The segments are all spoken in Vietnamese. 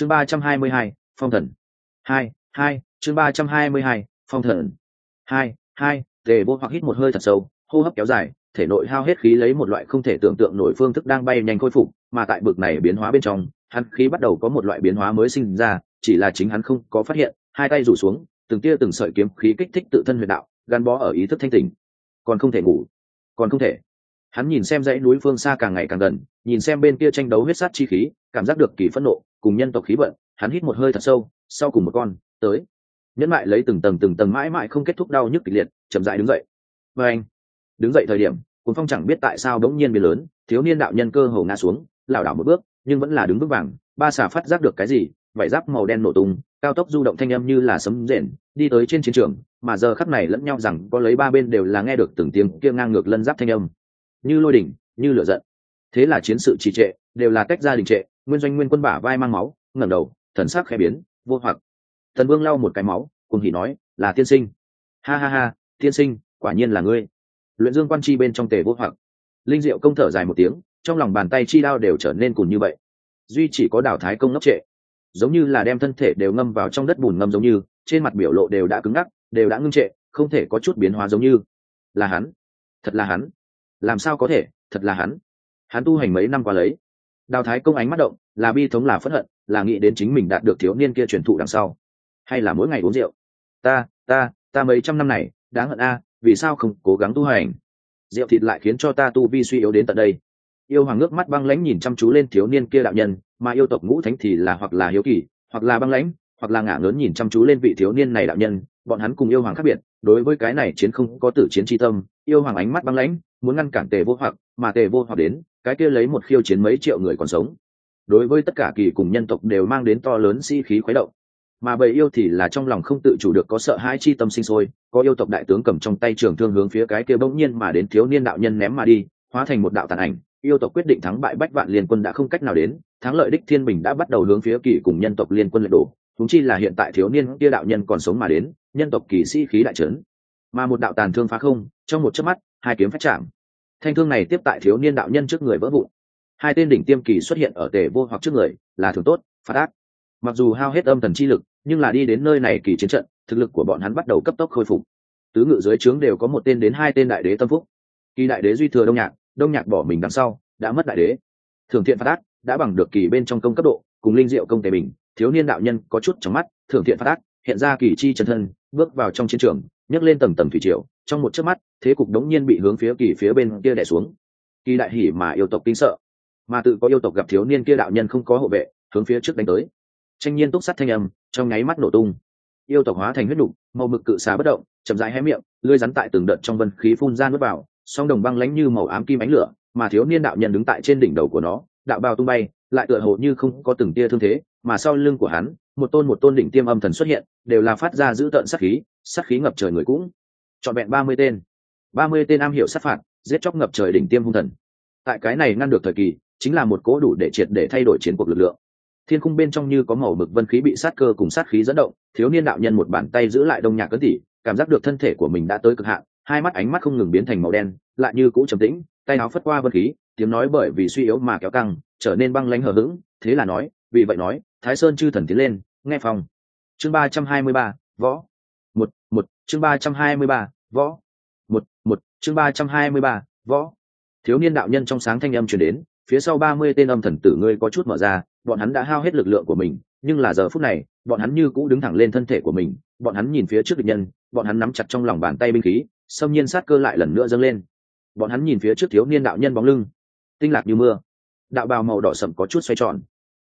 chương ba trăm hai mươi hai, phong thần. Hai hai, chương ba trăm hai mươi hai, phong thần. Hai hai, tề vô hoặc hít một hơi thật sâu, hô hấp kéo dài, thể nội hao hết khí lấy một loại không thể tưởng tượng nổi phương thức đang bay nhanh khôi phục, mà tại bực này biến hóa bên trong, hắn khí bắt đầu có một loại biến hóa mới sinh ra, chỉ là chính hắn không có phát hiện, hai tay rủ xuống, từng tia từng sợi kiếm khí kích thích tự thân huyền đạo, gắn bó ở ý thức thanh tình còn không thể ngủ. Còn không thể hắn nhìn xem dãy núi phương xa càng ngày càng gần, nhìn xem bên kia tranh đấu huyết sát chi khí, cảm giác được kỳ phẫn nộ, cùng nhân tộc khí vận, hắn hít một hơi thật sâu, sau cùng một con, tới. Nhẫn mại lấy từng tầng từng tầng mãi mãi không kết thúc đau nhức kịch liệt, chậm dại đứng dậy. Và anh, đứng dậy thời điểm cuốn phong chẳng biết tại sao đống nhiên biến lớn, thiếu niên đạo nhân cơ hồ ngã xuống, lảo đảo một bước, nhưng vẫn là đứng bước vàng, ba xà phát giác được cái gì, vải giáp màu đen nổ tung, cao tốc du động thanh âm như là sấm rền, đi tới trên chiến trường, mà giờ khắc này lẫn nhau rằng có lấy ba bên đều là nghe được từng tiếng kia ngang ngược lân giáp thanh âm như lôi đỉnh, như lửa giận. Thế là chiến sự trì trệ, đều là tách ra đình trệ, nguyên doanh nguyên quân bả vai mang máu, ngẩng đầu, thần sắc khẽ biến, vô hoặc. Thần vương lau một cái máu, cùng hỉ nói, là tiên sinh. Ha ha ha, tiên sinh, quả nhiên là ngươi. Luyện dương quan chi bên trong tề vô hoặc. Linh diệu công thở dài một tiếng, trong lòng bàn tay chi đao đều trở nên cùng như vậy. Duy chỉ có đảo thái công ngốc trệ. Giống như là đem thân thể đều ngâm vào trong đất bùn ngâm giống như, trên mặt biểu lộ đều đã cứng ngắc, đều đã ngưng trệ, không thể có chút biến hóa giống như. Là hắn. Thật là hắn làm sao có thể, thật là hắn. Hắn tu hành mấy năm qua lấy, đào thái công ánh mắt động, là bi thống là phẫn hận, là nghĩ đến chính mình đạt được thiếu niên kia truyền thụ đằng sau. Hay là mỗi ngày uống rượu? Ta ta ta mấy trăm năm này đáng hận a, vì sao không cố gắng tu hành? Rượu thịt lại khiến cho ta tu vi suy yếu đến tận đây. Yêu hoàng nước mắt băng lãnh nhìn chăm chú lên thiếu niên kia đạo nhân, mà yêu tộc ngũ thánh thì là hoặc là hiếu kỳ, hoặc là băng lãnh, hoặc là ngả lớn nhìn chăm chú lên vị thiếu niên này đạo nhân, bọn hắn cùng yêu hoàng khác biệt, đối với cái này chiến không có tử chiến tri tâm, yêu hoàng ánh mắt băng lãnh muốn ngăn cản tề vô hoặc, mà tề vô hoặc đến, cái kia lấy một khiêu chiến mấy triệu người còn sống. Đối với tất cả kỳ cùng nhân tộc đều mang đến to lớn sĩ、si、khí khuấy động. Mà bầy yêu thì là trong lòng không tự chủ được có sợ hai chi tâm sinh sôi, có yêu tộc đại tướng cầm trong tay trường thương hướng phía cái kia bỗng nhiên mà đến thiếu niên đạo nhân ném mà đi, hóa thành một đạo tàn ảnh. Yêu tộc quyết định thắng bại bách vạn liên quân đã không cách nào đến, thắng lợi đích thiên bình đã bắt đầu hướng phía kỳ cùng nhân tộc liên quân lật đổ. Thúng chi là hiện tại thiếu niên kia đạo nhân còn sống mà đến, nhân tộc kỳ sĩ khí đại trấn. Mà một đạo tàn thương phá không, trong một chớp mắt hai kiếm phát chạm. Thanh thương này tiếp tại thiếu niên đạo nhân trước người vỡ vụn. Hai tên đỉnh tiêm kỳ xuất hiện ở tề vô hoặc trước người, là thường tốt phát ác. Mặc dù hao hết âm thần chi lực, nhưng là đi đến nơi này kỳ chiến trận, thực lực của bọn hắn bắt đầu cấp tốc khôi phục. Tứ ngự dưới trướng đều có một tên đến hai tên đại đế tâm phúc. Kỳ đại đế duy thừa đông nhạc đông nhạc bỏ mình đằng sau, đã mất đại đế. Thường thiện phát ác, đã bằng được kỳ bên trong công cấp độ, cùng linh diệu công tề bình, thiếu niên đạo nhân có chút trong mắt, thường thiện phát ác, hiện ra kỳ chi chân thân, bước vào trong chiến trường, nhấc lên tầng tầng thủy triều, trong một chớp mắt thế cục đống nhiên bị hướng phía kỳ phía bên kia đè xuống. Kỳ đại hỉ mà yêu tộc kinh sợ. Mà tự có yêu tộc gặp thiếu niên kia đạo nhân không có hộ vệ, hướng phía trước đánh tới. Tranh nhiên túc sắt thanh âm, trong nháy mắt nổ tung. Yêu tộc hóa thành huyết đục màu mực cự xá bất động, chậm rãi hé miệng lưỡi rắn tại từng đợt trong vân khí phun ra nuốt vào, song đồng băng lánh như màu ám kim ánh lửa, mà thiếu niên đạo nhân đứng tại trên đỉnh đầu của nó, đạo bào tung bay, lại tựa hồ như không có từng tia thương thế, mà sau lưng của hắn, một tôn một tôn đỉnh tiêm âm thần xuất hiện, đều là phát ra giữ tợn sát khí sát khí ngập trời người cũng. Chọn vẹn ba mươi tên ba mươi tên am hiểu sát phạt, giết chóc ngập trời đỉnh tiêm hung thần. Tại cái này ngăn được thời kỳ, chính là một cố đủ để triệt để thay đổi chiến cuộc lực lượng. Thiên khung bên trong như có màu mực vân khí bị sát cơ cùng sát khí dẫn động, thiếu niên đạo nhân một bàn tay giữ lại đông nhạc cấn tỉ, cảm giác được thân thể của mình đã tới cực hạn, hai mắt ánh mắt không ngừng biến thành màu đen, lại như cũ trầm tĩnh, tay áo phất qua vân khí, tiếng nói bởi vì suy yếu mà kéo căng, trở nên băng lánh hờ hững, thế là nói, vì vậy nói, thái sơn chư thần tiến lên, nghe phòng. Chương ba trăm hai mươi ba, võ. Một một, chương ba trăm hai mươi ba, võ một một, chương ba trăm hai mươi ba, võ. Thiếu niên đạo nhân trong sáng thanh âm chuyển đến, phía sau ba mươi tên âm thần tử ngươi có chút mở ra, bọn hắn đã hao hết lực lượng của mình, nhưng là giờ phút này, bọn hắn như cũ đứng thẳng lên thân thể của mình, bọn hắn nhìn phía trước địch nhân, bọn hắn nắm chặt trong lòng bàn tay binh khí, xâm nhiên sát cơ lại lần nữa dâng lên. Bọn hắn nhìn phía trước thiếu niên đạo nhân bóng lưng, tinh lạc như mưa. Đạo bào màu đỏ sậm có chút xoay tròn.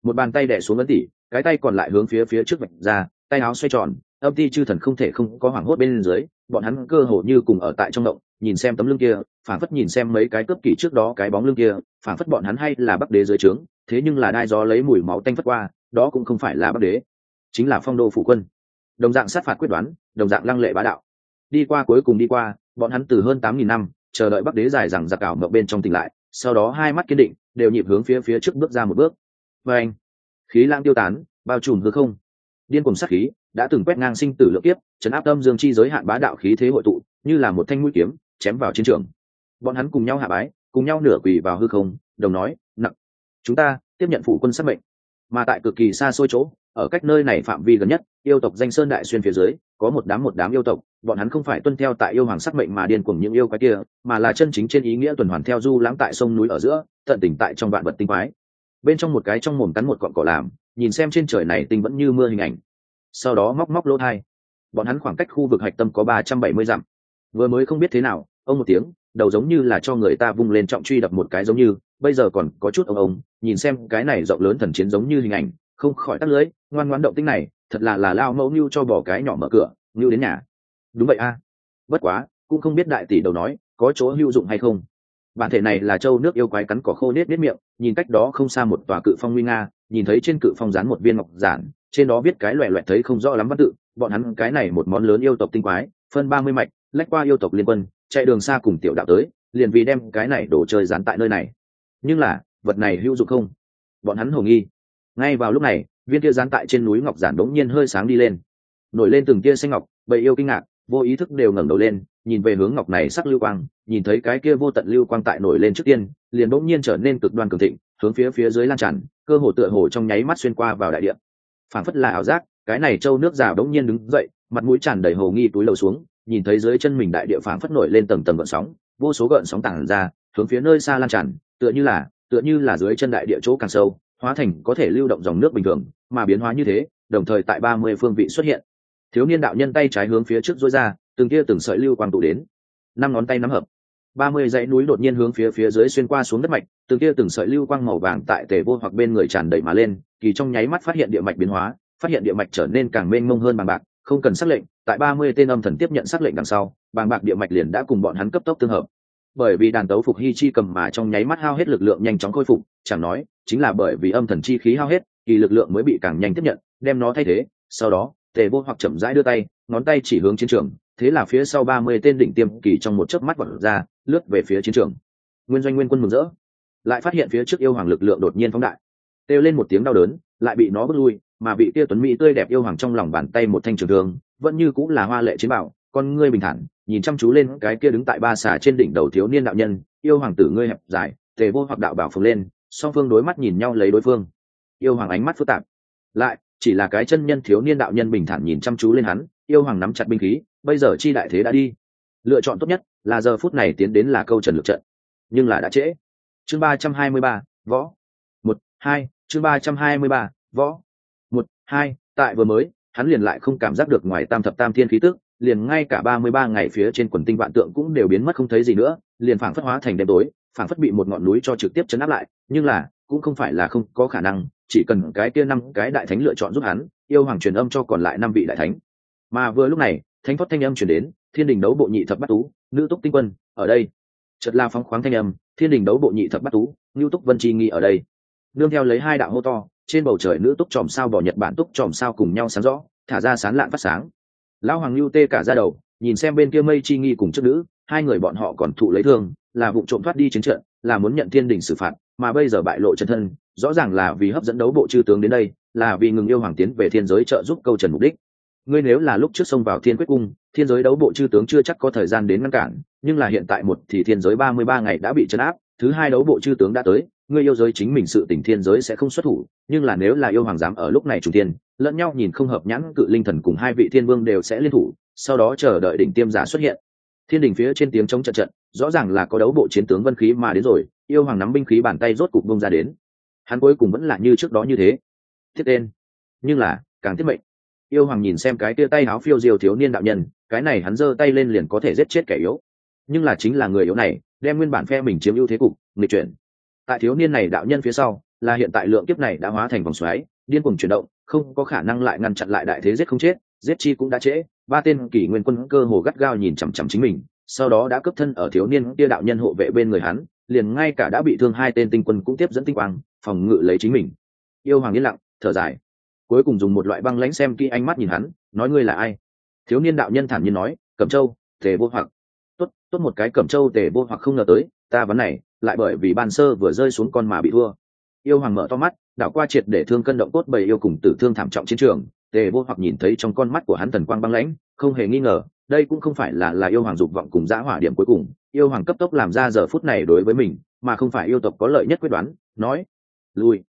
Một bàn tay đẻ xuống ấn tỉ, cái tay còn lại hướng phía phía trước vạch ra tay áo xoay tròn, âm ti chư thần không thể không có hoảng hốt bên dưới, bọn hắn cơ hồ như cùng ở tại trong động, nhìn xem tấm lưng kia phản phất nhìn xem mấy cái cướp kỷ trước đó cái bóng lưng kia phản phất bọn hắn hay là bắc đế dưới trướng, thế nhưng là đai gió lấy mùi máu tanh phất qua, đó cũng không phải là bắc đế, chính là phong đô phủ quân. Đồng dạng sát phạt quyết đoán, đồng dạng lăng lệ bá đạo. Đi qua cuối cùng đi qua, bọn hắn từ hơn tám nghìn năm, chờ đợi bắc đế dài rằng giặc ảo mộng bên trong tỉnh lại, sau đó hai mắt kiên định, đều nhịp hướng phía phía trước bước ra một bước. Và anh khí lãng tiêu tán, bao trùm hư không điên cùng sát khí, đã từng quét ngang sinh tử lượng kiếp chấn áp tâm dương chi giới hạn bá đạo khí thế hội tụ, như là một thanh mũi kiếm, chém vào chiến trường. Bọn hắn cùng nhau hạ bái, cùng nhau nửa quỳ vào hư không, đồng nói nặng chúng ta tiếp nhận phủ quân sát mệnh. Mà tại cực kỳ xa xôi chỗ, ở cách nơi này phạm vi gần nhất, yêu tộc danh sơn đại xuyên phía dưới, có một đám một đám yêu tộc, bọn hắn không phải tuân theo tại yêu hoàng sắc mệnh mà điên cuồng những yêu quái kia, mà là chân chính trên ý nghĩa tuần hoàn theo du lãng tại sông núi ở giữa, tận tỉnh tại trong vạn vật tinh quái. Bên trong một cái trong mồm cắn một cọn cỏ làm nhìn xem trên trời này tinh vẫn như mưa hình ảnh. Sau đó móc móc lỗ thai. Bọn hắn khoảng cách khu vực hạch tâm có ba trăm bảy mươi dặm. Vừa mới không biết thế nào, ông một tiếng, đầu giống như là cho người ta vung lên trọng truy đập một cái giống như, bây giờ còn có chút ông ông, nhìn xem cái này rộng lớn thần chiến giống như hình ảnh, không khỏi tắt lưới, ngoan ngoãn động tinh này, thật là là lao mẫu như cho bỏ cái nhỏ mở cửa như đến nhà. Đúng vậy a. Bất quá, cũng không biết đại tỷ đầu nói, có chỗ hữu dụng hay không. Bản thể này là châu nước yêu quái cắn cỏ khô nết nết miệng, nhìn cách đó không xa một tòa cự phong nguy nga nhìn thấy trên cự phong dán một viên ngọc giản, trên đó viết cái loẹ loẹt thấy không rõ lắm văn tự, bọn hắn cái này một món lớn yêu tộc tinh quái, phân ba mươi mạch, lách qua yêu tộc liên quân, chạy đường xa cùng tiểu đạo tới, liền vì đem cái này đổ chơi dán tại nơi này. Nhưng là, vật này hữu dụng không? Bọn hắn hồ nghi. Ngay vào lúc này, viên kia dán tại trên núi ngọc giản đống nhiên hơi sáng đi lên. Nổi lên từng kia xanh ngọc, bầy yêu kinh ngạc, vô ý thức đều ngẩng đầu lên, nhìn về hướng ngọc này sắc lưu quang, nhìn thấy cái kia vô tận lưu quang tại nổi lên trước tiên, liền đống nhiên trở nên cực đoan cường thịnh, hướng phía phía dưới lan tràn cơ hồ tựa hồ trong nháy mắt xuyên qua vào đại điện. Phản phất là ảo giác, cái này châu nước già đống nhiên đứng dậy, mặt mũi tràn đầy hồ nghi túi lầu xuống, nhìn thấy dưới chân mình đại địa phản phất nổi lên tầng tầng gợn sóng, vô số gợn sóng tản ra, hướng phía nơi xa lan tràn, tựa như là, tựa như là dưới chân đại địa chỗ càng sâu, hóa thành có thể lưu động dòng nước bình thường, mà biến hóa như thế, đồng thời tại ba mươi phương vị xuất hiện. Thiếu niên đạo nhân tay trái hướng phía trước dối ra, từng kia từng sợi lưu quang tụ đến. Năm ngón tay nắm hợp ba mươi dãy núi đột nhiên hướng phía phía dưới xuyên qua xuống đất mạch, từng kia từng sợi lưu quang màu vàng tại tề vô hoặc bên người tràn đầy mà lên, kỳ trong nháy mắt phát hiện địa mạch biến hóa, phát hiện địa mạch trở nên càng mênh mông hơn bằng bạc, không cần xác lệnh, tại ba mươi tên âm thần tiếp nhận xác lệnh đằng sau, bàng bạc địa mạch liền đã cùng bọn hắn cấp tốc tương hợp. Bởi vì đàn tấu phục hy chi cầm mà trong nháy mắt hao hết lực lượng nhanh chóng khôi phục, chẳng nói, chính là bởi vì âm thần chi khí hao hết kỳ lực lượng mới bị càng nhanh tiếp nhận, đem nó thay thế, sau đó, tề vô hoặc chậm rãi đưa tay, ngón tay chỉ hướng chiến trường, thế là phía sau ba mươi tên đỉnh tiêm kỳ trong một chớp mắt vọt ra lướt về phía chiến trường. Nguyên doanh nguyên quân mừng rỡ, lại phát hiện phía trước yêu hoàng lực lượng đột nhiên phóng đại. Kêu lên một tiếng đau đớn, lại bị nó bước lui, mà bị kia tuấn mỹ tươi đẹp yêu hoàng trong lòng bàn tay một thanh trường thương, vẫn như cũng là hoa lệ chiến bảo, con ngươi bình thản, nhìn chăm chú lên cái kia đứng tại ba xà trên đỉnh đầu thiếu niên đạo nhân, yêu hoàng tử ngươi hẹp dài, tề vô hoặc đạo bảo phừng lên, song phương đối mắt nhìn nhau lấy đối phương. Yêu hoàng ánh mắt phức tạp. Lại, chỉ là cái chân nhân thiếu niên đạo nhân bình thản nhìn chăm chú lên hắn, yêu hoàng nắm chặt binh khí, bây giờ chi đại thế đã đi. Lựa chọn tốt nhất là giờ phút này tiến đến là câu trần lược trận. Nhưng là đã trễ. Chương ba trăm hai mươi ba, võ. Một, hai, chương ba trăm hai mươi ba, võ. Một, hai, tại vừa mới, hắn liền lại không cảm giác được ngoài tam thập tam thiên khí tức, liền ngay cả ba mươi ba ngày phía trên quần tinh vạn tượng cũng đều biến mất không thấy gì nữa, liền phảng phất hóa thành đêm tối, phảng phất bị một ngọn núi cho trực tiếp chấn áp lại, nhưng là, cũng không phải là không có khả năng, chỉ cần cái kia năm cái đại thánh lựa chọn giúp hắn, yêu hoàng truyền âm cho còn lại năm vị đại thánh. Mà vừa lúc này, thánh thoát thanh âm chuyển đến, thiên đình đấu bộ nhị thập bắt tú nữ túc tinh quân, ở đây. Chợt la phóng khoáng thanh âm, thiên đình đấu bộ nhị thập bát tú, ngưu túc vân chi nghi ở đây. Nương theo lấy hai đạo hô to, trên bầu trời nữ túc tròm sao bỏ nhật bản túc tròm sao cùng nhau sáng rõ, thả ra sán lạn phát sáng. Lão hoàng lưu tê cả ra đầu, nhìn xem bên kia mây chi nghi cùng trước nữ, hai người bọn họ còn thụ lấy thương, là vụ trộm thoát đi chiến trận, là muốn nhận thiên đình xử phạt, mà bây giờ bại lộ chân thân, rõ ràng là vì hấp dẫn đấu bộ chư tướng đến đây, là vì ngừng yêu hoàng tiến về thiên giới trợ giúp câu trần mục đích ngươi nếu là lúc trước xông vào thiên quyết cung, thiên giới đấu bộ chư tướng chưa chắc có thời gian đến ngăn cản, nhưng là hiện tại một thì thiên giới ba mươi ba ngày đã bị chấn áp, thứ hai đấu bộ chư tướng đã tới, ngươi yêu giới chính mình sự tình thiên giới sẽ không xuất thủ, nhưng là nếu là yêu hoàng dám ở lúc này chủ tiên lẫn nhau nhìn không hợp nhãn cự linh thần cùng hai vị thiên vương đều sẽ liên thủ, sau đó chờ đợi đỉnh tiêm giả xuất hiện. Thiên đình phía trên tiếng chống trận trận, rõ ràng là có đấu bộ chiến tướng vân khí mà đến rồi, yêu hoàng nắm binh khí bàn tay rốt cục bông ra đến. Hắn cuối cùng vẫn là như trước đó như thế. Thiết tên. Nhưng là, càng thiết mệnh yêu hoàng nhìn xem cái tia tay áo phiêu diều thiếu niên đạo nhân, cái này hắn giơ tay lên liền có thể giết chết kẻ yếu. Nhưng là chính là người yếu này, đem nguyên bản phe mình chiếm ưu thế cục, nghịch chuyển. Tại thiếu niên này đạo nhân phía sau, là hiện tại lượng kiếp này đã hóa thành vòng xoáy, điên cuồng chuyển động, không có khả năng lại ngăn chặn lại đại thế giết không chết, giết chi cũng đã trễ. Ba tên kỷ nguyên quân cơ hồ gắt gao nhìn chằm chằm chính mình, sau đó đã cướp thân ở thiếu niên kia đạo nhân hộ vệ bên người hắn, liền ngay cả đã bị thương hai tên tinh quân cũng tiếp dẫn tinh quang, phòng ngự lấy chính mình. Yêu hoàng yên lặng, thở dài cuối cùng dùng một loại băng lãnh xem kỹ ánh mắt nhìn hắn, nói ngươi là ai? Thiếu niên đạo nhân thản nhiên nói, cẩm châu, tề vô hoặc. Tốt tốt một cái cẩm châu, tề vô hoặc không ngờ tới, ta vấn này, lại bởi vì ban sơ vừa rơi xuống con mà bị thua. Yêu hoàng mở to mắt, đảo qua triệt để thương cân động cốt bầy yêu cùng tử thương thảm trọng chiến trường, tề vô hoặc nhìn thấy trong con mắt của hắn thần quang băng lãnh, không hề nghi ngờ, đây cũng không phải là là yêu hoàng dục vọng cùng giã hỏa điểm cuối cùng. Yêu hoàng cấp tốc làm ra giờ phút này đối với mình, mà không phải yêu tộc có lợi nhất quyết đoán, nói, lui.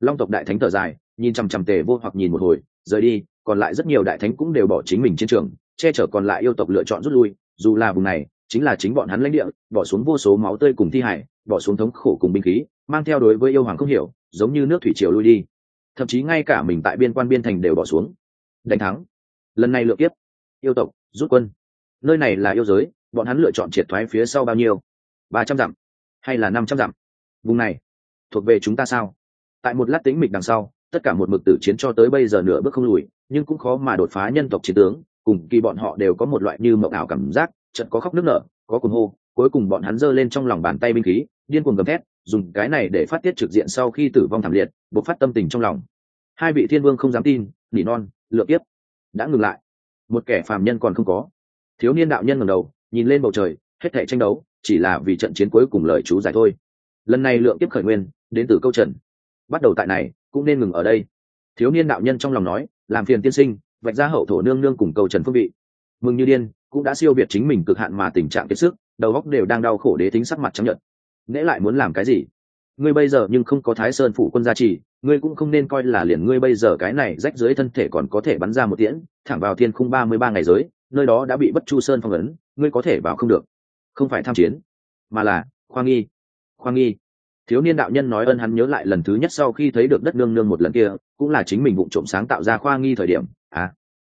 Long tộc đại thánh thở dài nhìn chằm chằm tề vô hoặc nhìn một hồi, rời đi, còn lại rất nhiều đại thánh cũng đều bỏ chính mình chiến trường, che chở còn lại yêu tộc lựa chọn rút lui, dù là vùng này, chính là chính bọn hắn lãnh địa, bỏ xuống vô số máu tươi cùng thi hải, bỏ xuống thống khổ cùng binh khí, mang theo đối với yêu hoàng không hiểu, giống như nước thủy triều lui đi. Thậm chí ngay cả mình tại biên quan biên thành đều bỏ xuống. Đánh thắng. Lần này lựa tiếp yêu tộc, rút quân. Nơi này là yêu giới, bọn hắn lựa chọn triệt thoái phía sau bao nhiêu? Ba trăm dặm. Hay là năm trăm dặm? Vùng này, thuộc về chúng ta sao? Tại một lát tĩnh mịch đằng sau tất cả một mực tử chiến cho tới bây giờ nửa bước không lùi, nhưng cũng khó mà đột phá nhân tộc chiến tướng, cùng kỳ bọn họ đều có một loại như mộng ảo cảm giác, chợt có khóc nước nở, có cuồng hô, cuối cùng bọn hắn giơ lên trong lòng bàn tay binh khí, điên cuồng gầm thét, dùng cái này để phát tiết trực diện sau khi tử vong thảm liệt, bộc phát tâm tình trong lòng. Hai vị thiên vương không dám tin, nỉ non lựa tiếp đã ngừng lại. Một kẻ phàm nhân còn không có. Thiếu niên đạo nhân ngẩng đầu, nhìn lên bầu trời, hết thể tranh đấu, chỉ là vì trận chiến cuối cùng lời chú giải thôi. Lần này lượng tiếp khởi nguyên, đến từ câu trần. Bắt đầu tại này cũng nên ngừng ở đây. Thiếu niên đạo nhân trong lòng nói, làm phiền tiên sinh, vạch ra hậu thổ nương nương cùng cầu trần phương vị. Mừng như điên cũng đã siêu việt chính mình cực hạn mà tình trạng kiệt sức, đầu góc đều đang đau khổ đế tính sắc mặt chấp nhận nễ lại muốn làm cái gì? Ngươi bây giờ nhưng không có thái sơn phủ quân gia trì, ngươi cũng không nên coi là liền ngươi bây giờ cái này rách dưới thân thể còn có thể bắn ra một tiễn, thẳng vào thiên khung ba mươi ba ngày giới, nơi đó đã bị bất chu sơn phong ấn, ngươi có thể vào không được. Không phải tham chiến, mà là khoa nghi. Khoa nghi thiếu niên đạo nhân nói ơn hắn nhớ lại lần thứ nhất sau khi thấy được đất nương nương một lần kia, cũng là chính mình vụ trộm sáng tạo ra khoa nghi thời điểm. À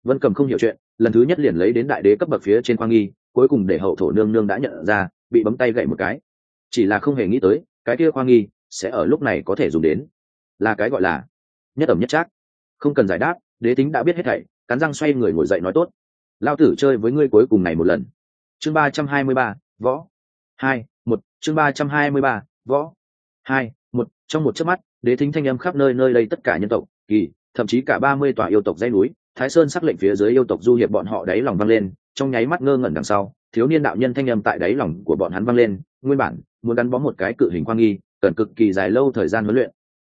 vân cầm không hiểu chuyện, lần thứ nhất liền lấy đến đại đế cấp bậc phía trên khoa nghi, cuối cùng để hậu thổ nương nương đã nhận ra, bị bấm tay gậy một cái. Chỉ là không hề nghĩ tới, cái kia khoa nghi sẽ ở lúc này có thể dùng đến. Là cái gọi là nhất ẩm nhất trác. Không cần giải đáp, đế tính đã biết hết thảy, cắn răng xoay người ngồi dậy nói tốt. Lao tử chơi với ngươi cuối cùng này một lần. Chương ba trăm hai mươi ba, võ. Hai, một, chương ba trăm hai mươi ba, võ hai, một, trong một chớp mắt, đế thính thanh âm khắp nơi nơi đây tất cả nhân tộc, kỳ, thậm chí cả ba mươi tòa yêu tộc dây núi, thái sơn sắc lệnh phía dưới yêu tộc du hiệp bọn họ đáy lòng vang lên, trong nháy mắt ngơ ngẩn đằng sau, thiếu niên đạo nhân thanh âm tại đáy lòng của bọn hắn vang lên, nguyên bản, muốn gắn bó một cái cự hình quang nghi, cần cực kỳ dài lâu thời gian huấn luyện.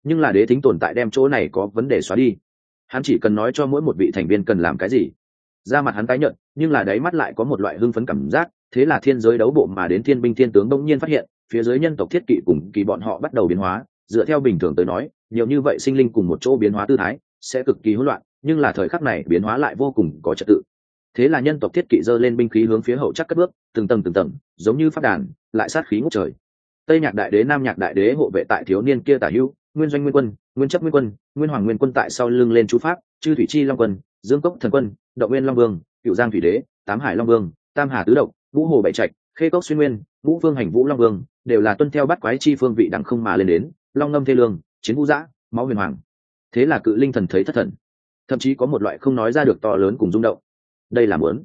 Nhưng là đế thính tồn tại đem chỗ này có vấn đề xóa đi. Hắn chỉ cần nói cho mỗi một vị thành viên cần làm cái gì. Ra mặt hắn tái nhận nhưng là đáy mắt lại có một loại hưng phấn cảm giác, thế là thiên giới đấu bộ mà đến thiên binh thiên tướng đông nhiên phát hiện phía dưới nhân tộc thiết kỵ cùng kỳ bọn họ bắt đầu biến hóa, dựa theo bình thường tới nói, nhiều như vậy sinh linh cùng một chỗ biến hóa tư thái, sẽ cực kỳ hỗn loạn, nhưng là thời khắc này biến hóa lại vô cùng có trật tự. Thế là nhân tộc thiết kỵ dơ lên binh khí hướng phía hậu chắc cất bước, từng tầng từng tầng, giống như phát đàn, lại sát khí ngút trời. Tây nhạc đại đế, nam nhạc đại đế hộ vệ tại thiếu niên kia tả hữu, nguyên doanh nguyên quân, nguyên chấp nguyên quân, nguyên hoàng nguyên quân tại sau lưng lên chú pháp, chư thủy chi long quân, dương cốc thần quân, động nguyên long vương, cựu giang thủy đế, tám hải long vương, tam hà tứ độc, vũ hồ bảy trạch khê cốc xuyên nguyên vũ Vương hành vũ long vương, đều là tuân theo bắt quái chi phương vị đẳng không mà lên đến, long ngâm thê lương, chiến vũ giã, máu huyền hoàng. Thế là cự linh thần thấy thất thần. Thậm chí có một loại không nói ra được to lớn cùng rung động. Đây là muốn.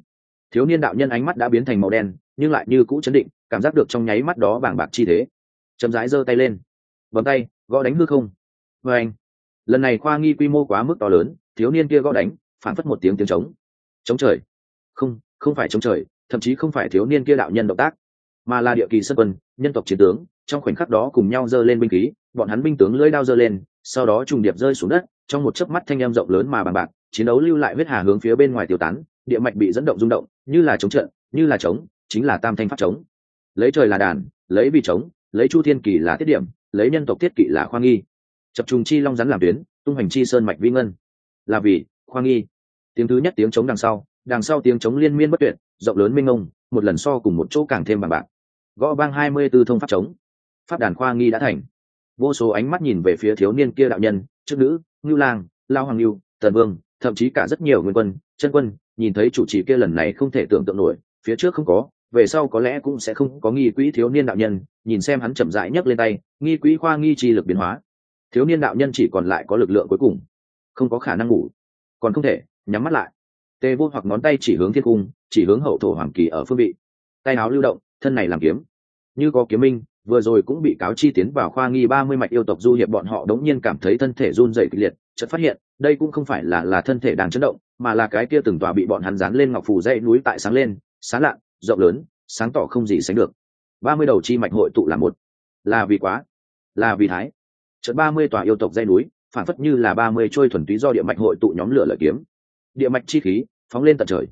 Thiếu niên đạo nhân ánh mắt đã biến thành màu đen, nhưng lại như cũ chấn định, cảm giác được trong nháy mắt đó bảng bạc chi thế. Chậm rãi giơ tay lên. Vòng tay, gõ đánh hư không. Vê anh. Lần này khoa nghi quy mô quá mức to lớn, thiếu niên kia gõ đánh phản phất một tiếng tiếng trống. Chống trời. Không không phải chống trời thậm chí không phải thiếu niên kia đạo nhân động tác, mà là địa kỳ sân quân, nhân tộc chiến tướng, trong khoảnh khắc đó cùng nhau giơ lên binh khí, bọn hắn binh tướng lưỡi đao giơ lên, sau đó trùng điệp rơi xuống đất, trong một chớp mắt thanh em rộng lớn mà bằng bạc, chiến đấu lưu lại huyết hà hướng phía bên ngoài tiêu tán, địa mạch bị dẫn động rung động, như là chống trận, như là chống chính là tam thanh pháp chống lấy trời là đàn, lấy bị chống lấy chu thiên kỳ là tiết điểm, lấy nhân tộc thiết kỵ là khoa nghi. Chập trùng chi long rắn làm tuyến, tung hành chi sơn mạch vi ngân. Là vì, khoa nghi. Tiếng thứ nhất tiếng chống đằng sau đằng sau tiếng chống liên miên bất tuyệt, rộng lớn minh ông một lần so cùng một chỗ càng thêm bằng bạc. Gõ bang hai mươi b ố thông pháp chống pháp đàn khoa nghi đã thành. Vô số ánh mắt nhìn về phía thiếu niên kia đạo nhân chức nữ, ngưu lang, lao hoàng ngưu, tần vương, thậm chí cả rất nhiều nguyên quân, chân quân, nhìn thấy chủ trì kia lần này không thể tưởng tượng nổi, phía trước không có, về sau có lẽ cũng sẽ không có nghi quỹ thiếu niên đạo nhân, nhìn xem hắn chậm rãi nhấc lên tay, nghi quỹ khoa nghi chi lực biến hóa. Thiếu niên đạo nhân chỉ còn lại có lực lượng cuối cùng. Không có khả năng ngủ. Còn không thể, nhắm mắt lại tê vô hoặc ngón tay chỉ hướng thiên cung, chỉ hướng hậu thổ hoàng kỳ ở phương vị. Tay áo lưu động, thân này làm kiếm. Như có kiếm minh, vừa rồi cũng bị cáo chi tiến vào khoa nghi ba mươi mạch yêu tộc du hiệp bọn họ đống nhiên cảm thấy thân thể run dày kịch liệt, chợt phát hiện, đây cũng không phải là là thân thể đang chấn động, mà là cái kia từng tòa bị bọn hắn dán lên ngọc phù dãy núi tại sáng lên sáng lạ, rộng lớn, sáng tỏ không gì sánh được. Ba mươi đầu chi mạch hội tụ là một. Là vì quá, là vì thái. Chợt ba mươi tòa yêu tộc dây núi phản phất như là ba mươi trôi thuần túy do địa mạch hội tụ nhóm lửa lợi kiếm địa mạch chi khí phóng lên tận trời.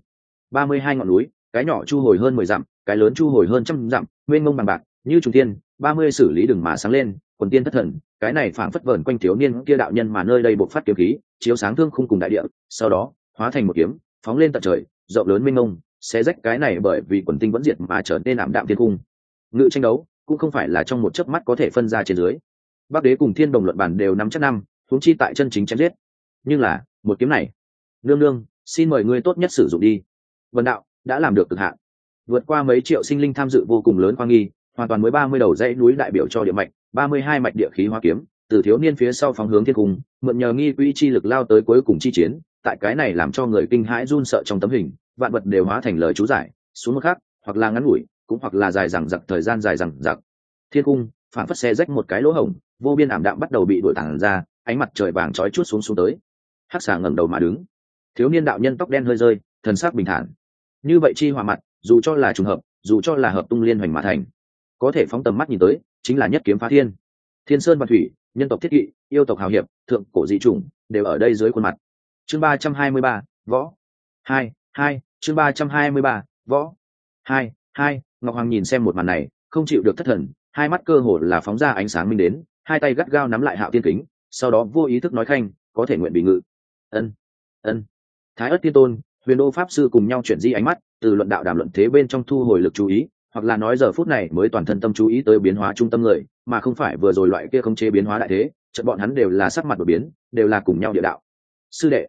Ba mươi hai ngọn núi, cái nhỏ chu hồi hơn mười dặm, cái lớn chu hồi hơn trăm dặm nguyên mông bằng bạc, như trung tiên, ba mươi xử lý đừng mà sáng lên, quần tiên thất thần, cái này phảng phất vờn quanh thiếu niên kia đạo nhân mà nơi đây bộc phát kiếm khí, chiếu sáng thương khung cùng đại địa, sau đó, hóa thành một kiếm, phóng lên tận trời, rộng lớn mênh mông sẽ rách cái này bởi vì quần tinh vẫn diệt mà trở nên ảm đạm thiên cung ngự tranh đấu cũng không phải là trong một chớp mắt có thể phân ra trên dưới. Bắc đế cùng thiên đồng luận bản đều nắm chắc năm, huống chi tại chân chính chém giết. Nhưng là, một kiếm này nương nương, xin mời ngươi tốt nhất sử dụng đi. Vần đạo, đã làm được cực hạn. Vượt qua mấy triệu sinh linh tham dự vô cùng lớn khoa nghi, hoàn toàn mới ba mươi đầu dãy núi đại biểu cho địa mạch, ba mươi hai mạch địa khí hoa kiếm, từ thiếu niên phía sau phóng hướng thiên cung, mượn nhờ nghi quỹ chi lực lao tới cuối cùng chi chiến, tại cái này làm cho người kinh hãi run sợ trong tấm hình, vạn vật đều hóa thành lời chú giải, xuống một khác hoặc là ngắn ngủi, cũng hoặc là dài rằng giặc thời gian dài rằng giặc thiên cung, phản phất xe rách một cái lỗ hổng, vô biên ảm đạm bắt đầu bị đổi tản ra, ánh mặt trời vàng trói chút xuống xuống tới. Hắc xà ngẩng đầu mà đứng thiếu niên đạo nhân tóc đen hơi rơi, thần sắc bình thản. Như vậy chi hòa mặt, dù cho là trùng hợp, dù cho là hợp tung liên hoành mà thành, có thể phóng tầm mắt nhìn tới, chính là nhất kiếm phá thiên. Thiên sơn và thủy, nhân tộc thiết kỵ, yêu tộc hào hiệp, thượng cổ dị chủng, đều ở đây dưới khuôn mặt. Chương ba trăm hai mươi ba, võ. Hai hai, chương ba trăm hai mươi ba, võ. Hai hai, ngọc hoàng nhìn xem một màn này, không chịu được thất thần, hai mắt cơ hồ là phóng ra ánh sáng minh đến, hai tay gắt gao nắm lại hạo tiên kính, sau đó vô ý thức nói khanh, có thể nguyện bị ngự. Ân ân thái ất tiên tôn, huyền đô pháp sư cùng nhau chuyển di ánh mắt, từ luận đạo đàm luận thế bên trong thu hồi lực chú ý, hoặc là nói giờ phút này mới toàn thân tâm chú ý tới biến hóa trung tâm người, mà không phải vừa rồi loại kia không chế biến hóa đại thế, chợt bọn hắn đều là sắc mặt đột biến, đều là cùng nhau địa đạo. Sư đệ,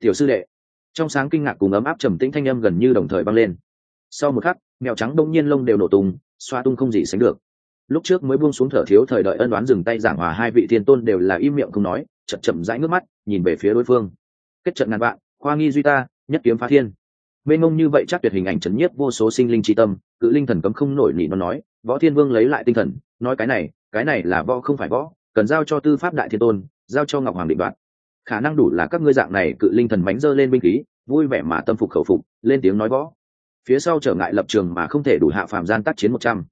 tiểu sư đệ. Trong sáng kinh ngạc cùng ấm áp trầm tĩnh thanh âm gần như đồng thời băng lên. Sau một khắc, mèo trắng đông nhiên lông đều nổ tung, xoa tung không gì sánh được. Lúc trước mới buông xuống thở thiếu thời đợi ân đoán dừng tay giảng hòa hai vị thiên tôn đều là im miệng không nói, chậm chậm rãi nước mắt, nhìn về phía đối phương. Kết trận ngàn vạn khoa nghi duy ta, nhất kiếm phá thiên. Mênh mông như vậy chắc tuyệt hình ảnh chấn nhiếp vô số sinh linh tri tâm, cự linh thần cấm không nổi nỉ nó nói, võ thiên vương lấy lại tinh thần, nói cái này cái này là võ không phải võ, cần giao cho tư pháp đại thiên tôn, giao cho ngọc hoàng định đoạt. Khả năng đủ là các ngươi dạng này cự linh thần bánh dơ lên binh khí, vui vẻ mà tâm phục khẩu phục, lên tiếng nói võ. Phía sau trở ngại lập trường mà không thể đủ hạ phạm gian tác chiến một trăm.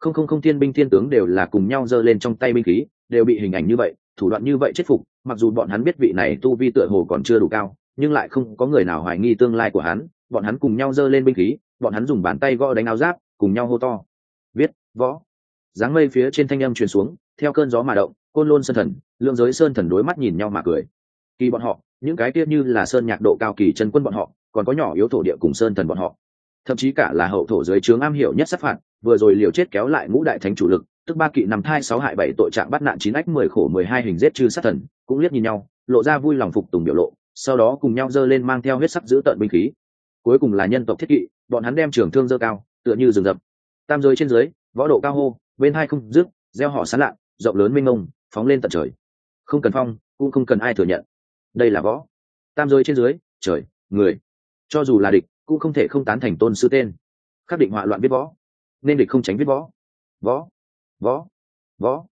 Không không không, thiên binh, thiên tướng đều là cùng nhau dơ lên trong tay binh khí, đều bị hình ảnh như vậy, thủ đoạn như vậy chết phục, mặc dù bọn hắn biết vị này tu vi tựa hồ còn chưa đủ cao nhưng lại không có người nào hoài nghi tương lai của hắn, bọn hắn cùng nhau giơ lên binh khí, bọn hắn dùng bàn tay gõ đánh áo giáp, cùng nhau hô to. Viết, võ. Dáng mây phía trên thanh âm truyền xuống, theo cơn gió mà động, côn lôn sơn thần, lượng giới sơn thần đối mắt nhìn nhau mà cười. Kỳ bọn họ, những cái kia như là sơn nhạc độ cao kỳ chân quân bọn họ, còn có nhỏ yếu thổ địa cùng sơn thần bọn họ. Thậm chí cả là hậu thổ dưới trướng am hiểu nhất sát phạt, vừa rồi liều chết kéo lại ngũ đại thánh chủ lực, tức ba kỵ nằm thai sáu hại bảy tội trạng bắt nạn chín ách mười khổ mười hai hình giết chư sát thần, cũng liếc nhìn nhau, lộ ra vui lòng phục tùng biểu lộ sau đó cùng nhau giơ lên mang theo huyết sắc giữ tận binh khí. Cuối cùng là nhân tộc thiết kỵ, bọn hắn đem trường thương dơ cao, tựa như rừng rậm. Tam giới trên dưới, võ độ cao hô, bên hai không dứt, gieo họ sán lạ, rộng lớn mênh mông, phóng lên tận trời. Không cần phong, cũng không cần ai thừa nhận. Đây là võ. Tam giới trên dưới, trời, người. Cho dù là địch, cũng không thể không tán thành tôn sư tên. Khắc định họa loạn viết võ. Nên địch không tránh viết võ. Võ. Võ. Võ.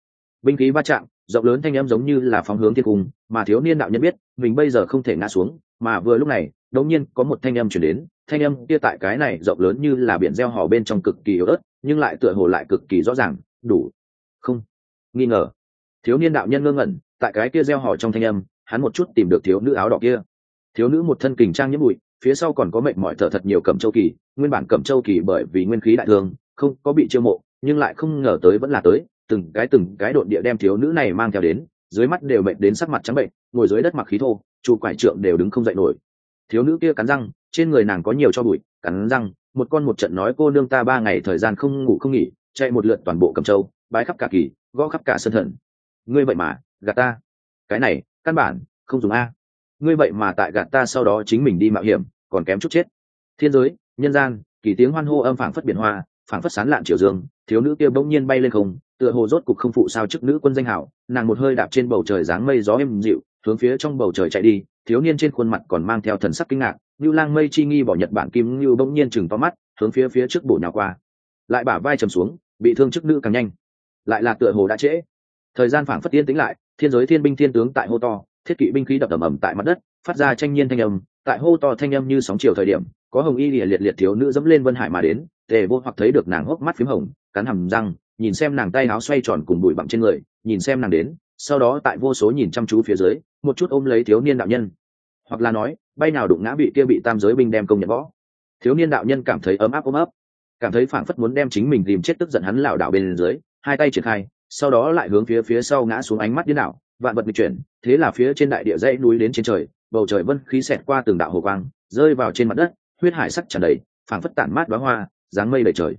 Binh khí va chạm, rộng lớn thanh âm giống như là phóng hướng thiên cung, mà thiếu niên đạo nhân biết mình bây giờ không thể ngã xuống, mà vừa lúc này, đột nhiên có một thanh âm chuyển đến, thanh âm kia tại cái này rộng lớn như là biển gieo hò bên trong cực kỳ yếu ớt, nhưng lại tựa hồ lại cực kỳ rõ ràng, đủ. Không. Nghi ngờ. Thiếu niên đạo nhân ngơ ngẩn, tại cái kia gieo hò trong thanh âm, hắn một chút tìm được thiếu nữ áo đỏ kia. Thiếu nữ một thân kình trang nhiễm bụi, phía sau còn có mệnh mọi thở thật nhiều cẩm châu kỳ, nguyên bản cẩm châu kỳ bởi vì nguyên khí đại thương không có bị chiêu mộ, nhưng lại không ngờ tới vẫn là tới, từng cái từng cái đột địa đem thiếu nữ này mang theo đến dưới mắt đều mệt đến sắc mặt trắng bệnh, ngồi dưới đất mặc khí thô, chu quải trượng đều đứng không dậy nổi. Thiếu nữ kia cắn răng, trên người nàng có nhiều cho bụi, cắn răng, một con một trận nói cô nương ta ba ngày thời gian không ngủ không nghỉ, chạy một lượt toàn bộ cầm châu, bái khắp cả kỳ, gõ khắp cả sân thần ngươi vậy mà, gạt ta. Cái này, căn bản, không dùng a. Ngươi vậy mà tại gạt ta sau đó chính mình đi mạo hiểm, còn kém chút chết. Thiên giới, nhân gian, kỳ tiếng hoan hô âm phảng phất biển hoa phảng phất sán lạn triều dương, thiếu nữ kia bỗng nhiên bay lên không, tựa hồ rốt cục không phụ sao chức nữ quân danh hảo, nàng một hơi đạp trên bầu trời dáng mây gió êm dịu, hướng phía trong bầu trời chạy đi, thiếu niên trên khuôn mặt còn mang theo thần sắc kinh ngạc như lang mây chi nghi bỏ nhật bản kim như bỗng nhiên chừng to mắt, hướng phía phía trước bổ nhào qua. Lại bả vai trầm xuống, bị thương chức nữ càng nhanh. Lại là tựa hồ đã trễ. Thời gian phảng phất tiên tính lại, thiên giới thiên binh thiên tướng tại hô to, thiết kỵ binh khí đập ầm ầm tại mặt đất, phát ra tranh nhiên thanh âm, tại hô to thanh âm như sóng chiều thời điểm có hồng y lìa liệt liệt thiếu nữ dẫm lên vân hải mà đến, tề vô hoặc thấy được nàng hốc mắt phím hồng, cắn hầm răng, nhìn xem nàng tay áo xoay tròn cùng bụi bặm trên người, nhìn xem nàng đến, sau đó tại vô số nhìn chăm chú phía dưới, một chút ôm lấy thiếu niên đạo nhân. Hoặc là nói, bay nào đụng ngã bị kia bị tam giới binh đem công nhận võ thiếu niên đạo nhân cảm thấy ấm áp ôm ấp, cảm thấy phảng phất muốn đem chính mình tìm chết tức giận hắn lảo đảo bên dưới, hai tay triển khai, sau đó lại hướng phía phía sau ngã xuống ánh mắt điên đảo, vạn vật bị chuyển, thế là phía trên đại địa dãy núi đến trên trời, bầu trời vân khí xẹt qua từng đạo hồ quang, rơi vào trên mặt đất huyết hải sắc tràn đầy, phảng phất tản mát đoá hoa, dáng mây đầy trời.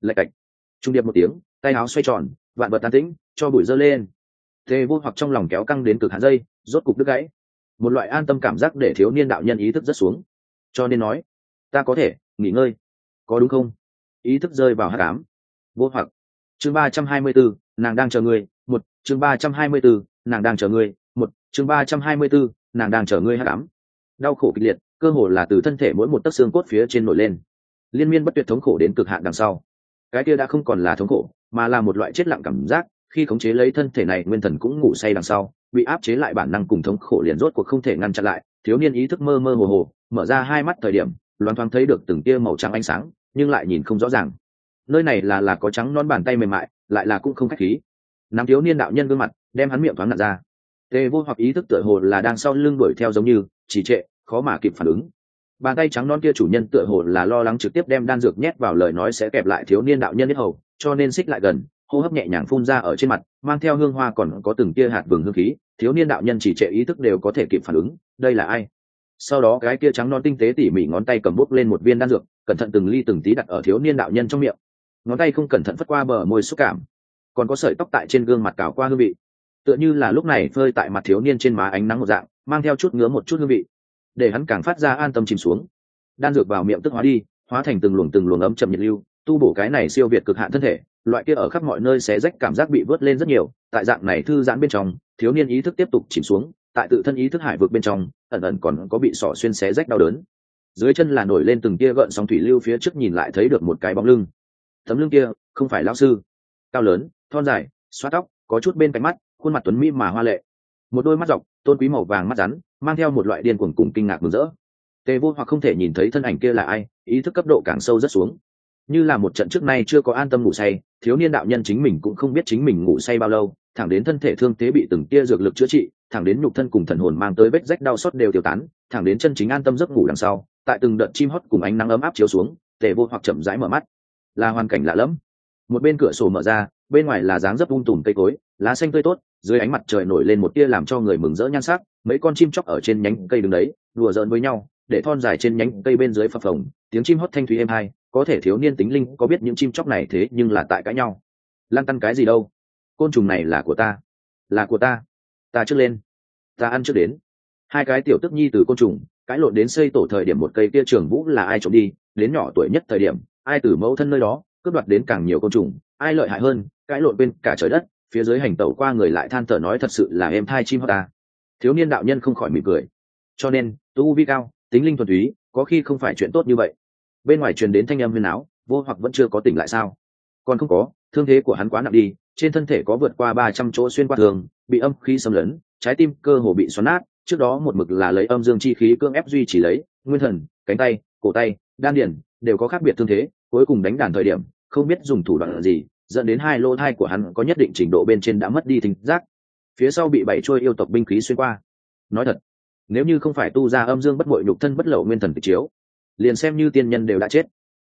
Lạch cạch. Trung điệp một tiếng, tay áo xoay tròn, vạn vật tan tĩnh, cho bụi dơ lên. Tề vô hoặc trong lòng kéo căng đến cực hạ dây, rốt cục đứt gãy. Một loại an tâm cảm giác để thiếu niên đạo nhân ý thức rất xuống. Cho nên nói, ta có thể, nghỉ ngơi. Có đúng không? Ý thức rơi vào hát cám vô hoặc. Chương ba trăm hai mươi bốn nàng đang chờ người. một, chương ba trăm hai mươi bốn nàng đang chờ người. một, chương ba trăm hai mươi bốn nàng đang chờ ngươi hát cám đau khổ kịch liệt cơ hồ là từ thân thể mỗi một tấc xương cốt phía trên nổi lên. Liên miên bất tuyệt thống khổ đến cực hạn đằng sau. Cái kia đã không còn là thống khổ, mà là một loại chết lặng cảm giác, khi khống chế lấy thân thể này, nguyên thần cũng ngủ say đằng sau, bị áp chế lại bản năng cùng thống khổ liền rốt cuộc không thể ngăn chặn lại, thiếu niên ý thức mơ mơ hồ hồ, mở ra hai mắt thời điểm loan thoáng thấy được từng tia màu trắng ánh sáng, nhưng lại nhìn không rõ ràng. Nơi này là là có trắng non bàn tay mềm mại, lại là cũng không khách khí. Nắm thiếu niên đạo nhân gương mặt, đem hắn miệng thoáng nặn ra. Tê vô hoặc ý thức tựa hồ là đang sau lưng đuổi theo giống như, chỉ trệ khó mà kịp phản ứng. Bàn tay trắng non kia chủ nhân tựa hồ là lo lắng trực tiếp đem đan dược nhét vào lời nói sẽ kẹp lại thiếu niên đạo nhân nhất hầu, cho nên xích lại gần, hô hấp nhẹ nhàng phun ra ở trên mặt, mang theo hương hoa còn có từng tia hạt vừng hương khí, thiếu niên đạo nhân chỉ trệ ý thức đều có thể kịp phản ứng, đây là ai? Sau đó cái kia trắng non tinh tế tỉ mỉ ngón tay cầm bút lên một viên đan dược, cẩn thận từng ly từng tí đặt ở thiếu niên đạo nhân trong miệng. Ngón tay không cẩn thận phất qua bờ môi xúc cảm, còn có sợi tóc tại trên gương mặt cào qua hương vị. Tựa như là lúc này phơi tại mặt thiếu niên trên má ánh nắng một dạng, mang theo chút ngứa một chút hương vị để hắn càng phát ra an tâm chìm xuống. Đan dược vào miệng tức hóa đi, hóa thành từng luồng từng luồng ấm chậm nhiệt lưu, tu bổ cái này siêu việt cực hạn thân thể, loại kia ở khắp mọi nơi xé rách cảm giác bị vớt lên rất nhiều, tại dạng này thư giãn bên trong, thiếu niên ý thức tiếp tục chìm xuống, tại tự thân ý thức hải vực bên trong, ẩn ẩn còn có bị sỏ xuyên xé rách đau đớn. Dưới chân là nổi lên từng kia gợn sóng thủy lưu phía trước nhìn lại thấy được một cái bóng lưng. Tấm lưng kia, không phải lão sư. Cao lớn, thon dài xoa tóc, có chút bên cạnh mắt, khuôn mặt tuấn mỹ mà hoa lệ. Một đôi mắt dọc, tôn quý màu vàng mắt rắn mang theo một loại điên cuồng cùng kinh ngạc mừng rỡ. Tề vô hoặc không thể nhìn thấy thân ảnh kia là ai, ý thức cấp độ càng sâu rất xuống. Như là một trận trước nay chưa có an tâm ngủ say, thiếu niên đạo nhân chính mình cũng không biết chính mình ngủ say bao lâu, thẳng đến thân thể thương thế bị từng tia dược lực chữa trị, thẳng đến nhục thân cùng thần hồn mang tới vết rách đau xót đều tiêu tán, thẳng đến chân chính an tâm giấc ngủ đằng sau, tại từng đợt chim hót cùng ánh nắng ấm áp chiếu xuống, tề vô hoặc chậm rãi mở mắt. Là hoàn cảnh lạ lẫm. Một bên cửa sổ mở ra, bên ngoài là dáng dấp um tùm cây cối, lá xanh tươi tốt dưới ánh mặt trời nổi lên một tia làm cho người mừng rỡ nhan sắc, mấy con chim chóc ở trên nhánh cây đứng đấy, đùa giỡn với nhau, để thon dài trên nhánh cây bên dưới phập phồng, tiếng chim hót thanh thúy êm hai, có thể thiếu niên tính linh có biết những chim chóc này thế nhưng là tại cãi nhau. Lan tăn cái gì đâu? Côn trùng này là của ta. Là của ta. Ta trước lên. Ta ăn trước đến. Hai cái tiểu tức nhi từ côn trùng, cãi lộn đến xây tổ thời điểm một cây kia trường vũ là ai trộm đi, đến nhỏ tuổi nhất thời điểm, ai từ mẫu thân nơi đó, cướp đoạt đến càng nhiều côn trùng, ai lợi hại hơn, cãi lộn bên cả trời đất phía dưới hành tẩu qua người lại than thở nói thật sự là em thai chim hót ta. Thiếu niên đạo nhân không khỏi mỉm cười. Cho nên, tu vi cao, tính linh thuần túy, có khi không phải chuyện tốt như vậy. Bên ngoài truyền đến thanh âm huyền áo, vô hoặc vẫn chưa có tỉnh lại sao? Còn không có, thương thế của hắn quá nặng đi, trên thân thể có vượt qua ba trăm chỗ xuyên qua thường, bị âm khí xâm lấn, trái tim cơ hồ bị xoắn nát, trước đó một mực là lấy âm dương chi khí cưỡng ép duy chỉ lấy, nguyên thần, cánh tay, cổ tay, đan điển đều có khác biệt thương thế, cuối cùng đánh đàn thời điểm, không biết dùng thủ đoạn gì dẫn đến hai lô thai của hắn có nhất định trình độ bên trên đã mất đi thính giác. Phía sau bị bảy trôi yêu tộc binh khí xuyên qua. Nói thật, nếu như không phải tu ra âm dương bất bội nhục thân bất lậu nguyên thần tịch chiếu, liền xem như tiên nhân đều đã chết.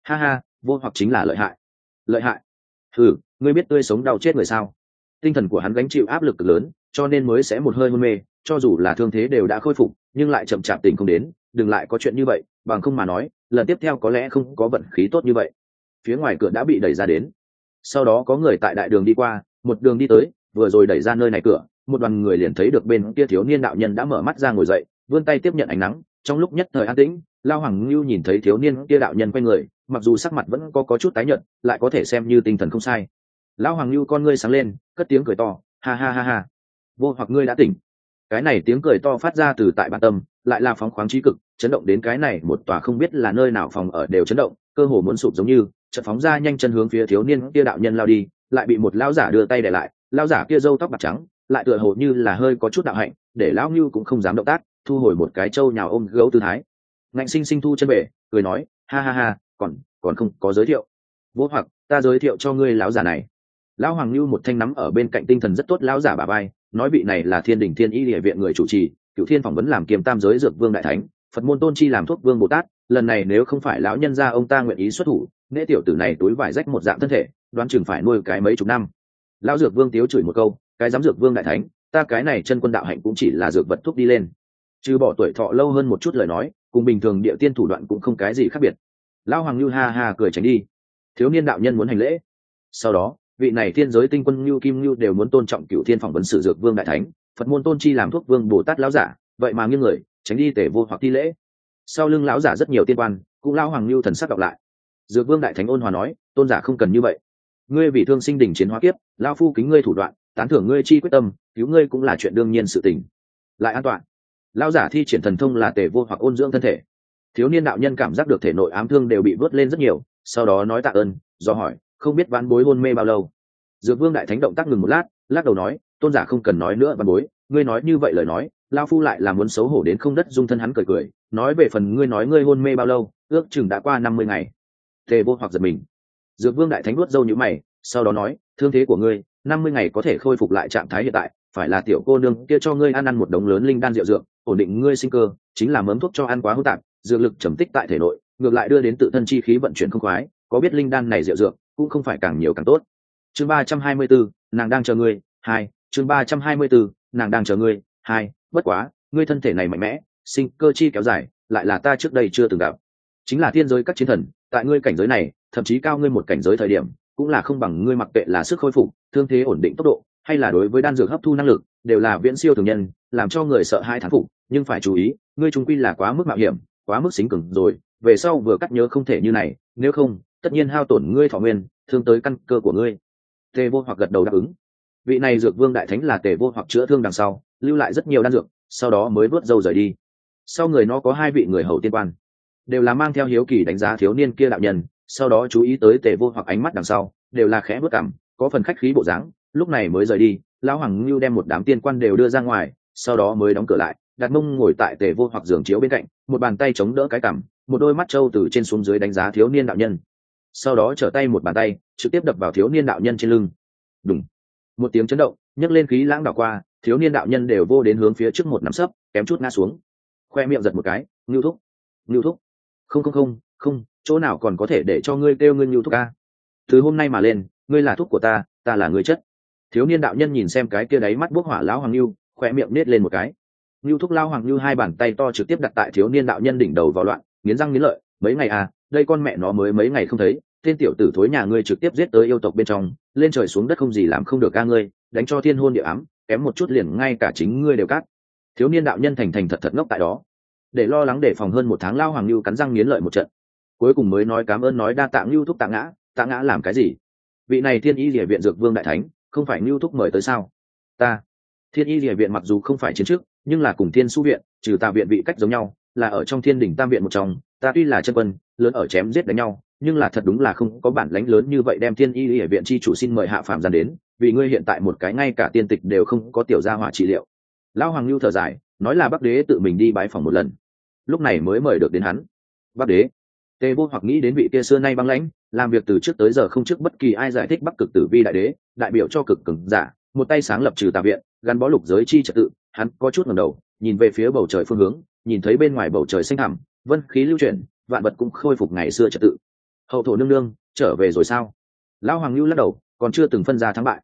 Ha ha, vô hoặc chính là lợi hại. Lợi hại? Ừ ngươi biết tươi sống đau chết người sao? Tinh thần của hắn gánh chịu áp lực lớn, cho nên mới sẽ một hơi hôn mê, cho dù là thương thế đều đã khôi phục, nhưng lại chậm chạp tình không đến, đừng lại có chuyện như vậy, bằng không mà nói, lần tiếp theo có lẽ không có vận khí tốt như vậy. Phía ngoài cửa đã bị đẩy ra đến sau đó có người tại đại đường đi qua một đường đi tới vừa rồi đẩy ra nơi này cửa một đoàn người liền thấy được bên kia thiếu niên đạo nhân đã mở mắt ra ngồi dậy vươn tay tiếp nhận ánh nắng trong lúc nhất thời an tĩnh lao hoàng ngưu nhìn thấy thiếu niên kia đạo nhân quay người mặc dù sắc mặt vẫn có, có chút tái nhợt lại có thể xem như tinh thần không sai. Lão hoàng ngưu con ngươi sáng lên cất tiếng cười to ha ha ha ha vô hoặc ngươi đã tỉnh. Cái này tiếng cười to phát ra từ tại bản tâm lại là phóng khoáng trí cực chấn động đến cái này một tòa không biết là nơi nào phòng ở đều chấn động cơ hồ muốn sụp giống như chợt phóng ra nhanh chân hướng phía thiếu niên kia đạo nhân lao đi, lại bị một lão giả đưa tay để lại. Lão giả kia râu tóc bạc trắng, lại tựa hồ như là hơi có chút đạo hạnh, để lão ngưu cũng không dám động tác, thu hồi một cái trâu nhào ôm gấu tư thái. Ngạnh sinh sinh thu chân bể cười nói, ha ha ha, còn còn không có giới thiệu. Vô hoặc, ta giới thiệu cho ngươi lão giả này. Lão hoàng lưu một thanh nắm ở bên cạnh tinh thần rất tốt lão giả bà bay nói vị này là thiên đình thiên y địa viện người chủ trì cựu thiên phỏng vấn làm kiềm tam giới dược vương đại thánh, phật môn tôn chi làm thuốc vương bồ tát lần này nếu không phải lão nhân gia ông ta nguyện ý xuất thủ nghệ tiểu tử này túi vải rách một dạng thân thể, đoán chừng phải nuôi cái mấy chục năm. Lão dược vương tiếu chửi một câu, cái dám dược vương đại thánh, ta cái này chân quân đạo hạnh cũng chỉ là dược vật thuốc đi lên. Trừ bỏ tuổi thọ lâu hơn một chút lời nói, cùng bình thường địa tiên thủ đoạn cũng không cái gì khác biệt. Lão hoàng lưu ha ha cười tránh đi. Thiếu niên đạo nhân muốn hành lễ. Sau đó, vị này thiên giới tinh quân lưu kim lưu đều muốn tôn trọng cựu thiên phỏng vấn sử dược vương đại thánh. Phật môn tôn chi làm thuốc vương bồ tát lão giả, vậy mà nghiêng người, tránh đi tể vô hoặc thi lễ sau lưng lão giả rất nhiều tiên quan, cũng lao hoàng lưu thần sắc đọc lại. Dược vương đại thánh ôn hòa nói, tôn giả không cần như vậy. Ngươi vì thương sinh đình chiến hóa kiếp lao phu kính ngươi thủ đoạn, tán thưởng ngươi chi quyết tâm, cứu ngươi cũng là chuyện đương nhiên sự tình. Lại an toàn. Lao giả thi triển thần thông là tề vô hoặc ôn dưỡng thân thể. Thiếu niên đạo nhân cảm giác được thể nội ám thương đều bị vớt lên rất nhiều, sau đó nói tạ ơn, do hỏi, không biết ván bối hôn mê bao lâu? Dược vương đại thánh động tác ngừng một lát, lắc đầu nói, tôn giả không cần nói nữa ván bối, ngươi nói như vậy lời nói lao phu lại là muốn xấu hổ đến không đất dung thân hắn cười cười nói về phần ngươi nói ngươi hôn mê bao lâu, ước chừng đã qua năm mươi ngày. Tề vô hoặc giật mình. Dược vương đại thánh nuốt dâu như mày, sau đó nói, thương thế của ngươi, năm mươi ngày có thể khôi phục lại trạng thái hiện tại, phải là tiểu cô nương kia cho ngươi ăn ăn một đống lớn linh đan rượu dược, ổn định ngươi sinh cơ, chính là mớm thuốc cho ăn quá hỗn tạp, dược lực trầm tích tại thể nội, ngược lại đưa đến tự thân chi khí vận chuyển không khoái, có biết linh đan này rượu dược cũng không phải càng nhiều càng tốt. Chương ba trăm hai mươi bốn, nàng đang chờ ngươi, hai, chương ba trăm hai mươi bốn, nàng đang chờ ngươi, hai, bất quá, ngươi thân thể này mạnh mẽ sinh cơ chi kéo dài, lại là ta trước đây chưa từng gặp. Chính là thiên giới các chiến thần, tại ngươi cảnh giới này, thậm chí cao ngươi một cảnh giới thời điểm, cũng là không bằng ngươi mặc kệ là sức khôi phục, thương thế ổn định tốc độ, hay là đối với đan dược hấp thu năng lực, đều là viễn siêu thường nhân, làm cho người sợ hai thán phục. Nhưng phải chú ý, ngươi trung quy là quá mức mạo hiểm, quá mức xính cứng rồi, về sau vừa cắt nhớ không thể như này, nếu không, tất nhiên hao tổn ngươi thọ nguyên, thương tới căn cơ của ngươi. Tề vô hoặc gật đầu đáp ứng. Vị này dược vương đại thánh là tề vô hoặc chữa thương đằng sau, lưu lại rất nhiều đan dược, sau đó mới vớt dâu rời đi sau người nó có hai vị người hầu tiên quan, đều là mang theo hiếu kỳ đánh giá thiếu niên kia đạo nhân, sau đó chú ý tới tề vô hoặc ánh mắt đằng sau, đều là khẽ bước cảm, có phần khách khí bộ dáng, lúc này mới rời đi, lão hoàng ngưu đem một đám tiên quan đều đưa ra ngoài, sau đó mới đóng cửa lại, đặt mông ngồi tại tề vô hoặc giường chiếu bên cạnh, một bàn tay chống đỡ cái cằm, một đôi mắt trâu từ trên xuống dưới đánh giá thiếu niên đạo nhân. Sau đó trở tay một bàn tay, trực tiếp đập vào thiếu niên đạo nhân trên lưng. Đúng một tiếng chấn động, nhấc lên khí lãng đảo qua, thiếu niên đạo nhân đều vô đến hướng phía trước một nắm sấp, kém chút ngã xuống khoe miệng giật một cái, ngưu thúc ngưu thúc, không không không không, chỗ nào còn có thể để cho ngươi kêu ngươi ngưu thúc ca? Từ hôm nay mà lên, ngươi là thúc của ta ta là người chất. Thiếu niên đạo nhân nhìn xem cái kia đáy mắt bốc hỏa lão hoàng ngưu khoe miệng nết lên một cái. Ngưu thúc lao hoàng ngưu hai bàn tay to trực tiếp đặt tại thiếu niên đạo nhân đỉnh đầu vào loạn, nghiến răng nghiến lợi, mấy ngày à đây con mẹ nó mới mấy ngày không thấy, tên tiểu tử thối nhà ngươi trực tiếp giết tới yêu tộc bên trong, lên trời xuống đất không gì làm không được ca ngươi, đánh cho thiên hôn địa ám, kém một chút liền ngay cả chính ngươi đều cắt thiếu niên đạo nhân thành thành thật thật ngốc tại đó. Để lo lắng để phòng hơn một tháng, lao hoàng lưu cắn răng nghiến lợi một trận. Cuối cùng mới nói cảm ơn, nói đa tạng lưu thúc tạ ngã. Tạ ngã làm cái gì? Vị này thiên y rỉa viện dược vương đại thánh, không phải lưu thúc mời tới sao? Ta. Thiên y rỉa viện mặc dù không phải chiến trước nhưng là cùng thiên su viện, trừ tạ viện vị cách giống nhau, là ở trong thiên đỉnh tam viện một trong. Ta tuy là chân quân, lớn ở chém giết đánh nhau, nhưng là thật đúng là không có bản lãnh lớn như vậy đem thiên y địa viện chi chủ xin mời hạ phàm gian đến, vì ngươi hiện tại một cái ngay cả tiên tịch đều không có tiểu gia hỏa trị liệu lão hoàng lưu thở dài, nói là bắc đế tự mình đi bái phòng một lần. Lúc này mới mời được đến hắn. Bắc đế tề vô hoặc nghĩ đến vị kia xưa nay băng lãnh, làm việc từ trước tới giờ không trước bất kỳ ai giải thích bắc cực tử vi đại đế, đại biểu cho cực cứng giả, một tay sáng lập trừ tà viện, gắn bó lục giới chi trật tự, hắn có chút ngầm đầu, nhìn về phía bầu trời phương hướng, nhìn thấy bên ngoài bầu trời xanh thẳm, vân khí lưu chuyển, vạn vật cũng khôi phục ngày xưa trật tự. Hậu thổ nương nương, trở về rồi sao? Lão hoàng lưu lắc đầu, còn chưa từng phân ra thắng bại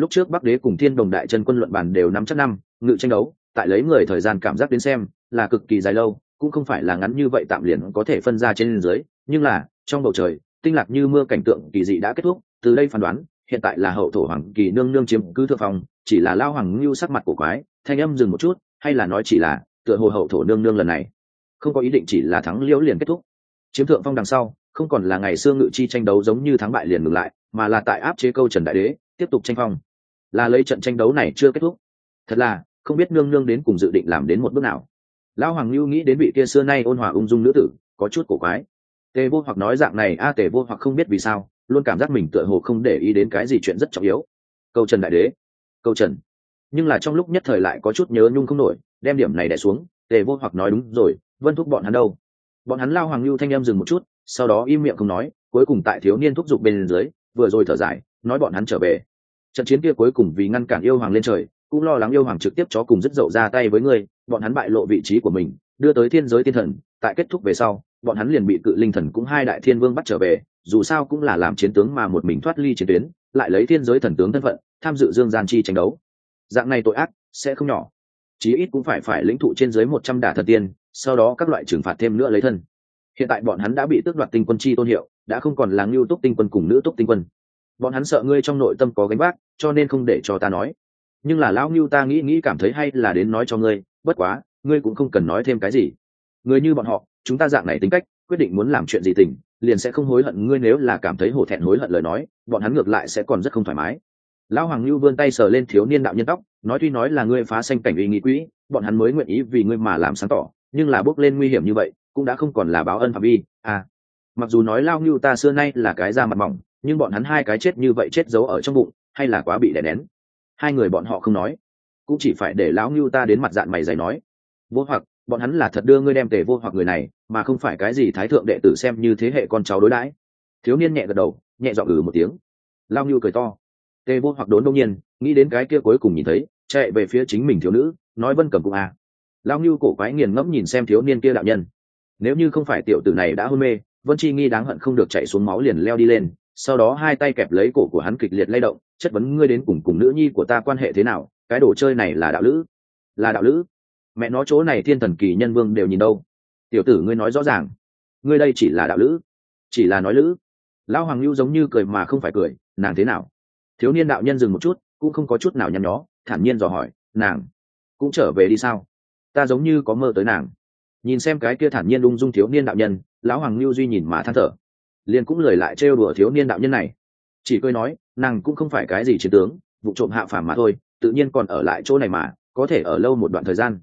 lúc trước bắc đế cùng thiên đồng đại chân quân luận bàn đều nắm chắc năm, ngự tranh đấu, tại lấy người thời gian cảm giác đến xem, là cực kỳ dài lâu, cũng không phải là ngắn như vậy tạm liền có thể phân ra trên dưới, nhưng là, trong bầu trời, tinh lạc như mưa cảnh tượng kỳ dị đã kết thúc, từ đây phán đoán, hiện tại là hậu thổ hoàng kỳ nương nương chiếm cứ thượng phòng chỉ là lao hoàng ngưu sắc mặt của quái, thanh âm dừng một chút, hay là nói chỉ là, tựa hồ hậu thổ nương nương lần này, không có ý định chỉ là thắng liễu liền kết thúc. Chiếm thượng phong đằng sau, không còn là ngày xưa ngự chi tranh đấu giống như thắng bại liền ngừng lại, mà là tại áp chế câu trần đại đế, tiếp tục tranh phong là lấy trận tranh đấu này chưa kết thúc. Thật là, không biết nương nương đến cùng dự định làm đến một bước nào. Lão hoàng lưu nghĩ đến vị kia xưa nay ôn hòa ung dung nữ tử, có chút cổ quái. Tề vô hoặc nói dạng này, a, tề vô hoặc không biết vì sao, luôn cảm giác mình tựa hồ không để ý đến cái gì chuyện rất trọng yếu. Câu trần đại đế. Câu trần. Nhưng là trong lúc nhất thời lại có chút nhớ nhung không nổi, đem điểm này đẻ xuống, tề vô hoặc nói đúng rồi, vân thúc bọn hắn đâu? Bọn hắn lao hoàng lưu thanh em dừng một chút, sau đó im miệng không nói, cuối cùng tại thiếu niên thúc giục bên dưới, vừa rồi thở dài, nói bọn hắn trở về trận chiến kia cuối cùng vì ngăn cản yêu hoàng lên trời, cũng lo lắng yêu hoàng trực tiếp chó cùng rất dậu ra tay với ngươi, bọn hắn bại lộ vị trí của mình, đưa tới thiên giới tiên thần, tại kết thúc về sau, bọn hắn liền bị cự linh thần cũng hai đại thiên vương bắt trở về, dù sao cũng là làm chiến tướng mà một mình thoát ly chiến tuyến, lại lấy thiên giới thần tướng thân phận, tham dự dương gian chi tranh đấu. Dạng này tội ác, sẽ không nhỏ. Chí ít cũng phải phải lĩnh thụ trên dưới một trăm đả thần tiên, sau đó các loại trừng phạt thêm nữa lấy thân. Hiện tại bọn hắn đã bị tước đoạt tinh quân chi tôn hiệu, đã không còn là ngưu túc tinh quân cùng nữ túc tinh quân bọn hắn sợ ngươi trong nội tâm có gánh vác, cho nên không để cho ta nói. Nhưng là lão ngưu ta nghĩ nghĩ cảm thấy hay là đến nói cho ngươi, bất quá, ngươi cũng không cần nói thêm cái gì. Người như bọn họ, chúng ta dạng này tính cách, quyết định muốn làm chuyện gì tình, liền sẽ không hối hận ngươi nếu là cảm thấy hổ thẹn hối hận lời nói, bọn hắn ngược lại sẽ còn rất không thoải mái. Lão hoàng lưu vươn tay sờ lên thiếu niên đạo nhân tóc, nói tuy nói là ngươi phá xanh cảnh uy nghĩ quỹ, bọn hắn mới nguyện ý vì ngươi mà làm sáng tỏ, nhưng là bước lên nguy hiểm như vậy, cũng đã không còn là báo ân phạm vi. À mặc dù nói lao ngưu ta xưa nay là cái da mặt mỏng nhưng bọn hắn hai cái chết như vậy chết giấu ở trong bụng, hay là quá bị đè nén? Hai người bọn họ không nói, cũng chỉ phải để lão ngưu ta đến mặt dạng mày dày nói. Vô hoặc, bọn hắn là thật đưa ngươi đem tề vô hoặc người này, mà không phải cái gì thái thượng đệ tử xem như thế hệ con cháu đối đãi. Thiếu niên nhẹ gật đầu, nhẹ dọn ừ một tiếng. Lao ngưu cười to. Tề vô hoặc đốn đông nhiên, nghĩ đến cái kia cuối cùng nhìn thấy, chạy về phía chính mình thiếu nữ, nói vân cầm cụ à. lao ngưu cổ quái nghiền ngẫm nhìn xem thiếu niên kia đạo nhân. Nếu như không phải tiểu tử này đã hôn mê, vân chi nghi đáng hận không được chạy xuống máu liền leo đi lên sau đó hai tay kẹp lấy cổ của hắn kịch liệt lay động, chất vấn ngươi đến cùng cùng nữ nhi của ta quan hệ thế nào, cái đồ chơi này là đạo lữ. Là đạo lữ. Mẹ nó chỗ này thiên thần kỳ nhân vương đều nhìn đâu. Tiểu tử ngươi nói rõ ràng. Ngươi đây chỉ là đạo lữ. Chỉ là nói lữ. Lão hoàng lưu giống như cười mà không phải cười, nàng thế nào? Thiếu niên đạo nhân dừng một chút, cũng không có chút nào nhăn nhó, thản nhiên dò hỏi, nàng cũng trở về đi sao? Ta giống như có mơ tới nàng. Nhìn xem cái kia thản nhiên ung dung thiếu niên đạo nhân, lão hoàng lưu duy nhìn mà than thở liền cũng lời lại trêu đùa thiếu niên đạo nhân này. Chỉ cười nói, nàng cũng không phải cái gì chiến tướng, vụ trộm hạ phàm mà thôi, tự nhiên còn ở lại chỗ này mà, có thể ở lâu một đoạn thời gian.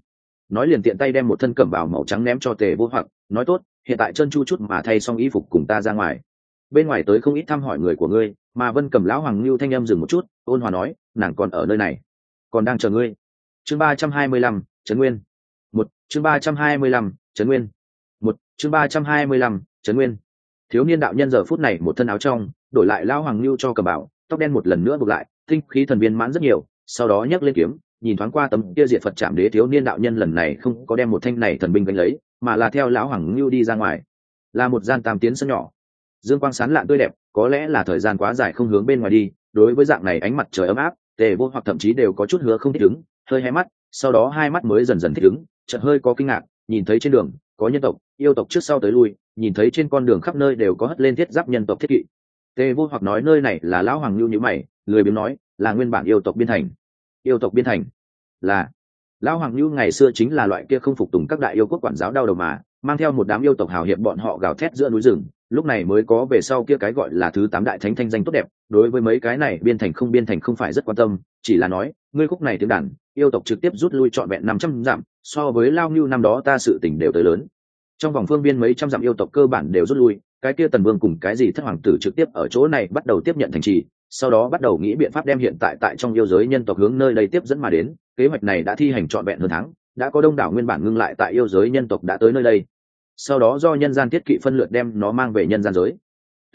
Nói liền tiện tay đem một thân cẩm bào màu trắng ném cho tề vô hoặc, nói tốt, hiện tại chân chu chút mà thay xong y phục cùng ta ra ngoài. Bên ngoài tới không ít thăm hỏi người của ngươi, mà vân cầm lão hoàng lưu thanh em dừng một chút, ôn hòa nói, nàng còn ở nơi này, còn đang chờ ngươi. Chương ba trăm hai mươi lăm, trấn nguyên. Một, chương ba trăm hai mươi lăm, trấn nguyên. Một, chương ba trăm hai mươi lăm, trấn nguyên thiếu niên đạo nhân giờ phút này một thân áo trong, đổi lại lao hoàng lưu cho cầm bảo, tóc đen một lần nữa buộc lại, tinh khí thần viên mãn rất nhiều, sau đó nhấc lên kiếm, nhìn thoáng qua tấm kia diệt phật chạm đế thiếu niên đạo nhân lần này không có đem một thanh này thần binh gánh lấy, mà là theo lão hoàng lưu đi ra ngoài. Là một gian tam tiến sân nhỏ. Dương quang sán lạn tươi đẹp, có lẽ là thời gian quá dài không hướng bên ngoài đi, đối với dạng này ánh mặt trời ấm áp, tề vô hoặc thậm chí đều có chút hứa không thích ứng, hơi hé mắt, sau đó hai mắt mới dần dần thích ứng, chợt hơi có kinh ngạc, nhìn thấy trên đường có nhân tộc, yêu tộc trước sau tới lui, nhìn thấy trên con đường khắp nơi đều có hất lên thiết giáp nhân tộc thiết kỵ. Tề vô hoặc nói nơi này là lão hoàng lưu nhữ mày, lười biếng nói, là nguyên bản yêu tộc biên thành. Yêu tộc biên thành? Là. Lão hoàng lưu ngày xưa chính là loại kia không phục tùng các đại yêu quốc quản giáo đau đầu mà, mang theo một đám yêu tộc hào hiệp bọn họ gào thét giữa núi rừng, lúc này mới có về sau kia cái gọi là thứ tám đại thánh thanh danh tốt đẹp, đối với mấy cái này biên thành không biên thành không phải rất quan tâm, chỉ là nói, ngươi khúc này tiếng đàn, yêu tộc trực tiếp rút lui trọn vẹn năm trăm dặm so với lao ngưu năm đó ta sự tình đều tới lớn. Trong vòng phương biên mấy trăm dặm yêu tộc cơ bản đều rút lui, cái kia tần vương cùng cái gì thất hoàng tử trực tiếp ở chỗ này bắt đầu tiếp nhận thành trì, sau đó bắt đầu nghĩ biện pháp đem hiện tại tại trong yêu giới nhân tộc hướng nơi đây tiếp dẫn mà đến, kế hoạch này đã thi hành trọn vẹn hơn tháng, đã có đông đảo nguyên bản ngưng lại tại yêu giới nhân tộc đã tới nơi đây. Sau đó do nhân gian thiết kỵ phân lượt đem nó mang về nhân gian giới.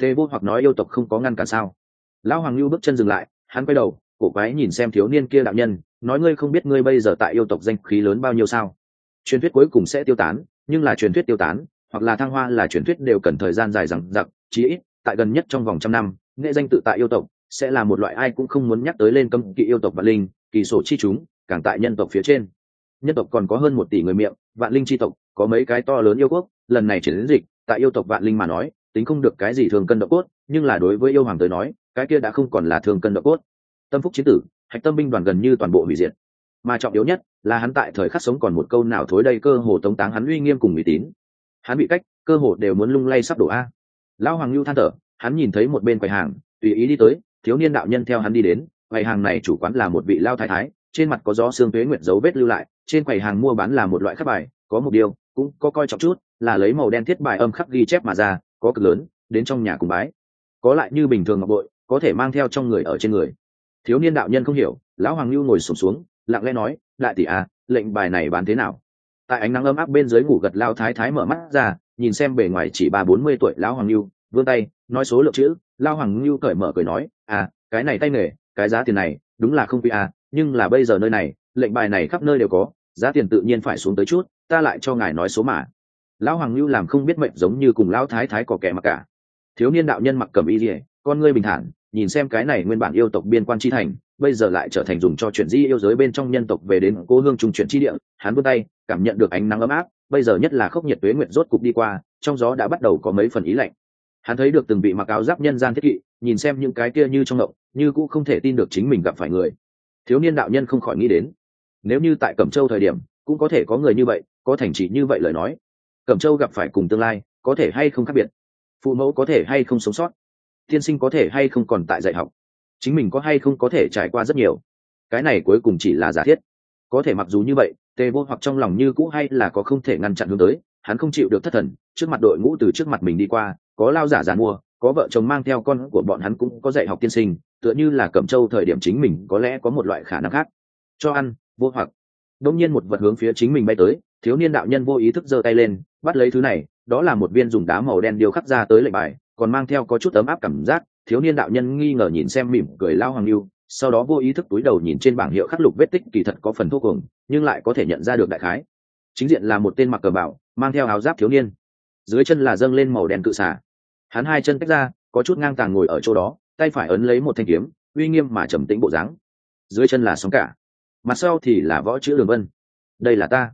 Tê vô hoặc nói yêu tộc không có ngăn cản sao? Lão hoàng lưu bước chân dừng lại, hắn quay đầu, cổ quái nhìn xem thiếu niên kia đạo nhân nói ngươi không biết ngươi bây giờ tại yêu tộc danh khí lớn bao nhiêu sao? Truyền thuyết cuối cùng sẽ tiêu tán, nhưng là truyền thuyết tiêu tán, hoặc là thăng hoa là truyền thuyết đều cần thời gian dài rằng giặc chí ít, tại gần nhất trong vòng trăm năm, nghệ danh tự tại yêu tộc sẽ là một loại ai cũng không muốn nhắc tới lên cấm kỵ yêu tộc vạn linh, kỳ sổ chi chúng, càng tại nhân tộc phía trên. Nhân tộc còn có hơn một tỷ người miệng, vạn linh chi tộc, có mấy cái to lớn yêu quốc, lần này chuyển đến dịch, tại yêu tộc vạn linh mà nói, tính không được cái gì thường cân độ cốt, nhưng là đối với yêu hoàng tới nói, cái kia đã không còn là thường cân độ cốt. Tâm phúc chiến tử hạch tâm binh đoàn gần như toàn bộ hủy diệt. Mà trọng yếu nhất là hắn tại thời khắc sống còn một câu nào thối đây cơ hồ tống táng hắn uy nghiêm cùng uy tín. Hắn bị cách, cơ hồ đều muốn lung lay sắp đổ a. Lão hoàng lưu than thở, hắn nhìn thấy một bên quầy hàng, tùy ý đi tới, thiếu niên đạo nhân theo hắn đi đến, quầy hàng này chủ quán là một vị lao thái thái, trên mặt có gió xương tuế nguyện dấu vết lưu lại, trên quầy hàng mua bán là một loại khắc bài, có một điều cũng có coi trọng chút, là lấy màu đen thiết bài âm khắc ghi chép mà ra, có cực lớn, đến trong nhà cùng bái. Có lại như bình thường ngọc bội, có thể mang theo trong người ở trên người thiếu niên đạo nhân không hiểu lão hoàng lưu ngồi sụp xuống, xuống lặng lẽ nói đại tỷ à lệnh bài này bán thế nào? Tại ánh nắng ấm áp bên dưới ngủ gật lao thái thái mở mắt ra nhìn xem bề ngoài chỉ ba bốn mươi tuổi lão hoàng lưu vươn tay nói số lượng chữ. Lao hoàng lưu cởi mở cười nói à cái này tay nghề cái giá tiền này đúng là không quý à nhưng là bây giờ nơi này lệnh bài này khắp nơi đều có giá tiền tự nhiên phải xuống tới chút ta lại cho ngài nói số mà. Lão hoàng lưu làm không biết mệnh giống như cùng lão thái thái có kẻ mặc cả. Thiếu niên đạo nhân mặc cầm y con ngươi bình thản nhìn xem cái này nguyên bản yêu tộc biên quan chi thành, bây giờ lại trở thành dùng cho chuyện di yêu giới bên trong nhân tộc về đến cố hương trung chuyển chi địa, hắn vươn tay, cảm nhận được ánh nắng ấm áp, bây giờ nhất là khốc nhiệt tuế nguyện rốt cục đi qua, trong gió đã bắt đầu có mấy phần ý lạnh. Hắn thấy được từng vị mặc áo giáp nhân gian thiết kỵ, nhìn xem những cái kia như trong ngộng, như cũng không thể tin được chính mình gặp phải người. Thiếu niên đạo nhân không khỏi nghĩ đến, nếu như tại cẩm châu thời điểm, cũng có thể có người như vậy, có thành trị như vậy lời nói. Cẩm châu gặp phải cùng tương lai, có thể hay không khác biệt? Phụ mẫu có thể hay không sống sót? Tiên sinh có thể hay không còn tại dạy học? Chính mình có hay không có thể trải qua rất nhiều? Cái này cuối cùng chỉ là giả thiết. Có thể mặc dù như vậy, tề vô hoặc trong lòng như cũ hay là có không thể ngăn chặn hướng tới, hắn không chịu được thất thần, trước mặt đội ngũ từ trước mặt mình đi qua, có lao giả giàn mua, có vợ chồng mang theo con của bọn hắn cũng có dạy học tiên sinh, tựa như là cẩm châu thời điểm chính mình có lẽ có một loại khả năng khác. Cho ăn, vô hoặc. Đông nhiên một vật hướng phía chính mình bay tới, thiếu niên đạo nhân vô ý thức giơ tay lên, bắt lấy thứ này, đó là một viên dùng đá màu đen điêu khắc ra tới lệnh bài còn mang theo có chút ấm áp cảm giác, thiếu niên đạo nhân nghi ngờ nhìn xem mỉm cười lao hoàng lưu sau đó vô ý thức túi đầu nhìn trên bảng hiệu khắc lục vết tích kỳ thật có phần thô cùng nhưng lại có thể nhận ra được đại khái. Chính diện là một tên mặc cờ bảo mang theo áo giáp thiếu niên. Dưới chân là dâng lên màu đen cự xả hắn hai chân tách ra, có chút ngang tàng ngồi ở chỗ đó, tay phải ấn lấy một thanh kiếm, uy nghiêm mà trầm tĩnh bộ dáng. Dưới chân là sóng cả, mặt sau thì là võ chữ đường vân. Đây là ta.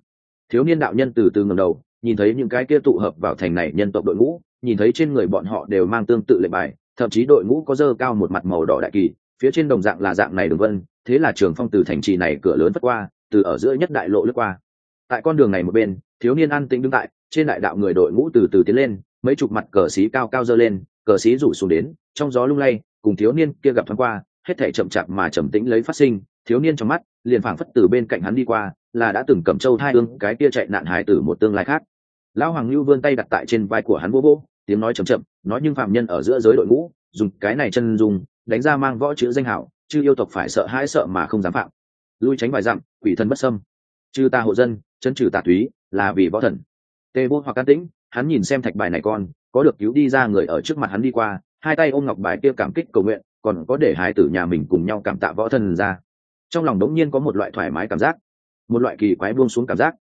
Thiếu niên đạo nhân từ từ ngầm đầu nhìn thấy những cái kia tụ hợp vào thành này nhân tộc đội ngũ, nhìn thấy trên người bọn họ đều mang tương tự lệnh bài, thậm chí đội ngũ có dơ cao một mặt màu đỏ đại kỳ, phía trên đồng dạng là dạng này đường vân, thế là trường phong từ thành trì này cửa lớn vất qua, từ ở giữa nhất đại lộ lướt qua. Tại con đường này một bên, thiếu niên an tĩnh đứng tại trên đại đạo người đội ngũ từ từ tiến lên, mấy chục mặt cờ xí cao cao dơ lên, cờ xí rủ xuống đến, trong gió lung lay, cùng thiếu niên kia gặp thoáng qua, hết thể chậm chạp mà trầm tĩnh lấy phát sinh, thiếu niên trong mắt liền phảng phất từ bên cạnh hắn đi qua là đã từng cầm châu thai ương, cái kia chạy nạn hải tử một tương lai khác. Lão hoàng lưu vươn tay đặt tại trên vai của hắn vô vô, tiếng nói chầm chậm, nói nhưng phạm nhân ở giữa giới đội ngũ, dùng cái này chân dùng đánh ra mang võ chữ danh hảo, chứ yêu tộc phải sợ hãi sợ mà không dám phạm. Lui tránh vài dặm, quỷ thân bất sâm chư ta hộ dân, chân trừ tà túy, là vì võ thần. Tê vô hoặc can tĩnh, hắn nhìn xem thạch bài này con, có được cứu đi ra người ở trước mặt hắn đi qua, hai tay ôm ngọc bài kia cảm kích cầu nguyện, còn có để hải tử nhà mình cùng nhau cảm tạ võ thần ra. Trong lòng đống nhiên có một loại thoải mái cảm giác một loại kỳ quái buông xuống cảm giác.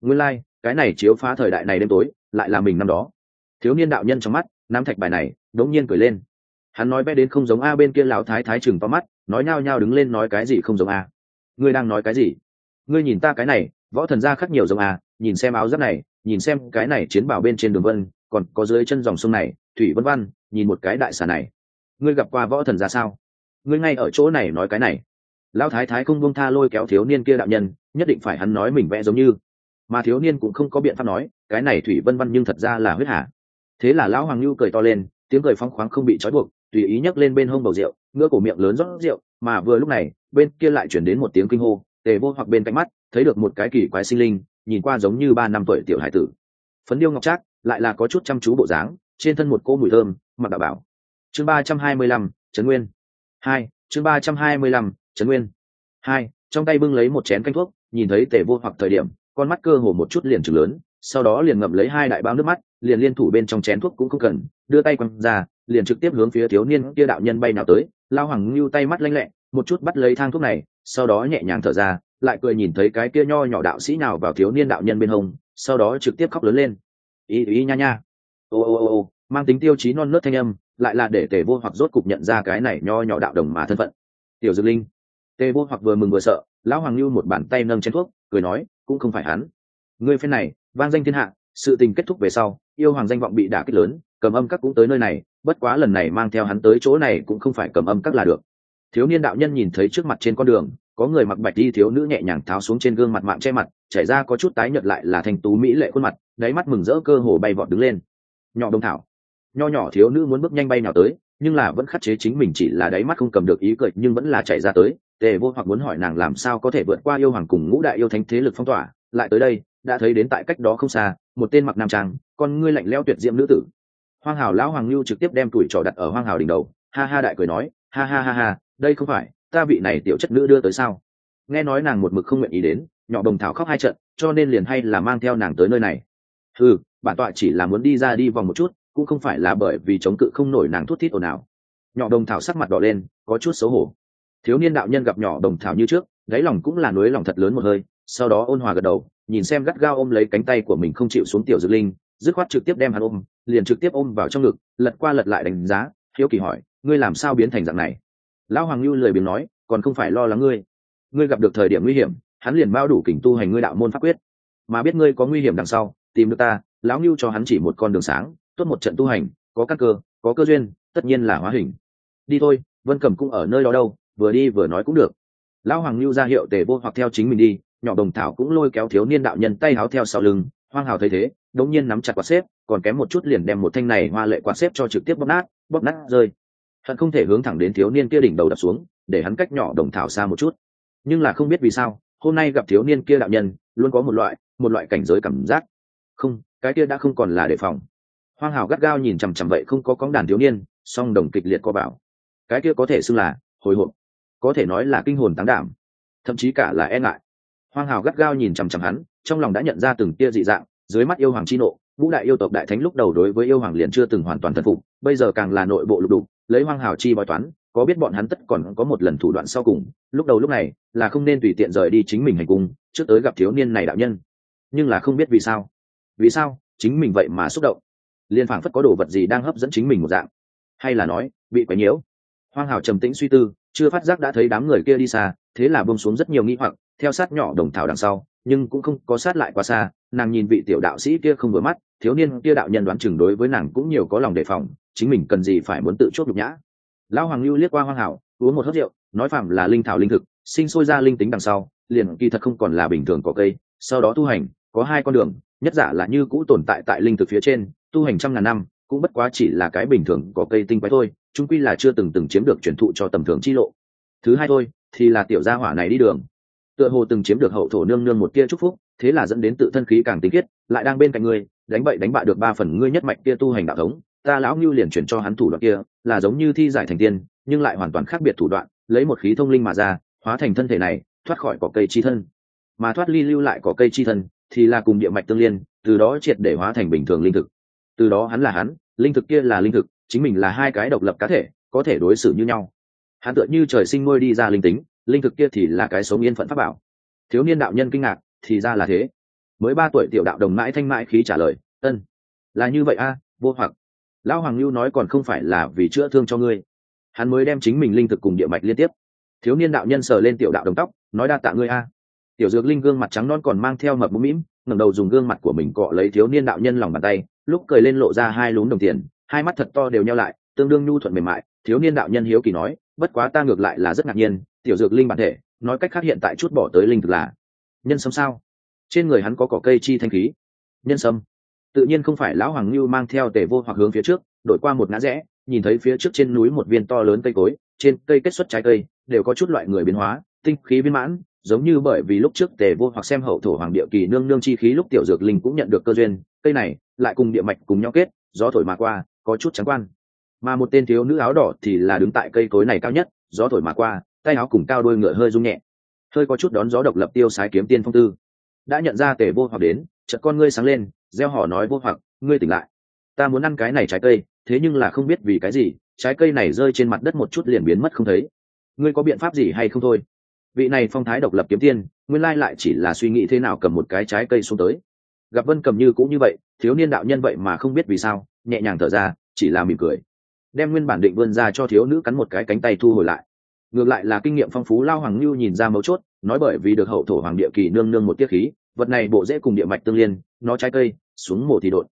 Nguyên lai、like, cái này chiếu phá thời đại này đêm tối lại là mình năm đó. Thiếu niên đạo nhân trong mắt nam thạch bài này đống nhiên cười lên. Hắn nói bé đến không giống a bên kia lão thái thái chừng vào mắt nói nhao nhao đứng lên nói cái gì không giống a. Ngươi đang nói cái gì? Ngươi nhìn ta cái này võ thần gia khắc nhiều giống a nhìn xem áo giáp này nhìn xem cái này chiến bảo bên trên đường vân còn có dưới chân dòng sông này thủy vân văn nhìn một cái đại xà này. Ngươi gặp qua võ thần ra sao? Ngươi ngay ở chỗ này nói cái này. Lão thái thái không buông tha lôi kéo thiếu niên kia đạo nhân nhất định phải hắn nói mình vẽ giống như. Mà thiếu niên cũng không có biện pháp nói, cái này thủy vân văn nhưng thật ra là huyết hạ thế là lão hoàng nhu cười to lên, tiếng cười phong khoáng không bị trói buộc, tùy ý nhấc lên bên hông bầu rượu ngựa cổ miệng lớn rót rượu, mà vừa lúc này, bên kia lại chuyển đến một tiếng kinh hô, tề vô hoặc bên cạnh mắt, thấy được một cái kỳ quái sinh linh, nhìn qua giống như ba năm tuổi tiểu hải tử. Phấn điêu ngọc trác, lại là có chút chăm chú bộ dáng, trên thân một cô mùi thơm mặc đạo bảo chương ba trăm hai mươi lăm, trấn nguyên. Hai, chương ba trăm hai mươi lăm, trấn nguyên. Hai, trong tay bưng lấy một chén canh thuốc nhìn thấy tề vô hoặc thời điểm, con mắt cơ hồ một chút liền trừng lớn, sau đó liền ngậm lấy hai đại bao nước mắt, liền liên thủ bên trong chén thuốc cũng không cần, đưa tay quăng ra, liền trực tiếp hướng phía thiếu niên kia đạo nhân bay nào tới, lao hoàng lưu tay mắt lanh lẹ, một chút bắt lấy thang thuốc này, sau đó nhẹ nhàng thở ra, lại cười nhìn thấy cái kia nho nhỏ đạo sĩ nào vào thiếu niên đạo nhân bên hông, sau đó trực tiếp khóc lớn lên. Ý ý nha nha. Ô ô ô ô, mang tính tiêu chí non nớt thanh âm, lại là để tề vô hoặc rốt cục nhận ra cái này nho nhỏ đạo đồng mà thân phận. Tiểu dược linh. Tề vô hoặc vừa mừng vừa sợ lão hoàng lưu một bàn tay nâng chén thuốc, cười nói, cũng không phải hắn. Ngươi phen này, vang danh thiên hạ, sự tình kết thúc về sau, yêu hoàng danh vọng bị đả kích lớn, cầm âm các cũng tới nơi này, bất quá lần này mang theo hắn tới chỗ này cũng không phải cầm âm các là được. Thiếu niên đạo nhân nhìn thấy trước mặt trên con đường, có người mặc bạch đi thiếu nữ nhẹ nhàng tháo xuống trên gương mặt mạng che mặt, chảy ra có chút tái nhợt lại là thành tú mỹ lệ khuôn mặt, đáy mắt mừng rỡ cơ hồ bay vọt đứng lên. Nhỏ đông thảo, nho nhỏ thiếu nữ muốn bước nhanh bay nào tới nhưng là vẫn khắc chế chính mình chỉ là đáy mắt không cầm được ý cười, nhưng vẫn là chạy ra tới, tề vô hoặc muốn hỏi nàng làm sao có thể vượt qua yêu hoàng cùng ngũ đại yêu thánh thế lực phong tỏa, lại tới đây, đã thấy đến tại cách đó không xa, một tên mặc nam trang, con ngươi lạnh leo tuyệt diễm nữ tử. Hoang hào lão hoàng lưu trực tiếp đem tuổi trò đặt ở hoang hào đỉnh đầu, ha ha đại cười nói, ha ha ha ha, đây không phải, ta vị này tiểu chất nữ đưa tới sao? Nghe nói nàng một mực không nguyện ý đến, nhỏ đồng thảo khóc hai trận, cho nên liền hay là mang theo nàng tới nơi này. Ừ bản tọa chỉ là muốn đi ra đi vòng một chút cũng không phải là bởi vì chống cự không nổi nàng thút thít ồn ào. Nhỏ đồng thảo sắc mặt đỏ lên, có chút xấu hổ. Thiếu niên đạo nhân gặp nhỏ đồng thảo như trước, đáy lòng cũng là núi lòng thật lớn một hơi, sau đó ôn hòa gật đầu, nhìn xem gắt gao ôm lấy cánh tay của mình không chịu xuống tiểu dược linh, dứt khoát trực tiếp đem hắn ôm, liền trực tiếp ôm vào trong ngực, lật qua lật lại đánh giá, hiếu kỳ hỏi, ngươi làm sao biến thành dạng này? Lão hoàng lưu lười biếng nói, còn không phải lo lắng ngươi. Ngươi gặp được thời điểm nguy hiểm, hắn liền bao đủ kỉnh tu hành ngươi đạo môn pháp quyết. Mà biết ngươi có nguy hiểm đằng sau, tìm được ta, lão Lưu cho hắn chỉ một con đường sáng tốt một trận tu hành, có các cơ, có cơ duyên, tất nhiên là hóa hình. Đi thôi, vân cầm cũng ở nơi đó đâu, vừa đi vừa nói cũng được. Lão hoàng lưu ra hiệu tề vô hoặc theo chính mình đi, nhỏ đồng thảo cũng lôi kéo thiếu niên đạo nhân tay háo theo sau lưng, hoang hào thấy thế, đống nhiên nắm chặt quạt xếp, còn kém một chút liền đem một thanh này hoa lệ quạt xếp cho trực tiếp bóp nát bóp nát rơi. Hận không thể hướng thẳng đến thiếu niên kia đỉnh đầu đập xuống, để hắn cách nhỏ đồng thảo xa một chút. Nhưng là không biết vì sao, hôm nay gặp thiếu niên kia đạo nhân, luôn có một loại một loại cảnh giới cảm giác. Không, cái kia đã không còn là đề phòng hoang hào gắt gao nhìn chằm chằm vậy không có cóng đàn thiếu niên, song đồng kịch liệt co bảo cái kia có thể xưng là hồi hộp, có thể nói là kinh hồn tán đảm, thậm chí cả là e ngại. Hoang hào gắt gao nhìn chằm chằm hắn, trong lòng đã nhận ra từng tia dị dạng, dưới mắt yêu hoàng chi nộ vũ đại yêu tộc đại thánh lúc đầu đối với yêu hoàng liền chưa từng hoàn toàn thần phục, bây giờ càng là nội bộ lục đục, lấy hoang hào chi bói toán, có biết bọn hắn tất còn có một lần thủ đoạn sau cùng, lúc đầu lúc này là không nên tùy tiện rời đi chính mình hành cung, trước tới gặp thiếu niên này đạo nhân. Nhưng là không biết vì sao. Vì sao chính mình vậy mà xúc động? Liên phảng phất có đồ vật gì đang hấp dẫn chính mình một dạng. Hay là nói, bị quấy nhiễu. Hoang hào trầm tĩnh suy tư, chưa phát giác đã thấy đám người kia đi xa, thế là bông xuống rất nhiều nghĩ hoặc, theo sát nhỏ đồng thảo đằng sau, nhưng cũng không có sát lại quá xa, nàng nhìn vị tiểu đạo sĩ kia không vừa mắt, thiếu niên kia đạo nhân đoán chừng đối với nàng cũng nhiều có lòng đề phòng, chính mình cần gì phải muốn tự chốt nhục nhã. Lão hoàng lưu liếc qua hoang hảo, uống một hớt rượu, nói phạm là linh thảo linh thực, sinh sôi ra linh tính đằng sau, liền kỳ thật không còn là bình thường có cây, sau đó tu hành, có hai con đường, nhất giả là như cũ tồn tại tại linh thực phía trên tu hành trăm ngàn năm, cũng bất quá chỉ là cái bình thường có cây tinh quái thôi trung quy là chưa từng từng chiếm được truyền thụ cho tầm thường chi lộ. Thứ hai thôi, thì là tiểu gia hỏa này đi đường. Tựa hồ từng chiếm được hậu thổ nương nương một kia chúc phúc, thế là dẫn đến tự thân khí càng tinh khiết, lại đang bên cạnh ngươi, đánh bậy đánh bạ được ba phần ngươi nhất mạnh kia tu hành đạo thống, ta lão ngưu liền chuyển cho hắn thủ đoạn kia, là giống như thi giải thành tiên, nhưng lại hoàn toàn khác biệt thủ đoạn, lấy một khí thông linh mà ra, hóa thành thân thể này, thoát khỏi cỏ cây chi thân. Mà thoát ly lưu lại cỏ cây chi thân, thì là cùng địa mạch tương liên, từ đó triệt để hóa thành bình thường linh thực từ đó hắn là hắn, linh thực kia là linh thực, chính mình là hai cái độc lập cá thể, có thể đối xử như nhau. Hắn tựa như trời sinh ngôi đi ra linh tính, linh thực kia thì là cái sống yên phận pháp bảo. Thiếu niên đạo nhân kinh ngạc, thì ra là thế. Mới ba tuổi tiểu đạo đồng mãi thanh mãi khí trả lời, ân, là như vậy a, vô hoặc. Lão hoàng lưu nói còn không phải là vì chữa thương cho ngươi. Hắn mới đem chính mình linh thực cùng địa mạch liên tiếp. Thiếu niên đạo nhân sờ lên tiểu đạo đồng tóc, nói đa tạ ngươi a. Tiểu dược linh gương mặt trắng non còn mang theo mập mũm mĩm ngẩng đầu dùng gương mặt của mình cọ lấy thiếu niên đạo nhân lòng bàn tay, lúc cười lên lộ ra hai lún đồng tiền, hai mắt thật to đều nhau lại, tương đương nhu thuận mềm mại, thiếu niên đạo nhân hiếu kỳ nói, bất quá ta ngược lại là rất ngạc nhiên, tiểu dược linh bản thể, nói cách khác hiện tại chút bỏ tới linh thực là nhân sâm sao? Trên người hắn có cỏ cây chi thanh khí. Nhân sâm. Tự nhiên không phải lão hoàng lưu mang theo tề vô hoặc hướng phía trước, đổi qua một ngã rẽ, nhìn thấy phía trước trên núi một viên to lớn cây cối, trên cây kết xuất trái cây, đều có chút loại người biến hóa, tinh khí viên mãn giống như bởi vì lúc trước tề vô hoặc xem hậu thổ hoàng địa kỳ nương nương chi khí lúc tiểu dược linh cũng nhận được cơ duyên, cây này lại cùng địa mạch cùng nhau kết, gió thổi mà qua, có chút trắng quan. Mà một tên thiếu nữ áo đỏ thì là đứng tại cây cối này cao nhất, gió thổi mà qua, tay áo cùng cao đôi ngựa hơi rung nhẹ. Hơi có chút đón gió độc lập tiêu sái kiếm tiên phong tư. Đã nhận ra tề vô hoặc đến, chợt con ngươi sáng lên, gieo họ nói vô hoặc, ngươi tỉnh lại. Ta muốn ăn cái này trái cây, thế nhưng là không biết vì cái gì, trái cây này rơi trên mặt đất một chút liền biến mất không thấy. Ngươi có biện pháp gì hay không thôi? Vị này phong thái độc lập kiếm tiên, nguyên lai lại chỉ là suy nghĩ thế nào cầm một cái trái cây xuống tới. Gặp vân cầm như cũng như vậy, thiếu niên đạo nhân vậy mà không biết vì sao, nhẹ nhàng thở ra, chỉ là mỉm cười. Đem nguyên bản định vươn ra cho thiếu nữ cắn một cái cánh tay thu hồi lại. Ngược lại là kinh nghiệm phong phú lao hoàng lưu nhìn ra mấu chốt, nói bởi vì được hậu thổ hoàng địa kỳ nương nương một tiết khí, vật này bộ dễ cùng địa mạch tương liên, nó trái cây, xuống mồ thì đột.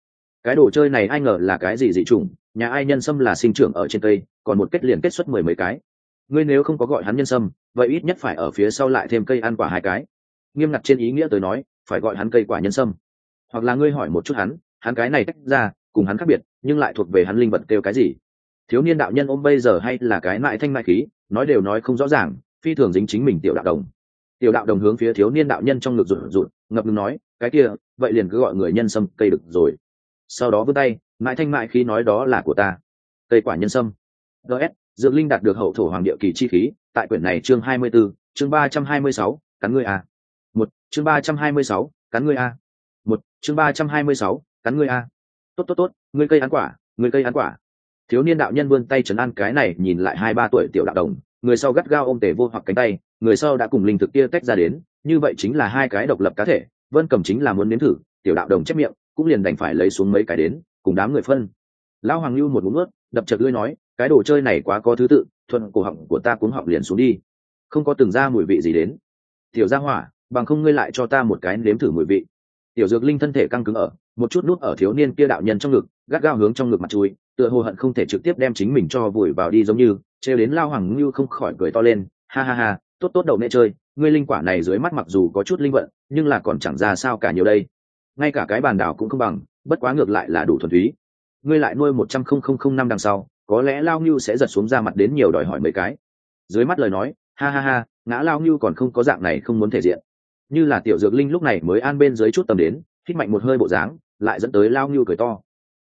Cái đồ chơi này ai ngờ là cái gì dị trùng nhà ai nhân sâm là sinh trưởng ở trên cây, còn một kết liền kết xuất mười mấy cái. Ngươi nếu không có gọi hắn nhân sâm vậy ít nhất phải ở phía sau lại thêm cây ăn quả hai cái. Nghiêm ngặt trên ý nghĩa tới nói, phải gọi hắn cây quả nhân sâm. Hoặc là ngươi hỏi một chút hắn hắn cái này tách ra, cùng hắn khác biệt, nhưng lại thuộc về hắn linh vật kêu cái gì? Thiếu niên đạo nhân ôm bây giờ hay là cái mại thanh mại khí, nói đều nói không rõ ràng, phi thường dính chính mình tiểu đạo đồng. Tiểu đạo đồng hướng phía thiếu niên đạo nhân trong ngực rụt rụt, ngập ngừng nói, cái kia, vậy liền cứ gọi người nhân sâm cây được rồi. Sau đó vươn tay mãi thanh mại khí nói đó là của ta. Cây quả nhân sâm. Ts dược linh đạt được hậu thổ hoàng địa kỳ chi khí tại quyển này chương hai mươi 24, chương ba trăm hai mươi sáu cắn ngươi a. Một chương ba trăm hai mươi sáu cắn ngươi a. Một chương ba trăm hai mươi sáu cắn ngươi a. Tốt tốt tốt ngươi cây ăn quả ngươi cây ăn quả. Thiếu niên đạo nhân vươn tay trấn an cái này nhìn lại hai ba tuổi tiểu đạo đồng người sau gắt gao ôm tề vô hoặc cánh tay người sau đã cùng linh thực kia tách ra đến như vậy chính là hai cái độc lập cá thể vân cầm chính là muốn nếm thử tiểu đạo đồng chép miệng cũng liền đành phải lấy xuống mấy cái đến cùng đám người phân. Lão hoàng lưu một ngụm ướt đập chật lưỡi nói cái đồ chơi này quá có thứ tự, thuận cổ họng của ta cuống họng liền xuống đi. Không có từng ra mùi vị gì đến. Tiểu ra hỏa, bằng không ngươi lại cho ta một cái nếm thử mùi vị. Tiểu dược linh thân thể căng cứng ở, một chút nút ở thiếu niên kia đạo nhân trong ngực, gắt gao hướng trong ngực mặt chui, tựa hồ hận không thể trực tiếp đem chính mình cho vùi vào đi giống như, trêu đến lao hoàng ngưu không khỏi cười to lên, ha ha ha, tốt tốt đầu nệ chơi, ngươi linh quả này dưới mắt mặc dù có chút linh vận, nhưng là còn chẳng ra sao cả nhiều đây. Ngay cả cái bàn đảo cũng không bằng, bất quá ngược lại là đủ thuần túy. Ngươi lại nuôi một trăm không không không năm đằng sau có lẽ lao ngưu sẽ giật xuống ra mặt đến nhiều đòi hỏi mấy cái. Dưới mắt lời nói, ha ha ha, ngã lao ngưu còn không có dạng này không muốn thể diện. Như là tiểu dược linh lúc này mới an bên dưới chút tầm đến, hít mạnh một hơi bộ dáng, lại dẫn tới lao ngưu cười to.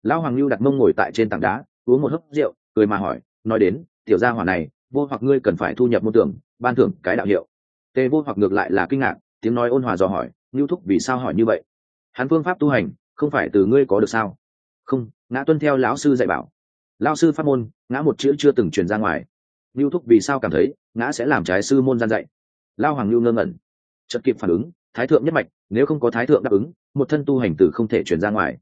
Lao hoàng ngưu đặt mông ngồi tại trên tảng đá, uống một hớp rượu, cười mà hỏi, nói đến, tiểu gia hỏa này, vô hoặc ngươi cần phải thu nhập môn tưởng ban thưởng cái đạo hiệu. Tề vô hoặc ngược lại là kinh ngạc, tiếng nói ôn hòa dò hỏi, ngưu thúc vì sao hỏi như vậy? Hắn phương pháp tu hành, không phải từ ngươi có được sao? Không, ngã tuân theo lão sư dạy bảo lao sư phát môn, ngã một chữ chưa từng truyền ra ngoài. Lưu thúc vì sao cảm thấy, ngã sẽ làm trái sư môn gian dạy. Lao hoàng lưu ngơ ngẩn. Chợt kịp phản ứng, thái thượng nhất mạch, nếu không có thái thượng đáp ứng, một thân tu hành tử không thể truyền ra ngoài.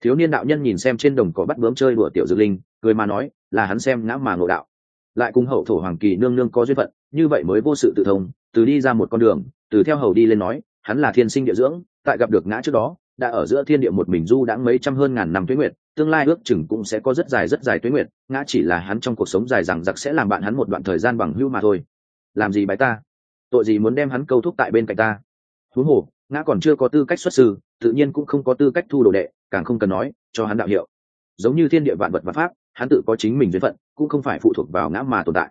Thiếu niên đạo nhân nhìn xem trên đồng cỏ bắt bướm chơi đùa tiểu dược linh, cười mà nói, là hắn xem ngã mà ngộ đạo. Lại cùng hậu thổ hoàng kỳ nương nương có duyên phận, như vậy mới vô sự tự thông, từ đi ra một con đường, từ theo hầu đi lên nói, hắn là thiên sinh địa dưỡng, tại gặp được ngã trước đó, đã ở giữa thiên địa một mình du đã mấy trăm hơn ngàn năm tuế nguyệt tương lai ước chừng cũng sẽ có rất dài rất dài tuế nguyệt, ngã chỉ là hắn trong cuộc sống dài rằng giặc sẽ làm bạn hắn một đoạn thời gian bằng hưu mà thôi. Làm gì bái ta? Tội gì muốn đem hắn câu thúc tại bên cạnh ta? Thú hồ, ngã còn chưa có tư cách xuất sư, tự nhiên cũng không có tư cách thu đồ đệ, càng không cần nói, cho hắn đạo hiệu. Giống như thiên địa vạn vật và pháp, hắn tự có chính mình duyên phận, cũng không phải phụ thuộc vào ngã mà tồn tại.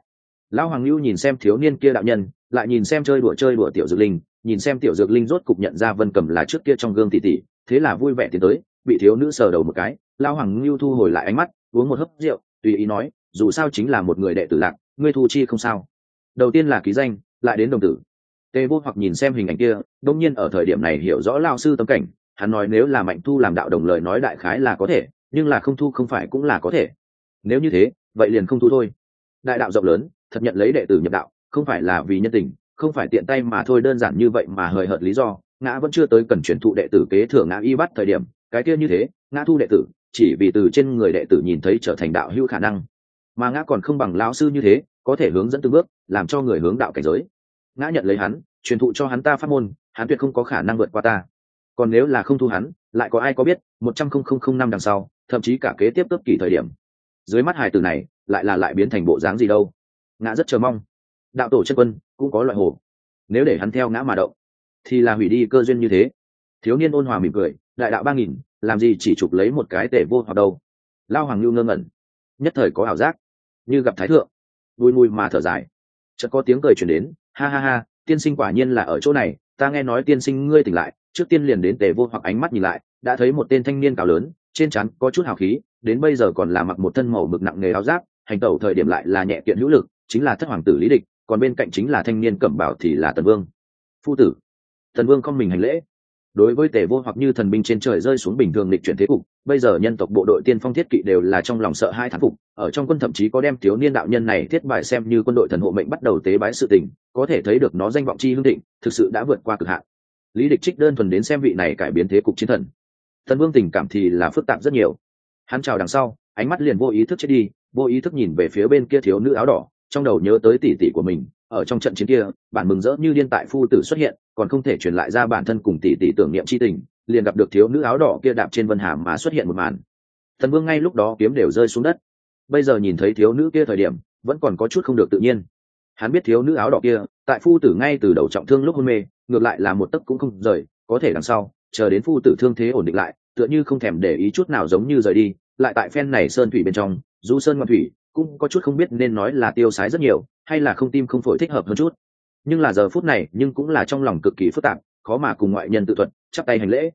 Lão hoàng lưu nhìn xem thiếu niên kia đạo nhân, lại nhìn xem chơi đùa chơi đùa tiểu dược linh, nhìn xem tiểu dược linh rốt cục nhận ra vân cầm là trước kia trong gương tỷ tỷ, thế là vui vẻ tiến tới, bị thiếu nữ sờ đầu một cái lão hoàng lưu thu hồi lại ánh mắt, uống một hớp rượu, tùy ý nói, dù sao chính là một người đệ tử lạc, ngươi thu chi không sao. Đầu tiên là ký danh, lại đến đồng tử. Tề vô hoặc nhìn xem hình ảnh kia đông nhiên ở thời điểm này hiểu rõ lao sư tâm cảnh, hắn nói nếu là mạnh thu làm đạo đồng lời nói đại khái là có thể, nhưng là không thu không phải cũng là có thể. Nếu như thế, vậy liền không thu thôi. Đại đạo rộng lớn, thật nhận lấy đệ tử nhập đạo, không phải là vì nhân tình, không phải tiện tay mà thôi, đơn giản như vậy mà hời hợt lý do, ngã vẫn chưa tới cần chuyển thụ đệ tử kế thừa ngã y bắt thời điểm, cái kia như thế, ngã thu đệ tử chỉ vì từ trên người đệ tử nhìn thấy trở thành đạo hữu khả năng. Mà ngã còn không bằng lão sư như thế, có thể hướng dẫn từng bước, làm cho người hướng đạo cảnh giới. Ngã nhận lấy hắn, truyền thụ cho hắn ta phát môn, hắn tuyệt không có khả năng vượt qua ta. Còn nếu là không thu hắn, lại có ai có biết, một trăm không không không năm đằng sau, thậm chí cả kế tiếp cấp kỳ thời điểm. Dưới mắt hải tử này, lại là lại biến thành bộ dáng gì đâu? Ngã rất chờ mong. Đạo tổ chân quân, cũng có loại hồ. Nếu để hắn theo ngã mà động, thì là hủy đi cơ duyên như thế. Thiếu niên ôn hòa mỉm cười, đại đạo ba nghìn làm gì chỉ chụp lấy một cái tể vô hoặc đâu? Lao hoàng lưu ngơ ngẩn. Nhất thời có ảo giác, như gặp thái thượng. Đuôi mùi mà thở dài. Chợt có tiếng cười chuyển đến, ha ha ha, tiên sinh quả nhiên là ở chỗ này, ta nghe nói tiên sinh ngươi tỉnh lại, trước tiên liền đến tề vô hoặc ánh mắt nhìn lại, đã thấy một tên thanh niên cao lớn, trên trán có chút hào khí, đến bây giờ còn là mặc một thân màu mực nặng nghề áo giáp, hành tẩu thời điểm lại là nhẹ kiện hữu lực, chính là thất hoàng tử lý địch, còn bên cạnh chính là thanh niên cẩm bảo thì là tần vương. Phu tử. Tần vương không mình hành lễ đối với tề vô hoặc như thần binh trên trời rơi xuống bình thường lịch chuyển thế cục, bây giờ nhân tộc bộ đội tiên phong thiết kỵ đều là trong lòng sợ hai thán phục, ở trong quân thậm chí có đem thiếu niên đạo nhân này thiết bài xem như quân đội thần hộ mệnh bắt đầu tế bái sự tình, có thể thấy được nó danh vọng chi hương thịnh, thực sự đã vượt qua cực hạn. Lý địch trích đơn thuần đến xem vị này cải biến thế cục chiến thần. Thần vương tình cảm thì là phức tạp rất nhiều. Hắn chào đằng sau, ánh mắt liền vô ý thức chết đi, vô ý thức nhìn về phía bên kia thiếu nữ áo đỏ, trong đầu nhớ tới tỷ tỷ của mình ở trong trận chiến kia, bản mừng rỡ như điên tại phu tử xuất hiện, còn không thể truyền lại ra bản thân cùng tỷ tỷ tưởng niệm chi tình, liền gặp được thiếu nữ áo đỏ kia đạp trên vân hàm mà xuất hiện một màn. Thần vương ngay lúc đó kiếm đều rơi xuống đất. Bây giờ nhìn thấy thiếu nữ kia thời điểm, vẫn còn có chút không được tự nhiên. Hắn biết thiếu nữ áo đỏ kia, tại phu tử ngay từ đầu trọng thương lúc hôn mê, ngược lại là một tấc cũng không rời, có thể đằng sau, chờ đến phu tử thương thế ổn định lại, tựa như không thèm để ý chút nào giống như rời đi, lại tại phen này sơn thủy bên trong, du sơn ngoan thủy cũng có chút không biết nên nói là tiêu sái rất nhiều, hay là không tim không phổi thích hợp hơn chút. Nhưng là giờ phút này, nhưng cũng là trong lòng cực kỳ phức tạp, khó mà cùng ngoại nhân tự thuật, chắp tay hành lễ.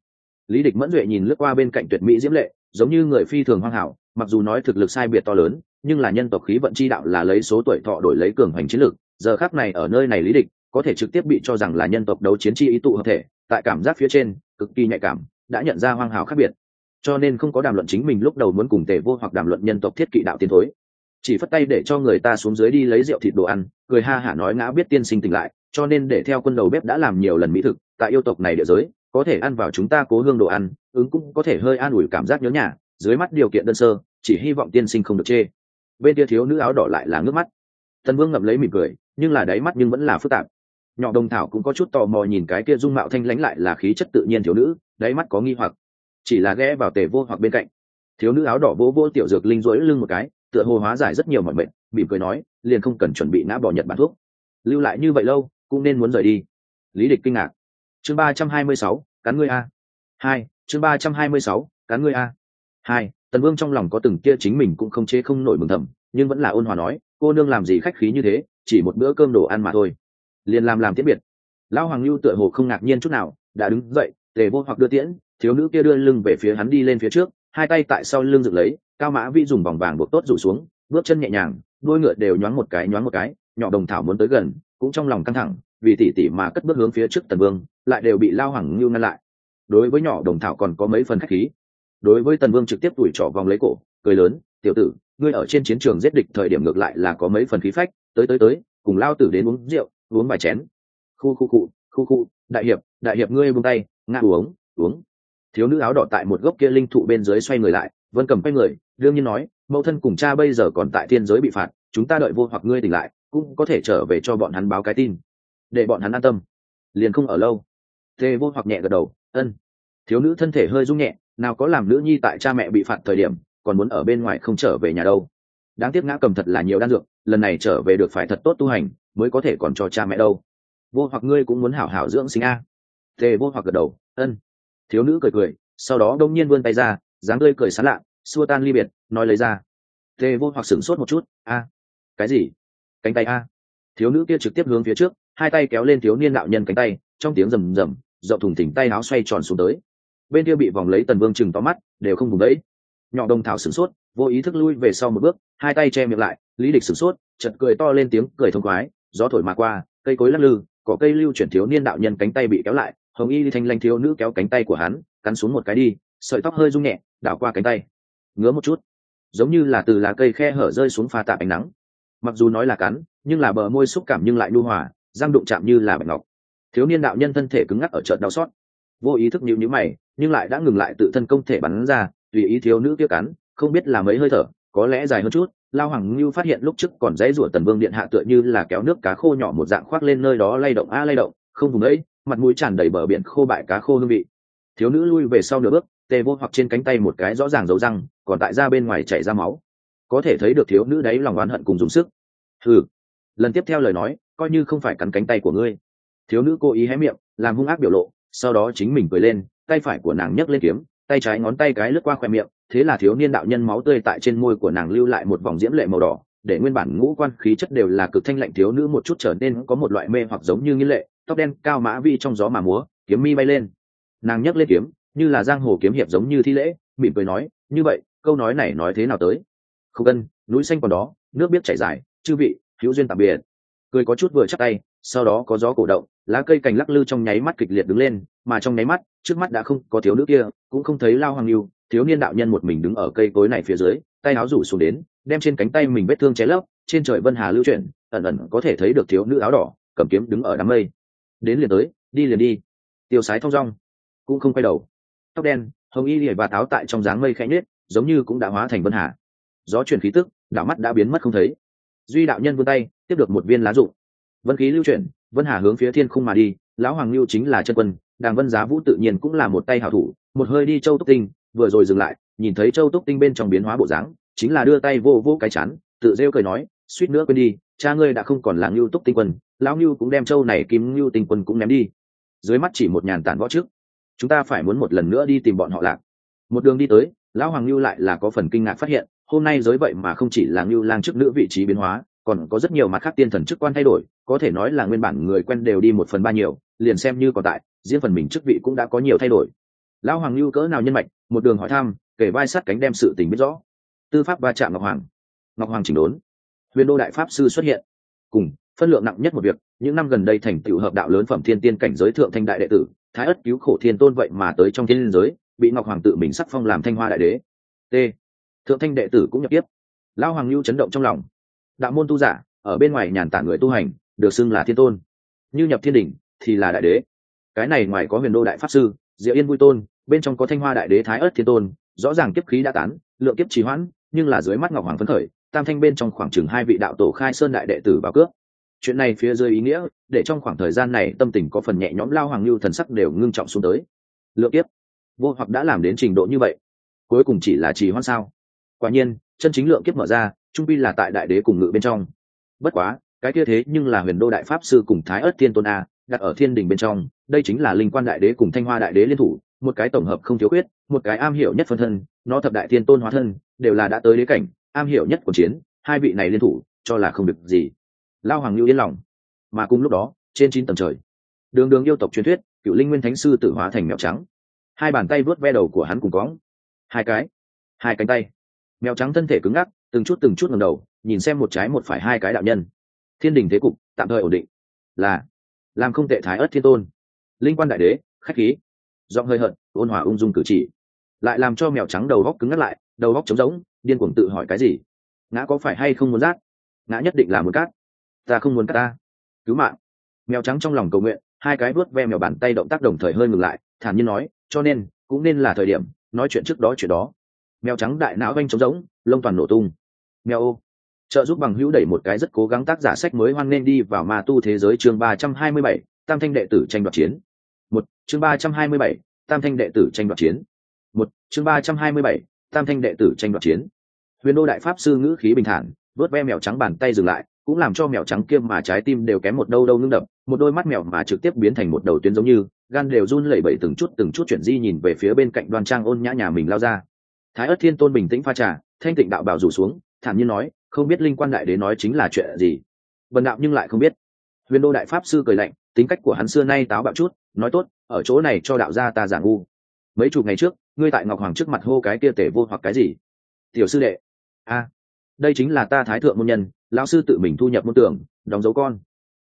Lý địch mẫn duệ nhìn lướt qua bên cạnh tuyệt mỹ diễm lệ, giống như người phi thường hoang hảo, mặc dù nói thực lực sai biệt to lớn, nhưng là nhân tộc khí vận chi đạo là lấy số tuổi thọ đổi lấy cường hành chiến lược giờ khác này ở nơi này lý địch, có thể trực tiếp bị cho rằng là nhân tộc đấu chiến chi ý tụ hợp thể, tại cảm giác phía trên, cực kỳ nhạy cảm, đã nhận ra hoang hào khác biệt. Cho nên không có đàm luận chính mình lúc đầu muốn cùng tề vô hoặc đàm luận nhân tộc thiết kỵ đạo tiến thối chỉ phất tay để cho người ta xuống dưới đi lấy rượu thịt đồ ăn, cười ha hả nói ngã biết tiên sinh tỉnh lại, cho nên để theo quân đầu bếp đã làm nhiều lần mỹ thực, tại yêu tộc này địa giới, có thể ăn vào chúng ta cố hương đồ ăn, ứng cũng có thể hơi an ủi cảm giác nhớ nhà, dưới mắt điều kiện đơn sơ, chỉ hy vọng tiên sinh không được chê. Bên kia thiếu nữ áo đỏ lại là ngước mắt. Tần vương ngậm lấy mỉm cười, nhưng là đáy mắt nhưng vẫn là phức tạp. Nhỏ đồng thảo cũng có chút tò mò nhìn cái kia dung mạo thanh lãnh lại là khí chất tự nhiên thiếu nữ, đáy mắt có nghi hoặc. Chỉ là ghé vào tề vô hoặc bên cạnh. Thiếu nữ áo đỏ vỗ vỗ tiểu dược linh rỗi lưng một cái tựa hồ hóa giải rất nhiều mọi bệnh mỉm cười nói, liền không cần chuẩn bị ngã bỏ nhật bản thuốc. Lưu lại như vậy lâu, cũng nên muốn rời đi. Lý địch kinh ngạc. Chương ba trăm hai mươi sáu cán ngươi a. Hai, chương ba trăm hai mươi sáu cán ngươi a. Hai, tần vương trong lòng có từng kia chính mình cũng không chế không nổi mừng thầm, nhưng vẫn là ôn hòa nói, cô nương làm gì khách khí như thế, chỉ một bữa cơm đồ ăn mà thôi. Liền làm làm tiết biệt. Lão hoàng lưu tựa hồ không ngạc nhiên chút nào, đã đứng dậy, tề vô hoặc đưa tiễn, thiếu nữ kia đưa lưng về phía hắn đi lên phía trước, hai tay tại sau lưng dựng lấy cao mã vi dùng vòng vàng buộc tốt rủ xuống, bước chân nhẹ nhàng, đôi ngựa đều nhoáng một cái, nhoáng một cái, nhỏ đồng thảo muốn tới gần, cũng trong lòng căng thẳng, vì tỉ tỉ mà cất bước hướng phía trước tần vương, lại đều bị lao hẳng ngưu ngăn lại. Đối với nhỏ đồng thảo còn có mấy phần khách khí. Đối với tần vương trực tiếp đuổi trỏ vòng lấy cổ, cười lớn, tiểu tử, ngươi ở trên chiến trường giết địch thời điểm ngược lại là có mấy phần khí phách, tới tới tới, cùng lao tử đến uống rượu, uống vài chén. Khu khu cụ khu khu, đại hiệp đại hiệp ngươi buông tay, ngã uống uống. Thiếu nữ áo đỏ tại một gốc kia linh thụ bên dưới xoay người lại vân cầm quay người, đương nhiên nói, mẫu thân cùng cha bây giờ còn tại thiên giới bị phạt, chúng ta đợi vô hoặc ngươi tỉnh lại, cũng có thể trở về cho bọn hắn báo cái tin, để bọn hắn an tâm. Liền không ở lâu. Tê vô hoặc nhẹ gật đầu, ân. Thiếu nữ thân thể hơi rung nhẹ, nào có làm nữ nhi tại cha mẹ bị phạt thời điểm, còn muốn ở bên ngoài không trở về nhà đâu. Đáng tiếc ngã cầm thật là nhiều đan dược, lần này trở về được phải thật tốt tu hành, mới có thể còn cho cha mẹ đâu. Vô hoặc ngươi cũng muốn hảo hảo dưỡng sinh a. Tề vô hoặc gật đầu, ân. Thiếu nữ cười cười, sau đó đông nhiên vươn tay ra dáng tươi cười sán lạ, xua tan ly biệt, nói lấy ra. Tê vô hoặc sửng sốt một chút, a, cái gì? Cánh tay a? Thiếu nữ kia trực tiếp hướng phía trước, hai tay kéo lên thiếu niên đạo nhân cánh tay, trong tiếng rầm rầm dậu thùng thỉnh tay áo xoay tròn xuống tới. Bên kia bị vòng lấy tần vương chừng to mắt, đều không vùng đấy nhỏ đồng thảo sửng sốt, vô ý thức lui về sau một bước, hai tay che miệng lại, lý địch sửng sốt chật cười to lên tiếng cười thông khoái, gió thổi mà qua, cây cối lắc lư có cây lưu chuyển thiếu niên đạo nhân cánh tay bị kéo lại, hồng y thanh lanh thiếu nữ kéo cánh tay của hắn, cắn xuống một cái đi, sợi tóc hơi rung nhẹ đảo qua cánh tay. Ngứa một chút. Giống như là từ lá cây khe hở rơi xuống pha tạp ánh nắng. Mặc dù nói là cắn, nhưng là bờ môi xúc cảm nhưng lại nhu hòa, răng đụng chạm như là bạch ngọc. Thiếu niên đạo nhân thân thể cứng ngắc ở trận đau xót. Vô ý thức nhịu nhữ mày, nhưng lại đã ngừng lại tự thân công thể bắn ra, tùy ý thiếu nữ kia cắn, không biết là mấy hơi thở, có lẽ dài hơn chút, lao hoàng như phát hiện lúc trước còn dãy rủa tần vương điện hạ tựa như là kéo nước cá khô nhỏ một dạng khoác lên nơi đó lay động, a lay động, không vùng ấy, mặt mũi tràn đầy bờ biển khô bại cá khô hương vị. Thiếu nữ lui về sau nửa bước tề vô hoặc trên cánh tay một cái rõ ràng dấu răng, còn tại ra bên ngoài chảy ra máu. Có thể thấy được thiếu nữ đấy lòng oán hận cùng dùng sức. Ừ lần tiếp theo lời nói, coi như không phải cắn cánh tay của ngươi. Thiếu nữ cố ý hé miệng, làm hung ác biểu lộ, sau đó chính mình cười lên, tay phải của nàng nhấc lên kiếm, tay trái ngón tay cái lướt qua khoe miệng, thế là thiếu niên đạo nhân máu tươi tại trên môi của nàng lưu lại một vòng diễm lệ màu đỏ, để nguyên bản ngũ quan khí chất đều là cực thanh lạnh thiếu nữ một chút trở nên có một loại mê hoặc giống như nghi lệ, tóc đen cao mã vi trong gió mà múa, kiếm mi bay lên. Nàng nhấc lên kiếm như là giang hồ kiếm hiệp giống như thi lễ, mỉm cười nói, như vậy, câu nói này nói thế nào tới? Không cân núi xanh còn đó, nước biết chảy dài, chư vị, hữu duyên tạm biệt. Cười có chút vừa chắc tay, sau đó có gió cổ động, lá cây cành lắc lư trong nháy mắt kịch liệt đứng lên, mà trong nháy mắt, trước mắt đã không có thiếu nữ kia, cũng không thấy lao hoàng lưu thiếu niên đạo nhân một mình đứng ở cây cối này phía dưới, tay áo rủ xuống đến, đem trên cánh tay mình vết thương ché lấp, trên trời vân hà lưu chuyển, ẩn ẩn có thể thấy được thiếu nữ áo đỏ, cầm kiếm đứng ở đám mây. Đến liền tới, đi liền đi. Tiêu sái thong dong, cũng không quay đầu tóc đen, hồng y lìa và táo tại trong dáng mây khẽ nhết giống như cũng đã hóa thành vân hà. Gió chuyển khí tức đảo mắt đã biến mất không thấy. Duy đạo nhân vươn tay, tiếp được một viên lá rụng. Vân khí lưu chuyển, vân hà hướng phía thiên khung mà đi, lão hoàng lưu chính là chân quân, đàng vân giá vũ tự nhiên cũng là một tay hảo thủ, một hơi đi châu túc tinh, vừa rồi dừng lại, nhìn thấy châu túc tinh bên trong biến hóa bộ dáng, chính là đưa tay vô vô cái chán, tự rêu cười nói, suýt nữa quên đi, cha ngươi đã không còn là ngưu túc tinh quân, lão ngưu cũng đem châu này kim ngưu tinh quân cũng ném đi. Dưới mắt chỉ một nhàn tản võ trước chúng ta phải muốn một lần nữa đi tìm bọn họ lạc. Một đường đi tới, lão hoàng lưu lại là có phần kinh ngạc phát hiện, hôm nay giới vậy mà không chỉ là ngưu lang chức nữ vị trí biến hóa, còn có rất nhiều mặt khác tiên thần chức quan thay đổi, có thể nói là nguyên bản người quen đều đi một phần ba nhiều, liền xem như còn tại, riêng phần mình chức vị cũng đã có nhiều thay đổi. Lão hoàng lưu cỡ nào nhân mạch, một đường hỏi thăm, kể vai sát cánh đem sự tình biết rõ. Tư pháp va chạm ngọc hoàng. Ngọc hoàng chỉnh đốn. Huyền đô đại pháp sư xuất hiện. Cùng, phân lượng nặng nhất một việc, những năm gần đây thành tựu hợp đạo lớn phẩm thiên tiên cảnh giới thượng thanh đại đệ tử thái ất cứu khổ thiên tôn vậy mà tới trong thiên giới, bị ngọc hoàng tự mình sắc phong làm thanh hoa đại đế. T. Thượng thanh đệ tử cũng nhập tiếp. Lao hoàng lưu chấn động trong lòng. Đạo môn tu giả, ở bên ngoài nhàn tản người tu hành, được xưng là thiên tôn. Như nhập thiên đình thì là đại đế. Cái này ngoài có huyền đô đại pháp sư, diệu yên vui tôn, bên trong có thanh hoa đại đế thái ớt thiên tôn, rõ ràng kiếp khí đã tán, lượng kiếp trì hoãn, nhưng là dưới mắt ngọc hoàng phấn khởi, tam thanh bên trong khoảng chừng hai vị đạo tổ khai sơn đại đệ tử báo cướp chuyện này phía dưới ý nghĩa, để trong khoảng thời gian này tâm tình có phần nhẹ nhõm lao hoàng lưu thần sắc đều ngưng trọng xuống tới. Lượng kiếp. Vô hoặc đã làm đến trình độ như vậy, cuối cùng chỉ là trì hoãn sao? Quả nhiên, chân chính lượng kiếp mở ra, trung pi là tại đại đế cùng ngự bên trong. Bất quá, cái kia thế nhưng là huyền đô đại pháp sư cùng thái ớt thiên tôn a, đặt ở thiên đình bên trong, đây chính là linh quan đại đế cùng thanh hoa đại đế liên thủ, một cái tổng hợp không thiếu khuyết, một cái am hiểu nhất phân thân, nó thập đại thiên tôn hóa thân, đều là đã tới đế cảnh, am hiểu nhất của chiến, hai vị này liên thủ, cho là không được gì lao hoàng lưu yên lòng. Mà cùng lúc đó, trên chín tầng trời, đường đường yêu tộc truyền thuyết, cựu linh nguyên thánh sư tự hóa thành mèo trắng. Hai bàn tay vớt ve đầu của hắn cùng cóng hai cái, hai cánh tay. Mèo trắng thân thể cứng ngắc, từng chút từng chút ngầm đầu, nhìn xem một trái một phải hai cái đạo nhân. Thiên đình thế cục, tạm thời ổn định. Là, làm không tệ thái ớt thiên tôn. Linh quan đại đế, khách khí. Giọng hơi hận ôn hòa ung dung cử chỉ. Lại làm cho mèo trắng đầu góc cứng ngắt lại, đầu góc trống rỗng, điên cuồng tự hỏi cái gì? Ngã có phải hay không muốn rác ngã nhất định là muốn cát ta không muốn cắt ta. Cứu mạng. Mèo trắng trong lòng cầu nguyện, hai cái vuốt ve mèo bàn tay động tác đồng thời hơi ngừng lại, thản nhiên nói, cho nên, cũng nên là thời điểm, nói chuyện trước đó chuyện đó. Mèo trắng đại não vanh trống rỗng, lông toàn nổ tung. Mèo ô. Trợ giúp bằng hữu đẩy một cái rất cố gắng tác giả sách mới hoan nên đi vào ma tu thế giới chương ba trăm hai mươi bảy, tam thanh đệ tử tranh đoạt chiến. Một, chương ba trăm hai mươi bảy, tam thanh đệ tử tranh đoạt chiến. Một, chương ba trăm hai mươi bảy, tam thanh đệ tử tranh đoạt chiến. Huyền đô đại pháp sư ngữ khí bình thản vớt ve mèo trắng bàn tay dừng lại cũng làm cho mèo trắng kia mà trái tim đều kém một đâu đâu ngưng đập, một đôi mắt mèo mà trực tiếp biến thành một đầu tuyến giống như, gan đều run lẩy bẩy từng chút từng chút chuyển di nhìn về phía bên cạnh đoan trang ôn nhã nhà mình lao ra. Thái ất thiên tôn bình tĩnh pha trà, thanh tịnh đạo bảo rủ xuống, thản nhiên nói, không biết linh quan đại đế nói chính là chuyện gì. Bần đạo nhưng lại không biết. Huyền đô đại pháp sư cười lạnh, tính cách của hắn xưa nay táo bạo chút, nói tốt, ở chỗ này cho đạo gia ta giả ngu. Mấy chục ngày trước, ngươi tại ngọc hoàng trước mặt hô cái kia tể vô hoặc cái gì? Tiểu sư đệ. A đây chính là ta thái thượng môn nhân lão sư tự mình thu nhập môn tưởng, đóng dấu con.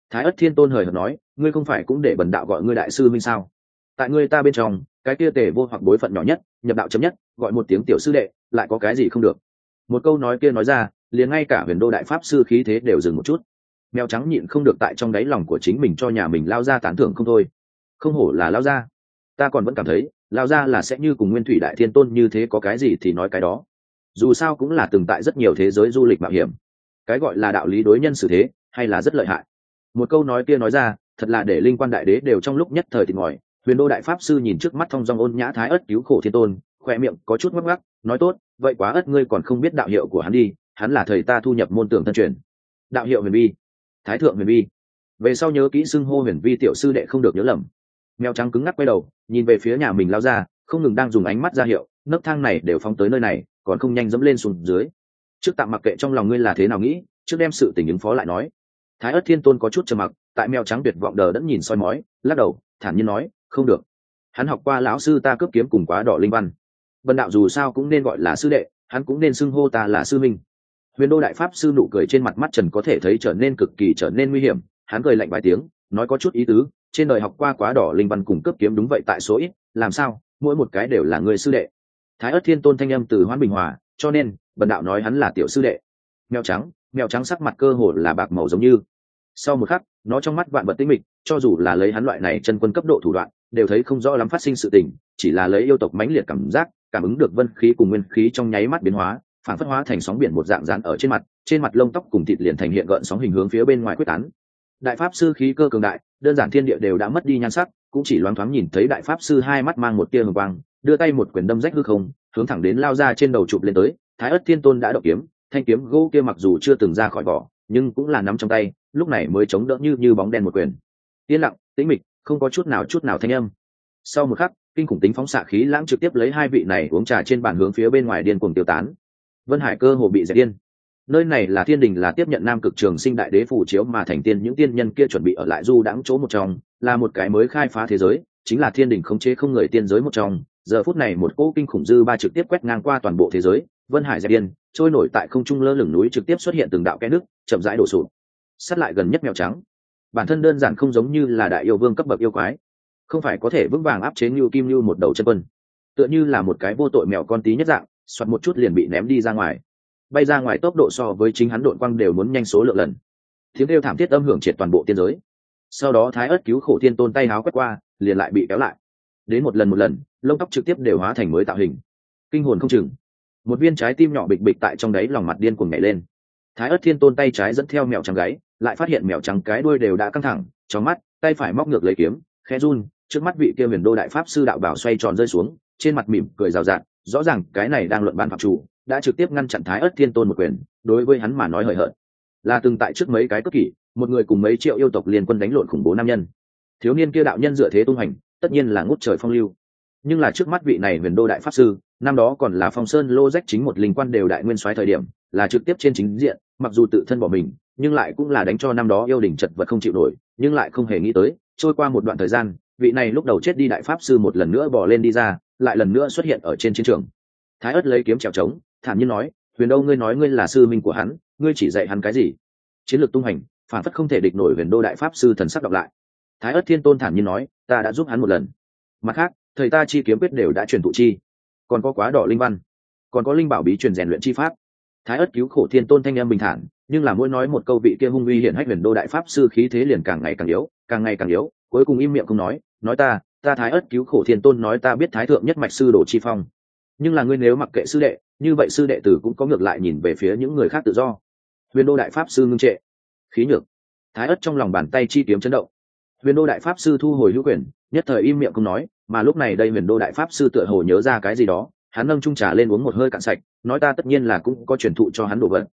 Thái ất thiên tôn hời hợt nói, ngươi không phải cũng để bần đạo gọi ngươi đại sư minh sao? Tại ngươi ta bên trong, cái kia tề vô hoặc bối phận nhỏ nhất, nhập đạo chấm nhất, gọi một tiếng tiểu sư đệ, lại có cái gì không được? Một câu nói kia nói ra, liền ngay cả huyền đô đại pháp sư khí thế đều dừng một chút. Mèo trắng nhịn không được tại trong đáy lòng của chính mình cho nhà mình lao ra tán thưởng không thôi. Không hổ là lao ra. Ta còn vẫn cảm thấy, lao ra là sẽ như cùng nguyên thủy đại thiên tôn như thế có cái gì thì nói cái đó. Dù sao cũng là từng tại rất nhiều thế giới du lịch mạo hiểm cái gọi là đạo lý đối nhân xử thế, hay là rất lợi hại. Một câu nói kia nói ra, thật là để linh quan đại đế đều trong lúc nhất thời tìm ngòi huyền đô đại pháp sư nhìn trước mắt thong dong ôn nhã thái ất cứu khổ thiên tôn khoe miệng có chút ngắc ngắc, nói tốt, vậy quá ất ngươi còn không biết đạo hiệu của hắn đi, hắn là thầy ta thu nhập môn tưởng thân truyền. Đạo hiệu huyền vi. Thái thượng huyền vi. Về sau nhớ kỹ xưng hô huyền vi tiểu sư đệ không được nhớ lầm. Mèo trắng cứng ngắc quay đầu, nhìn về phía nhà mình lao ra, không ngừng đang dùng ánh mắt ra hiệu, nấc thang này đều phóng tới nơi này, còn không nhanh dẫm lên xuống dưới trước tạm mặc kệ trong lòng ngươi là thế nào nghĩ, trước đem sự tình ứng phó lại nói. Thái ất thiên tôn có chút trầm mặc, tại mèo trắng tuyệt vọng đờ đẫn nhìn soi mói, lắc đầu, thản nhiên nói, không được. Hắn học qua lão sư ta cướp kiếm cùng quá đỏ linh văn. Vân đạo dù sao cũng nên gọi là sư đệ, hắn cũng nên xưng hô ta là sư minh. Huyền đô đại pháp sư nụ cười trên mặt mắt trần có thể thấy trở nên cực kỳ trở nên nguy hiểm, hắn cười lạnh vài tiếng, nói có chút ý tứ, trên đời học qua quá đỏ linh văn cùng cấp kiếm đúng vậy tại số ít, làm sao, mỗi một cái đều là người sư đệ. Thái ất thiên tôn thanh âm từ hoan bình hòa cho nên, bần đạo nói hắn là tiểu sư đệ. Mèo trắng mèo trắng sắc mặt cơ hồ là bạc màu giống như. Sau một khắc, nó trong mắt vạn vật tinh mịch, cho dù là lấy hắn loại này chân quân cấp độ thủ đoạn, đều thấy không rõ lắm phát sinh sự tình, chỉ là lấy yêu tộc mãnh liệt cảm giác, cảm ứng được vân khí cùng nguyên khí trong nháy mắt biến hóa, phản phất hóa thành sóng biển một dạng dán ở trên mặt trên mặt lông tóc cùng thịt liền thành hiện gợn sóng hình hướng phía bên ngoài quyết tán. Đại pháp sư khí cơ cường đại, đơn giản thiên địa đều đã mất đi nhan sắc, cũng chỉ loáng thoáng nhìn thấy đại pháp sư hai mắt mang một tia hồng quang, đưa tay một quyền đâm rách hư không hướng thẳng đến lao ra trên đầu chụp lên tới, thái ất thiên tôn đã động kiếm, thanh kiếm gỗ kia mặc dù chưa từng ra khỏi vỏ, nhưng cũng là nắm trong tay, lúc này mới chống đỡ như như bóng đen một quyền. Yên lặng, tĩnh mịch, không có chút nào chút nào thanh âm. Sau một khắc, kinh khủng tính phóng xạ khí lãng trực tiếp lấy hai vị này uống trà trên bàn hướng phía bên ngoài điên cuồng tiêu tán. Vân hải cơ hồ bị dẹp điên nơi này là thiên đình, là tiếp nhận nam cực trường sinh đại đế phủ chiếu mà thành tiên, những tiên nhân kia chuẩn bị ở lại du đãng chỗ một trong, là một cái mới khai phá thế giới, chính là thiên đình khống chế không người tiên giới một trong giờ phút này một cỗ kinh khủng dư ba trực tiếp quét ngang qua toàn bộ thế giới, vân hải dẹp điên trôi nổi tại không trung lơ lửng núi trực tiếp xuất hiện từng đạo kẽ nước, chậm rãi đổ sụt sát lại gần nhất mèo trắng. Bản thân đơn giản không giống như là đại yêu vương cấp bậc yêu quái, không phải có thể vững vàng áp chế như kim như một đầu chân quân. Tựa như là một cái vô tội mèo con tí nhất dạng, soạt một chút liền bị ném đi ra ngoài. Bay ra ngoài tốc độ so với chính hắn đội quang đều muốn nhanh số lượng lần. Tiếng kêu thảm thiết âm hưởng triệt toàn bộ tiên giới. Sau đó thái ớt cứu khổ thiên tôn tay háo quét qua, liền lại bị kéo lại đến một lần một lần, lông tóc trực tiếp đều hóa thành mới tạo hình. Kinh hồn không chừng. Một viên trái tim nhỏ bịch bịch tại trong đáy lòng mặt điên cuồng nhảy lên. Thái ớt thiên tôn tay trái dẫn theo mèo trắng gáy, lại phát hiện mèo trắng cái đuôi đều đã căng thẳng, trong mắt, tay phải móc ngược lấy kiếm khe run, trước mắt vị kia huyền đô đại pháp sư đạo bảo xoay tròn rơi xuống, trên mặt mỉm cười rào rạt, rõ ràng cái này đang luận bàn phạm chủ, đã trực tiếp ngăn chặn thái ớt thiên tôn một quyền, đối với hắn mà nói hời hợt. Là từng tại trước mấy cái cất kỷ, một người cùng mấy triệu yêu tộc liên quân đánh lộn khủng bố nam nhân. Thiếu niên kia đạo nhân dựa thế tung hành tất nhiên là ngút trời phong lưu. Nhưng là trước mắt vị này huyền đô đại pháp sư, năm đó còn là phong sơn lô rách chính một linh quan đều đại nguyên soái thời điểm, là trực tiếp trên chính diện, mặc dù tự thân bỏ mình, nhưng lại cũng là đánh cho năm đó yêu đình chật vật không chịu nổi, nhưng lại không hề nghĩ tới, trôi qua một đoạn thời gian, vị này lúc đầu chết đi đại pháp sư một lần nữa bỏ lên đi ra, lại lần nữa xuất hiện ở trên chiến trường. Thái ớt lấy kiếm trèo trống thản nhiên nói, huyền đâu ngươi nói ngươi là sư minh của hắn, ngươi chỉ dạy hắn cái gì? Chiến lược tung hành, phản phất không thể địch nổi huyền đô đại pháp sư thần sắc đọc lại thái ất thiên tôn thản nhiên nói, ta đã giúp hắn một lần. Mặt khác, thầy ta chi kiếm quyết đều đã truyền thụ chi. Còn có quá đỏ linh văn. Còn có linh bảo bí truyền rèn luyện chi pháp. Thái ất cứu khổ thiên tôn thanh em bình thản, nhưng là mỗi nói một câu vị kia hung uy hiển hách huyền đô đại pháp sư khí thế liền càng ngày càng yếu, càng ngày càng yếu, cuối cùng im miệng không nói nói ta ta thái ất cứu khổ thiên tôn nói ta biết thái thượng nhất mạch sư đồ chi phong. Nhưng là ngươi nếu mặc kệ sư đệ, như vậy sư đệ tử cũng có ngược lại nhìn về phía những người khác tự do. Huyền đô đại pháp sư ngưng trệ. Khí nhược. Thái ất trong lòng bàn tay chi kiếm chấn động huyền đô đại pháp sư thu hồi hữu quyền, nhất thời im miệng không nói, mà lúc này đây huyền đô đại pháp sư tựa hồ nhớ ra cái gì đó, hắn nâng trung trà lên uống một hơi cạn sạch, nói ta tất nhiên là cũng có truyền thụ cho hắn đồ vật.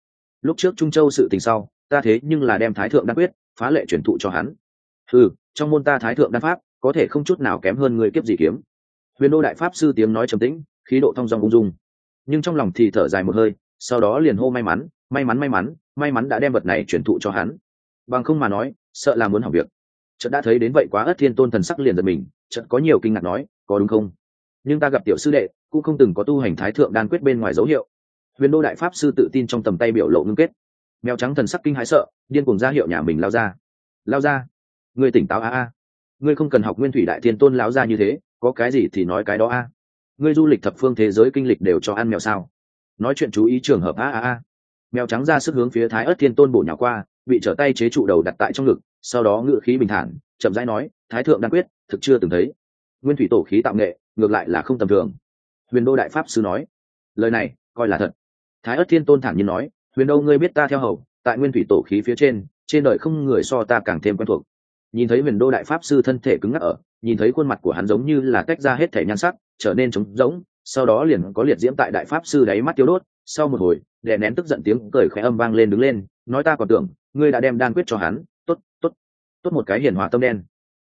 Lúc trước trung châu sự tình sau, ta thế nhưng là đem thái thượng đan quyết, phá lệ truyền thụ cho hắn. Ừ trong môn ta thái thượng đan pháp, có thể không chút nào kém hơn người kiếp gì kiếm. Huyền đô đại pháp sư tiếng nói trầm tĩnh, khí độ thong dong ung dung. Nhưng trong lòng thì thở dài một hơi, sau đó liền hô may mắn may mắn may mắn may mắn đã đem vật này truyền thụ cho hắn. Bằng không mà nói, sợ là muốn hỏng việc chợt đã thấy đến vậy quá ất thiên tôn thần sắc liền giật mình, chợt có nhiều kinh ngạc nói, có đúng không? Nhưng ta gặp tiểu sư đệ, cũng không từng có tu hành thái thượng đan quyết bên ngoài dấu hiệu. Huyền đô đại pháp sư tự tin trong tầm tay biểu lộ ngưng kết. Mèo trắng thần sắc kinh hãi sợ, điên cùng ra hiệu nhà mình lao ra. Lao ra, ngươi tỉnh táo a a. Ngươi không cần học nguyên thủy đại thiên tôn lao ra như thế, có cái gì thì nói cái đó a. Ngươi du lịch thập phương thế giới kinh lịch đều cho ăn mèo sao? Nói chuyện chú ý trường hợp a a a. Mèo trắng ra sức hướng phía thái ớt thiên tôn bổ nhỏ qua, bị trở tay chế trụ đầu đặt tại trong ngực sau đó ngự khí bình thản, chậm rãi nói, thái thượng đan quyết, thực chưa từng thấy. Nguyên thủy tổ khí tạo nghệ, ngược lại là không tầm thường. Huyền đô đại pháp sư nói, lời này, coi là thật. Thái ất thiên tôn thản nhiên nói, huyền đô, ngươi biết ta theo hầu, tại nguyên thủy tổ khí phía trên trên đời không người so ta càng thêm quen thuộc. Nhìn thấy huyền đô đại pháp sư thân thể cứng ngắc ở, nhìn thấy khuôn mặt của hắn giống như là tách ra hết thể nhan sắc, trở nên trống rỗng, sau đó liền có liệt diễm tại đại pháp sư đáy mắt tiêu đốt, sau một hồi, đè nén tức giận tiếng cười khẽ âm vang lên đứng lên, nói, ta còn tưởng, ngươi đã đem đan quyết cho hắn tốt một cái hiền hòa tâm đen,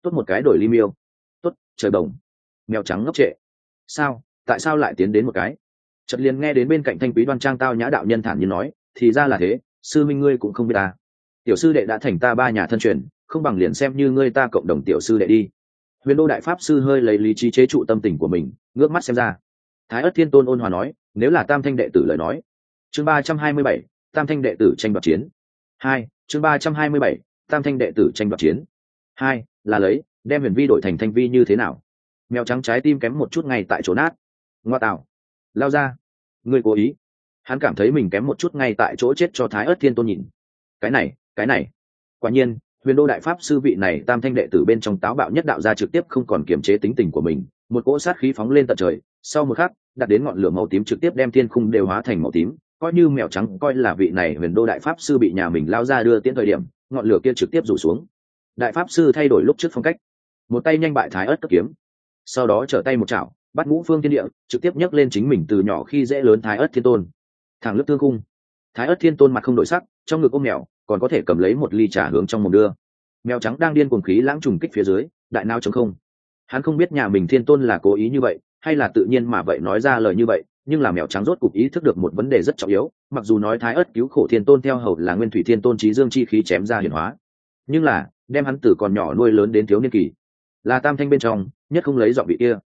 tốt một cái đổi ly miêu, tốt, trời bồng, mèo trắng ngốc trệ. Sao? Tại sao lại tiến đến một cái? Chật liền nghe đến bên cạnh thanh quý đoan trang tao nhã đạo nhân thản nhiên nói, thì ra là thế, sư minh ngươi cũng không biết ta. Tiểu sư đệ đã thành ta ba nhà thân truyền, không bằng liền xem như ngươi ta cộng đồng tiểu sư đệ đi. Huyền đô đại pháp sư hơi lấy lý trí chế trụ tâm tình của mình, ngước mắt xem ra. Thái ất thiên tôn ôn hòa nói, nếu là tam thanh đệ tử lời nói. Chương ba trăm hai mươi bảy, tam thanh đệ tử tranh đoạt chiến. Hai, chương ba trăm hai mươi bảy tam thanh đệ tử tranh đoạt chiến. Hai, là lấy, đem huyền vi đổi thành thanh vi như thế nào? Mèo trắng trái tim kém một chút ngay tại chỗ nát. Ngoa tạo. Lao ra. Ngươi cố ý. Hắn cảm thấy mình kém một chút ngay tại chỗ chết cho thái ớt thiên tôn nhìn. Cái này cái này. Quả nhiên, huyền đô đại pháp sư vị này tam thanh đệ tử bên trong táo bạo nhất đạo ra trực tiếp không còn kiềm chế tính tình của mình. Một cỗ sát khí phóng lên tận trời. Sau một khắc, đặt đến ngọn lửa màu tím trực tiếp đem thiên khung đều hóa thành màu tím coi như mèo trắng coi là vị này huyền đô đại pháp sư bị nhà mình lao ra đưa tiến thời điểm, ngọn lửa kia trực tiếp rủ xuống. Đại pháp sư thay đổi lúc trước phong cách. Một tay nhanh bại thái ớt cấp kiếm, sau đó trở tay một chảo, bắt ngũ phương thiên địa, trực tiếp nhấc lên chính mình từ nhỏ khi dễ lớn thái ớt thiên tôn. Thẳng lớp tương cung thái ớt thiên tôn mặt không đổi sắc, trong ngực ôm mèo, còn có thể cầm lấy một ly trà hướng trong mồm đưa. Mèo trắng đang điên cuồng khí lãng trùng kích phía dưới, đại nao chống không. Hắn không biết nhà mình thiên tôn là cố ý như vậy, hay là tự nhiên mà vậy nói ra lời như vậy nhưng là mèo trắng rốt cục ý thức được một vấn đề rất trọng yếu, mặc dù nói thái ớt cứu khổ thiên tôn theo hầu là nguyên thủy thiên tôn trí dương chi khí chém ra hiển hóa, nhưng là, đem hắn từ còn nhỏ nuôi lớn đến thiếu niên kỳ, là tam thanh bên trong, nhất không lấy dọn vị kia.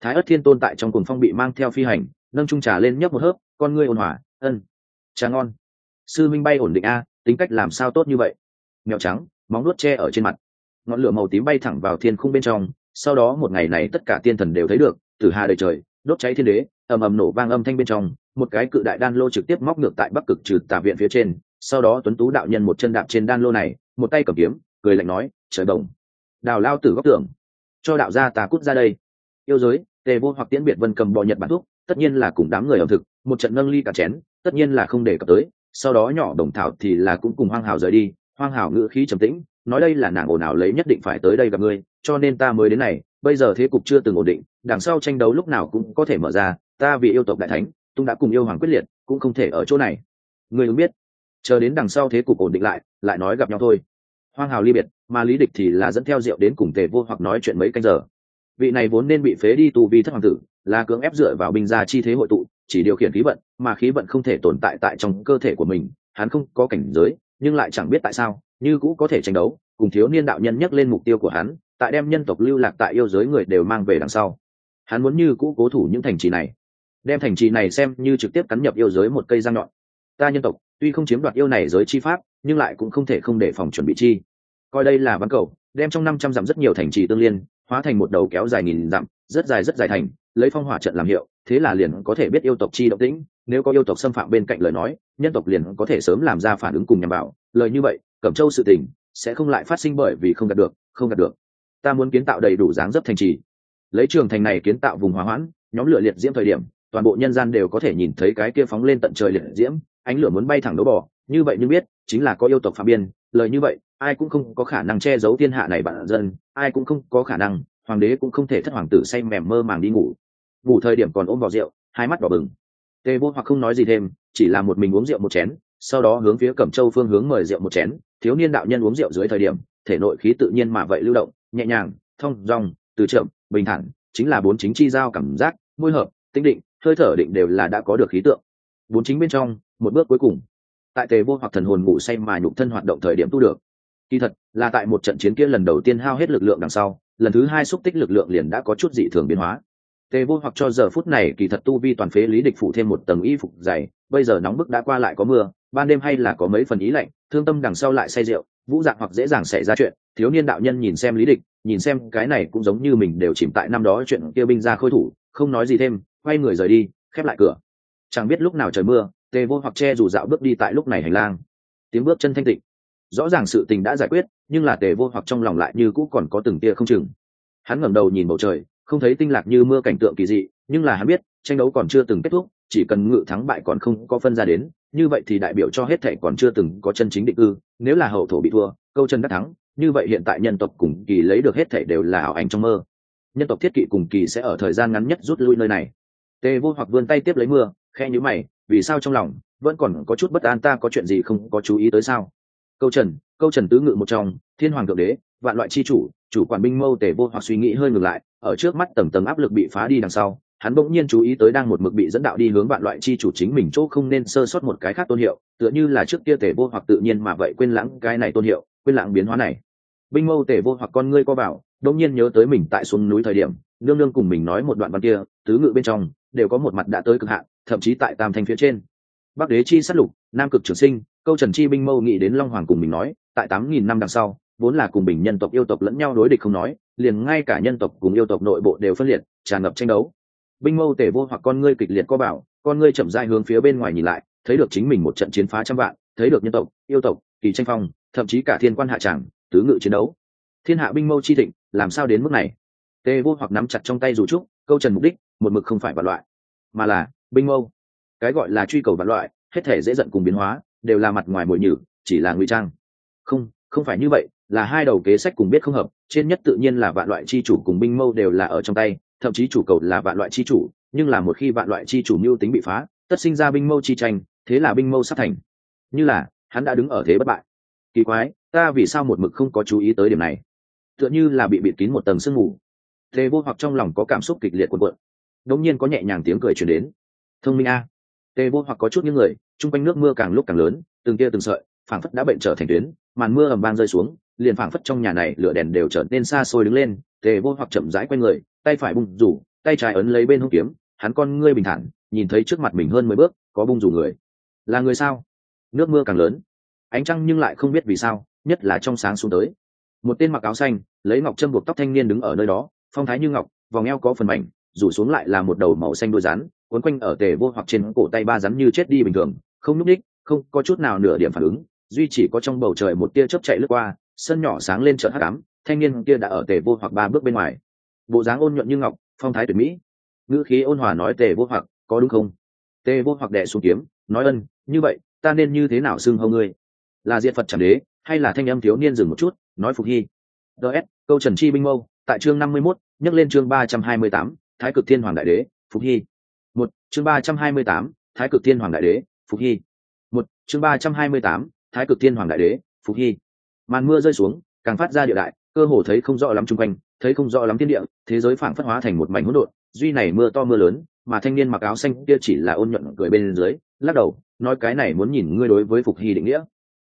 Thái ớt thiên tôn tại trong cùng phong bị mang theo phi hành, nâng trung trà lên nhấp một hớp, con ngươi ôn hòa, ân, trà ngon. Sư minh bay ổn định a, tính cách làm sao tốt như vậy? Mèo trắng, móng nuốt tre ở trên mặt. Ngọn lửa màu tím bay thẳng vào thiên khung bên trong, sau đó một ngày này tất cả tiên thần đều thấy được, từ hà đời trời đốt cháy thiên đế, ầm ầm nổ vang âm thanh bên trong, một cái cự đại đan lô trực tiếp móc ngược tại bắc cực trừ tà viện phía trên, sau đó tuấn tú đạo nhân một chân đạp trên đan lô này, một tay cầm kiếm, cười lạnh nói, trời bồng, đào lao tử góc tưởng, cho đạo gia ta cút ra đây. Yêu giới, tề vô hoặc tiễn biệt vân cầm bò nhật bản thuốc, tất nhiên là cùng đám người ẩm thực, một trận nâng ly cả chén, tất nhiên là không để cập tới, sau đó nhỏ đồng thảo thì là cũng cùng hoang hào rời đi, hoang hào ngữ khí trầm tĩnh, nói đây là nàng ồn ào lấy nhất định phải tới đây gặp ngươi, cho nên ta mới đến này bây giờ thế cục chưa từng ổn định, đằng sau tranh đấu lúc nào cũng có thể mở ra, ta vì yêu tộc đại thánh, tung đã cùng yêu hoàng quyết liệt, cũng không thể ở chỗ này. Ngươi ứng biết. Chờ đến đằng sau thế cục ổn định lại lại nói gặp nhau thôi. Hoang hào ly biệt, mà lý địch thì là dẫn theo rượu đến cùng tề vô hoặc nói chuyện mấy canh giờ. Vị này vốn nên bị phế đi tù vì thất hoàng tử, là cưỡng ép dựa vào binh gia chi thế hội tụ, chỉ điều khiển khí vận, mà khí vận không thể tồn tại tại trong cơ thể của mình, hắn không có cảnh giới, nhưng lại chẳng biết tại sao, như cũ có thể tranh đấu, cùng thiếu niên đạo nhân nhắc lên mục tiêu của hắn tại đem nhân tộc lưu lạc tại yêu giới người đều mang về đằng sau. Hắn muốn như cũ cố thủ những thành trì này. Đem thành trì này xem như trực tiếp cắn nhập yêu giới một cây răng nhọn. Ta nhân tộc, tuy không chiếm đoạt yêu này giới chi pháp, nhưng lại cũng không thể không để phòng chuẩn bị chi. Coi đây là văn cầu, đem trong năm trăm dặm rất nhiều thành trì tương liên, hóa thành một đầu kéo dài nghìn dặm, rất dài rất dài thành, lấy phong hỏa trận làm hiệu, thế là liền có thể biết yêu tộc chi động tĩnh, nếu có yêu tộc xâm phạm bên cạnh lời nói, nhân tộc liền có thể sớm làm ra phản ứng cùng nhằm bảo lời như vậy, cẩm châu sự tình, sẽ không lại phát sinh bởi vì không đạt được, không đạt được ta muốn kiến tạo đầy đủ dáng dấp thành trì. Lấy trường thành này kiến tạo vùng hòa hoãn, nhóm lửa liệt diễm thời điểm, toàn bộ nhân gian đều có thể nhìn thấy cái kia phóng lên tận trời liệt diễm, ánh lửa muốn bay thẳng đấu bỏ như vậy như biết, chính là có yêu tộc phạm biên, lời như vậy, ai cũng không có khả năng che giấu thiên hạ này bản dân, ai cũng không có khả năng, hoàng đế cũng không thể thất hoàng tử say mềm mơ màng đi ngủ. Ngủ thời điểm còn ôm vào rượu, hai mắt đỏ bừng. Tê vô hoặc không nói gì thêm, chỉ là một mình uống rượu một chén, sau đó hướng phía cẩm châu phương hướng mời rượu một chén. Thiếu niên đạo nhân uống rượu dưới thời điểm, thể nội khí tự nhiên mà vậy lưu động nhẹ nhàng thông dong, từ chậm, bình thản, chính là bốn chính chi giao cảm giác, môi hợp tinh định, hơi thở định đều là đã có được khí tượng. Bốn chính bên trong, một bước cuối cùng. Tại tề vô hoặc thần hồn ngủ say mà nhục thân hoạt động thời điểm tu được. Kỳ thật, là tại một trận chiến kia lần đầu tiên hao hết lực lượng đằng sau, lần thứ hai xúc tích lực lượng liền đã có chút dị thường biến hóa. Tề vô hoặc cho giờ phút này kỳ thật tu vi toàn phế lý địch phụ thêm một tầng y phục dày, bây giờ nóng bức đã qua lại có mưa, ban đêm hay là có mấy phần ý lạnh, thương tâm đằng sau lại say rượu, vũ dạng hoặc dễ dàng xảy ra chuyện thiếu niên đạo nhân nhìn xem lý địch nhìn xem cái này cũng giống như mình đều chìm tại năm đó chuyện kia binh ra khôi thủ không nói gì thêm quay người rời đi khép lại cửa. Chẳng biết lúc nào trời mưa tề vô hoặc che dù dạo bước đi tại lúc này hành lang. Tiếng bước chân thanh tịnh. Rõ ràng sự tình đã giải quyết nhưng là tề vô hoặc trong lòng lại như cũ còn có từng tia không chừng. Hắn ngẩng đầu nhìn bầu trời không thấy tinh lạc như mưa cảnh tượng kỳ dị nhưng là hắn biết tranh đấu còn chưa từng kết thúc chỉ cần ngự thắng bại còn không có phân ra đến như vậy thì đại biểu cho hết thệ còn chưa từng có chân chính định cư, nếu là hậu thổ bị thua câu chân đắc thắng như vậy hiện tại nhân tộc cùng kỳ lấy được hết thể đều là ảo ảnh trong mơ. Nhân tộc thiết kỵ cùng kỳ sẽ ở thời gian ngắn nhất rút lui nơi này. Tề vô hoặc vươn tay tiếp lấy mưa khe nhữ mày, vì sao trong lòng vẫn còn có chút bất an, ta có chuyện gì không có chú ý tới sao? Câu trần câu trần tứ ngự một trong, thiên hoàng thượng đế, vạn loại chi chủ chủ quản binh mâu tề vô hoặc suy nghĩ hơi ngược lại, ở trước mắt tầng tầng áp lực bị phá đi đằng sau, hắn bỗng nhiên chú ý tới đang một mực bị dẫn đạo đi hướng vạn loại chi chủ chính mình chỗ không nên sơ sót một cái khác tôn hiệu, tựa như là trước kia tề vô hoặc tự nhiên mà vậy quên lãng cái này tôn hiệu, quên lãng biến hóa này binh mâu tề vô hoặc con ngươi co bảo bỗng nhiên nhớ tới mình tại xuống núi thời điểm, nương nương cùng mình nói một đoạn văn kia, tứ ngự bên trong, đều có một mặt đã tới cực hạn, thậm chí tại tam thanh phía trên. Bắc đế chi sát lục, nam cực trường sinh, câu trần chi binh mâu nghĩ đến long hoàng cùng mình nói, tại tám nghìn năm đằng sau, vốn là cùng bình nhân tộc yêu tộc lẫn nhau đối địch không nói, liền ngay cả nhân tộc cùng yêu tộc nội bộ đều phân liệt, tràn ngập tranh đấu. Binh mâu tể vô hoặc con ngươi kịch liệt co bảo con ngươi chậm dai hướng phía bên ngoài nhìn lại, thấy được chính mình một trận chiến phá trăm vạn, thấy được nhân tộc, yêu tộc, kỳ tranh phong, thậm chí cả thiên quan hạ tràng tứ ngự chiến đấu. Thiên hạ binh mâu chi thịnh, làm sao đến mức này? Tê vô hoặc nắm chặt trong tay dù trúc, câu trần mục đích, một mực không phải vạn loại, mà là binh mâu. Cái gọi là truy cầu vạn loại, hết thể dễ dận cùng biến hóa, đều là mặt ngoài mồi nhử, chỉ là ngụy trang. Không không phải như vậy, là hai đầu kế sách cùng biết không hợp, trên nhất tự nhiên là vạn loại chi chủ cùng binh mâu đều là ở trong tay, thậm chí chủ cầu là vạn loại chi chủ, nhưng là một khi vạn loại chi chủ mưu tính bị phá, tất sinh ra binh mâu chi tranh, thế là binh mâu sắp thành. Như là, hắn đã đứng ở thế bất bại. Kỳ quái ta vì sao một mực không có chú ý tới điểm này? Tựa như là bị bịt kín một tầng sương mù. Thế vô hoặc trong lòng có cảm xúc kịch liệt cuộn cuộn. Đống nhiên có nhẹ nhàng tiếng cười truyền đến. Thông minh a. Tê vô hoặc có chút những người, chung quanh nước mưa càng lúc càng lớn, từng tia từng sợi, phảng phất đã bệnh trở thành tuyến, màn mưa ầm vang rơi xuống, liền phảng phất trong nhà này lửa đèn đều trở nên xa xôi đứng lên. Tề vô hoặc chậm rãi quay người, tay phải bung rủ, tay trái ấn lấy bên hông kiếm, hắn con ngươi bình thản, nhìn thấy trước mặt mình hơn mười bước, có bung rủ người. Là người sao? Nước mưa càng lớn. Ánh trăng nhưng lại không biết vì sao nhất là trong sáng xuống tới. Một tên mặc áo xanh, lấy ngọc châm buộc tóc thanh niên đứng ở nơi đó, phong thái như ngọc, vòng eo có phần mảnh, rủ xuống lại là một đầu màu xanh đôi rắn quấn quanh ở tề vô hoặc trên cổ tay ba rắn như chết đi bình thường, không nhúc đích không có chút nào nửa điểm phản ứng, duy chỉ có trong bầu trời một tia chớp chạy lướt qua, sân nhỏ sáng lên chợt hắc ám, thanh niên kia đã ở tề vô hoặc ba bước bên ngoài. Bộ dáng ôn nhuận như ngọc, phong thái tuyệt mỹ. Ngữ khí ôn hòa nói tề vô hoặc, có đúng không? Tề vô hoặc đệ xuống kiếm, nói ân, như vậy, ta nên như thế nào xưng hầu ngươi? Là diện phật chẳng đế hay là thanh âm thiếu niên dừng một chút nói phục hy. Ts câu trần chi binh mâu tại chương năm mươi 51, nhắc lên chương ba trăm hai mươi tám thái cực thiên hoàng đại đế phục hy. Một chương ba trăm hai mươi tám thái cực thiên hoàng đại đế phục hy. Một chương ba trăm hai mươi tám thái cực thiên hoàng đại đế phục hy. Màn mưa rơi xuống càng phát ra địa đại cơ hồ thấy không rõ lắm chung quanh thấy không rõ lắm thiên địa thế giới phảng phất hóa thành một mảnh hỗn độn duy này mưa to mưa lớn mà thanh niên mặc áo xanh kia chỉ là ôn nhuận cười bên dưới lắc đầu nói cái này muốn nhìn ngươi đối với phục hy định nghĩa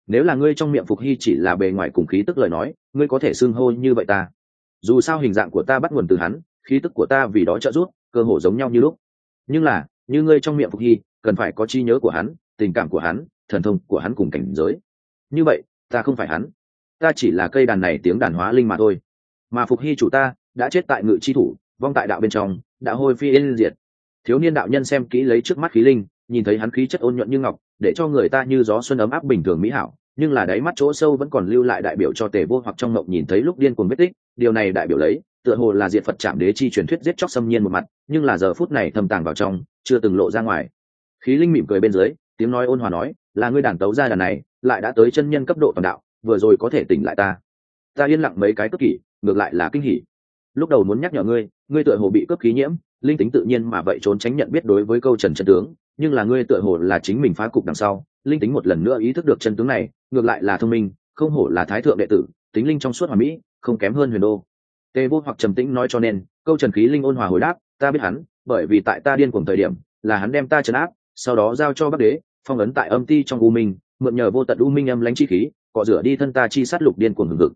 nếu là ngươi trong miệng phục hy chỉ là bề ngoài cùng khí tức lời nói, ngươi có thể xưng hô như vậy ta. Dù sao hình dạng của ta bắt nguồn từ hắn, khí tức của ta vì đó trợ giúp, cơ hồ giống nhau như lúc. Nhưng là, như ngươi trong miệng phục hy, cần phải có chi nhớ của hắn, tình cảm của hắn, thần thông của hắn cùng cảnh giới. Như vậy, ta không phải hắn. Ta chỉ là cây đàn này tiếng đàn hóa linh mà thôi. Mà phục hy chủ ta, đã chết tại ngự chi thủ, vong tại đạo bên trong, đã hôi phi yên diệt. Thiếu niên đạo nhân xem kỹ lấy trước mắt khí linh nhìn thấy hắn khí chất ôn nhuận như ngọc, để cho người ta như gió xuân ấm áp bình thường mỹ hảo, nhưng là đáy mắt chỗ sâu vẫn còn lưu lại đại biểu cho tề vô hoặc trong mộng nhìn thấy lúc điên cuồng vết tích. Điều này đại biểu lấy, tựa hồ là diện phật chạm đế chi truyền thuyết giết chóc xâm nhiên một mặt, nhưng là giờ phút này thầm tàng vào trong, chưa từng lộ ra ngoài. Khí linh mỉm cười bên dưới, tiếng nói ôn hòa nói, là ngươi đàn tấu ra đàn này, lại đã tới chân nhân cấp độ toàn đạo, vừa rồi có thể tỉnh lại ta. Ta yên lặng mấy cái cất kỷ, ngược lại là kinh hỉ. Lúc đầu muốn nhắc nhở ngươi ngươi tựa hồ bị cướp khí nhiễm, linh tính tự nhiên mà vậy trốn tránh nhận biết đối với câu trần chân tướng nhưng là ngươi tựa hồ là chính mình phá cục đằng sau, linh tính một lần nữa ý thức được chân tướng này, ngược lại là thông minh, không hổ là thái thượng đệ tử, tính linh trong suốt hòa mỹ, không kém hơn huyền đô. Tê vô hoặc trầm tĩnh nói cho nên, câu trần khí linh ôn hòa hồi đáp, ta biết hắn, bởi vì tại ta điên cùng thời điểm, là hắn đem ta trấn áp, sau đó giao cho bắc đế, phong ấn tại âm ti trong u minh, mượn nhờ vô tận u minh âm lãnh chi khí, cọ rửa đi thân ta chi sát lục điên cuồng hừng hực.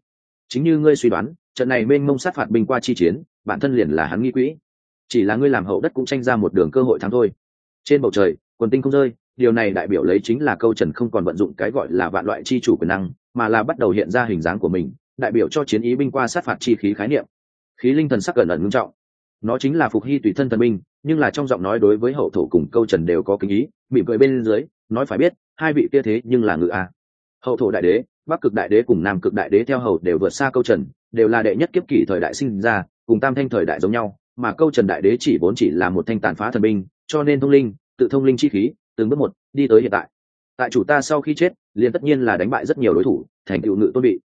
Chính như ngươi suy đoán, trận này mênh mông sát phạt binh qua chi chiến, bản thân liền là hắn nghi quỹ. Chỉ là ngươi làm hậu đất cũng tranh ra một đường cơ hội thắng thôi trên bầu trời, quần tinh không rơi, điều này đại biểu lấy chính là câu trần không còn vận dụng cái gọi là vạn loại chi chủ quyền năng, mà là bắt đầu hiện ra hình dáng của mình, đại biểu cho chiến ý binh qua sát phạt chi khí khái niệm. Khí linh thần sắc gần ẩn ngưng trọng. Nó chính là phục hy tùy thân thần binh, nhưng là trong giọng nói đối với hậu thổ cùng câu trần đều có kính ý, mỉm cười bên dưới, nói phải biết, hai vị kia thế nhưng là ngự a. Hậu thổ đại đế, bắc cực đại đế cùng nam cực đại đế theo hầu đều vượt xa câu trần, đều là đệ nhất kiếp kỷ thời đại sinh ra, cùng tam thanh thời đại giống nhau mà câu trần đại đế chỉ vốn chỉ là một thanh tàn phá thần binh, cho nên thông linh, tự thông linh chi khí, từng bước một, đi tới hiện tại. Tại chủ ta sau khi chết, liền tất nhiên là đánh bại rất nhiều đối thủ, thành tựu ngự tôn bị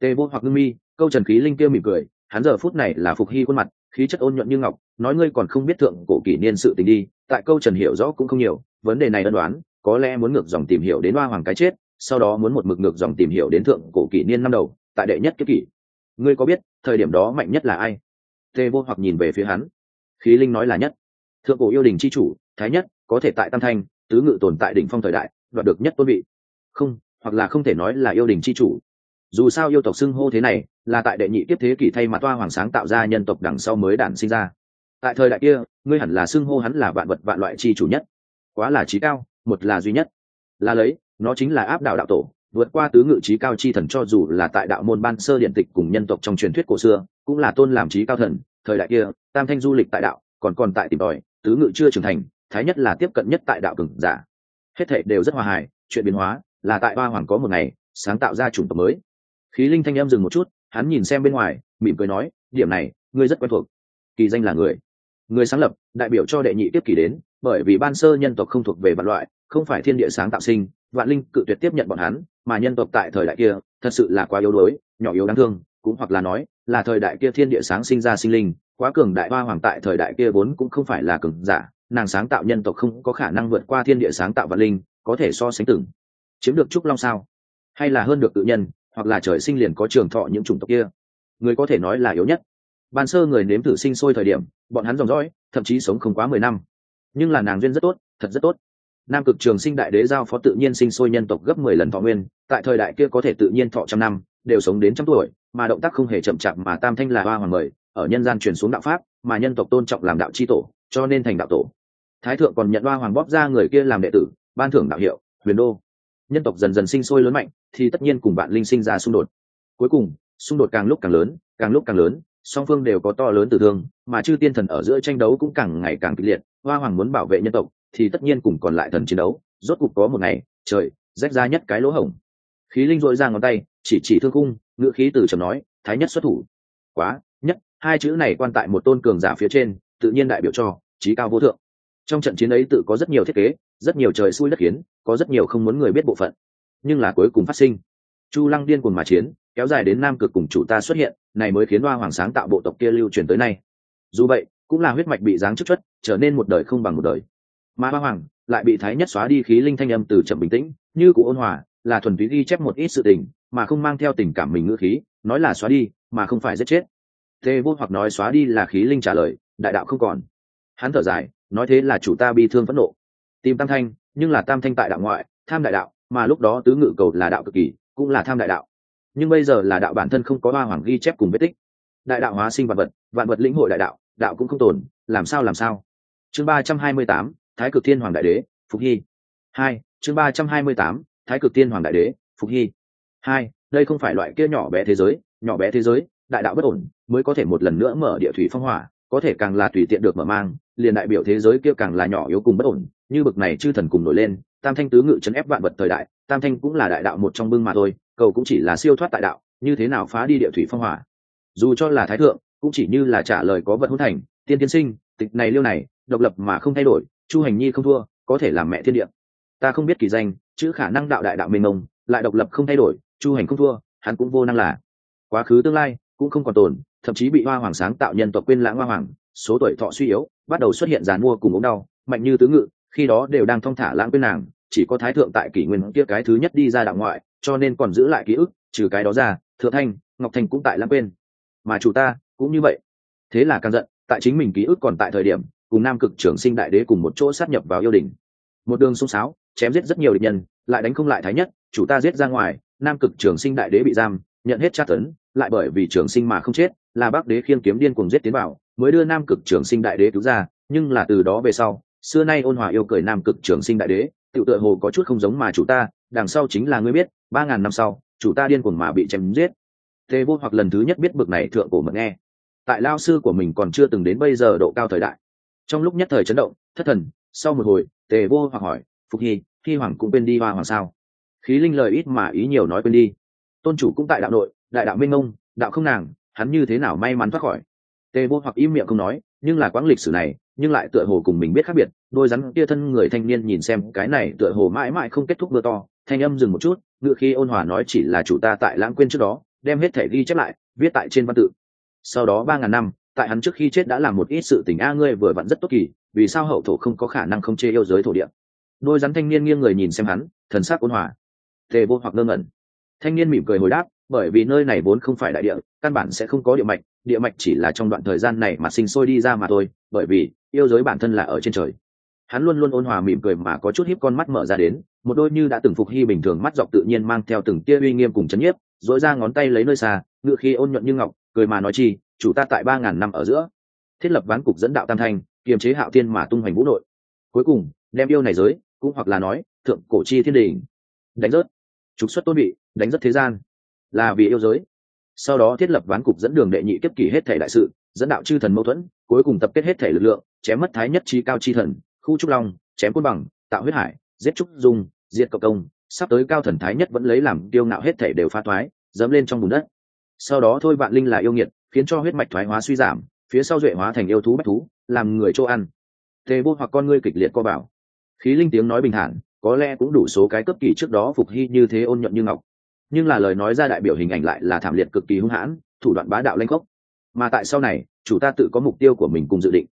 tề vô hoặc ngưng mi, câu trần khí linh kia mỉm cười, hắn giờ phút này là phục hy khuôn mặt, khí chất ôn nhuận như ngọc, nói ngươi còn không biết thượng cổ kỷ niên sự tình đi, tại câu trần hiểu rõ cũng không nhiều, vấn đề này ân đoán, có lẽ muốn ngược dòng tìm hiểu đến hoa hoàng cái chết, sau đó muốn một mực ngược dòng tìm hiểu đến thượng cổ kỷ niên năm đầu, tại đệ nhất kiếp kỷ. Ngươi có biết, thời điểm đó mạnh nhất là ai? Tê vô hoặc nhìn về phía hắn. Khí linh nói là nhất. Thượng cổ yêu đình c h i chủ, thái nhất, có thể tại tam thanh, tứ ngự tồn tại đỉnh phong thời đại, đoạt được nhất tôn vị. Không, hoặc là không thể nói là yêu đình c h i chủ. Dù sao yêu tộc xưng hô thế này, là tại đệ nhị tiếp thế kỷ thay mặt toa hoàng sáng tạo ra nhân tộc đằng sau mới đản sinh ra. Tại thời đại kia, ngươi hẳn là xưng hô hắn là vạn vật vạn loại chi chủ nhất. Quá là trí cao, một là duy nhất. Là lấy, nó chính là áp đạo đạo tổ vượt qua tứ ngự trí cao chi thần cho dù là tại đạo môn ban sơ điện tịch cùng nhân tộc trong truyền thuyết cổ xưa, cũng là tôn làm trí cao thần, thời đại kia, tam thanh du lịch tại đạo, còn còn tại tìm tòi, tứ ngự chưa trưởng thành, thái nhất là tiếp cận nhất tại đạo cường giả. Hết thệ đều rất hòa hài, chuyện biến hóa là tại ba hoàng có một ngày, sáng tạo ra chủng tộc mới. Khí linh thanh em dừng một chút, hắn nhìn xem bên ngoài, mỉm cười nói, điểm này, ngươi rất quen thuộc. Kỳ danh là người. Người sáng lập, đại biểu cho đệ nhị tiếp kỷ đến, bởi vì ban sơ nhân tộc không thuộc về vạn loại, không phải thiên địa sáng tạo sinh vạn linh cự tuyệt tiếp nhận bọn hắn, mà nhân tộc tại thời đại kia, thật sự là quá yếu đuối, nhỏ yếu đáng thương, cũng hoặc là nói, là thời đại kia thiên địa sáng sinh ra sinh linh, quá cường đại hoa hoàng tại thời đại kia vốn cũng không phải là cường giả, nàng sáng tạo nhân tộc không có khả năng vượt qua thiên địa sáng tạo vạn linh, có thể so sánh từng chiếm được trúc long sao? Hay là hơn được tự nhân, hoặc là trời sinh liền có trường thọ những chủng tộc kia? Người có thể nói là yếu nhất. Ban sơ người nếm thử sinh sôi thời điểm, bọn hắn dòng dõi thậm chí sống không quá mười năm. Nhưng là nàng duyên rất tốt, thật rất tốt nam cực trường sinh đại đế giao phó tự nhiên sinh sôi nhân tộc gấp mười lần thọ nguyên, tại thời đại kia có thể tự nhiên thọ trăm năm, đều sống đến trăm tuổi, mà động tác không hề chậm chạp mà tam thanh là hoa hoàng mời, ở nhân gian truyền xuống đạo pháp, mà nhân tộc tôn trọng làm đạo c tổ, cho nên thành đạo tổ. Thái thượng còn nhận hoa hoàng bóp ra người kia làm đệ tử, ban thưởng đạo hiệu, huyền đô. Nhân tộc dần dần sinh sôi lớn mạnh, thì tất nhiên cùng bạn linh sinh ra xung đột. Cuối cùng, xung đột càng lúc càng lớn, càng lúc càng lớn, song phương đều có to lớn tử thương, mà chư tiên thần ở giữa tranh đấu cũng càng ngày càng kịch liệt, hoa hoàng muốn bảo vệ nhân tộc thì tất nhiên cùng còn lại thần chiến đấu, rốt cục có một ngày, trời, rách ra nhất cái lỗ hổng. Khí linh dội ra ngón tay, chỉ chỉ thương cung ngữ khí từ trầm nói, thái nhất xuất thủ. Quá, nhất, hai chữ này quan tại một tôn cường giả phía trên, tự nhiên đại biểu cho trí cao vô thượng. Trong trận chiến ấy tự có rất nhiều thiết kế, rất nhiều trời xui đất khiến, có rất nhiều không muốn người biết bộ phận. Nhưng là cuối cùng phát sinh. Chu lăng điên cuồng mà chiến, kéo dài đến nam cực cùng chủ ta xuất hiện, này mới khiến hoa hoàng sáng tạo bộ tộc kia lưu truyền tới nay. Dù vậy, cũng là huyết mạch bị giáng chức chất trở nên một đời không bằng một đời mà hoa hoàng lại bị thái nhất xóa đi khí linh thanh âm từ chậm bình tĩnh, như cụ ôn hòa, là thuần túy ghi chép một ít sự tình, mà không mang theo tình cảm mình ngữ khí, nói là xóa đi, mà không phải giết chết. Tê vô hoặc nói xóa đi là khí linh trả lời, đại đạo không còn. Hắn thở dài, nói thế là chủ ta bi thương phẫn nộ. Tìm tam thanh, nhưng là tam thanh tại đạo ngoại, tham đại đạo, mà lúc đó tứ ngự cầu là đạo cực kỳ, cũng là tham đại đạo. Nhưng bây giờ là đạo bản thân không có ba hoàng ghi chép cùng vết tích. Đại đạo hóa sinh vạn vật vạn vật lĩnh hội đại đạo đạo cũng không tồn, làm sao làm sao? Chương ba trăm hai mươi tám thái cực thiên hoàng đại đế, phục hy. Hai, chương ba trăm hai mươi tám, thái cực thiên hoàng đại đế, phục hy. Hai, đây không phải loại kia nhỏ bé thế giới, nhỏ bé thế giới, đại đạo bất ổn, mới có thể một lần nữa mở địa thủy phong hỏa, có thể càng là tùy tiện được mở mang, liền đại biểu thế giới kia càng là nhỏ yếu cùng bất ổn, như bực này chư thần cùng nổi lên, tam thanh tứ ngự chấn ép vạn vật thời đại, tam thanh cũng là đại đạo một trong bưng mà thôi, cầu cũng chỉ là siêu thoát tại đạo, như thế nào phá đi địa thủy phong hỏa. Dù cho là thái thượng, cũng chỉ như là trả lời có vật hữu thành, tiên tiên sinh, tịch này liêu này, độc lập mà không thay đổi chu hành nhi không thua, có thể làm mẹ thiên địa. Ta không biết kỳ danh chứ khả năng đạo đại đạo mênh mông, lại độc lập không thay đổi, chu hành không thua, hắn cũng vô năng là. Quá khứ tương lai, cũng không còn tồn, thậm chí bị hoa hoàng sáng tạo nhân tộc quên lãng hoa hoàng, số tuổi thọ suy yếu, bắt đầu xuất hiện dàn mua cùng ống đau, mạnh như tứ ngự, khi đó đều đang thong thả lãng quên nàng, chỉ có thái thượng tại kỷ nguyên kia cái thứ nhất đi ra đạo ngoại, cho nên còn giữ lại ký ức, trừ cái đó ra, thượng thanh, ngọc thanh cũng tại lãng quên. Mà chủ ta, cũng như vậy. Thế là càng giận, tại chính mình ký ức còn tại thời điểm cùng nam cực trưởng sinh đại đế cùng một chỗ sát nhập vào yêu đình. Một đường xung sáo chém giết rất nhiều địch nhân, lại đánh không lại thái nhất, chủ ta giết ra ngoài, nam cực trưởng sinh đại đế bị giam, nhận hết tra tấn, lại bởi vì trưởng sinh mà không chết, là bác đế khiên kiếm điên cùng giết tiến bảo, mới đưa nam cực trưởng sinh đại đế cứu ra, nhưng là từ đó về sau, xưa nay ôn hòa yêu cười nam cực trưởng sinh đại đế tự tựa hồ có chút không giống mà chủ ta, đằng sau chính là ngươi biết, ba ngàn năm sau, chủ ta điên cuồng mà bị chém giết. Tề vô hoặc lần thứ nhất biết bực này thượng cổ mật nghe. Tại lao sư của mình còn chưa từng đến bây giờ độ cao thời đại trong lúc nhất thời chấn động, thất thần, sau một hồi, tề vô hoặc hỏi, phục hy hy hoàng cũng quên đi hoa hoàng sao? Khí linh lời ít mà ý nhiều nói quên đi. Tôn chủ cũng tại đạo nội, đại đạo minh ông đạo không nàng, hắn như thế nào may mắn thoát khỏi? Tề vô hoặc im miệng không nói, nhưng là quãng lịch sử này, nhưng lại tựa hồ cùng mình biết khác biệt, đôi rắn kia thân người thanh niên nhìn xem, cái này tựa hồ mãi mãi không kết thúc mưa to, thanh âm dừng một chút, ngựa khi ôn hòa nói chỉ là chủ ta tại lãng quên trước đó, đem hết thể ghi chép lại, viết tại trên văn tự. Sau đó ba ngàn năm tại hắn trước khi chết đã làm một ít sự tình a ngươi vừa vặn rất tốt kỳ, vì sao hậu thổ không có khả năng không chê yêu giới thổ địa? Đôi rắn thanh niên nghiêng người nhìn xem hắn, thần sắc ôn hòa. Tề vô hoặc ngơ ngẩn. Thanh niên mỉm cười hồi đáp, bởi vì nơi này vốn không phải đại địa, căn bản sẽ không có địa mạch địa mạch chỉ là trong đoạn thời gian này mà sinh sôi đi ra mà thôi, bởi vì yêu giới bản thân là ở trên trời. Hắn luôn luôn ôn hòa mỉm cười mà có chút hiếp con mắt mở ra đến, một đôi như đã từng phục hy bình thường mắt dọc tự nhiên mang theo từng tia uy nghiêm cùng chấn nhiếp dỗi ra ngón tay lấy nơi xa, ngựa khi ôn nhuận như ngọc, cười mà nói chi chủ ta tại ba ngàn năm ở giữa. Thiết lập ván cục dẫn đạo tam thanh, kiềm chế hạo tiên mà tung hoành vũ nội. Cuối cùng, đem yêu này giới, cũng hoặc là nói, thượng cổ chi thiên đình, đánh rớt. Trục xuất tôn bị đánh rớt thế gian. Là vì yêu giới. Sau đó thiết lập ván cục dẫn đường đệ nhị kiếp kỷ hết thể đại sự, dẫn đạo chư thần mâu thuẫn, cuối cùng tập kết hết thể lực lượng, chém mất thái nhất trí cao chi thần, khu trúc long, chém côn bằng, tạo huyết hải, giết trúc dung, diệt cộng công, sắp tới cao thần thái nhất vẫn lấy làm tiêu ngạo hết thể đều pha thoái, dẫm lên trong bùn đất. Sau đó thôi vạn linh là yêu nghiệt khiến cho huyết mạch thoái hóa suy giảm, phía sau duệ hóa thành yêu thú bách thú, làm người chỗ ăn. Tề vô hoặc con ngươi kịch liệt co bảo. Khí linh tiếng nói bình thản, có lẽ cũng đủ số cái cấp kỳ trước đó phục hy như thế ôn nhuận như ngọc. Nhưng là lời nói ra đại biểu hình ảnh lại là thảm liệt cực kỳ hung hãn, thủ đoạn bá đạo lanh gốc mà tại sau này, chủ ta tự có mục tiêu của mình cùng dự định.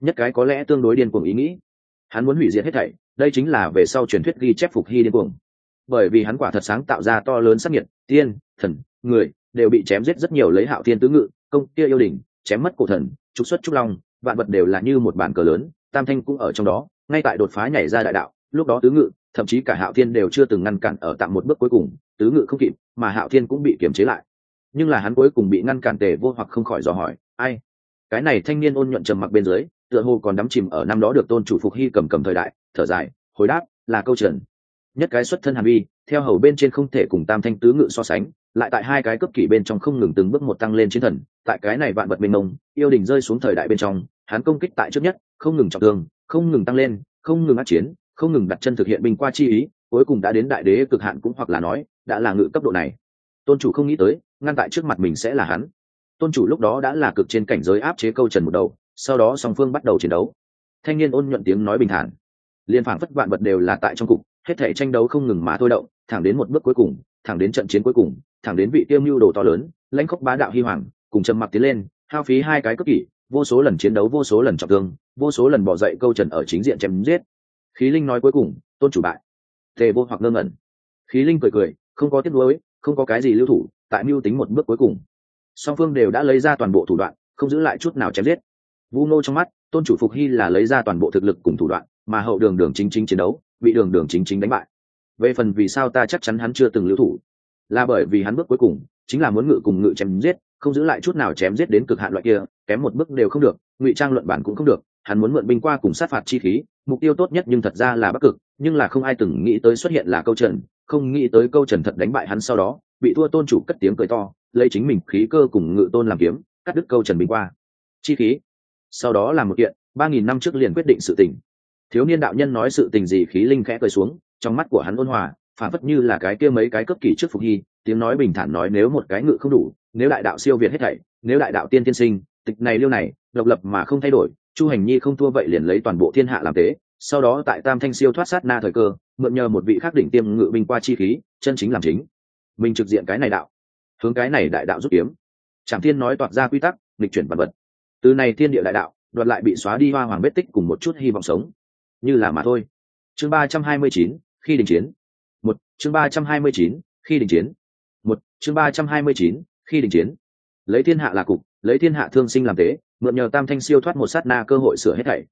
Nhất cái có lẽ tương đối điên cuồng ý nghĩ. Hắn muốn hủy diệt hết thảy, đây chính là về sau truyền thuyết ghi chép phục hy điên cuồng. Bởi vì hắn quả thật sáng tạo ra to lớn sắc nhiệt, tiên, thần, người, đều bị chém giết rất nhiều lấy hạo thiên tứ ngự công kia yêu đình chém mất cổ thần, trục xuất trúc long, vạn vật đều là như một bản cờ lớn, tam thanh cũng ở trong đó, ngay tại đột phá nhảy ra đại đạo, lúc đó tứ ngự, thậm chí cả hạo thiên đều chưa từng ngăn cản ở tạm một bước cuối cùng, tứ ngự không kịp, mà hạo thiên cũng bị kiềm chế lại. Nhưng là hắn cuối cùng bị ngăn cản tề vô hoặc không khỏi dò hỏi, ai? Cái này thanh niên ôn nhuận trầm mặc bên dưới, tựa hồ còn đắm chìm ở năm đó được tôn chủ phục hy cầm cầm thời đại, thở dài, hồi đáp, là câu trần. Nhất cái xuất thân hàn vi, theo hầu bên trên không thể cùng tam thanh tứ ngự so sánh, lại tại hai cái cấp kỷ bên trong không ngừng từng bước một tăng lên chiến thần tại cái này vạn vật mênh mông, yêu đình rơi xuống thời đại bên trong, hắn công kích tại trước nhất, không ngừng trọng thương, không ngừng tăng lên, không ngừng át chiến, không ngừng đặt chân thực hiện binh qua chi ý, cuối cùng đã đến đại đế cực hạn cũng hoặc là nói, đã là ngự cấp độ này. Tôn chủ không nghĩ tới, ngăn tại trước mặt mình sẽ là hắn. Tôn chủ lúc đó đã là cực trên cảnh giới áp chế câu trần một đầu, sau đó song phương bắt đầu chiến đấu. Thanh niên ôn nhuận tiếng nói bình thản. Liên phảng phất vạn vật đều là tại trong cục, hết thể tranh đấu không ngừng mà thôi động, thẳng đến một bước cuối cùng, thẳng đến trận chiến cuối cùng, thẳng đến vị tiêu mưu đồ to lớn, lãnh khốc bá đạo hy hoàng cùng trầm mặc tiến lên, hao phí hai cái cấp kỷ, vô số lần chiến đấu, vô số lần trọng thương, vô số lần bỏ dậy câu trần ở chính diện chém giết. Khí linh nói cuối cùng, tôn chủ bại. Tề vô hoặc ngơ ngẩn. Khí linh cười cười, không có tiếc nuối, không có cái gì lưu thủ, tại mưu tính một bước cuối cùng. Song phương đều đã lấy ra toàn bộ thủ đoạn, không giữ lại chút nào chém giết. Vu ngô trong mắt, tôn chủ phục hy là lấy ra toàn bộ thực lực cùng thủ đoạn, mà hậu đường đường chính chính chiến đấu, bị đường đường chính chính đánh bại. Về phần vì sao ta chắc chắn hắn chưa từng lưu thủ, là bởi vì hắn bước cuối cùng, chính là muốn ngự cùng ngự chém giết không giữ lại chút nào chém giết đến cực hạn loại kia, kém một bước đều không được, ngụy trang luận bản cũng không được, hắn muốn mượn binh qua cùng sát phạt chi khí, mục tiêu tốt nhất nhưng thật ra là bắc cực, nhưng là không ai từng nghĩ tới xuất hiện là câu trần, không nghĩ tới câu trần thật đánh bại hắn sau đó, bị thua tôn chủ cất tiếng cười to, lấy chính mình khí cơ cùng ngự tôn làm kiếm, cắt đứt câu trần binh qua. Chi khí. Sau đó là một kiện, ba nghìn năm trước liền quyết định sự tình. Thiếu niên đạo nhân nói sự tình gì khí linh khẽ cười xuống, trong mắt của hắn ôn hòa phản phất như là cái kia mấy cái cấp kỷ trước phục hy, tiếng nói bình thản nói nếu một cái ngự không đủ nếu đại đạo siêu việt hết thảy, nếu đại đạo tiên tiên sinh, tịch này liêu này, độc lập mà không thay đổi, chu hành nhi không thua vậy liền lấy toàn bộ thiên hạ làm tế, sau đó tại tam thanh siêu thoát sát na thời cơ, mượn nhờ một vị khắc đỉnh tiêm ngự binh qua chi khí, chân chính làm chính. Mình trực diện cái này đạo, hướng cái này đại đạo rút kiếm. Trạm thiên nói toạc ra quy tắc lịch chuyển vật vật. Từ này thiên địa đại đạo, đoạt lại bị xóa đi hoa hoàng vết tích cùng một chút hy vọng sống. Như là mà thôi. Chương ba trăm hai mươi chín, khi đình chiến. Một, chương ba trăm hai mươi chín, khi đình chiến. Một, chương ba trăm hai mươi chín khi đình chiến. Lấy thiên hạ là cục lấy thiên hạ thương sinh làm tế, mượn nhờ tam thanh siêu thoát một sát na cơ hội sửa hết thảy.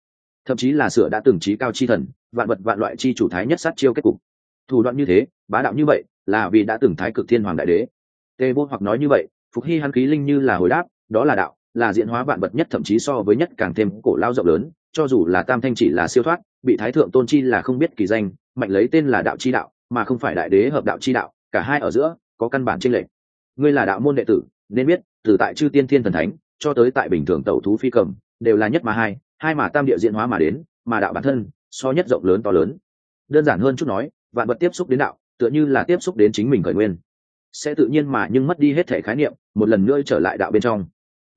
Thậm chí là sửa đã từng trí cao chi thần vạn vật vạn loại chi chủ thái nhất sát chiêu kết cục. Thủ đoạn như thế bá đạo như vậy là vì đã từng thái cực thiên hoàng đại đế. Tê vô hoặc nói như vậy phục hy hắn khí linh như là hồi đáp đó là đạo là diễn hóa vạn vật nhất thậm chí so với nhất càng thêm cổ lao rộng lớn cho dù là tam thanh chỉ là siêu thoát bị thái thượng tôn chi là không biết kỳ danh mạnh lấy tên là đạo chi đạo mà không phải đại đế hợp đạo chi đạo cả hai ở giữa có căn bản tranh lệch ngươi là đạo môn đệ tử, nên biết, từ tại chư tiên thiên thần thánh, cho tới tại bình thường tẩu thú phi cầm, đều là nhất mà hai hai mà tam địa diễn hóa mà đến, mà đạo bản thân, so nhất rộng lớn to lớn. Đơn giản hơn chút nói, vạn vật tiếp xúc đến đạo, tựa như là tiếp xúc đến chính mình khởi nguyên. Sẽ tự nhiên mà nhưng mất đi hết thể khái niệm, một lần nữa trở lại đạo bên trong.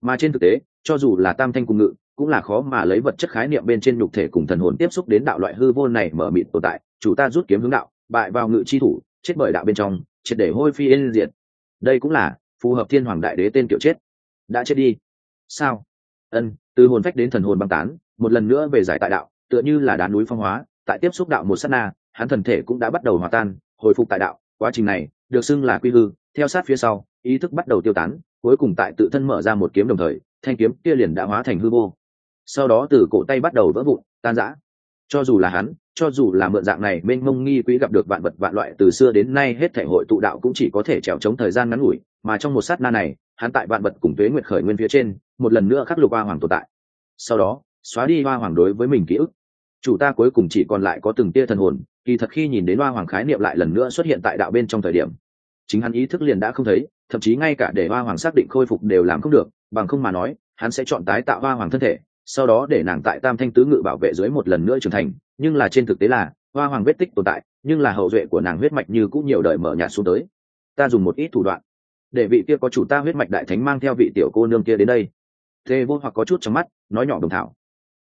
Mà trên thực tế, cho dù là tam thanh cùng ngự, cũng là khó mà lấy vật chất khái niệm bên trên nhục thể cùng thần hồn tiếp xúc đến đạo loại hư vô này mở mịt tồn tại, chủ ta rút kiếm hướng đạo, bại vào ngự chi thủ, chết bởi đạo bên trong, triệt để hôi phi yên diệt đây cũng là phù hợp thiên hoàng đại đế tên kiểu chết. Đã chết đi. Sao? Ân, từ hồn phách đến thần hồn băng tán, một lần nữa về giải tại đạo, tựa như là đá núi phong hóa, tại tiếp xúc đạo một sát na, hắn thần thể cũng đã bắt đầu hòa tan, hồi phục tại đạo. Quá trình này được xưng là quy hư. Theo sát phía sau, ý thức bắt đầu tiêu tán, cuối cùng tại tự thân mở ra một kiếm đồng thời, thanh kiếm kia liền đã hóa thành hư vô. Sau đó từ cổ tay bắt đầu vỡ vụn, tan rã. Cho dù là hắn cho dù là mượn dạng này, mênh mông nghi quý gặp được vạn vật vạn loại, từ xưa đến nay hết thể hội tụ đạo cũng chỉ có thể trèo chống thời gian ngắn ngủi, mà trong một sát na này, hắn tại vạn vật cùng tuế nguyệt khởi nguyên phía trên, một lần nữa khắc lục hoa hoàng tồn tại. Sau đó, xóa đi hoa hoàng đối với mình ký ức. Chủ ta cuối cùng chỉ còn lại có từng tia thần hồn, kỳ thật khi nhìn đến hoa hoàng khái niệm lại lần nữa xuất hiện tại đạo bên trong thời điểm, chính hắn ý thức liền đã không thấy, thậm chí ngay cả để hoa hoàng xác định khôi phục đều làm không được, bằng không mà nói, hắn sẽ chọn tái tạo hoa hoàng thân thể, sau đó để nàng tại tam thanh tứ ngự bảo vệ dưới một lần nữa trưởng thành nhưng là trên thực tế là, hoa hoàng vết tích tồn tại, nhưng là hậu duệ của nàng huyết mạch như cũng nhiều đời mở nhạt xuống tới. Ta dùng một ít thủ đoạn, để vị kia có chủ ta huyết mạch đại thánh mang theo vị tiểu cô nương kia đến đây. Thế vô hoặc có chút trong mắt, nói nhỏ đồng thảo.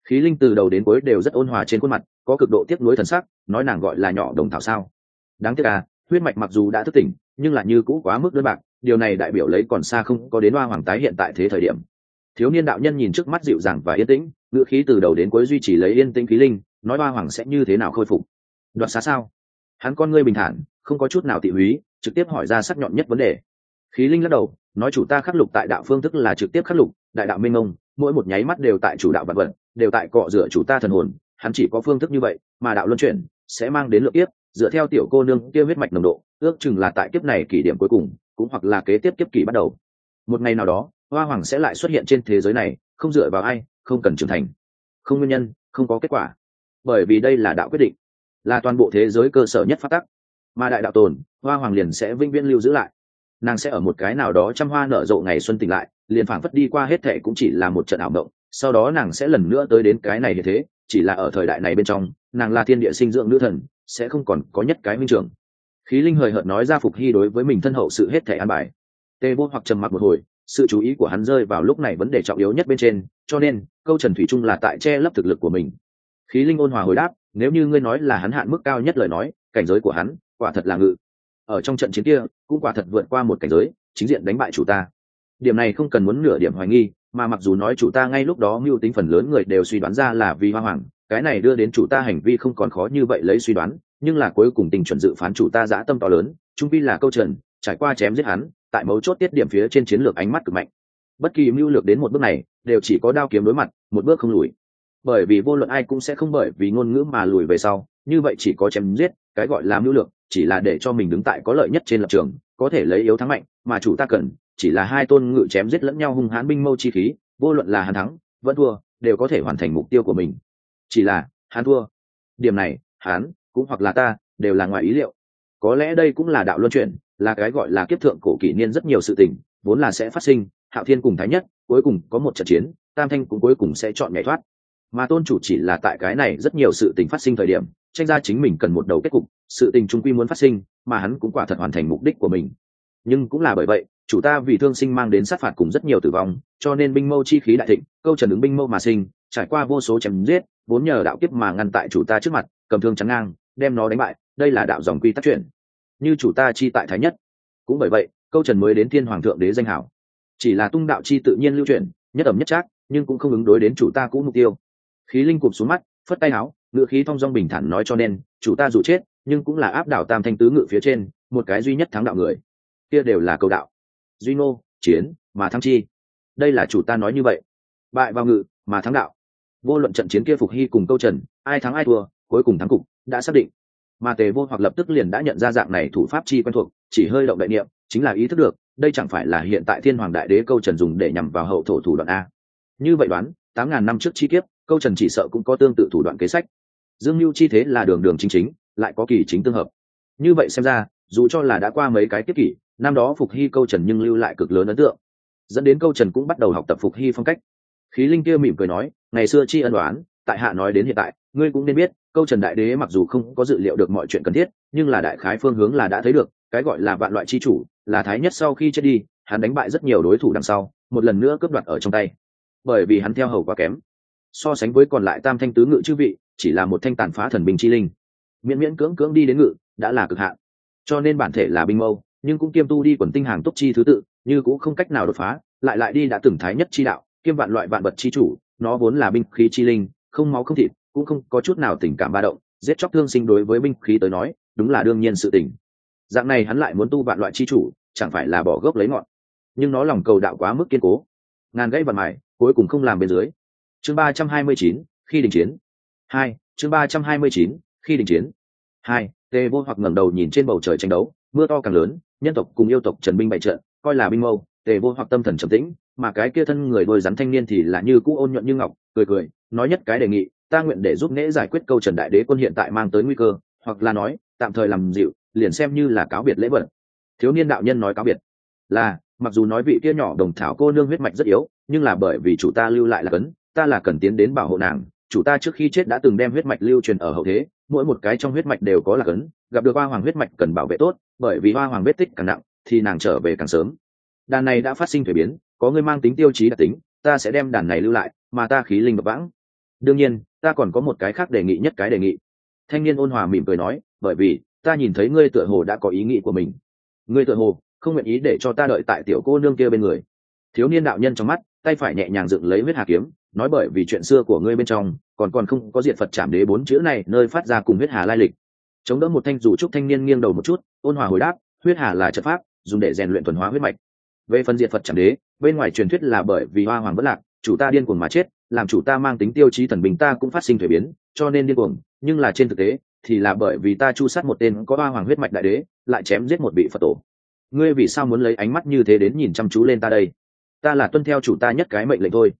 Khí linh từ đầu đến cuối đều rất ôn hòa trên khuôn mặt, có cực độ tiếc nuối thần sắc, nói nàng gọi là nhỏ đồng thảo sao. Đáng tiếc à huyết mạch mặc dù đã thức tỉnh, nhưng là như cũ quá mức đơn bạc, điều này đại biểu lấy còn xa không có đến hoa hoàng tái hiện tại thế thời điểm. Thiếu niên đạo nhân nhìn trước mắt dịu dàng và yên tĩnh, ngữ khí từ đầu đến cuối duy trì lấy yên tĩnh khí linh nói hoa hoàng sẽ như thế nào khôi phục? Đoạt xá sao? Hắn con ngươi bình thản, không có chút nào tị húy, trực tiếp hỏi ra sắc nhọn nhất vấn đề. Khí linh lắc đầu, nói chủ ta khắc lục tại đạo phương thức là trực tiếp khắc lục, đại đạo minh ông mỗi một nháy mắt đều tại chủ đạo vật vật, đều tại cọ rửa chủ ta thần hồn. Hắn chỉ có phương thức như vậy, mà đạo luân chuyển, sẽ mang đến lượng tiếp dựa theo tiểu cô nương kia huyết mạch nồng độ, ước chừng là tại kiếp này kỷ điểm cuối cùng, cũng hoặc là kế tiếp kiếp kỷ bắt đầu. Một ngày nào đó, hoa hoàng sẽ lại xuất hiện trên thế giới này, không dựa vào ai, không cần trưởng thành. Không nguyên nhân, không có kết quả bởi vì đây là đạo quyết định, là toàn bộ thế giới cơ sở nhất phát tắc. Mà đại đạo tồn, hoa hoàng liền sẽ vĩnh viễn lưu giữ lại. Nàng sẽ ở một cái nào đó trăm hoa nở rộ ngày xuân tỉnh lại, liền phảng phất đi qua hết thệ cũng chỉ là một trận ảo động sau đó nàng sẽ lần nữa tới đến cái này như thế, chỉ là ở thời đại này bên trong, nàng là thiên địa sinh dưỡng nữ thần, sẽ không còn có nhất cái minh trường. Khí linh hời hợt nói ra phục hy đối với mình thân hậu sự hết thể an bài. Tê vô hoặc trầm mặc một hồi, sự chú ý của hắn rơi vào lúc này vấn đề trọng yếu nhất bên trên, cho nên, câu trần thủy trung là tại che lấp thực lực của mình khí linh ôn hòa hồi đáp, nếu như ngươi nói là hắn hạn mức cao nhất lời nói, cảnh giới của hắn, quả thật là ngự. Ở trong trận chiến kia, cũng quả thật vượt qua một cảnh giới, chính diện đánh bại chủ ta. Điểm này không cần muốn nửa điểm hoài nghi, mà mặc dù nói chủ ta ngay lúc đó mưu tính phần lớn người đều suy đoán ra là vì hoa hoàng, cái này đưa đến chủ ta hành vi không còn khó như vậy lấy suy đoán, nhưng là cuối cùng tình chuẩn dự phán chủ ta dã tâm to lớn, trung vi là câu trần, trải qua chém giết hắn, tại mấu chốt tiết điểm phía trên chiến lược ánh mắt cực mạnh. Bất kỳ mưu lược đến một bước này, đều chỉ có đao kiếm đối mặt, một bước không lùi bởi vì vô luận ai cũng sẽ không bởi vì ngôn ngữ mà lùi về sau, như vậy chỉ có chém giết, cái gọi là mưu lược, chỉ là để cho mình đứng tại có lợi nhất trên lập trường, có thể lấy yếu thắng mạnh, mà chủ ta cần, chỉ là hai tôn ngự chém giết lẫn nhau hung hãn binh mâu chi khí, vô luận là hắn thắng, vẫn thua, đều có thể hoàn thành mục tiêu của mình. Chỉ là, hắn thua. Điểm này, hắn, cũng hoặc là ta, đều là ngoài ý liệu. Có lẽ đây cũng là đạo luân chuyển, là cái gọi là kiếp thượng cổ kỷ niên rất nhiều sự tình, vốn là sẽ phát sinh, hạo thiên cùng thái nhất, cuối cùng có một trận chiến, tam thanh cũng cuối cùng sẽ chọn nhảy thoát mà tôn chủ chỉ là tại cái này rất nhiều sự tình phát sinh thời điểm, tranh ra chính mình cần một đầu kết cục, sự tình trung quy muốn phát sinh, mà hắn cũng quả thật hoàn thành mục đích của mình. Nhưng cũng là bởi vậy, chủ ta vì thương sinh mang đến sát phạt cùng rất nhiều tử vong, cho nên binh mâu chi khí đại thịnh, câu trần ứng binh mâu mà sinh, trải qua vô số chém giết, vốn nhờ đạo kiếp mà ngăn tại chủ ta trước mặt, cầm thương chắn ngang, đem nó đánh bại, đây là đạo dòng quy tắc chuyển. Như chủ ta chi tại thái nhất. Cũng bởi vậy, câu trần mới đến thiên hoàng thượng đế danh hảo. Chỉ là tung đạo chi tự nhiên lưu chuyển, nhất ẩm nhất trác, nhưng cũng không ứng đối đến chủ ta cũ mục tiêu khí linh cụp xuống mắt, phất tay áo ngự khí thong dong bình thản nói cho nên, chủ ta dù chết, nhưng cũng là áp đảo tam thanh tứ ngự phía trên, một cái duy nhất thắng đạo người. Kia đều là cầu đạo. Duy nô, chiến, mà thắng chi. Đây là chủ ta nói như vậy. Bại vào ngự, mà thắng đạo. Vô luận trận chiến kia phục hy cùng câu trần, ai thắng ai thua, cuối cùng thắng cục đã xác định. Mà tề vô hoặc lập tức liền đã nhận ra dạng này thủ pháp chi quen thuộc, chỉ hơi động đại niệm, chính là ý thức được, đây chẳng phải là hiện tại thiên hoàng đại đế câu trần dùng để nhằm vào hậu thổ thủ đoạn a. Như vậy đoán, tám ngàn năm trước chi kiếp câu trần chỉ sợ cũng có tương tự thủ đoạn kế sách. Dương mưu chi thế là đường đường chính chính, lại có kỳ chính tương hợp. Như vậy xem ra, dù cho là đã qua mấy cái kiếp kỷ, năm đó phục hy câu trần nhưng lưu lại cực lớn ấn tượng. Dẫn đến câu trần cũng bắt đầu học tập phục hy phong cách. Khí linh kia mỉm cười nói, ngày xưa chi ân đoán, tại hạ nói đến hiện tại, ngươi cũng nên biết, câu trần đại đế mặc dù không có dự liệu được mọi chuyện cần thiết, nhưng là đại khái phương hướng là đã thấy được, cái gọi là vạn loại chi chủ, là thái nhất sau khi chết đi, hắn đánh bại rất nhiều đối thủ đằng sau, một lần nữa cướp đoạt ở trong tay. Bởi vì hắn theo hầu quá kém so sánh với còn lại tam thanh tứ ngự chư vị, chỉ là một thanh tàn phá thần binh chi linh. Miễn miễn cưỡng cưỡng đi đến ngự, đã là cực hạn. Cho nên bản thể là binh mâu, nhưng cũng kiêm tu đi quần tinh hàng túc chi thứ tự, như cũng không cách nào đột phá, lại lại đi đã từng thái nhất chi đạo, kiêm vạn loại vạn vật chi chủ, nó vốn là binh khí chi linh, không máu không thịt, cũng không có chút nào tình cảm ba động, giết chóc thương sinh đối với binh khí tới nói, đúng là đương nhiên sự tình. Dạng này hắn lại muốn tu vạn loại chi chủ, chẳng phải là bỏ gốc lấy ngọn. Nhưng nó lòng cầu đạo quá mức kiên cố. Ngàn gãy vạn mải cuối cùng không làm bên dưới chương ba trăm hai mươi chín, khi đình chiến. Hai, chương ba trăm hai mươi chín, khi đình chiến. Hai tề vô hoặc ngẩng đầu nhìn trên bầu trời tranh đấu, mưa to càng lớn, nhân tộc cùng yêu tộc trần binh bại trận, coi là binh mâu tề vô hoặc tâm thần trầm tĩnh, mà cái kia thân người đôi rắn thanh niên thì là như cũ ôn nhuận như ngọc, cười cười, nói nhất cái đề nghị, ta nguyện để giúp nễ giải quyết câu trần đại đế quân hiện tại mang tới nguy cơ, hoặc là nói, tạm thời làm dịu, liền xem như là cáo biệt lễ vật. Thiếu niên đạo nhân nói cáo biệt. Là, mặc dù nói vị kia nhỏ đồng thảo cô nương huyết mạch rất yếu, nhưng là bởi vì chủ ta lưu lại là cấn ta là cần tiến đến bảo hộ nàng, chủ ta trước khi chết đã từng đem huyết mạch lưu truyền ở hậu thế, mỗi một cái trong huyết mạch đều có lạc ấn, gặp được hoa hoàng huyết mạch cần bảo vệ tốt, bởi vì hoa hoàng vết tích càng nặng, thì nàng trở về càng sớm. Đàn này đã phát sinh thuế biến, có người mang tính tiêu chí đặc tính, ta sẽ đem đàn này lưu lại, mà ta khí linh bập vãng. Đương nhiên, ta còn có một cái khác đề nghị nhất cái đề nghị. Thanh niên ôn hòa mỉm cười nói, bởi vì, ta nhìn thấy ngươi tựa hồ đã có ý nghĩ của mình. Ngươi tựa hồ không nguyện ý để cho ta đợi tại tiểu cô nương kia bên người thiếu niên đạo nhân trong mắt, tay phải nhẹ nhàng dựng lấy huyết hà kiếm, nói bởi vì chuyện xưa của ngươi bên trong, còn còn không có diện phật chạm đế bốn chữ này nơi phát ra cùng huyết hà lai lịch. Chống đỡ một thanh dù trúc thanh niên nghiêng đầu một chút, ôn hòa hồi đáp, huyết hà là chất pháp, dùng để rèn luyện thuần hóa huyết mạch. Về phần diện phật chạm đế, bên ngoài truyền thuyết là bởi vì hoa hoàng bất lạc, chủ ta điên cuồng mà chết, làm chủ ta mang tính tiêu chí thần bình ta cũng phát sinh thuế biến, cho nên điên cuồng, nhưng là trên thực tế, thì là bởi vì ta chu sát một tên có ba hoàng huyết mạch đại đế, lại chém giết một vị phật tổ. Ngươi vì sao muốn lấy ánh mắt như thế đến nhìn chăm chú lên ta đây? Ta là tuân theo chủ ta nhất cái mệnh lệnh thôi.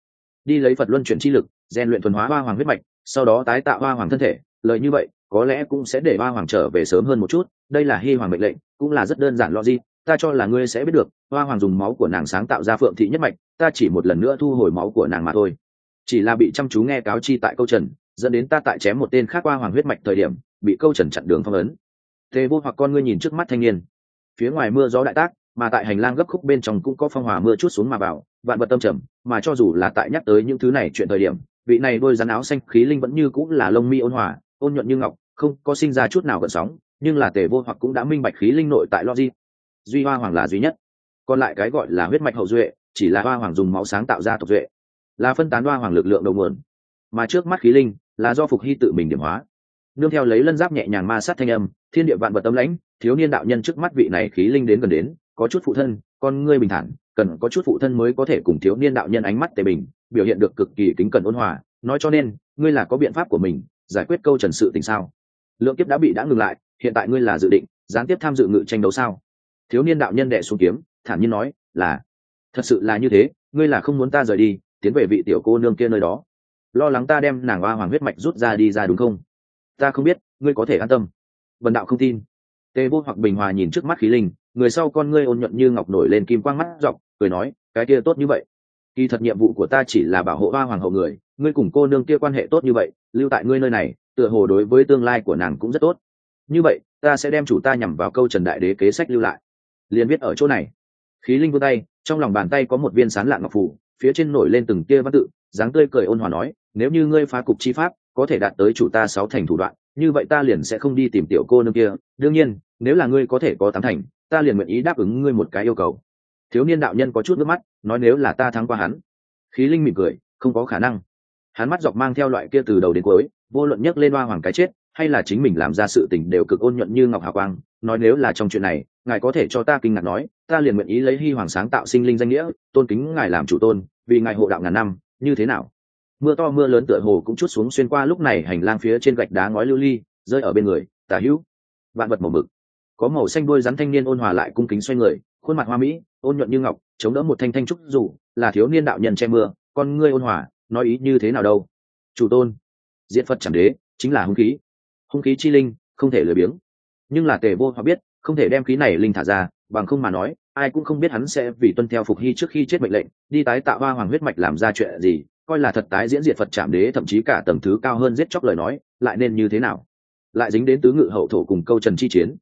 Đi lấy phật luân chuyển chi lực, rèn luyện thuần hóa hoa hoàng huyết mạch, sau đó tái tạo hoa hoàng thân thể. Lợi như vậy, có lẽ cũng sẽ để hoa hoàng trở về sớm hơn một chút. Đây là hy hoàng mệnh lệnh, cũng là rất đơn giản logic. Ta cho là ngươi sẽ biết được, hoa hoàng dùng máu của nàng sáng tạo ra phượng thị nhất mạch, ta chỉ một lần nữa thu hồi máu của nàng mà thôi. Chỉ là bị chăm chú nghe cáo chi tại câu trần, dẫn đến ta tại chém một tên khác hoa hoàng huyết mạch thời điểm, bị câu trần chặn đường phong ấn. Tề vô hoặc con ngươi nhìn trước mắt thanh niên. Phía ngoài mưa gió đại tác mà tại hành lang gấp khúc bên trong cũng có phong hòa mưa chút xuống mà vào, vạn vật tâm trầm, mà cho dù là tại nhắc tới những thứ này chuyện thời điểm, vị này đôi rắn áo xanh khí linh vẫn như cũng là lông mi ôn hòa, ôn nhuận như ngọc, không có sinh ra chút nào gợn sóng, nhưng là tề vô hoặc cũng đã minh bạch khí linh nội tại logic. Duy hoa hoàng là duy nhất. Còn lại cái gọi là huyết mạch hậu duệ, chỉ là hoa hoàng dùng máu sáng tạo ra tộc duệ. Là phân tán hoa hoàng lực lượng đầu nguồn. Mà trước mắt khí linh, là do phục hy tự mình điểm hóa. Nương theo lấy lân giáp nhẹ nhàng ma sát thanh âm, thiên địa vạn vật tâm lãnh, thiếu niên đạo nhân trước mắt vị này khí linh đến gần đến có chút phụ thân, con ngươi bình thản, cần có chút phụ thân mới có thể cùng thiếu niên đạo nhân ánh mắt tề bình, biểu hiện được cực kỳ kính cẩn ôn hòa, nói cho nên, ngươi là có biện pháp của mình, giải quyết câu trần sự tình sao? Lượng kiếp đã bị đã ngừng lại, hiện tại ngươi là dự định, gián tiếp tham dự ngự tranh đấu sao? Thiếu niên đạo nhân đệ xuống kiếm, thản nhiên nói, là. Thật sự là như thế, ngươi là không muốn ta rời đi, tiến về vị tiểu cô nương kia nơi đó. Lo lắng ta đem nàng hoa hoàng huyết mạch rút ra đi ra đúng không? Ta không biết, ngươi có thể an tâm. Vần đạo không tin. Tề vô hoặc bình hòa nhìn trước mắt khí linh người sau con ngươi ôn nhuận như ngọc nổi lên kim quang mắt dọc, cười nói, cái kia tốt như vậy. Kỳ thật nhiệm vụ của ta chỉ là bảo hộ hoa hoàng hậu người, ngươi cùng cô nương kia quan hệ tốt như vậy, lưu tại ngươi nơi này, tựa hồ đối với tương lai của nàng cũng rất tốt. Như vậy, ta sẽ đem chủ ta nhằm vào câu trần đại đế kế sách lưu lại. Liền viết ở chỗ này. Khí linh vô tay, trong lòng bàn tay có một viên sán lạng ngọc phủ, phía trên nổi lên từng tia văn tự, dáng tươi cười ôn hòa nói, nếu như ngươi phá cục chi pháp, có thể đạt tới chủ ta sáu thành thủ đoạn, như vậy ta liền sẽ không đi tìm tiểu cô nương kia. Đương nhiên, nếu là ngươi có thể có tám thành ta liền nguyện ý đáp ứng ngươi một cái yêu cầu. Thiếu niên đạo nhân có chút nước mắt, nói nếu là ta thắng qua hắn. Khí linh mỉm cười, không có khả năng. Hắn mắt dọc mang theo loại kia từ đầu đến cuối, vô luận nhấc lên hoa hoàng cái chết, hay là chính mình làm ra sự tình đều cực ôn nhuận như ngọc hà quang, nói nếu là trong chuyện này, ngài có thể cho ta kinh ngạc nói, ta liền nguyện ý lấy hy hoàng sáng tạo sinh linh danh nghĩa, tôn kính ngài làm chủ tôn, vì ngài hộ đạo ngàn năm, như thế nào? Mưa to mưa lớn tựa hồ cũng chút xuống xuyên qua lúc này hành lang phía trên gạch đá ngói lưu ly, rơi ở bên người, tả hữu. Vạn vật màu mực có màu xanh đuôi rắn thanh niên ôn hòa lại cung kính xoay người, khuôn mặt hoa mỹ, ôn nhuận như ngọc, chống đỡ một thanh thanh trúc dù, là thiếu niên đạo nhân che mưa, con ngươi ôn hòa, nói ý như thế nào đâu. Chủ tôn, diện phật chẳng đế, chính là hung khí. Hung khí chi linh, không thể lười biếng. Nhưng là tề vô hoặc biết, không thể đem khí này linh thả ra, bằng không mà nói, ai cũng không biết hắn sẽ vì tuân theo phục hy trước khi chết mệnh lệnh, đi tái tạo hoa hoàng huyết mạch làm ra chuyện gì, coi là thật tái diễn diệt phật chạm đế, thậm chí cả tầng thứ cao hơn giết chóc lời nói, lại nên như thế nào? Lại dính đến tứ ngự hậu thổ cùng câu trần chi chiến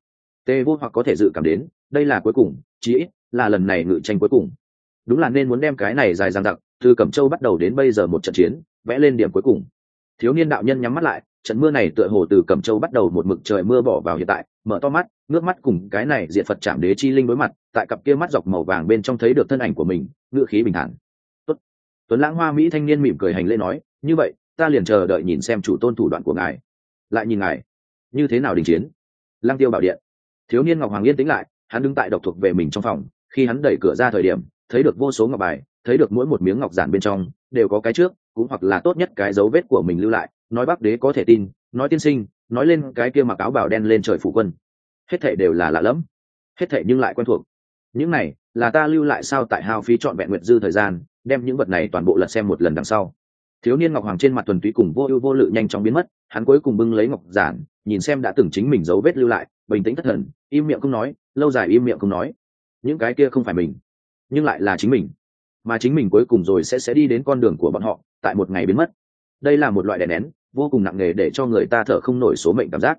tề vô hoặc có thể dự cảm đến, đây là cuối cùng, chí ít là lần này ngự tranh cuối cùng. Đúng là nên muốn đem cái này dài dằng dặc, từ cẩm châu bắt đầu đến bây giờ một trận chiến, vẽ lên điểm cuối cùng. Thiếu niên đạo nhân nhắm mắt lại, trận mưa này tựa hồ từ cẩm châu bắt đầu một mực trời mưa bỏ vào hiện tại, mở to mắt, ngước mắt cùng cái này diện phật chạm đế chi linh đối mặt, tại cặp kia mắt dọc màu vàng bên trong thấy được thân ảnh của mình ngựa khí bình thản. Tốt. tuấn lãng hoa mỹ thanh niên mỉm cười hành lễ nói, như vậy, ta liền chờ đợi nhìn xem chủ tôn thủ đoạn của ngài. Lại nhìn ngài, như thế nào đình chiến? Lăng tiêu bảo điện thiếu niên ngọc hoàng yên tĩnh lại, hắn đứng tại độc thuộc về mình trong phòng, khi hắn đẩy cửa ra thời điểm, thấy được vô số ngọc bài, thấy được mỗi một miếng ngọc giản bên trong, đều có cái trước, cũng hoặc là tốt nhất cái dấu vết của mình lưu lại, nói bắc đế có thể tin, nói tiên sinh, nói lên cái kia mặc áo bào đen lên trời phủ quân. Hết thệ đều là lạ lẫm, hết thệ nhưng lại quen thuộc. Những này là ta lưu lại sao tại hao phí trọn vẹn nguyện dư thời gian, đem những vật này toàn bộ lật xem một lần đằng sau. Thiếu niên ngọc hoàng trên mặt tuần túy cùng vô ưu vô lự nhanh chóng biến mất, hắn cuối cùng bưng lấy ngọc giản, nhìn xem đã từng chính mình dấu vết lưu lại bình tĩnh thất thần, im miệng không nói, lâu dài im miệng không nói. Những cái kia không phải mình, nhưng lại là chính mình. Mà chính mình cuối cùng rồi sẽ sẽ đi đến con đường của bọn họ, tại một ngày biến mất. Đây là một loại đè nén, vô cùng nặng nề để cho người ta thở không nổi số mệnh cảm giác.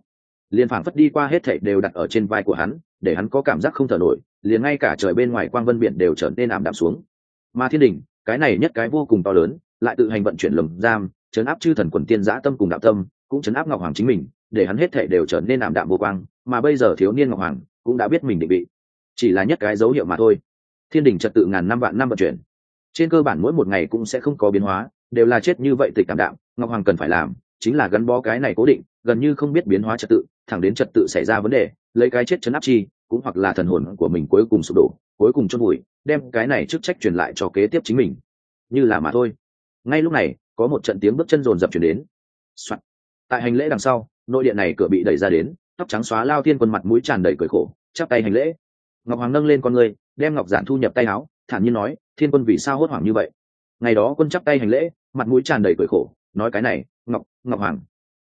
Liền phảng phất đi qua hết thảy đều đặt ở trên vai của hắn, để hắn có cảm giác không thở nổi, liền ngay cả trời bên ngoài quang vân biển đều trở nên ảm đạm xuống. Mà thiên đình, cái này nhất cái vô cùng to lớn, lại tự hành vận chuyển lồng giam, chấn áp chư thần quần tiên giã tâm cùng đạo tâm, cũng chấn áp ngọc hoàng chính mình để hắn hết thảy đều trở nên ảm đạm vô quang, mà bây giờ thiếu niên ngọc hoàng cũng đã biết mình định vị. Chỉ là nhất cái dấu hiệu mà thôi. Thiên đình trật tự ngàn năm vạn năm vận chuyển. Trên cơ bản mỗi một ngày cũng sẽ không có biến hóa, đều là chết như vậy tịch cảm đạm, ngọc hoàng cần phải làm chính là gắn bó cái này cố định, gần như không biết biến hóa trật tự, thẳng đến trật tự xảy ra vấn đề, lấy cái chết chấn áp chi, cũng hoặc là thần hồn của mình cuối cùng sụp đổ, cuối cùng chôn bụi đem cái này chức trách truyền lại cho kế tiếp chính mình. Như là mà thôi. Ngay lúc này, có một trận tiếng bước chân rồn rập chuyển đến、Soạn. tại hành lễ đằng sau nội điện này cửa bị đẩy ra đến, tóc trắng xóa lao thiên quân mặt mũi tràn đầy cười khổ, chắp tay hành lễ. Ngọc hoàng nâng lên con người đem ngọc giản thu nhập tay áo, thản nhiên nói, thiên quân vì sao hốt hoảng như vậy? Ngày đó quân chắp tay hành lễ, mặt mũi tràn đầy cười khổ, nói cái này, ngọc ngọc hoàng,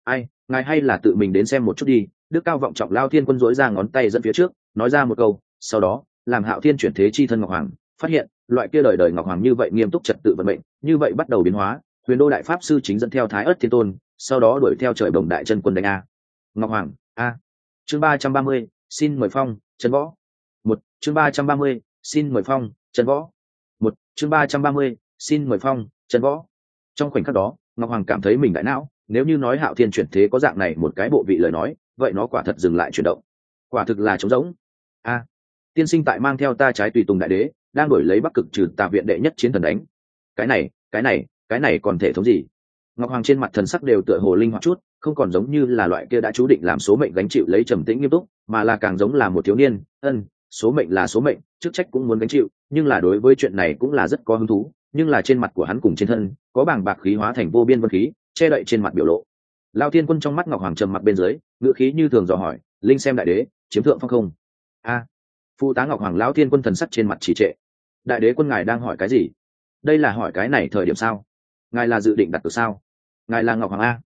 ai, ngài hay là tự mình đến xem một chút đi. Đức cao vọng trọng lao thiên quân dối ra ngón tay dẫn phía trước, nói ra một câu, sau đó, làm hạo thiên chuyển thế chi thân ngọc hoàng, phát hiện, loại kia đời đời ngọc hoàng như vậy nghiêm túc trật tự vận mệnh, như vậy bắt đầu biến hóa, huyền đô đại pháp sư chính dẫn theo thái ớt thiên tôn sau đó đuổi theo trời đồng đại chân quân đánh a. Ngọc hoàng, a. Chương ba trăm ba mươi, xin mời phong, trần võ. Một, chương ba trăm ba mươi, xin mời phong, trần võ. Một, chương ba trăm ba mươi, xin mời phong, trần võ. Trong khoảnh khắc đó, ngọc hoàng cảm thấy mình đại não, nếu như nói hạo thiên chuyển thế có dạng này một cái bộ vị lời nói, vậy nó quả thật dừng lại chuyển động. Quả thực là trống rỗng. A. Tiên sinh tại mang theo ta trái tùy tùng đại đế, đang đổi lấy bắc cực trừ tạ viện đệ nhất chiến thần đánh. Cái này cái này cái này còn thể thống gì? Ngọc hoàng trên mặt thần sắc đều tựa hồ linh hoạt chút, không còn giống như là loại kia đã chú định làm số mệnh gánh chịu lấy trầm tĩnh nghiêm túc, mà là càng giống là một thiếu niên. Ân, số mệnh là số mệnh, chức trách cũng muốn gánh chịu, nhưng là đối với chuyện này cũng là rất có hứng thú, nhưng là trên mặt của hắn cùng trên thân, có bảng bạc khí hóa thành vô biên vân khí, che đậy trên mặt biểu lộ. Lao thiên quân trong mắt ngọc hoàng trầm mặc bên dưới, ngữ khí như thường dò hỏi, linh xem đại đế, chiếm thượng phong không? A. Phụ tá ngọc hoàng lao thiên quân thần sắc trên mặt trì trệ. Đại đế quân ngài đang hỏi cái gì? Đây là hỏi cái này thời điểm sao? Ngài là dự định đặt từ sao? Ngài là ngọc hoàng a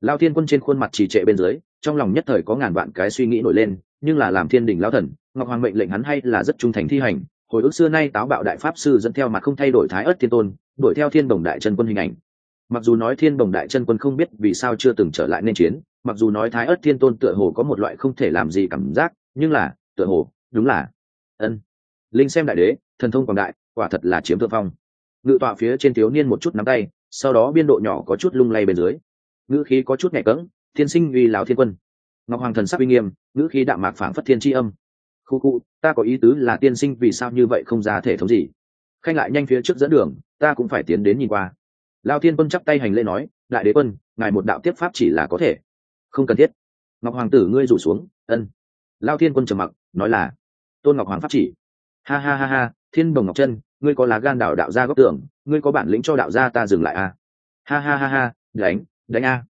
lao thiên quân trên khuôn mặt trì trệ bên dưới trong lòng nhất thời có ngàn vạn cái suy nghĩ nổi lên nhưng là làm thiên đình lao thần ngọc hoàng mệnh lệnh hắn hay là rất trung thành thi hành hồi ức xưa nay táo bạo đại pháp sư dẫn theo mà không thay đổi thái ớt thiên tôn đuổi theo thiên đồng đại chân quân hình ảnh mặc dù nói thiên đồng đại chân quân không biết vì sao chưa từng trở lại nên chiến mặc dù nói thái ớt thiên tôn tựa hồ có một loại không thể làm gì cảm giác nhưng là tựa hồ đúng là ân linh xem đại đế thần thông quảng đại quả thật là chiếm thượng phong ngự tọa phía trên thiếu niên một chút nắm tay sau đó biên độ nhỏ có chút lung lay bên dưới. Ngữ khí có chút nhẹ cỡng thiên sinh uy lão thiên quân. Ngọc hoàng thần sắc uy nghiêm, ngữ khí đạm mạc phảng phất thiên tri âm. Khu khu, ta có ý tứ là tiên sinh vì sao như vậy không ra thể thống gì? Khanh lại nhanh phía trước dẫn đường, ta cũng phải tiến đến nhìn qua. Lao thiên quân chắp tay hành lễ nói, đại đế quân, ngài một đạo tiếp pháp chỉ là có thể. Không cần thiết. Ngọc hoàng tử ngươi rủ xuống, ân. Lao thiên quân trầm mặc, nói là, tôn ngọc hoàng pháp chỉ. Ha ha ha ha, thiên đồng ngọc chân ngươi có lá gan đảo đạo ra góc tưởng ngươi có bản lĩnh cho đạo ra ta dừng lại a à? ha ha ha ha, đánh đánh a.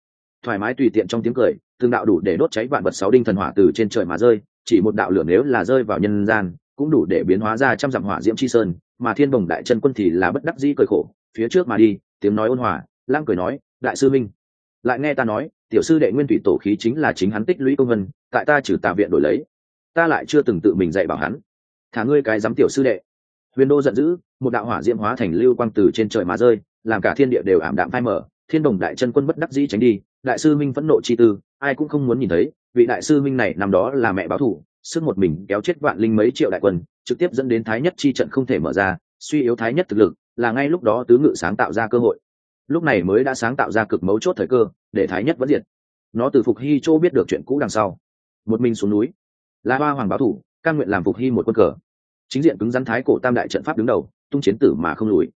Thoải mái tùy tiện trong tiếng cười, từng đạo đủ để đốt cháy vạn vật sáu đinh thần hỏa từ trên trời mà rơi, chỉ một đạo lửa nếu là rơi vào nhân gian, cũng đủ để biến hóa ra trăm dặm hỏa diễm chi sơn, mà thiên bồng đại chân quân thì là bất đắc dĩ cười khổ, phía trước mà đi, tiếng nói ôn hòa lang cười nói, đại sư minh. Lại nghe ta nói, tiểu sư đệ nguyên thủy tổ khí chính là chính hắn tích lũy công vân, tại ta trừ tà viện đổi lấy, ta lại chưa từng tự mình dạy bảo hắn. Thả ngươi cái dám tiểu sư đệ huyền đô giận dữ, một đạo hỏa diễm hóa thành lưu quang từ trên trời mà rơi, làm cả thiên địa đều ảm đạm phai mở thiên đồng đại chân quân bất đắc dĩ tránh đi, đại sư minh phẫn nộ chi tư, ai cũng không muốn nhìn thấy, vị đại sư minh này nằm đó là mẹ báo thủ, sức một mình kéo chết vạn linh mấy triệu đại quân, trực tiếp dẫn đến thái nhất chi trận không thể mở ra, suy yếu thái nhất thực lực, là ngay lúc đó tứ ngự sáng tạo ra cơ hội. Lúc này mới đã sáng tạo ra cực mấu chốt thời cơ, để thái nhất vẫn diệt. Nó từ phục hy chỗ biết được chuyện cũ đằng sau. Một mình xuống núi. La hoa hoàng báo thủ căn nguyện làm phục hy một quân cờ chính diện cứng rắn thái cổ tam đại trận pháp đứng đầu, tung chiến tử mà không lùi.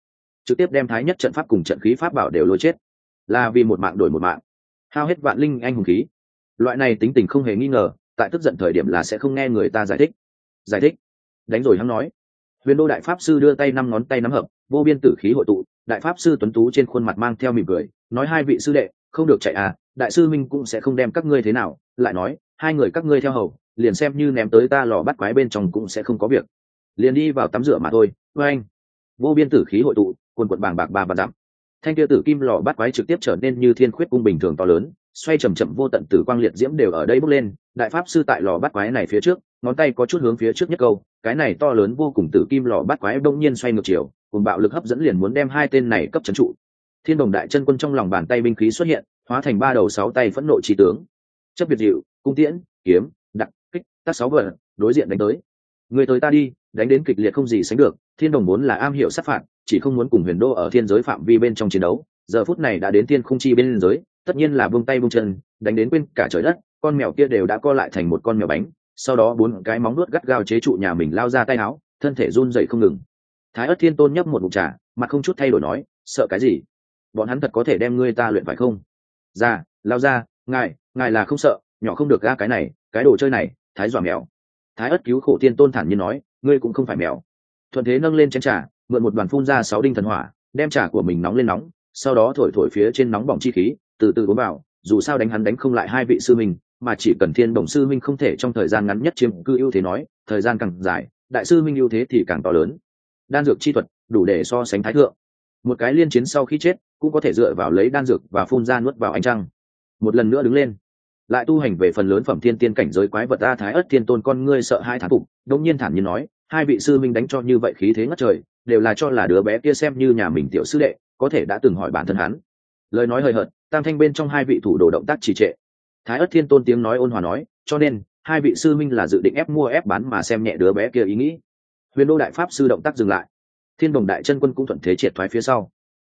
Trực tiếp đem thái nhất trận pháp cùng trận khí pháp bảo đều lôi chết. Là vì một mạng đổi một mạng. Hao hết vạn linh, anh hùng khí. Loại này tính tình không hề nghi ngờ, tại tức giận thời điểm là sẽ không nghe người ta giải thích. Giải thích. Đánh rồi hắn nói. Huyền đô đại pháp sư đưa tay năm ngón tay nắm hợp, vô biên tử khí hội tụ, đại pháp sư tuấn tú trên khuôn mặt mang theo mỉm cười, nói hai vị sư đệ, không được chạy à đại sư minh cũng sẽ không đem các ngươi thế nào, lại nói, hai người các ngươi theo hầu, liền xem như ném tới ta lò bắt quái bên trong cũng sẽ không có việc liền đi vào tắm rửa mà thôi. Vê anh, vô biên tử khí hội tụ, quần quận bàng bạc ba và dặm. Thanh kia tử kim lò bắt quái trực tiếp trở nên như thiên khuyết cung bình thường to lớn, xoay chầm chậm vô tận tử quang liệt diễm đều ở đây bốc lên. Đại pháp sư tại lò bắt quái này phía trước, ngón tay có chút hướng phía trước nhất câu, cái này to lớn vô cùng tử kim lò bắt quái bỗng nhiên xoay ngược chiều, cùng bạo lực hấp dẫn liền muốn đem hai tên này cấp trấn trụ. Thiên đồng đại chân quân trong lòng bàn tay binh khí xuất hiện, hóa thành ba đầu sáu tay phẫn nộ trí tướng. Chấp biệt dịu, cung tiễn, kiếm đặc kích tác sáu vợ đối diện đánh tới người tới ta đi, đánh đến kịch liệt không gì sánh được, thiên đồng muốn là am hiểu sát phạt, chỉ không muốn cùng huyền đô ở thiên giới phạm vi bên trong chiến đấu. Giờ phút này đã đến thiên không chi bên giới, tất nhiên là vung tay vung chân, đánh đến quên cả trời đất, con mèo kia đều đã co lại thành một con mèo bánh. Sau đó bốn cái móng nuốt gắt gao chế trụ nhà mình lao ra tay áo, thân thể run dậy không ngừng. Thái ất thiên tôn nhấp một mục trà, mặt không chút thay đổi nói, sợ cái gì? Bọn hắn thật có thể đem ngươi ta luyện phải không? Ra lao ra, ngài ngài là không sợ, nhỏ không được ga cái này, cái đồ chơi này, thái dọa mèo thái ất cứu khổ tiên tôn thản nhiên nói, ngươi cũng không phải mèo. Thuận thế nâng lên chén trà, mượn một đoàn phun ra sáu đinh thần hỏa, đem trà của mình nóng lên nóng, sau đó thổi thổi phía trên nóng bỏng chi khí, từ từ uống vào, dù sao đánh hắn đánh không lại hai vị sư minh mà chỉ cần thiên đồng sư minh không thể trong thời gian ngắn nhất chiếm cư ưu thế nói, thời gian càng dài, đại sư minh ưu thế thì càng to lớn. Đan dược chi thuật, đủ để so sánh thái thượng. Một cái liên chiến sau khi chết, cũng có thể dựa vào lấy đan dược và phun ra nuốt vào ánh trăng. Một lần nữa đứng lên lại tu hành về phần lớn phẩm thiên tiên cảnh giới quái vật a thái ất thiên tôn con ngươi sợ hai thán phục đông nhiên thản nhiên nói, hai vị sư minh đánh cho như vậy khí thế ngất trời, đều là cho là đứa bé kia xem như nhà mình tiểu sư đệ, có thể đã từng hỏi bản thân hắn. Lời nói hời hợt, tam thanh bên trong hai vị thủ đồ động tác trì trệ. Thái ất thiên tôn tiếng nói ôn hòa nói, cho nên, hai vị sư minh là dự định ép mua ép bán mà xem nhẹ đứa bé kia ý nghĩ. Huyền đô đại pháp sư động tác dừng lại. Thiên đồng đại chân quân cũng thuận thế triệt thoái phía sau.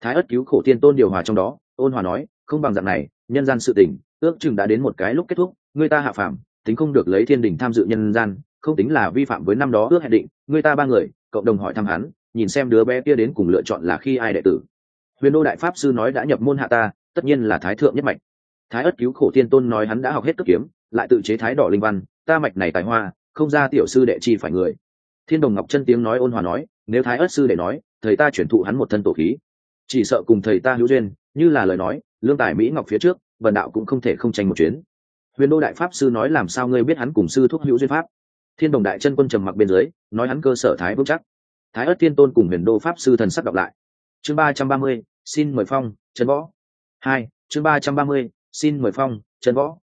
Thái ất cứu khổ thiên tôn điều hòa trong đó, ôn hòa nói, không bằng dạng này, nhân gian sự tình ước chừng đã đến một cái lúc kết thúc, người ta hạ phạm tính không được lấy thiên đình tham dự nhân gian, không tính là vi phạm với năm đó ước hẹn định, người ta ba người, cộng đồng hỏi thăm hắn, nhìn xem đứa bé kia đến cùng lựa chọn là khi ai đệ tử. Huyền đô đại pháp sư nói đã nhập môn hạ ta, tất nhiên là thái thượng nhất mạch. Thái ất cứu khổ tiên tôn nói hắn đã học hết cấp kiếm, lại tự chế thái đỏ linh văn, ta mạch này tài hoa, không ra tiểu sư đệ chi phải người. Thiên đồng ngọc chân tiếng nói ôn hòa nói, nếu thái ất sư đệ nói, thầy ta chuyển thụ hắn một thân tổ khí. Chỉ sợ cùng thầy ta hữu duyên, như là lời nói, lương tài mỹ ngọc phía trước vần đạo cũng không thể không tranh một chuyến. Huyền đô đại pháp sư nói làm sao ngươi biết hắn cùng sư thúc hữu duyên pháp? Thiên đồng đại chân quân trầm mặc bên dưới, nói hắn cơ sở thái vững chắc. Thái ất thiên tôn cùng huyền đô pháp sư thần sắc đọc lại. Chương ba trăm ba mươi, xin mời phong, trần võ. Hai, chương ba trăm ba mươi, xin mời phong, trần võ.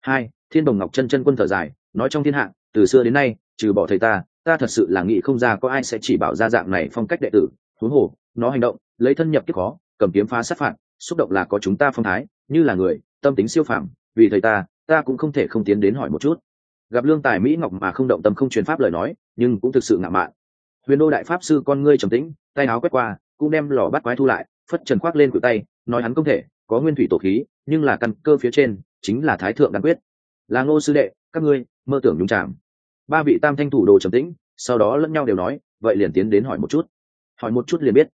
Hai, thiên đồng ngọc chân chân quân thở dài, nói trong thiên hạ, từ xưa đến nay, trừ bỏ thầy ta ta thật sự là nghĩ không ra có ai sẽ chỉ bảo ra dạng này phong cách đệ tử. Thú hồ, nó hành động, lấy thân nhập kiếp khó, cầm kiếm phá sát phạt, xúc động là có chúng ta phong thái như là người, tâm tính siêu phẳng vì thầy ta ta cũng không thể không tiến đến hỏi một chút. Gặp lương tài mỹ ngọc mà không động tâm không truyền pháp lời nói, nhưng cũng thực sự ngạo mạn. Huyền đô đại pháp sư con ngươi trầm tĩnh, tay áo quét qua, cũng đem lò bắt quái thu lại, phất trần khoác lên cửa tay, nói hắn không thể, có nguyên thủy tổ khí, nhưng là căn cơ phía trên, chính là thái thượng đan quyết. Là ngô sư đệ, các ngươi, mơ tưởng nhung chạm ba vị tam thanh thủ đồ trầm tĩnh, sau đó lẫn nhau đều nói, vậy liền tiến đến hỏi một chút. Hỏi một chút liền biết.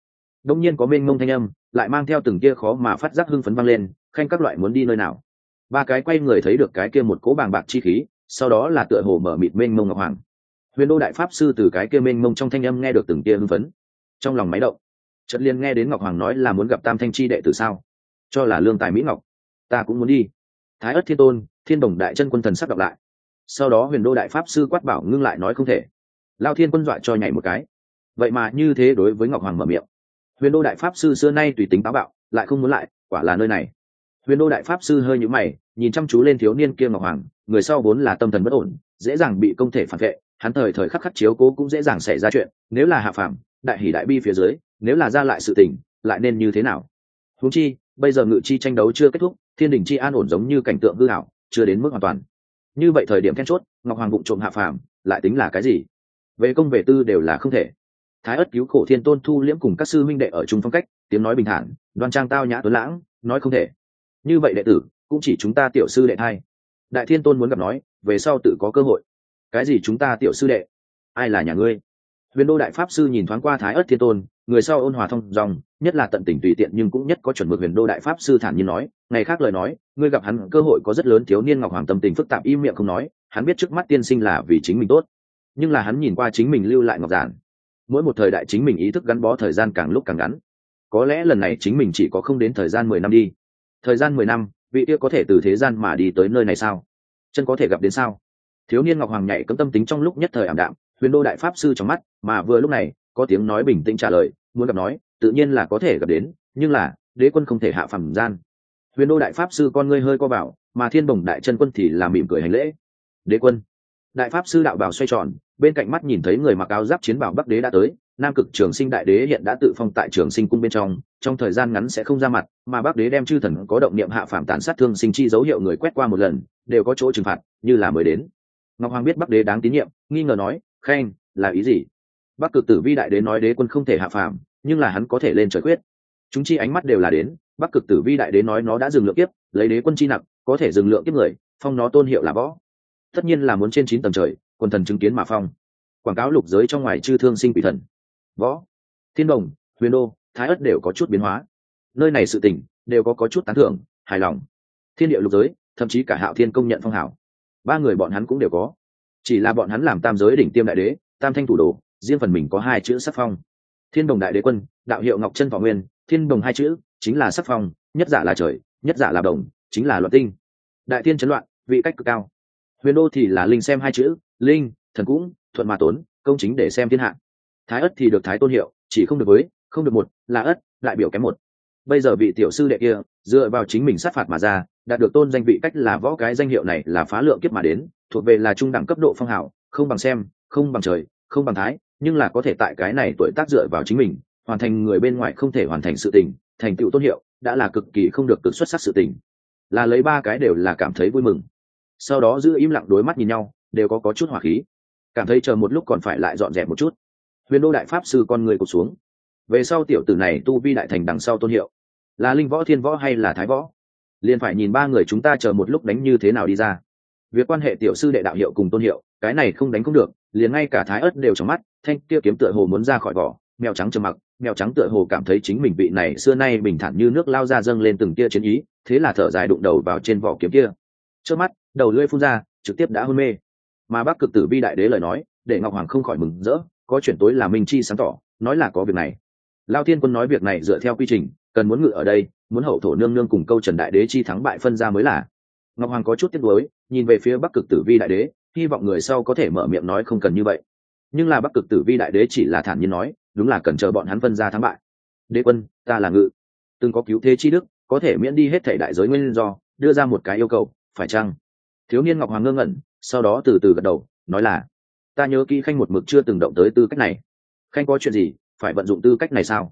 Đông nhiên có mênh mông thanh âm, lại mang theo từng kia khó mà phát giác hưng phấn vang lên khanh các loại muốn đi nơi nào. Ba cái quay người thấy được cái kia một cỗ bàng bạc chi khí, sau đó là tựa hồ mở mịt mênh mông ngọc hoàng. Huyền đô đại pháp sư từ cái kia mênh mông trong thanh âm nghe được từng tia hưng phấn. Trong lòng máy động trận liên nghe đến ngọc hoàng nói là muốn gặp tam thanh chi đệ tử sao? Cho là lương tài mỹ ngọc, ta cũng muốn đi. Thái ất thiên tôn, thiên đồng đại chân quân thần sắp đọc lại. Sau đó huyền đô đại pháp sư quát bảo ngưng lại nói không thể. Lao thiên quân dọa cho nhảy một cái. Vậy mà như thế đối với ngọc hoàng mở miệng. Huyền đô đại pháp sư xưa nay tùy tính táo bạo, lại không muốn lại, quả là nơi này huyền đô đại pháp sư hơi nhũ mày, nhìn chăm chú lên thiếu niên kia ngọc hoàng, người sau vốn là tâm thần bất ổn, dễ dàng bị công thể phản vệ, hắn thời thời khắc khắc chiếu cố cũng dễ dàng xảy ra chuyện, nếu là hạ phạm đại hỷ đại bi phía dưới, nếu là ra lại sự tình, lại nên như thế nào? Húng chi, bây giờ ngự chi tranh đấu chưa kết thúc, thiên đình chi an ổn giống như cảnh tượng hư hảo chưa đến mức hoàn toàn. Như vậy thời điểm then chốt, ngọc hoàng bụng trộm hạ phàm, lại tính là cái gì? Về công về tư đều là không thể. Thái ất cứu khổ thiên tôn thu liễm cùng các sư minh đệ ở chung phong cách, tiếng nói bình thản, đoan trang tao nhã tuấn lãng, nói không thể như vậy đệ tử, cũng chỉ chúng ta tiểu sư đệ thay. Đại thiên tôn muốn gặp nói, về sau tự có cơ hội. Cái gì chúng ta tiểu sư đệ? Ai là nhà ngươi? Huyền đô đại pháp sư nhìn thoáng qua thái ất thiên tôn, người sau ôn hòa thông dòng, nhất là tận tình tùy tiện nhưng cũng nhất có chuẩn mực huyền đô đại pháp sư thản nhiên nói, ngày khác lời nói, ngươi gặp hắn cơ hội có rất lớn thiếu niên ngọc hoàng tâm tình phức tạp im miệng không nói, hắn biết trước mắt tiên sinh là vì chính mình tốt. Nhưng là hắn nhìn qua chính mình lưu lại ngọc giản. Mỗi một thời đại chính mình ý thức gắn bó thời gian càng lúc càng ngắn. Có lẽ lần này chính mình chỉ có không đến thời gian mười năm đi thời gian mười năm, vị kia có thể từ thế gian mà đi tới nơi này sao? Chân có thể gặp đến sao? Thiếu niên ngọc hoàng nhảy cấm tâm tính trong lúc nhất thời ảm đạm, huyền đô đại pháp sư trong mắt, mà vừa lúc này, có tiếng nói bình tĩnh trả lời, muốn gặp nói, tự nhiên là có thể gặp đến, nhưng là, đế quân không thể hạ phẩm gian. Huyền đô đại pháp sư con ngươi hơi co bảo mà thiên bồng đại chân quân thì là mỉm cười hành lễ. Đế quân đại pháp sư đạo bào xoay tròn, bên cạnh mắt nhìn thấy người mặc áo giáp chiến bảo bắc đế đã tới, nam cực trường sinh đại đế hiện đã tự phong tại trường sinh cung bên trong trong thời gian ngắn sẽ không ra mặt, mà bắc đế đem chư thần có động niệm hạ phạm tàn sát thương sinh chi dấu hiệu người quét qua một lần, đều có chỗ trừng phạt, như là mới đến. Ngọc hoàng biết bắc đế đáng tín nhiệm, nghi ngờ nói, khen, là ý gì? Bắc cực tử vi đại đế nói đế quân không thể hạ phạm nhưng là hắn có thể lên trời quyết. Chúng chi ánh mắt đều là đến, bắc cực tử vi đại đế nói nó đã dừng lượng kiếp, lấy đế quân chi nặng, có thể dừng lượng kiếp người, phong nó tôn hiệu là võ tất nhiên là muốn trên chín tầng trời quần thần chứng kiến mà phong. Quảng cáo lục giới trong ngoài chư thương sinh quỷ thần. Võ thiên đồng huyền đô thái ất đều có chút biến hóa. Nơi này sự tỉnh đều có, có chút tán thưởng hài lòng. Thiên địa lục giới thậm chí cả hạo thiên công nhận phong hảo ba người bọn hắn cũng đều có. Chỉ là bọn hắn làm tam giới đỉnh tiêm đại đế tam thanh thủ đồ riêng phần mình có hai chữ sắc phong. Thiên đồng đại đế quân đạo hiệu ngọc chân thọ nguyên thiên đồng hai chữ chính là sắc phong nhất giả là trời nhất giả là đồng chính là loạn tinh. Đại tiên chấn loạn vị cách cực cao huyền đô thì là linh xem hai chữ, linh, thần cũng, thuận mà tốn, công chính để xem thiên hạ. Thái ất thì được thái tôn hiệu, chỉ không được với, không được một, là ất, đại biểu kém một. Bây giờ vị tiểu sư đệ kia, dựa vào chính mình sát phạt mà ra, đạt được tôn danh vị cách là võ cái danh hiệu này là phá lượng kiếp mà đến, thuộc về là trung đẳng cấp độ phong hào, không bằng xem, không bằng trời, không bằng thái, nhưng là có thể tại cái này tuổi tác dựa vào chính mình, hoàn thành người bên ngoài không thể hoàn thành sự tình, thành tựu tôn hiệu, đã là cực kỳ không được cực xuất sắc sự tình. Là lấy ba cái đều là cảm thấy vui mừng sau đó giữ im lặng đối mắt nhìn nhau, đều có có chút hỏa khí. Cảm thấy chờ một lúc còn phải lại dọn dẹp một chút. Huyền đô đại pháp sư con người cụt xuống. Về sau tiểu tử này tu vi đại thành đằng sau tôn hiệu. Là linh võ thiên võ hay là thái võ? Liền phải nhìn ba người chúng ta chờ một lúc đánh như thế nào đi ra. Việc quan hệ tiểu sư đệ đạo hiệu cùng tôn hiệu, cái này không đánh không được, liền ngay cả thái ớt đều trong mắt, thanh kia kiếm tựa hồ muốn ra khỏi vỏ, mèo trắng trầm mặc, mèo trắng tựa hồ cảm thấy chính mình vị này xưa nay bình thản như nước lao ra dâng lên từng tia chiến ý, thế là thở dài đụng đầu vào trên vỏ kiếm kia trước mắt, đầu lưỡi phun ra, trực tiếp đã hôn mê. Mà bác cực tử vi đại đế lời nói, để ngọc hoàng không khỏi mừng rỡ, có chuyển tối là minh chi sáng tỏ, nói là có việc này. Lao thiên quân nói việc này dựa theo quy trình, cần muốn ngự ở đây, muốn hậu thổ nương nương cùng câu trần đại đế chi thắng bại phân ra mới là. Ngọc hoàng có chút tiếc nuối, nhìn về phía bắc cực tử vi đại đế, hy vọng người sau có thể mở miệng nói không cần như vậy. Nhưng là bắc cực tử vi đại đế chỉ là thản nhiên nói, đúng là cần chờ bọn hắn phân ra thắng bại. Đế quân, ta là ngự. Từng có cứu thế chi đức, có thể miễn đi hết thể đại giới nguyên do, đưa ra một cái yêu cầu phải chăng? Thiếu niên ngọc hoàng ngơ ngẩn, sau đó từ từ gật đầu, nói là, ta nhớ kỹ khanh một mực chưa từng động tới tư cách này. Khanh có chuyện gì, phải vận dụng tư cách này sao?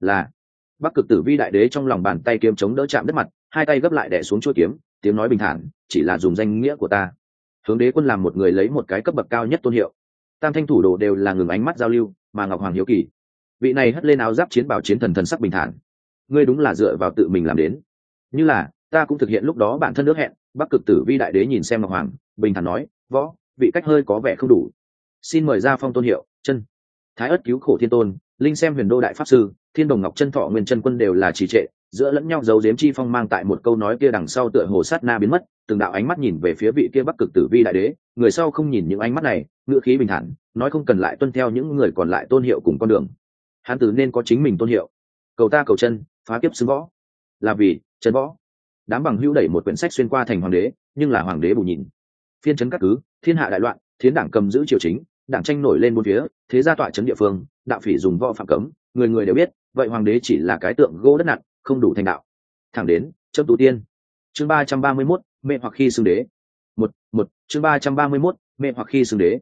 Là. Bắc cực tử vi đại đế trong lòng bàn tay kiếm chống đỡ chạm đất mặt, hai tay gấp lại đẻ xuống chuôi kiếm, tiếng nói bình thản, chỉ là dùng danh nghĩa của ta. Hướng đế quân làm một người lấy một cái cấp bậc cao nhất tôn hiệu. Tam thanh thủ đồ đều là ngừng ánh mắt giao lưu, mà ngọc hoàng hiếu kỳ. Vị này hất lên áo giáp chiến bảo chiến thần thần sắc bình thản. Ngươi đúng là dựa vào tự mình làm đến. Như là ta cũng thực hiện lúc đó bản thân nước hẹn, bắc cực tử vi đại đế nhìn xem ngọc hoàng, bình thản nói, võ, vị cách hơi có vẻ không đủ. Xin mời ra phong tôn hiệu, chân. Thái ất cứu khổ thiên tôn, linh xem huyền đô đại pháp sư, thiên đồng ngọc chân thọ nguyên chân quân đều là trì trệ, giữa lẫn nhau giấu giếm chi phong mang tại một câu nói kia đằng sau tựa hồ sát na biến mất, từng đạo ánh mắt nhìn về phía vị kia bắc cực tử vi đại đế, người sau không nhìn những ánh mắt này ngựa khí bình thản, nói không cần lại tuân theo những người còn lại tôn hiệu cùng con đường. Hán tử nên có chính mình tôn hiệu. Cầu ta cầu chân, phá kiếp xứng võ. Là vì chân võ đám bằng hữu đẩy một quyển sách xuyên qua thành hoàng đế, nhưng là hoàng đế bù nhìn. Phiên chấn các cứ, thiên hạ đại loạn, thiến đảng cầm giữ triều chính, đảng tranh nổi lên bốn phía, thế gia tọa chấn địa phương, đạo phỉ dùng võ phạm cấm, người người đều biết, vậy hoàng đế chỉ là cái tượng gỗ đất nặng, không đủ thành đạo. Thẳng đến chấm tụ tiên. Chương ba trăm ba mươi mốt mẹ hoặc khi xưng đế. Một một, chương ba trăm ba mươi mốt mẹ hoặc khi xưng đế.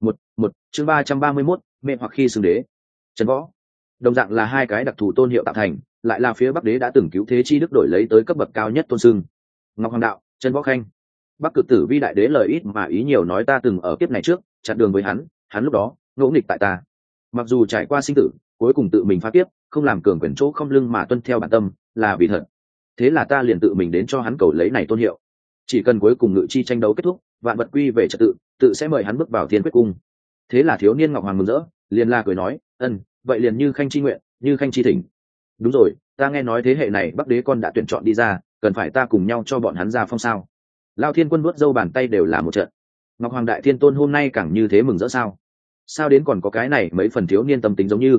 Một một, chương ba trăm ba mươi mốt mẹ hoặc khi xưng đế. Trần võ. Đồng dạng là hai cái đặc thù tôn hiệu tạo thành lại là phía bắc đế đã từng cứu thế chi đức đổi lấy tới cấp bậc cao nhất tôn sưng. Ngọc hoàng đạo, trần võ khanh. Bắc cực tử vi đại đế lời ít mà ý nhiều nói ta từng ở kiếp này trước, chặn đường với hắn hắn lúc đó, ngỗ nghịch tại ta. Mặc dù trải qua sinh tử, cuối cùng tự mình phá tiếp không làm cường quyền chỗ không lưng mà tuân theo bản tâm, là vì thật. Thế là ta liền tự mình đến cho hắn cầu lấy này tôn hiệu. Chỉ cần cuối cùng ngự chi tranh đấu kết thúc, vạn vật quy về trật tự tự sẽ mời hắn bước vào thiên quyết cung. Thế là thiếu niên ngọc hoàng mừng rỡ, liền la cười nói, ân, vậy liền như khanh chi nguyện, như khanh chi thỉnh đúng rồi, ta nghe nói thế hệ này bắc đế con đã tuyển chọn đi ra, cần phải ta cùng nhau cho bọn hắn ra phong sao? Lao thiên quân vớt dâu bàn tay đều là một trận. Ngọc hoàng đại thiên tôn hôm nay càng như thế mừng rỡ sao? Sao đến còn có cái này mấy phần thiếu niên tâm tính giống như?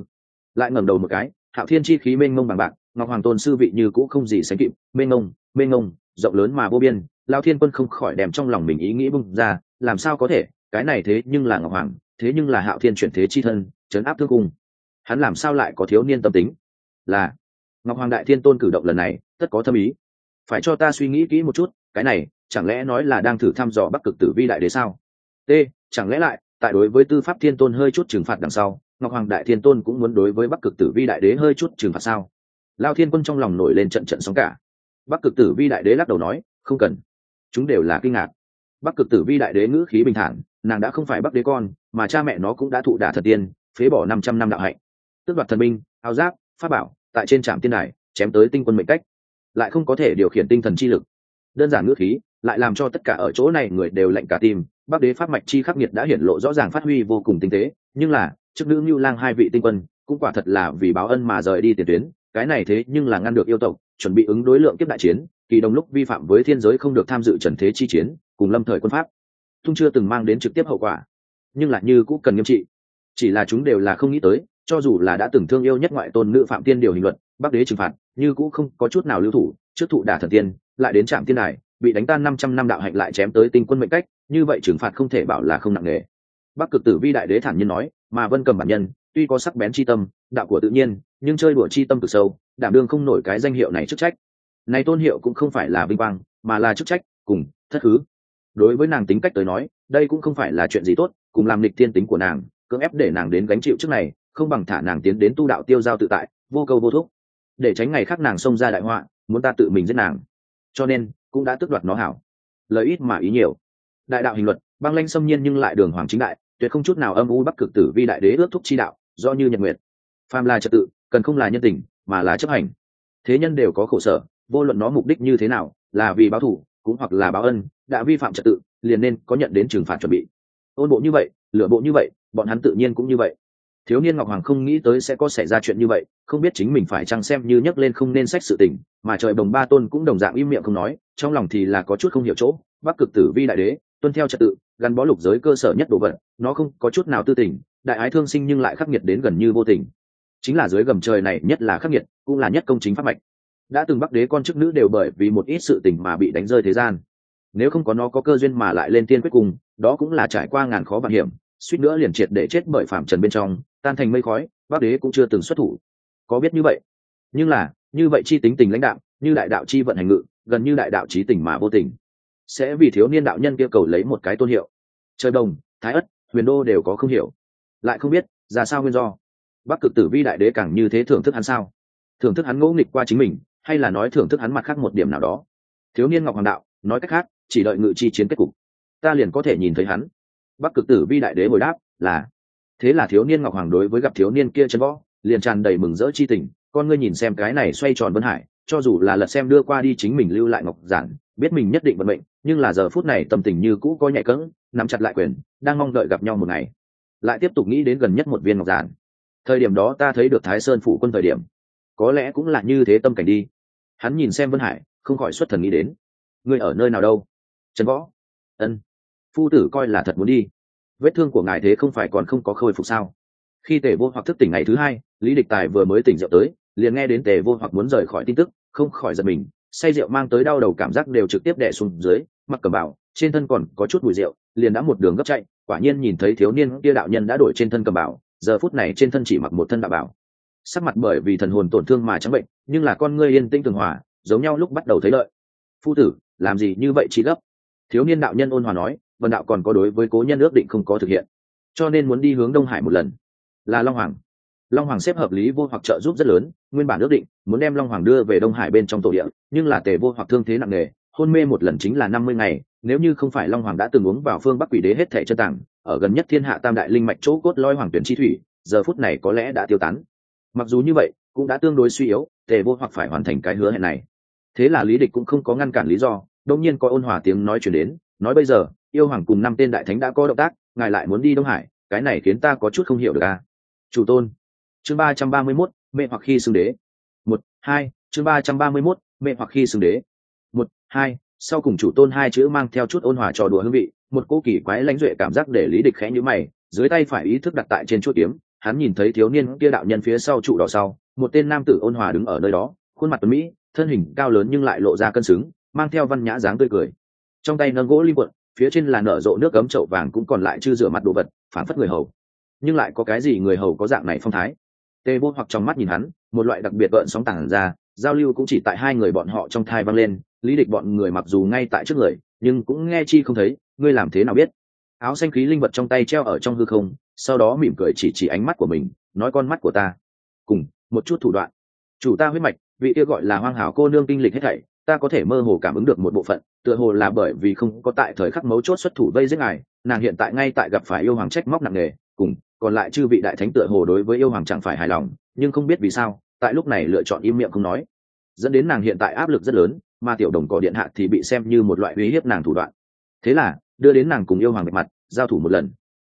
Lại ngẩng đầu một cái hạo thiên chi khí mênh mông bằng bạc, ngọc hoàng tôn sư vị như cũ không gì sánh kịp, mênh mông mênh mông, rộng lớn mà vô biên. Lao thiên quân không khỏi đem trong lòng mình ý nghĩ bung ra, làm sao có thể, cái này thế nhưng là ngọc hoàng, thế nhưng là hạo thiên chuyển thế chi thân chấn áp thương cung. Hắn làm sao lại có thiếu niên tâm tính? Là ngọc hoàng đại thiên tôn cử động lần này tất có thâm ý. Phải cho ta suy nghĩ kỹ một chút cái này chẳng lẽ nói là đang thử thăm dò bắc cực tử vi đại đế sao? T chẳng lẽ lại tại đối với tư pháp thiên tôn hơi chút trừng phạt đằng sau ngọc hoàng đại thiên tôn cũng muốn đối với bắc cực tử vi đại đế hơi chút trừng phạt sao? Lao thiên quân trong lòng nổi lên trận trận sóng cả. Bắc cực tử vi đại đế lắc đầu nói không cần. Chúng đều là kinh ngạc. Bắc cực tử vi đại đế ngữ khí bình thản nàng đã không phải bắc đế con mà cha mẹ nó cũng đã thụ đả thật tiên phế bỏ năm trăm năm đạo hạnh. Tước đoạt thần Minh, áo giáp pháp bảo tại trên trạm tiên đài, chém tới tinh quân mệnh cách. Lại không có thể điều khiển tinh thần chi lực. Đơn giản ngữ khí, lại làm cho tất cả ở chỗ này người đều lạnh cả tim. Bắc đế pháp mạch chi khắc nghiệt đã hiển lộ rõ ràng phát huy vô cùng tinh tế, nhưng là chức nữ mưu lang hai vị tinh quân, cũng quả thật là vì báo ân mà rời đi tiền tuyến, cái này thế nhưng là ngăn được yêu tộc, chuẩn bị ứng đối lượng kiếp đại chiến, kỳ đồng lúc vi phạm với thiên giới không được tham dự trần thế chi chiến, cùng lâm thời quân pháp. Tung chưa từng mang đến trực tiếp hậu quả, nhưng lại như cũng cần nghiêm trị. Chỉ là chúng đều là không nghĩ tới cho dù là đã từng thương yêu nhất ngoại tôn nữ phạm tiên điều hình luật, bắc đế trừng phạt, như cũng không có chút nào lưu thủ, trước thụ đả thần tiên, lại đến trạm tiên đài, bị đánh tan năm trăm năm đạo hạnh lại chém tới tinh quân mệnh cách, như vậy trừng phạt không thể bảo là không nặng nề. Bắc cực tử vi đại đế thản nhiên nói, mà vân cầm bản nhân, tuy có sắc bén chi tâm, đạo của tự nhiên, nhưng chơi đùa chi tâm cực sâu, đảm đương không nổi cái danh hiệu này chức trách. Này tôn hiệu cũng không phải là vinh quang, mà là chức trách, cùng thất hứ. Đối với nàng tính cách tới nói, đây cũng không phải là chuyện gì tốt, cùng làm lịch thiên tính của nàng, cưỡng ép để nàng đến gánh chịu trước này không bằng thả nàng tiến đến tu đạo tiêu giao tự tại, vô câu vô thúc. Để tránh ngày khác nàng xông ra đại họa, muốn ta tự mình giết nàng. Cho nên, cũng đã tước đoạt nó hảo. Lời ít mà ý nhiều. Đại đạo hình luật, băng lanh xâm nhiên nhưng lại đường hoàng chính đại, tuyệt không chút nào âm u bắc cực tử vi đại đế ước thúc chi đạo, do như nhật nguyệt. Phàm là trật tự, cần không là nhân tình, mà là chấp hành. Thế nhân đều có khổ sở, vô luận nó mục đích như thế nào, là vì báo thù, cũng hoặc là báo ân, đã vi phạm trật tự, liền nên có nhận đến trừng phạt chuẩn bị. Ôn bộ như vậy lựa bộ như vậy, bọn hắn tự nhiên cũng như vậy thiếu niên ngọc hoàng không nghĩ tới sẽ có xảy ra chuyện như vậy, không biết chính mình phải chăng xem như nhấc lên không nên sách sự tình, mà trời bồng ba tôn cũng đồng dạng im miệng không nói, trong lòng thì là có chút không hiểu chỗ. Bắc cực tử vi đại đế, tuân theo trật tự, gắn bó lục giới cơ sở nhất đồ vật, nó không có chút nào tư tình, đại ái thương sinh nhưng lại khắc nghiệt đến gần như vô tình. Chính là dưới gầm trời này nhất là khắc nghiệt, cũng là nhất công chính pháp mạch. Đã từng bắc đế con chức nữ đều bởi vì một ít sự tình mà bị đánh rơi thế gian. Nếu không có nó có cơ duyên mà lại lên tiên quyết cùng, đó cũng là trải qua ngàn khó vạn hiểm suýt nữa liền triệt để chết bởi phạm trần bên trong, tan thành mây khói, bắc đế cũng chưa từng xuất thủ. Có biết như vậy? Nhưng là, như vậy chi tính tình lãnh đạo, như đại đạo chi vận hành ngự, gần như đại đạo trí tình mà vô tình. Sẽ vì thiếu niên đạo nhân kia cầu lấy một cái tôn hiệu. Trời đồng, thái ất, huyền đô đều có không hiểu. Lại không biết, ra sao nguyên do? Bắc cực tử vi đại đế càng như thế thưởng thức hắn sao? Thưởng thức hắn ngỗ nghịch qua chính mình, hay là nói thưởng thức hắn mặt khác một điểm nào đó? Thiếu niên ngọc hoàng đạo, nói cách khác, chỉ đợi ngự chi chiến kết cục. Ta liền có thể nhìn thấy hắn bắc cực tử vi đại đế hồi đáp là, thế là thiếu niên ngọc hoàng đối với gặp thiếu niên kia chân võ, liền tràn đầy mừng rỡ chi tình, con ngươi nhìn xem cái này xoay tròn vân hải, cho dù là lật xem đưa qua đi chính mình lưu lại ngọc giản, biết mình nhất định vận mệnh, nhưng là giờ phút này tâm tình như cũ có nhạy cỡng nắm chặt lại quyền, đang mong đợi gặp nhau một ngày. Lại tiếp tục nghĩ đến gần nhất một viên ngọc giản. Thời điểm đó ta thấy được thái sơn phủ quân thời điểm, có lẽ cũng là như thế tâm cảnh đi. Hắn nhìn xem vân hải, không khỏi xuất thần nghĩ đến. Ngươi ở nơi nào đâu? Trần võ. Ân phu tử coi là thật muốn đi. Vết thương của ngài thế không phải còn không có khôi phục sao? Khi tề vô hoặc thức tỉnh ngày thứ hai, lý địch tài vừa mới tỉnh rượu tới, liền nghe đến tề vô hoặc muốn rời khỏi tin tức, không khỏi giật mình, say rượu mang tới đau đầu cảm giác đều trực tiếp đẻ xuống dưới, mặc cầm bảo, trên thân còn có chút mùi rượu, liền đã một đường gấp chạy, quả nhiên nhìn thấy thiếu niên kia đạo nhân đã đổi trên thân cầm bảo, giờ phút này trên thân chỉ mặc một thân đạo bảo. Sắc mặt bởi vì thần hồn tổn thương mà trắng bệnh, nhưng là con ngươi yên tĩnh tường hòa, giống nhau lúc bắt đầu thấy lợi. Phu tử, làm gì như vậy chỉ gấp? Thiếu niên đạo nhân ôn hòa nói vần đạo còn có đối với cố nhân ước định không có thực hiện. Cho nên muốn đi hướng đông hải một lần. Là long hoàng. Long hoàng xếp hợp lý vô hoặc trợ giúp rất lớn, nguyên bản ước định, muốn đem long hoàng đưa về đông hải bên trong tổ địa, nhưng là tề vô hoặc thương thế nặng nề, hôn mê một lần chính là năm mươi ngày, nếu như không phải long hoàng đã từng uống vào phương bắc quỷ đế hết thẻ chân tảng ở gần nhất thiên hạ tam đại linh mạch chỗ cốt loi hoàng tuyển chi thủy, giờ phút này có lẽ đã tiêu tán. Mặc dù như vậy, cũng đã tương đối suy yếu, tề vô hoặc phải hoàn thành cái hứa hẹn này. Thế là lý địch cũng không có ngăn cản lý do đông nhiên có ôn hòa tiếng nói chuyển đến, nói bây giờ yêu hoàng cùng năm tên đại thánh đã có động tác, ngài lại muốn đi đông hải, cái này khiến ta có chút không hiểu được à. Chủ tôn. Chương ba trăm ba mươi mốt mẹ hoặc khi xưng đế. Một, hai, chương ba trăm ba mươi mốt mẹ hoặc khi xưng đế. Một, hai, sau cùng chủ tôn hai chữ mang theo chút ôn hòa trò đùa hương vị, một cỗ kỳ quái lãnh duệ cảm giác để lý địch khẽ nhữ mày, dưới tay phải ý thức đặt tại trên chuỗi kiếm, hắn nhìn thấy thiếu niên kia đạo nhân phía sau trụ đỏ sau, một tên nam tử ôn hòa đứng ở nơi đó, khuôn mặt tuấn mỹ, thân hình cao lớn nhưng lại lộ ra cân xứng, mang theo văn nhã dáng tươi cười. Trong tay nâng gỗ lim quận phía trên là nở rộ nước cấm chậu vàng cũng còn lại chưa rửa mặt đồ vật phản phất người hầu. Nhưng lại có cái gì người hầu có dạng này phong thái? Tê vô hoặc trong mắt nhìn hắn, một loại đặc biệt gợn sóng tảng ra, giao lưu cũng chỉ tại hai người bọn họ trong thai vang lên, lý địch bọn người mặc dù ngay tại trước người, nhưng cũng nghe chi không thấy, ngươi làm thế nào biết? Áo xanh khí linh vật trong tay treo ở trong hư không, sau đó mỉm cười chỉ chỉ ánh mắt của mình, nói con mắt của ta. Cùng, một chút thủ đoạn. Chủ ta huyết mạch, vị kia gọi là hoang hảo cô nương kinh lịch hết thảy ta có thể mơ hồ cảm ứng được một bộ phận, tựa hồ là bởi vì không có tại thời khắc mấu chốt xuất thủ vây giết ngài, nàng hiện tại ngay tại gặp phải yêu hoàng trách móc nặng nề, cùng, còn lại chư vị đại thánh tựa hồ đối với yêu hoàng chẳng phải hài lòng, nhưng không biết vì sao, tại lúc này lựa chọn im miệng không nói. Dẫn đến nàng hiện tại áp lực rất lớn, mà tiểu đồng cỏ điện hạ thì bị xem như một loại uy hiếp nàng thủ đoạn. Thế là, đưa đến nàng cùng yêu hoàng bề mặt, giao thủ một lần.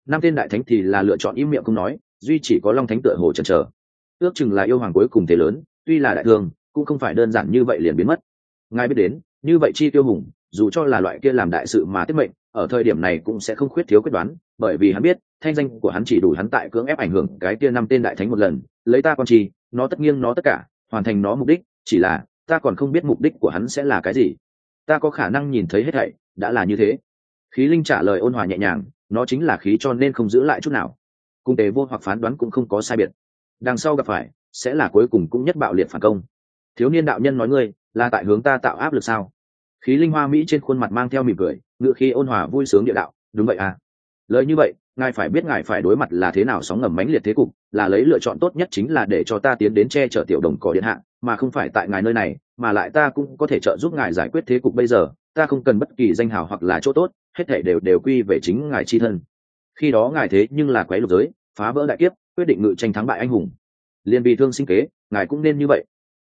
Năm tên đại thánh thì là lựa chọn im miệng không nói, duy chỉ có long thánh tựa hồ chần chờ. Ước chừng là yêu hoàng cuối cùng thế lớn, tuy là đại thương, cũng không phải đơn giản như vậy liền biến mất ngài biết đến, như vậy chi tiêu hùng, dù cho là loại kia làm đại sự mà tiết mệnh, ở thời điểm này cũng sẽ không khuyết thiếu quyết đoán, bởi vì hắn biết, thanh danh của hắn chỉ đủ hắn tại cưỡng ép ảnh hưởng cái kia năm tên đại thánh một lần, lấy ta con chi, nó tất nghiêng nó tất cả, hoàn thành nó mục đích, chỉ là, ta còn không biết mục đích của hắn sẽ là cái gì. Ta có khả năng nhìn thấy hết thảy, đã là như thế. Khí linh trả lời ôn hòa nhẹ nhàng, nó chính là khí cho nên không giữ lại chút nào. Cung tề vô hoặc phán đoán cũng không có sai biệt. Đằng sau gặp phải, sẽ là cuối cùng cũng nhất bạo liệt phản công. Thiếu niên đạo nhân nói ngươi là tại hướng ta tạo áp lực sao? Khí linh hoa mỹ trên khuôn mặt mang theo mỉm cười, ngựa khi ôn hòa vui sướng địa đạo, đúng vậy à? Lời như vậy, ngài phải biết ngài phải đối mặt là thế nào sóng ngầm mãnh liệt thế cục, là lấy lựa chọn tốt nhất chính là để cho ta tiến đến che chở tiểu đồng cỏ điện hạ, mà không phải tại ngài nơi này, mà lại ta cũng có thể trợ giúp ngài giải quyết thế cục bây giờ, ta không cần bất kỳ danh hào hoặc là chỗ tốt, hết thể đều đều quy về chính ngài chi thân. Khi đó ngài thế nhưng là quái lục giới, phá vỡ đại kiếp, quyết định ngự tranh thắng bại anh hùng. Liền vì thương sinh kế, ngài cũng nên như vậy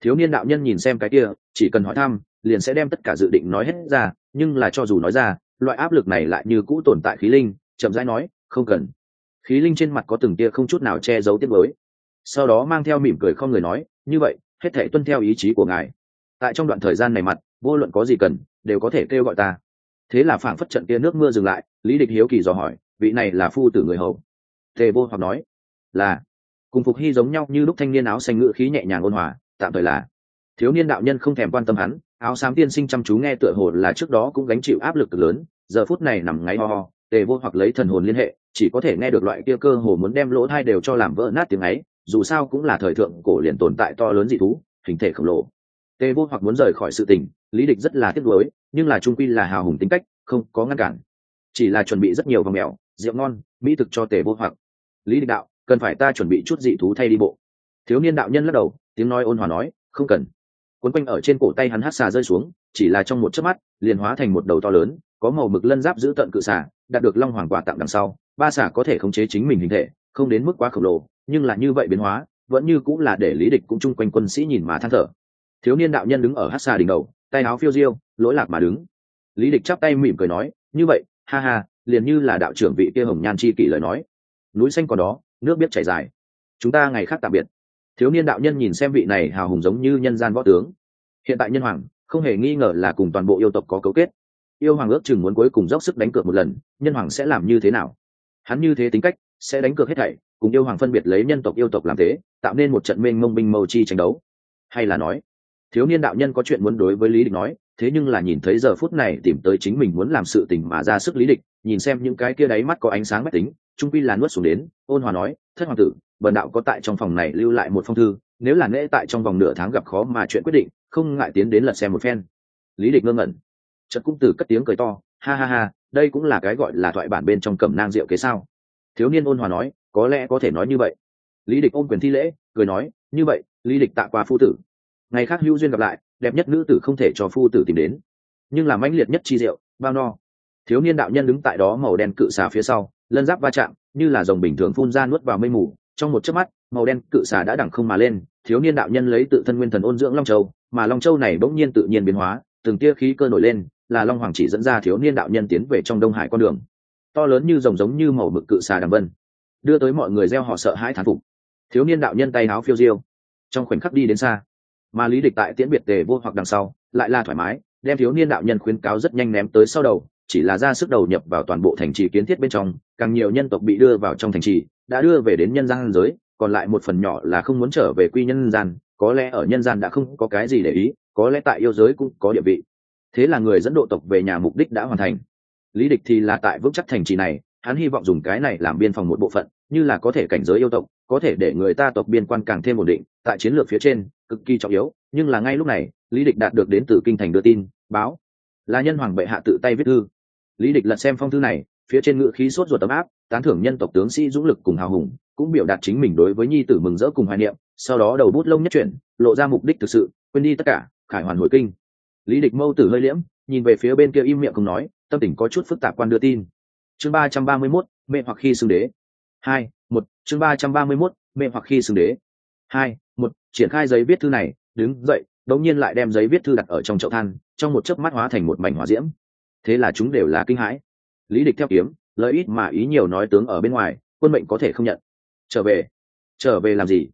thiếu niên đạo nhân nhìn xem cái kia, chỉ cần hỏi thăm, liền sẽ đem tất cả dự định nói hết ra, nhưng là cho dù nói ra, loại áp lực này lại như cũ tồn tại khí linh, chậm rãi nói, không cần. Khí linh trên mặt có từng tia không chút nào che giấu tiết mới sau đó mang theo mỉm cười không người nói, như vậy, hết thể tuân theo ý chí của ngài. Tại trong đoạn thời gian này mặt, vô luận có gì cần, đều có thể kêu gọi ta. Thế là phảng phất trận kia nước mưa dừng lại, lý địch hiếu kỳ dò hỏi, vị này là phu tử người hầu? Tề vô hoặc nói, là. Cùng phục hy giống nhau như lúc thanh niên áo xanh ngự khí nhẹ nhàng ôn hòa tạm thời là. Thiếu niên đạo nhân không thèm quan tâm hắn, áo xám tiên sinh chăm chú nghe tựa hồ là trước đó cũng gánh chịu áp lực lớn, giờ phút này nằm ngáy ho ho, tề vô hoặc lấy thần hồn liên hệ, chỉ có thể nghe được loại kia cơ hồ muốn đem lỗ thai đều cho làm vỡ nát tiếng ấy, dù sao cũng là thời thượng cổ liền tồn tại to lớn dị thú, hình thể khổng lồ. Tề vô hoặc muốn rời khỏi sự tình, lý địch rất là tiếc nuối, nhưng là trung quy là hào hùng tính cách, không có ngăn cản. Chỉ là chuẩn bị rất nhiều vòng mèo rượu ngon, mỹ thực cho tề vô hoặc. Lý địch đạo, cần phải ta chuẩn bị chút dị thú thay đi bộ. Thiếu niên đạo nhân lắc đầu tiếng nói ôn hòa nói, không cần. Quấn quanh ở trên cổ tay hắn hát xà rơi xuống, chỉ là trong một chớp mắt, liền hóa thành một đầu to lớn, có màu mực lân giáp giữ tận cự xà, đạt được long hoàng quả tặng đằng sau. Ba xà có thể khống chế chính mình hình thể, không đến mức quá khổng lồ, nhưng là như vậy biến hóa, vẫn như cũng là để lý địch cũng chung quanh quân sĩ nhìn mà than thở. Thiếu niên đạo nhân đứng ở hát xà đỉnh đầu, tay áo phiêu diêu, lỗi lạc mà đứng. Lý địch chắp tay mỉm cười nói, như vậy, ha ha, liền như là đạo trưởng vị kia hồng nhan chi kỷ lời nói. Núi xanh còn đó, nước biết chảy dài. Chúng ta ngày khác tạm biệt thiếu niên đạo nhân nhìn xem vị này hào hùng giống như nhân gian võ tướng. Hiện tại nhân hoàng, không hề nghi ngờ là cùng toàn bộ yêu tộc có cấu kết. Yêu hoàng ước chừng muốn cuối cùng dốc sức đánh cược một lần, nhân hoàng sẽ làm như thế nào? Hắn như thế tính cách, sẽ đánh cược hết thảy, cùng yêu hoàng phân biệt lấy nhân tộc yêu tộc làm thế, tạo nên một trận mênh mông binh mâu chi tranh đấu. Hay là nói, thiếu niên đạo nhân có chuyện muốn đối với lý địch nói, thế nhưng là nhìn thấy giờ phút này tìm tới chính mình muốn làm sự tình mà ra sức lý địch, nhìn xem những cái kia đáy mắt có ánh sáng mách tính trung quy là nuốt xuống đến, ôn hòa nói, thất hoàng tử, bần đạo có tại trong phòng này lưu lại một phong thư, nếu là nễ tại trong vòng nửa tháng gặp khó mà chuyện quyết định, không ngại tiến đến lật xem một phen. Lý địch ngơ ngẩn. Chợt cung tử cất tiếng cười to, ha ha ha, đây cũng là cái gọi là thoại bản bên trong cẩm nang rượu kế sao? Thiếu niên ôn hòa nói, có lẽ có thể nói như vậy. Lý địch ôm quyền thi lễ, cười nói, như vậy, lý địch tạ qua phu tử. Ngày khác hữu duyên gặp lại, đẹp nhất nữ tử không thể cho phu tử tìm đến. Nhưng là mãnh liệt nhất chi rượu, bao no. Thiếu niên đạo nhân đứng tại đó màu đen cự xà phía sau lân giáp va chạm, như là dòng bình thường phun ra nuốt vào mây mù. Trong một chớp mắt, màu đen cự xà đã đẳng không mà lên, thiếu niên đạo nhân lấy tự thân nguyên thần ôn dưỡng long châu, mà long châu này bỗng nhiên tự nhiên biến hóa, từng tia khí cơ nổi lên, là long hoàng chỉ dẫn ra thiếu niên đạo nhân tiến về trong đông hải con đường. To lớn như rồng giống như màu mực cự xà đàm vân, đưa tới mọi người gieo họ sợ hãi thán phục. Thiếu niên đạo nhân tay áo phiêu diêu, trong khoảnh khắc đi đến xa. Mà lý địch tại tiễn biệt tề vô hoặc đằng sau, lại là thoải mái, đem thiếu niên đạo nhân khuyến cáo rất nhanh ném tới sau đầu chỉ là ra sức đầu nhập vào toàn bộ thành trì kiến thiết bên trong, càng nhiều nhân tộc bị đưa vào trong thành trì, đã đưa về đến nhân gian giới, còn lại một phần nhỏ là không muốn trở về quy nhân gian, có lẽ ở nhân gian đã không có cái gì để ý, có lẽ tại yêu giới cũng có địa vị. Thế là người dẫn độ tộc về nhà mục đích đã hoàn thành. Lý địch thì là tại vững chắc thành trì này, hắn hy vọng dùng cái này làm biên phòng một bộ phận, như là có thể cảnh giới yêu tộc, có thể để người ta tộc biên quan càng thêm ổn định, tại chiến lược phía trên, cực kỳ trọng yếu, nhưng là ngay lúc này, lý địch đạt được đến từ kinh thành đưa tin, báo. Là nhân hoàng bệ hạ tự tay viết thư lý địch lật xem phong thư này, phía trên ngự khí sốt ruột tấm áp, tán thưởng nhân tộc tướng sĩ dũng lực cùng hào hùng, cũng biểu đạt chính mình đối với nhi tử mừng rỡ cùng hoài niệm, sau đó đầu bút lông nhất chuyển, lộ ra mục đích thực sự, quên đi tất cả, khải hoàn hồi kinh. Lý địch mâu tử hơi liễm, nhìn về phía bên kia im miệng không nói, tâm tình có chút phức tạp quan đưa tin. Chương ba trăm ba mươi mốt mẹ hoặc khi xưng đế. Hai, một, chương ba trăm ba mươi mốt mẹ hoặc khi xưng đế. Hai, một, triển khai giấy viết thư này, đứng dậy, đống nhiên lại đem giấy viết thư đặt ở trong chậu than, trong một chớp mắt hóa thành một mảnh hỏa diễm thế là chúng đều là kinh hãi. Lý địch theo kiếm, lợi ít mà ý nhiều nói tướng ở bên ngoài, quân mệnh có thể không nhận. Trở về. Trở về làm gì?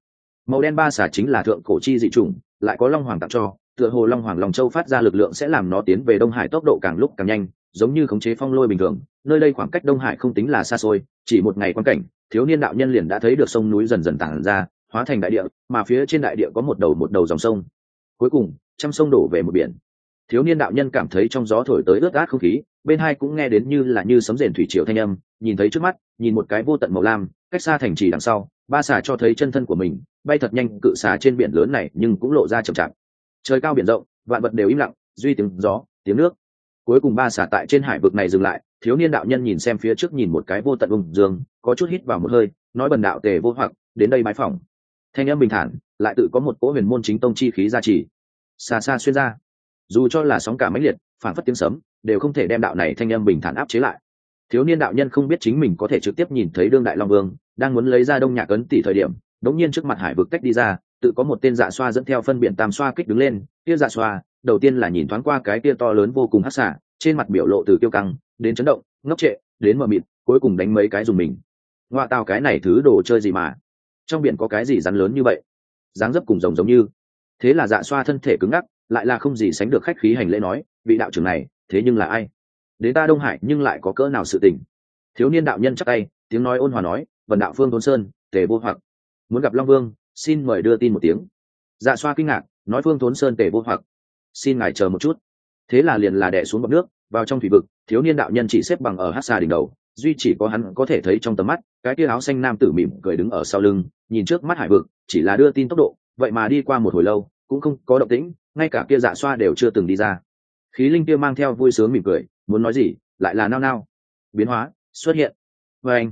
Màu đen ba xả chính là thượng cổ chi dị trùng lại có long hoàng tặng cho, tựa hồ long hoàng lòng châu phát ra lực lượng sẽ làm nó tiến về đông hải tốc độ càng lúc càng nhanh, giống như khống chế phong lôi bình thường, nơi đây khoảng cách đông hải không tính là xa xôi, chỉ một ngày quan cảnh, thiếu niên đạo nhân liền đã thấy được sông núi dần dần tản ra, hóa thành đại địa, mà phía trên đại địa có một đầu một đầu dòng sông. Cuối cùng, trăm sông đổ về một biển thiếu niên đạo nhân cảm thấy trong gió thổi tới ướt át không khí, bên hai cũng nghe đến như là như sấm rền thủy triều thanh âm, nhìn thấy trước mắt, nhìn một cái vô tận màu lam, cách xa thành trì đằng sau, ba xà cho thấy chân thân của mình, bay thật nhanh, cự xà trên biển lớn này nhưng cũng lộ ra chậm chạp. Trời cao biển rộng, vạn vật đều im lặng, duy tiếng gió, tiếng nước. Cuối cùng ba xà tại trên hải vực này dừng lại, thiếu niên đạo nhân nhìn xem phía trước nhìn một cái vô tận ung dương, có chút hít vào một hơi, nói bần đạo tề vô hoặc, đến đây mái phỏng. Thanh âm bình thản, lại tự có một cỗ huyền môn chính tông chi khí gia trì. Xa xa xuyên ra dù cho là sóng cả máy liệt phản phất tiếng sấm, đều không thể đem đạo này thanh âm bình thản áp chế lại. Thiếu niên đạo nhân không biết chính mình có thể trực tiếp nhìn thấy đương đại long vương, đang muốn lấy ra đông nhạc ấn tỷ thời điểm đống nhiên trước mặt hải vực tách đi ra, tự có một tên dạ xoa dẫn theo phân biển tam xoa kích đứng lên. Kia dạ xoa, đầu tiên là nhìn thoáng qua cái kia to lớn vô cùng hắc xả trên mặt biểu lộ từ kiêu căng, đến chấn động, ngốc trệ, đến mờ mịt, cuối cùng đánh mấy cái dùng mình. Ngoa tao cái này thứ đồ chơi gì mà? Trong biển có cái gì rắn lớn như vậy? Dáng dấp cùng rồng giống như. Thế là dạ xoa thân thể cứng ngắc lại là không gì sánh được khách khí hành lễ nói, vị đạo trưởng này, thế nhưng là ai? Đến ta đông hải nhưng lại có cỡ nào sự tình? Thiếu niên đạo nhân chắc tay, tiếng nói ôn hòa nói vần đạo phương tôn sơn, tề vô hoặc. Muốn gặp long vương, xin mời đưa tin một tiếng. Dạ xoa kinh ngạc, nói phương thốn sơn, tề vô hoặc. Xin ngài chờ một chút. Thế là liền là đẻ xuống bọc nước, vào trong thủy vực, thiếu niên đạo nhân chỉ xếp bằng ở hát xa đỉnh đầu, duy chỉ có hắn có thể thấy trong tầm mắt, cái kia áo xanh nam tử mỉm cười đứng ở sau lưng, nhìn trước mắt hải vực, chỉ là đưa tin tốc độ, vậy mà đi qua một hồi lâu, cũng không có động tĩnh ngay cả kia dạ xoa đều chưa từng đi ra. Khí linh kia mang theo vui sướng mỉm cười, muốn nói gì, lại là nao nao. Biến hóa, xuất hiện. Và anh,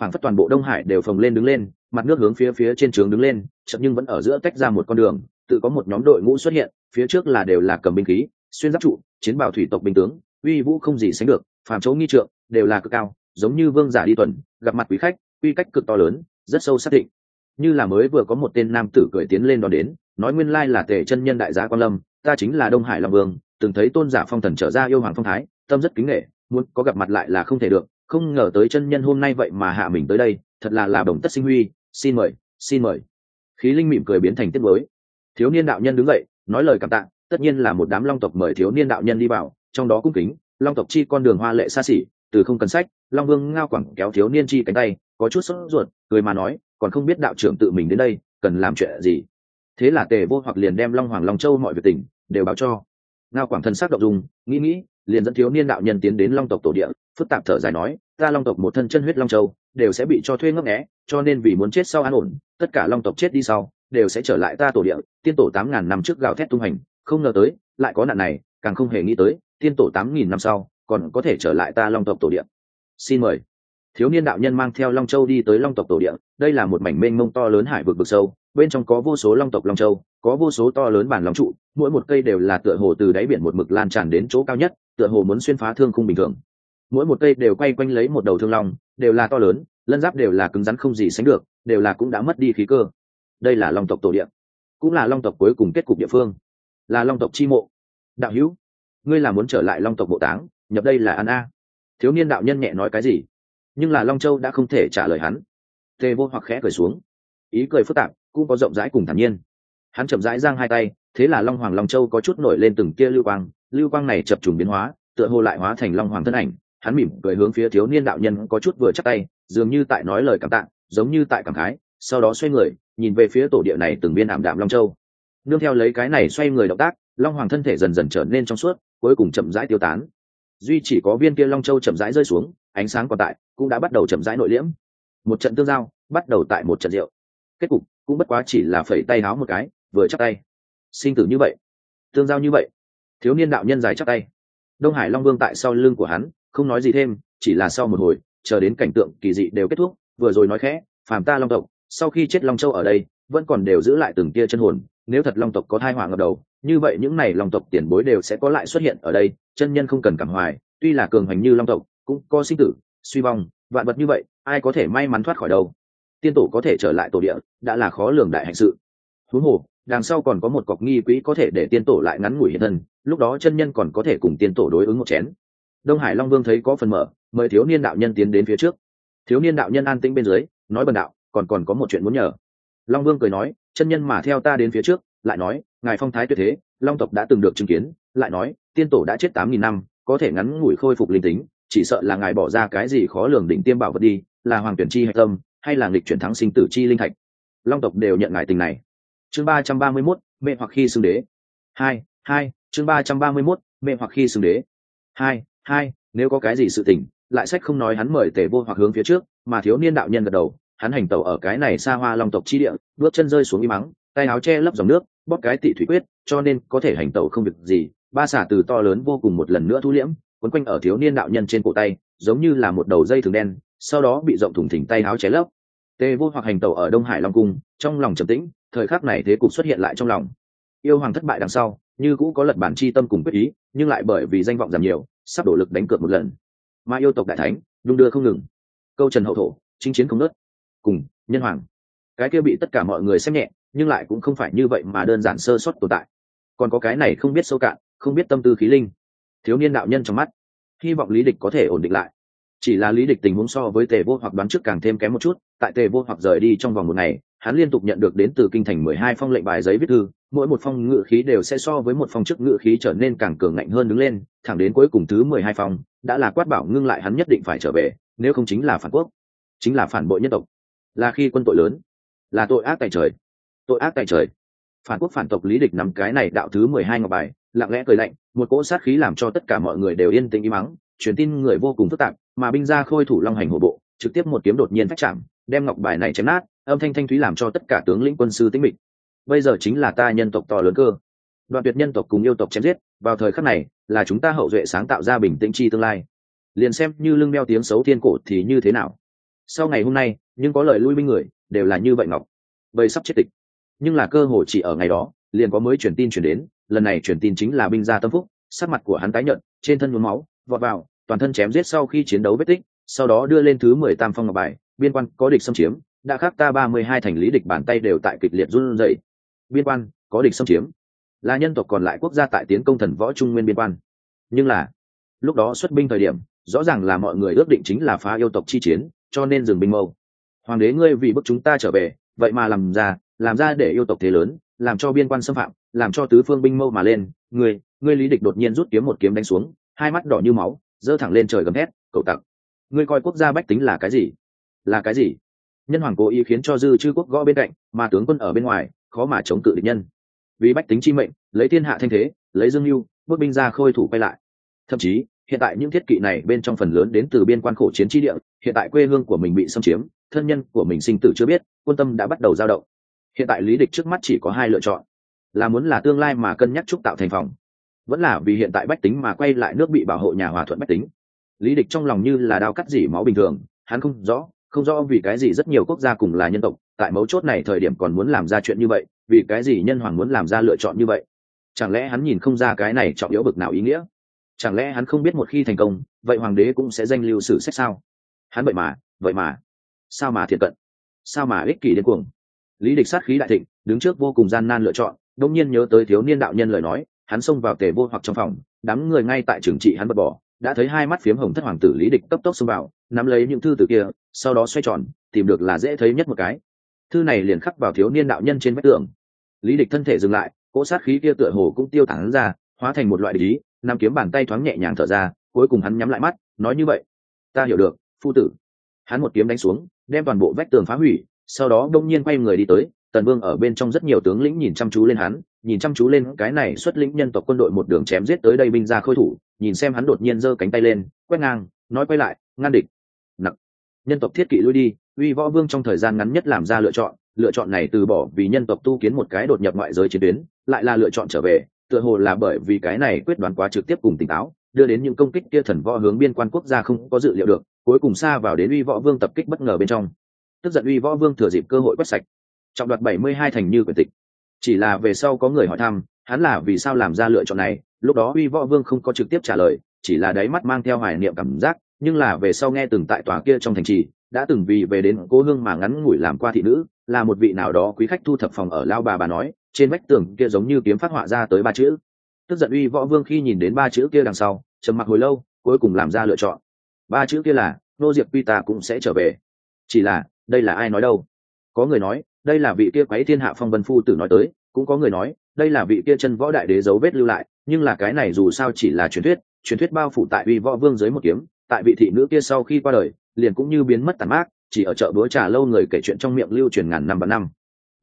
phảng phất toàn bộ đông hải đều phồng lên đứng lên, mặt nước hướng phía phía trên trướng đứng lên chậm nhưng vẫn ở giữa tách ra một con đường, tự có một nhóm đội ngũ xuất hiện, phía trước là đều là cầm binh khí, xuyên giáp trụ, chiến bảo thủy tộc binh tướng, uy vũ không gì sánh được, phàm chỗ nghi trượng, đều là cực cao, giống như vương giả đi tuần, gặp mặt quý khách, quy cách cực to lớn, rất sâu xác định như là mới vừa có một tên nam tử cười tiến lên đón đến, nói nguyên lai là tề chân nhân đại gia quan lâm, ta chính là đông hải long vương, từng thấy tôn giả phong thần trở ra yêu hoàng phong thái, tâm rất kính nghệ muốn có gặp mặt lại là không thể được, không ngờ tới chân nhân hôm nay vậy mà hạ mình tới đây, thật là là đồng tất sinh huy, xin mời xin mời. Khí linh mỉm cười biến thành tiết mới thiếu niên đạo nhân đứng dậy, nói lời cảm tạ, tất nhiên là một đám long tộc mời thiếu niên đạo nhân đi vào, trong đó cung kính, long tộc chi con đường hoa lệ xa xỉ, từ không cần sách, long vương ngao quẳng kéo thiếu niên chi cánh tay, có chút sốt ruột, cười mà nói còn không biết đạo trưởng tự mình đến đây, cần làm chuyện gì. Thế là tề vô hoặc liền đem long hoàng long châu mọi việc tỉnh, đều báo cho. Ngao quảng thân sắc động dùng nghĩ nghĩ, liền dẫn thiếu niên đạo nhân tiến đến long tộc tổ địa, phức tạp thở dài nói, ta long tộc một thân chân huyết long châu, đều sẽ bị cho thuê ngấp nghé, cho nên vì muốn chết sau an ổn, tất cả long tộc chết đi sau, đều sẽ trở lại ta tổ địa, tiên tổ tám ngàn năm trước gạo thét tung hành, không ngờ tới, lại có nạn này, càng không hề nghĩ tới, tiên tổ tám nghìn năm sau, còn có thể trở lại ta long tộc tổ địa. Xin mời thiếu niên đạo nhân mang theo long châu đi tới long tộc tổ địa. Đây là một mảnh mênh mông to lớn hải vực vực sâu. Bên trong có vô số long tộc long châu, có vô số to lớn bản long trụ. Mỗi một cây đều là tựa hồ từ đáy biển một mực lan tràn đến chỗ cao nhất, tựa hồ muốn xuyên phá thương khung bình thường. Mỗi một cây đều quay quanh lấy một đầu thương long, đều là to lớn, lân giáp đều là cứng rắn không gì sánh được, đều là cũng đã mất đi khí cơ. Đây là long tộc tổ địa, cũng là long tộc cuối cùng kết cục địa phương. Là long tộc chi mộ. Đạo hữu, ngươi là muốn trở lại long tộc bộ táng, nhập đây là an a. Thiếu niên đạo nhân nhẹ nói cái gì? Nhưng là long châu đã không thể trả lời hắn. Tề vô hoặc khẽ cười xuống. Ý cười phức tạp, cũng có rộng rãi cùng thản nhiên. Hắn chậm rãi giang hai tay, thế là long hoàng long châu có chút nổi lên từng kia lưu quang lưu quang này chập trùng biến hóa, tựa hồ lại hóa thành long hoàng thân ảnh. Hắn mỉm cười hướng phía thiếu niên đạo nhân có chút vừa chắc tay, dường như tại nói lời cảm tạ, giống như tại cảm khái, sau đó xoay người, nhìn về phía tổ địa này từng biên ảm đạm long châu. Nương theo lấy cái này xoay người động tác, long hoàng thân thể dần dần trở nên trong suốt, cuối cùng chậm rãi tiêu tán. Duy chỉ có viên kia long châu chậm rãi rơi xuống ánh sáng còn tại, cũng đã bắt đầu chậm rãi nội liễm. Một trận tương giao, bắt đầu tại một trận rượu. Kết cục cũng bất quá chỉ là phẩy tay háo một cái, vừa chắc tay. Sinh tử như vậy. Tương giao như vậy. Thiếu niên đạo nhân dài chắc tay. Đông hải long vương tại sau lưng của hắn, không nói gì thêm, chỉ là sau một hồi, chờ đến cảnh tượng kỳ dị đều kết thúc, vừa rồi nói khẽ, phàm ta long tộc, sau khi chết long châu ở đây, vẫn còn đều giữ lại từng tia chân hồn, nếu thật long tộc có thai hỏa ngập đầu, như vậy những này long tộc tiền bối đều sẽ có lại xuất hiện ở đây, chân nhân không cần cảm hoài, tuy là cường hành như long tộc cũng có sinh tử, suy vong, vạn vật như vậy, ai có thể may mắn thoát khỏi đâu? Tiên tổ có thể trở lại tổ địa, đã là khó lường đại hạnh sự. Huống hồ, đằng sau còn có một cọc nghi quỹ có thể để tiên tổ lại ngắn ngủi hiện thân, lúc đó chân nhân còn có thể cùng tiên tổ đối ứng một chén. Đông hải long vương thấy có phần mở, mời thiếu niên đạo nhân tiến đến phía trước. Thiếu niên đạo nhân an tĩnh bên dưới, nói bần đạo, còn còn có một chuyện muốn nhờ. Long vương cười nói, chân nhân mà theo ta đến phía trước, lại nói, ngài phong thái tuyệt thế, long tộc đã từng được chứng kiến, lại nói, tiên tổ đã chết tám nghìn năm, có thể ngắn ngủi khôi phục linh tính chỉ sợ là ngài bỏ ra cái gì khó lường đỉnh tiêm bảo vật đi, là hoàng tuyển chi hạch tâm, hay là nghịch chuyển thắng sinh tử chi linh thạch. Long tộc đều nhận ngài tình này. Chương ba trăm ba mươi mốt mẹ hoặc khi xưng đế. Hai hai, chương ba trăm ba mươi mốt mẹ hoặc khi xưng đế. Hai hai, nếu có cái gì sự tình, lại sách không nói hắn mời tề vô hoặc hướng phía trước, mà thiếu niên đạo nhân gật đầu, hắn hành tẩu ở cái này xa hoa long tộc chi địa, bước chân rơi xuống im mắng, tay áo che lấp dòng nước, bóp cái tị thủy quyết, cho nên có thể hành tẩu không việc gì, ba xả từ to lớn vô cùng một lần nữa thu liễm quấn quanh ở thiếu niên đạo nhân trên cổ tay, giống như là một đầu dây thường đen, sau đó bị rộng thủng thỉnh tay áo cháy lấp. Tề vô hoặc hành tẩu ở đông hải long cung, trong lòng trầm tĩnh, thời khắc này thế cục xuất hiện lại trong lòng. Yêu hoàng thất bại đằng sau, như cũ có lật bản chi tâm cùng quyết ý, nhưng lại bởi vì danh vọng giảm nhiều, sắp đổ lực đánh cược một lần. Mà yêu tộc đại thánh, đung đưa không ngừng. Câu trần hậu thổ, chinh chiến không nớt cùng, nhân hoàng. Cái kia bị tất cả mọi người xem nhẹ, nhưng lại cũng không phải như vậy mà đơn giản sơ suất tồn tại. Còn có cái này không biết sâu cạn, không biết tâm tư khí linh thiếu niên đạo nhân trong mắt. Hy vọng lý địch có thể ổn định lại. Chỉ là lý địch tình huống so với tề vô hoặc đoán trước càng thêm kém một chút, tại tề vô hoặc rời đi trong vòng một ngày, hắn liên tục nhận được đến từ kinh thành mười hai phong lệnh bài giấy viết thư, mỗi một phong ngự khí đều sẽ so với một phong chức ngự khí trở nên càng cường ngạnh hơn đứng lên, thẳng đến cuối cùng thứ mười hai phong, đã là quát bảo ngưng lại hắn nhất định phải trở về, nếu không chính là phản quốc, chính là phản bội nhân tộc. Là khi quân tội lớn, là tội ác tại trời, tội ác tại trời. Phản quốc phản tộc lý địch nằm cái này đạo thứ mười hai ngọc bài lặng lẽ cười lạnh, một cỗ sát khí làm cho tất cả mọi người đều yên tĩnh im mắng truyền tin người vô cùng phức tạp, mà binh gia khôi thủ long hành hổ bộ, trực tiếp một kiếm đột nhiên phát chạm, đem ngọc bài này chém nát, âm thanh thanh thúy làm cho tất cả tướng lĩnh quân sư tĩnh mịch. Bây giờ chính là ta nhân tộc to lớn cơ. Đoạn tuyệt nhân tộc cùng yêu tộc chém giết, vào thời khắc này, là chúng ta hậu duệ sáng tạo ra bình tĩnh chi tương lai. Liền xem như lưng đeo tiếng xấu thiên cổ thì như thế nào? Sau ngày hôm nay, nhưng có lời lui binh người, đều là như vậy ngọc. Bầy sắp chết tịch. Nhưng là cơ hội chỉ ở ngày đó, liền có mới truyền tin truyền đến lần này truyền tin chính là binh gia tâm phúc, sắc mặt của hắn tái nhợt, trên thân nhuốm máu, vọt vào, toàn thân chém giết sau khi chiến đấu vết tích, sau đó đưa lên thứ mười tam phong ngọc bài, biên quan có địch xâm chiếm, đã khắc ta ba mươi hai thành lý địch bàn tay đều tại kịch liệt run rẩy. Biên quan, có địch xâm chiếm. Là nhân tộc còn lại quốc gia tại tiến công thần võ trung nguyên biên quan. Nhưng là, lúc đó xuất binh thời điểm, rõ ràng là mọi người ước định chính là phá yêu tộc chi chiến, cho nên dừng binh mâu. Hoàng đế ngươi vì bức chúng ta trở về, vậy mà làm ra làm ra để yêu tộc thế lớn, làm cho biên quan xâm phạm làm cho tứ phương binh mâu mà lên, ngươi ngươi lý địch đột nhiên rút kiếm một kiếm đánh xuống, hai mắt đỏ như máu, giơ thẳng lên trời gầm thét, cậu tặc, ngươi coi quốc gia bách tính là cái gì? Là cái gì? Nhân hoàng cố ý khiến cho dư chư quốc gõ bên cạnh, mà tướng quân ở bên ngoài, khó mà chống cự địch nhân. Vì bách tính chi mệnh, lấy thiên hạ thanh thế, lấy dương mưu, bước binh ra khôi thủ quay lại. Thậm chí, hiện tại những thiết kỵ này bên trong phần lớn đến từ biên quan khổ chiến tri địa, hiện tại quê hương của mình bị xâm chiếm, thân nhân của mình sinh tử chưa biết, quân tâm đã bắt đầu dao động. Hiện tại lý địch trước mắt chỉ có hai lựa chọn là muốn là tương lai mà cân nhắc trúc tạo thành phòng. Vẫn là vì hiện tại bách tính mà quay lại nước bị bảo hộ nhà hòa thuận bách tính. Lý địch trong lòng như là đao cắt dỉ máu bình thường, hắn không rõ không rõ vì cái gì rất nhiều quốc gia cùng là nhân tộc, tại mấu chốt này thời điểm còn muốn làm ra chuyện như vậy, vì cái gì nhân hoàng muốn làm ra lựa chọn như vậy? Chẳng lẽ hắn nhìn không ra cái này trọng yếu bực nào ý nghĩa? Chẳng lẽ hắn không biết một khi thành công, vậy hoàng đế cũng sẽ danh lưu sử sách sao? Hắn vậy mà vậy mà. Sao mà thiệt cận? Sao mà ích kỷ đến cuồng? Lý địch sát khí đại thịnh, đứng trước vô cùng gian nan lựa chọn đông nhiên nhớ tới thiếu niên đạo nhân lời nói, hắn xông vào tề vô hoặc trong phòng, đám người ngay tại trường trị hắn bật bỏ, đã thấy hai mắt phiếm hồng thất hoàng tử lý địch cấp tốc xông vào, nắm lấy những thư từ kia, sau đó xoay tròn, tìm được là dễ thấy nhất một cái. Thư này liền khắc vào thiếu niên đạo nhân trên vách tường. Lý địch thân thể dừng lại, cỗ sát khí kia tựa hồ cũng tiêu tán ra, hóa thành một loại lý nam kiếm bàn tay thoáng nhẹ nhàng thở ra, cuối cùng hắn nhắm lại mắt, nói như vậy, ta hiểu được, phu tử. Hắn một kiếm đánh xuống, đem toàn bộ vách tường phá hủy, sau đó đông nhiên quay người đi tới tần vương ở bên trong rất nhiều tướng lĩnh nhìn chăm chú lên hắn, nhìn chăm chú lên cái này xuất lĩnh nhân tộc quân đội một đường chém giết tới đây binh ra khôi thủ, nhìn xem hắn đột nhiên giơ cánh tay lên, quét ngang, nói quay lại, ngăn địch. Nặng nhân tộc thiết kỵ lui đi, uy võ vương trong thời gian ngắn nhất làm ra lựa chọn lựa chọn này từ bỏ vì nhân tộc tu kiến một cái đột nhập ngoại giới chiến tuyến, lại là lựa chọn trở về, tựa hồ là bởi vì cái này quyết đoán quá trực tiếp cùng tỉnh táo, đưa đến những công kích kia thần võ hướng biên quan quốc gia không có dự liệu được, cuối cùng xa vào đến uy võ vương tập kích bất ngờ bên trong. Tức giận uy võ vương thừa dịp cơ hội quét sạch trọng đoạt bảy mươi hai thành như quyền tịch. Chỉ là về sau có người hỏi thăm, hắn là vì sao làm ra lựa chọn này, lúc đó uy võ vương không có trực tiếp trả lời, chỉ là đáy mắt mang theo hoài niệm cảm giác, nhưng là về sau nghe từng tại tòa kia trong thành trì, đã từng vì về đến cố hương mà ngắn ngủi làm qua thị nữ, là một vị nào đó quý khách thu thập phòng ở lao bà bà nói, trên vách tường kia giống như kiếm phát họa ra tới ba chữ. Tức giận uy võ vương khi nhìn đến ba chữ kia đằng sau, trầm mặc hồi lâu, cuối cùng làm ra lựa chọn. Ba chữ kia là, nô diệp pi ta cũng sẽ trở về. Chỉ là, đây là ai nói đâu? Có người nói đây là vị kia quấy thiên hạ phong vân phu tử nói tới, cũng có người nói, đây là vị kia chân võ đại đế dấu vết lưu lại, nhưng là cái này dù sao chỉ là truyền thuyết truyền thuyết bao phủ tại uy võ vương dưới một kiếm, tại vị thị nữ kia sau khi qua đời, liền cũng như biến mất tàn mát, chỉ ở chợ búa trà lâu người kể chuyện trong miệng lưu truyền ngàn năm và năm.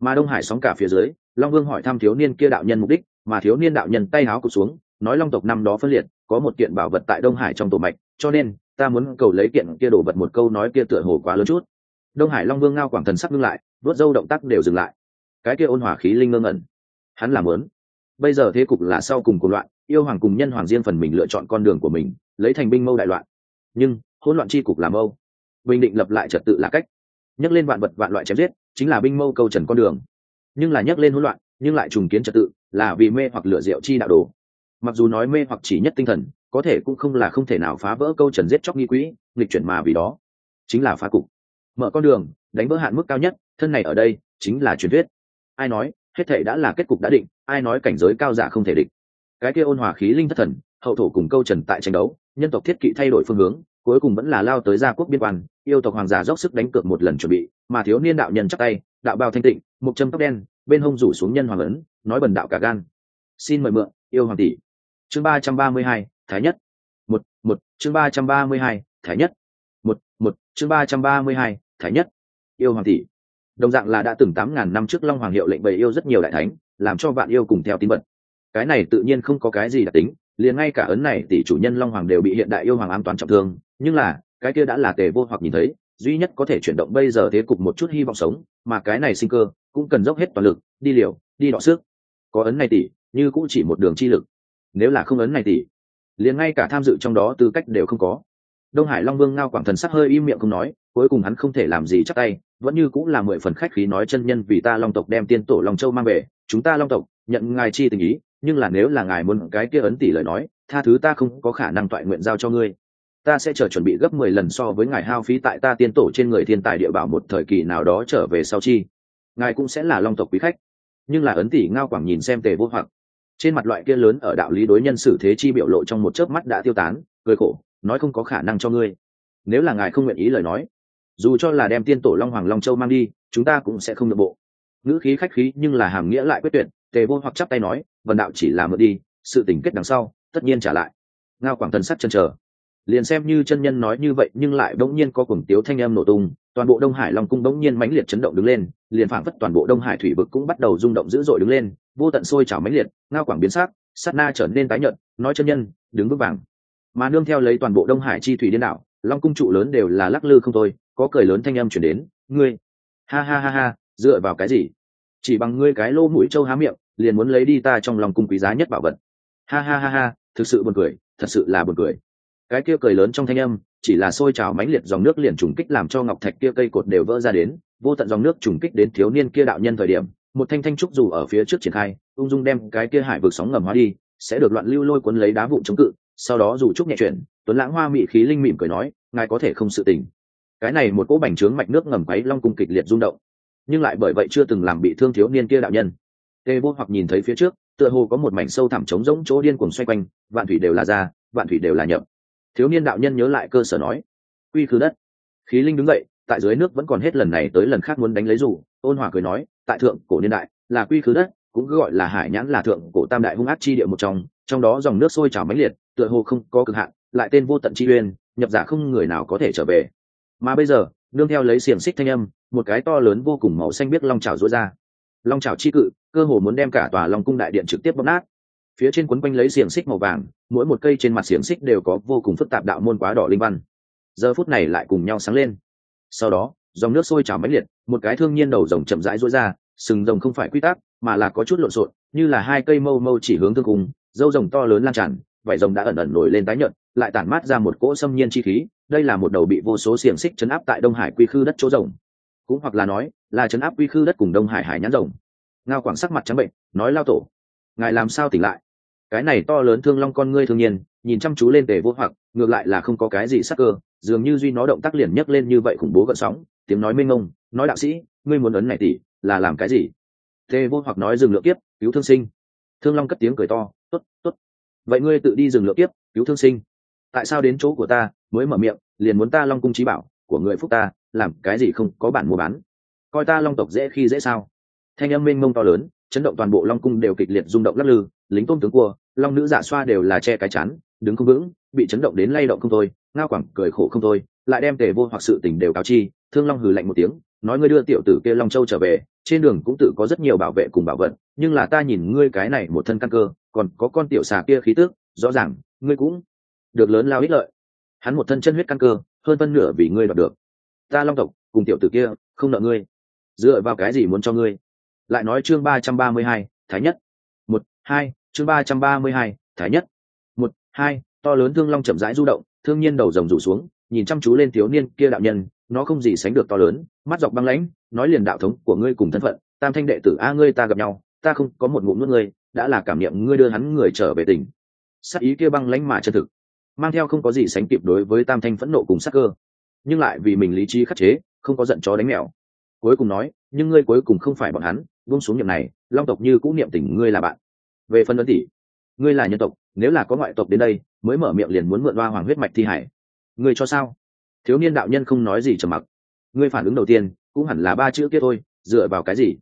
Mà đông hải sóng cả phía dưới, long vương hỏi thăm thiếu niên kia đạo nhân mục đích, mà thiếu niên đạo nhân tay háo cụt xuống, nói long tộc năm đó phân liệt, có một kiện bảo vật tại đông hải trong tổ mạch, cho nên, ta muốn cầu lấy kiện kia đổ vật một câu nói kia tựa hồ quá lớn chút. Đông hải long vương ngao quảng thần sắc ngưng lại vớt dâu động tác đều dừng lại. Cái kia ôn hòa khí linh ngơ ngẩn. Hắn làm lớn bây giờ thế cục là sau cùng cuộc loạn, yêu hoàng cùng nhân hoàng riêng phần mình lựa chọn con đường của mình, lấy thành binh mâu đại loạn. Nhưng, hỗn loạn chi cục làm mâu. Bình định lập lại trật tự là cách. Nhắc lên vạn vật vạn loại chém giết, chính là binh mâu câu trần con đường. Nhưng là nhắc lên hỗn loạn, nhưng lại trùng kiến trật tự, là vì mê hoặc lựa rượu chi đạo đồ. Mặc dù nói mê hoặc chỉ nhất tinh thần, có thể cũng không là không thể nào phá vỡ câu trần giết chóc nghi quỹ, nghịch chuyển mà vì đó. Chính là phá cục. Mở con đường, đánh vỡ hạn mức cao nhất thân này ở đây chính là truyền thuyết. Ai nói, hết thể đã là kết cục đã định, ai nói cảnh giới cao giả không thể địch. Cái kia ôn hòa khí linh thất thần, hậu thổ cùng câu trần tại tranh đấu, nhân tộc thiết kỵ thay đổi phương hướng, cuối cùng vẫn là lao tới gia quốc biên quan, yêu tộc hoàng giả dốc sức đánh cược một lần chuẩn bị, mà thiếu niên đạo nhân chắc tay, đạo bao thanh tịnh một châm tóc đen, bên hông rủ xuống nhân hoàng ấn, nói bần đạo cả gan. Xin mời mượn, yêu hoàng tỷ. Chương ba trăm ba mươi hai, thái nhất. Một một, chương ba trăm ba mươi hai, thái nhất. Một một, chương ba trăm ba mươi hai, thái nhất. Yêu hoàng tỷ đồng dạng là đã từng tám ngàn năm trước long hoàng hiệu lệnh bày yêu rất nhiều đại thánh, làm cho vạn yêu cùng theo tín vật. Cái này tự nhiên không có cái gì đặc tính, liền ngay cả ấn này tỷ chủ nhân long hoàng đều bị hiện đại yêu hoàng ám toán trọng thương, nhưng là, cái kia đã là tề vô hoặc nhìn thấy, duy nhất có thể chuyển động bây giờ thế cục một chút hy vọng sống, mà cái này sinh cơ cũng cần dốc hết toàn lực, đi liều, đi đọ sức. Có ấn này tỷ, như cũng chỉ một đường chi lực. Nếu là không ấn này tỷ, liền ngay cả tham dự trong đó tư cách đều không có đông hải long vương ngao quảng thần sắc hơi im miệng không nói, cuối cùng hắn không thể làm gì chắc tay, vẫn như cũng là mười phần khách khí nói chân nhân vì ta long tộc đem tiên tổ long châu mang về, chúng ta long tộc nhận ngài chi tình ý, nhưng là nếu là ngài muốn cái kia ấn tỷ lời nói, tha thứ ta không có khả năng toại nguyện giao cho ngươi. Ta sẽ chờ chuẩn bị gấp mười lần so với ngài hao phí tại ta tiên tổ trên người thiên tài địa bảo một thời kỳ nào đó trở về sau chi. Ngài cũng sẽ là long tộc quý khách. Nhưng là ấn tỷ ngao quảng nhìn xem tề vô hoặc. Trên mặt loại kia lớn ở đạo lý đối nhân xử thế chi biểu lộ trong một chớp mắt đã tiêu tán, cười khổ nói không có khả năng cho ngươi. Nếu là ngài không nguyện ý lời nói, dù cho là đem tiên tổ long hoàng long châu mang đi, chúng ta cũng sẽ không được bộ. Ngữ khí khách khí nhưng là hàm nghĩa lại quyết tuyệt, tề vô hoặc chắp tay nói vần đạo chỉ làm mượn đi, sự tình kết đằng sau, tất nhiên trả lại. Ngao quảng thần sắc chân chờ. Liền xem như chân nhân nói như vậy nhưng lại bỗng nhiên có cuồng tiếu thanh âm nổ tung, toàn bộ đông hải long cung bỗng nhiên mãnh liệt chấn động đứng lên, liền phảng phất toàn bộ đông hải thủy vực cũng bắt đầu rung động dữ dội đứng lên, vô tận sôi trào mãnh liệt, ngao quảng biến sắc, sát na trở nên tái nhợt, nói chân nhân, đứng vững vàng mà nương theo lấy toàn bộ đông hải chi thủy điên đảo, long cung trụ lớn đều là lắc lư không thôi, có cười lớn thanh âm chuyển đến, ngươi, ha ha ha ha, dựa vào cái gì? Chỉ bằng ngươi cái lô mũi trâu há miệng, liền muốn lấy đi ta trong lòng cung quý giá nhất bảo vật. Ha ha ha ha, thực sự buồn cười, thật sự là buồn cười. Cái kia cười lớn trong thanh âm, chỉ là sôi trào mãnh liệt dòng nước liền trùng kích làm cho ngọc thạch kia cây cột đều vỡ ra đến, vô tận dòng nước trùng kích đến thiếu niên kia đạo nhân thời điểm, một thanh thanh trúc dù ở phía trước triển khai, ung dung đem cái kia hải vực sóng ngầm hóa đi, sẽ được loạn lưu lôi cuốn lấy đá vụ chống cự sau đó dù trúc nhẹ chuyển, tuấn lãng hoa mị khí linh mỉm cười nói, ngài có thể không sự tình. Cái này một cỗ bành trướng mạch nước ngầm quấy long cung kịch liệt rung động. Nhưng lại bởi vậy chưa từng làm bị thương thiếu niên kia đạo nhân. Tê vô hoặc nhìn thấy phía trước, tựa hồ có một mảnh sâu thẳm trống rỗng chỗ điên cuồng xoay quanh, vạn thủy đều là ra vạn thủy đều là nhậm. Thiếu niên đạo nhân nhớ lại cơ sở nói, quy khứ đất. Khí linh đứng dậy, tại dưới nước vẫn còn hết lần này tới lần khác muốn đánh lấy dù, ôn hòa cười nói, tại thượng cổ niên đại, là quy khứ đất, cũng gọi là hải nhãn là thượng cổ tam đại hung ác chi địa một trong trong đó dòng nước sôi trào mãnh liệt tựa hồ không có cực hạn, lại tên vô tận chi uyên, nhập giả không người nào có thể trở về. Mà bây giờ, nương theo lấy xiềng xích thanh âm, một cái to lớn vô cùng màu xanh biết long trào rối ra. Long trào chi cự, cơ hồ muốn đem cả tòa long cung đại điện trực tiếp bóp nát. Phía trên quấn quanh lấy xiềng xích màu vàng, mỗi một cây trên mặt xiềng xích đều có vô cùng phức tạp đạo môn quá đỏ linh văn. Giờ phút này lại cùng nhau sáng lên. Sau đó, dòng nước sôi trào mãnh liệt, một cái thương nhiên đầu rồng chậm rãi rối ra, sừng rồng không phải quy tắc, mà là có chút lộn xộn, như là hai cây mâu mâu chỉ hướng thương cùng dâu rồng to lớn lan tràn vảy rồng đã ẩn ẩn nổi lên tái nhợt, lại tản mát ra một cỗ xâm nhiên chi khí, đây là một đầu bị vô số xiềng xích chấn áp tại đông hải quy khư đất chỗ rồng. Cũng hoặc là nói, là chấn áp quy khư đất cùng đông hải hải nhãn rồng. Ngao quảng sắc mặt trắng bệnh, nói lao tổ, ngài làm sao tỉnh lại? Cái này to lớn thương long con ngươi thường nhiên, nhìn chăm chú lên tề vô hoặc, ngược lại là không có cái gì sắc cơ, dường như duy nó động tác liền nhấc lên như vậy khủng bố gợn sóng, tiếng nói mênh mông, nói đạo sĩ, ngươi muốn ấn này tỷ, là làm cái gì? Tề vô hoặc nói dừng lượng kiếp, cứu thương sinh. Thương long cất tiếng cười to, tốt tốt vậy ngươi tự đi dừng lượng tiếp, cứu thương sinh. Tại sao đến chỗ của ta mới mở miệng liền muốn ta long cung trí bảo của người phúc ta làm cái gì không có bản mua bán? Coi ta long tộc dễ khi dễ sao? Thanh âm mênh mông to lớn chấn động toàn bộ long cung đều kịch liệt rung động lắc lư lính tôm tướng cua long nữ giả xoa đều là che cái chắn đứng không vững bị chấn động đến lay động không thôi ngao quẳng cười khổ không thôi lại đem tề vô hoặc sự tình đều cáo chi thương long hừ lạnh một tiếng nói ngươi đưa tiểu tử kia long châu trở về trên đường cũng tự có rất nhiều bảo vệ cùng bảo vận nhưng là ta nhìn ngươi cái này một thân căn cơ còn có con tiểu xà kia khí tước rõ ràng, ngươi cũng được lớn lao ích lợi. Hắn một thân chân huyết căn cơ, hơn phân nửa vì ngươi đoạt được. Ta long tộc, cùng tiểu tử kia, không nợ ngươi. Dựa vào cái gì muốn cho ngươi? Lại nói chương ba trăm ba mươi hai, thái nhất. Một, hai, chương ba trăm ba mươi hai, thái nhất. Một, hai, to lớn thương long chậm rãi du động, thương nhiên đầu rồng rủ xuống, nhìn chăm chú lên thiếu niên kia đạo nhân, nó không gì sánh được to lớn, mắt dọc băng lãnh, nói liền đạo thống của ngươi cùng thân phận, tam thanh đệ tử a ngươi ta gặp nhau, ta không có một ngụm nước ngươi đã là cảm nghiệm ngươi đưa hắn người trở về tỉnh. Sắc ý kia băng lãnh mà chân thực, mang theo không có gì sánh kịp đối với tam thanh phẫn nộ cùng sắc cơ. Nhưng lại vì mình lý trí khắc chế, không có giận chó đánh mèo. Cuối cùng nói, nhưng ngươi cuối cùng không phải bọn hắn, buông xuống niệm này, long tộc như cũ niệm tình ngươi là bạn. Về phân vấn tỷ, ngươi là nhân tộc, nếu là có ngoại tộc đến đây, mới mở miệng liền muốn mượn hoa hoàng huyết mạch thi hải. Ngươi cho sao? Thiếu niên đạo nhân không nói gì trầm mặc. Ngươi phản ứng đầu tiên, cũng hẳn là ba chữ kia thôi, dựa vào cái gì?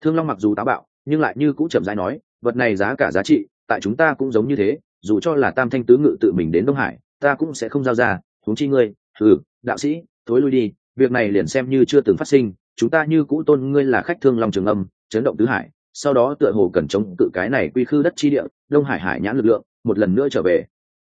Thương long mặc dù táo bạo, nhưng lại như cũng chậm rãi nói vật này giá cả giá trị, tại chúng ta cũng giống như thế, dù cho là tam thanh tứ ngự tự mình đến đông hải, ta cũng sẽ không giao ra. Thúng chi ngươi ừ đạo sĩ, thối lui đi, việc này liền xem như chưa từng phát sinh. Chúng ta như cũ tôn ngươi là khách thương long trường âm, chấn động tứ hải, sau đó tựa hồ cần chống cự cái này quy khư đất chi địa, đông hải hải nhãn lực lượng, một lần nữa trở về.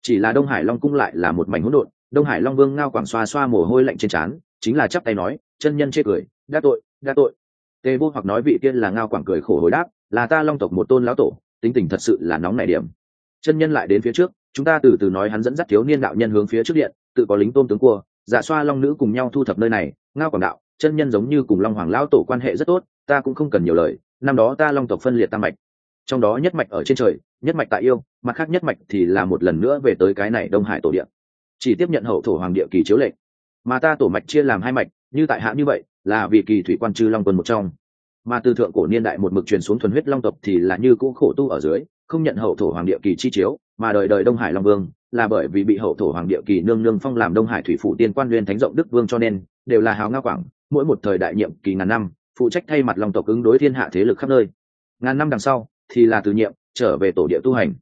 Chỉ là đông hải long cung lại là một mảnh hỗn độn, đông hải long vương ngao quảng xoa xoa mồ hôi lạnh trên trán, chính là chắp tay nói, chân nhân chê cười đa tội đa tội tề vô hoặc nói vị tiên là ngao quảng cười khổ hồi đáp, là ta long tộc một tôn lão tổ, tính tình thật sự là nóng nảy điểm. Chân nhân lại đến phía trước, chúng ta từ từ nói hắn dẫn dắt thiếu niên đạo nhân hướng phía trước điện, tự có lính tôm tướng cua giả xoa long nữ cùng nhau thu thập nơi này, ngao quảng đạo, chân nhân giống như cùng long hoàng lão tổ quan hệ rất tốt, ta cũng không cần nhiều lời, năm đó ta long tộc phân liệt tam mạch. Trong đó nhất mạch ở trên trời, nhất mạch tại yêu, mặt khác nhất mạch thì là một lần nữa về tới cái này đông hải tổ địa. Chỉ tiếp nhận hậu thổ hoàng địa kỳ chiếu lệnh. Mà ta tổ mạch chia làm hai mạch, như tại hạ như vậy là vì kỳ thủy quan chư long quân một trong. Mà từ thượng cổ niên đại một mực truyền xuống thuần huyết long tộc thì là như cũ khổ tu ở dưới, không nhận hậu thổ hoàng địa kỳ chi chiếu, mà đời đời đông hải long vương, là bởi vì bị hậu thổ hoàng địa kỳ nương nương phong làm đông hải thủy phủ tiên quan nguyên thánh rộng đức vương cho nên, đều là hào nga quảng, mỗi một thời đại nhiệm kỳ ngàn năm, phụ trách thay mặt long tộc ứng đối thiên hạ thế lực khắp nơi. Ngàn năm đằng sau, thì là từ nhiệm, trở về tổ địa tu hành.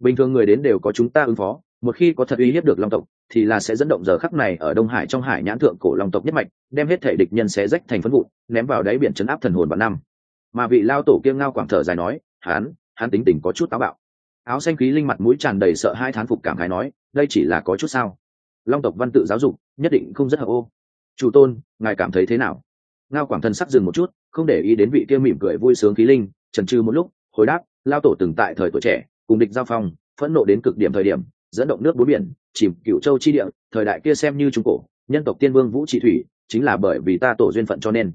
Bình thường người đến đều có chúng ta ứng phó, một khi có thật uy hiếp được long tộc thì là sẽ dẫn động giờ khắc này ở đông hải trong hải nhãn thượng cổ long tộc nhất mạch đem hết thể địch nhân xé rách thành phân vụ, ném vào đáy biển chấn áp thần hồn vạn năm. Mà vị lao tổ kiêng ngao quảng thở dài nói hán Hán tính tình có chút táo bạo. Áo xanh khí linh mặt mũi tràn đầy sợ hai thán phục cảm khái nói đây chỉ là có chút sao? Long tộc văn tự giáo dục nhất định không rất hợp ô. Chủ tôn ngài cảm thấy thế nào? Ngao quảng thân sắc dừng một chút không để ý đến vị kia mỉm cười vui sướng khí linh trần trừ một lúc hồi đáp lao tổ từng tại thời tuổi trẻ cùng địch giao phong phẫn nộ đến cực điểm thời điểm dẫn động nước bốn biển, chìm cựu châu chi địa, thời đại kia xem như trung cổ, nhân tộc tiên vương vũ trị thủy, chính là bởi vì ta tổ duyên phận cho nên.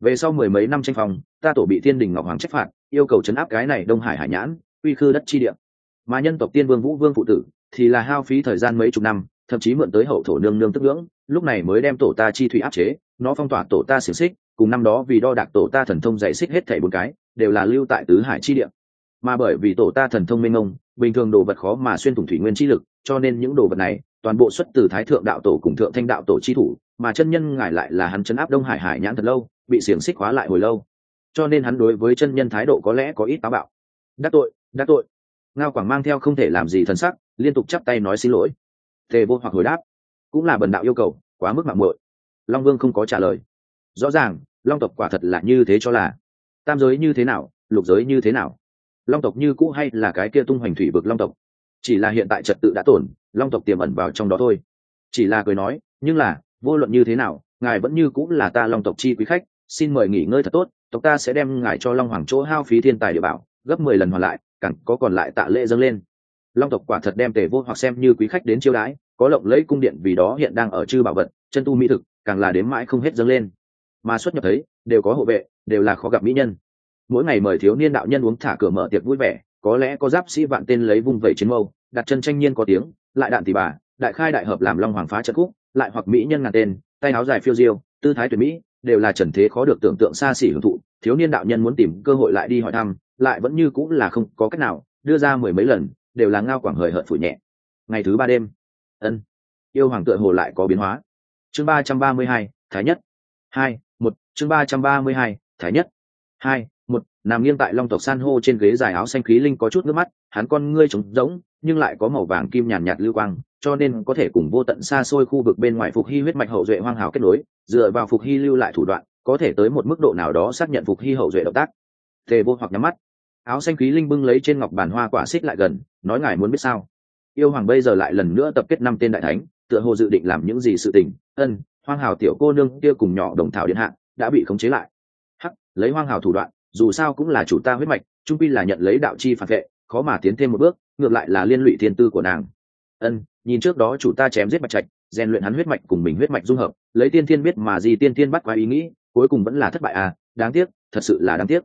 Về sau mười mấy năm tranh phòng ta tổ bị thiên đình ngọc hoàng trách phạt, yêu cầu chấn áp cái này đông hải hải nhãn, uy khư đất chi địa. Mà nhân tộc tiên vương vũ vương phụ tử, thì là hao phí thời gian mấy chục năm, thậm chí mượn tới hậu thổ nương nương tức ngưỡng, lúc này mới đem tổ ta chi thủy áp chế, nó phong tỏa tổ ta xiềng xích, cùng năm đó vì đo đạc tổ ta thần thông dạy xích hết thảy bốn cái, đều là lưu tại tứ hải chi địa mà bởi vì tổ ta thần thông minh ông bình thường đồ vật khó mà xuyên thủng thủy nguyên chi lực, cho nên những đồ vật này, toàn bộ xuất từ thái thượng đạo tổ cùng thượng thanh đạo tổ chi thủ, mà chân nhân ngài lại là hắn chấn áp đông hải hải nhãn thật lâu, bị xiềng xích hóa lại hồi lâu. Cho nên hắn đối với chân nhân thái độ có lẽ có ít táo bạo. Đắc tội đắc tội. Ngao quảng mang theo không thể làm gì thân sắc, liên tục chắp tay nói xin lỗi. Tề vô hoặc hồi đáp, cũng là bần đạo yêu cầu, quá mức mạng muội. Long vương không có trả lời. Rõ ràng, long tộc quả thật là như thế cho là. Tam giới như thế nào, lục giới như thế nào? Long tộc như cũ hay là cái kia tung hoành thủy vực long tộc? Chỉ là hiện tại trật tự đã tổn, long tộc tiềm ẩn vào trong đó thôi. Chỉ là cười nói, nhưng là, vô luận như thế nào, ngài vẫn như cũng là ta long tộc chi quý khách, xin mời nghỉ ngơi thật tốt, tộc ta sẽ đem ngài cho long hoàng chỗ hao phí thiên tài địa bảo, gấp mười lần hoàn lại, cẳng có còn lại tạ lễ dâng lên. Long tộc quả thật đem tề vô hoặc xem như quý khách đến chiêu đãi, có lộng lẫy cung điện vì đó hiện đang ở chư bảo vật, chân tu mỹ thực, càng là đếm mãi không hết dâng lên. Mà xuất nhập thấy, đều có hộ vệ, đều là khó gặp mỹ nhân mỗi ngày mời thiếu niên đạo nhân uống thả cửa mở tiệc vui vẻ, có lẽ có giáp sĩ vạn tên lấy vung vẩy chiến mâu, đặt chân tranh nhiên có tiếng, lại đạn tỷ bà, đại khai đại hợp làm long hoàng phá trận khúc, lại hoặc mỹ nhân ngàn tên, tay áo dài phiêu diêu, tư thái tuyệt mỹ, đều là trần thế khó được tưởng tượng xa xỉ hưởng thụ, thiếu niên đạo nhân muốn tìm cơ hội lại đi hỏi thăm, lại vẫn như cũng là không có cách nào, đưa ra mười mấy lần, đều là ngao quảng hời hợt phủ nhẹ. Ngày thứ ba đêm, ân, yêu hoàng tựa hồ lại có biến hóa. Chương ba trăm ba mươi hai, thái nhất. Hai, một, chương ba trăm ba mươi hai, thái nhất. Hai một, nằm nghiêng tại long tộc san hô trên ghế dài áo xanh khí linh có chút nước mắt, hắn con ngươi trống rỗng, nhưng lại có màu vàng kim nhàn nhạt lưu quang, cho nên có thể cùng vô tận xa xôi khu vực bên ngoài phục hy huyết mạch hậu duệ hoang hào kết nối, dựa vào phục hy lưu lại thủ đoạn, có thể tới một mức độ nào đó xác nhận phục hy hậu duệ động tác. Tề vô hoặc nhắm mắt. Áo xanh khí linh bưng lấy trên ngọc bàn hoa quả xích lại gần, nói ngài muốn biết sao? Yêu hoàng bây giờ lại lần nữa tập kết năm tên đại thánh, tựa hồ dự định làm những gì sự tình. Ân, hoang hào tiểu cô nương kia cùng nhỏ đồng thảo điện hạ, đã bị khống chế lại. Hắc, lấy hoang hào thủ đoạn dù sao cũng là chủ ta huyết mạch, trung pi là nhận lấy đạo chi phản vệ, khó mà tiến thêm một bước, ngược lại là liên lụy thiên tư của nàng. Ân, nhìn trước đó chủ ta chém giết mạch trạch, rèn luyện hắn huyết mạch cùng mình huyết mạch dung hợp, lấy tiên thiên biết mà gì tiên thiên bắt qua ý nghĩ, cuối cùng vẫn là thất bại à đáng tiếc, thật sự là đáng tiếc.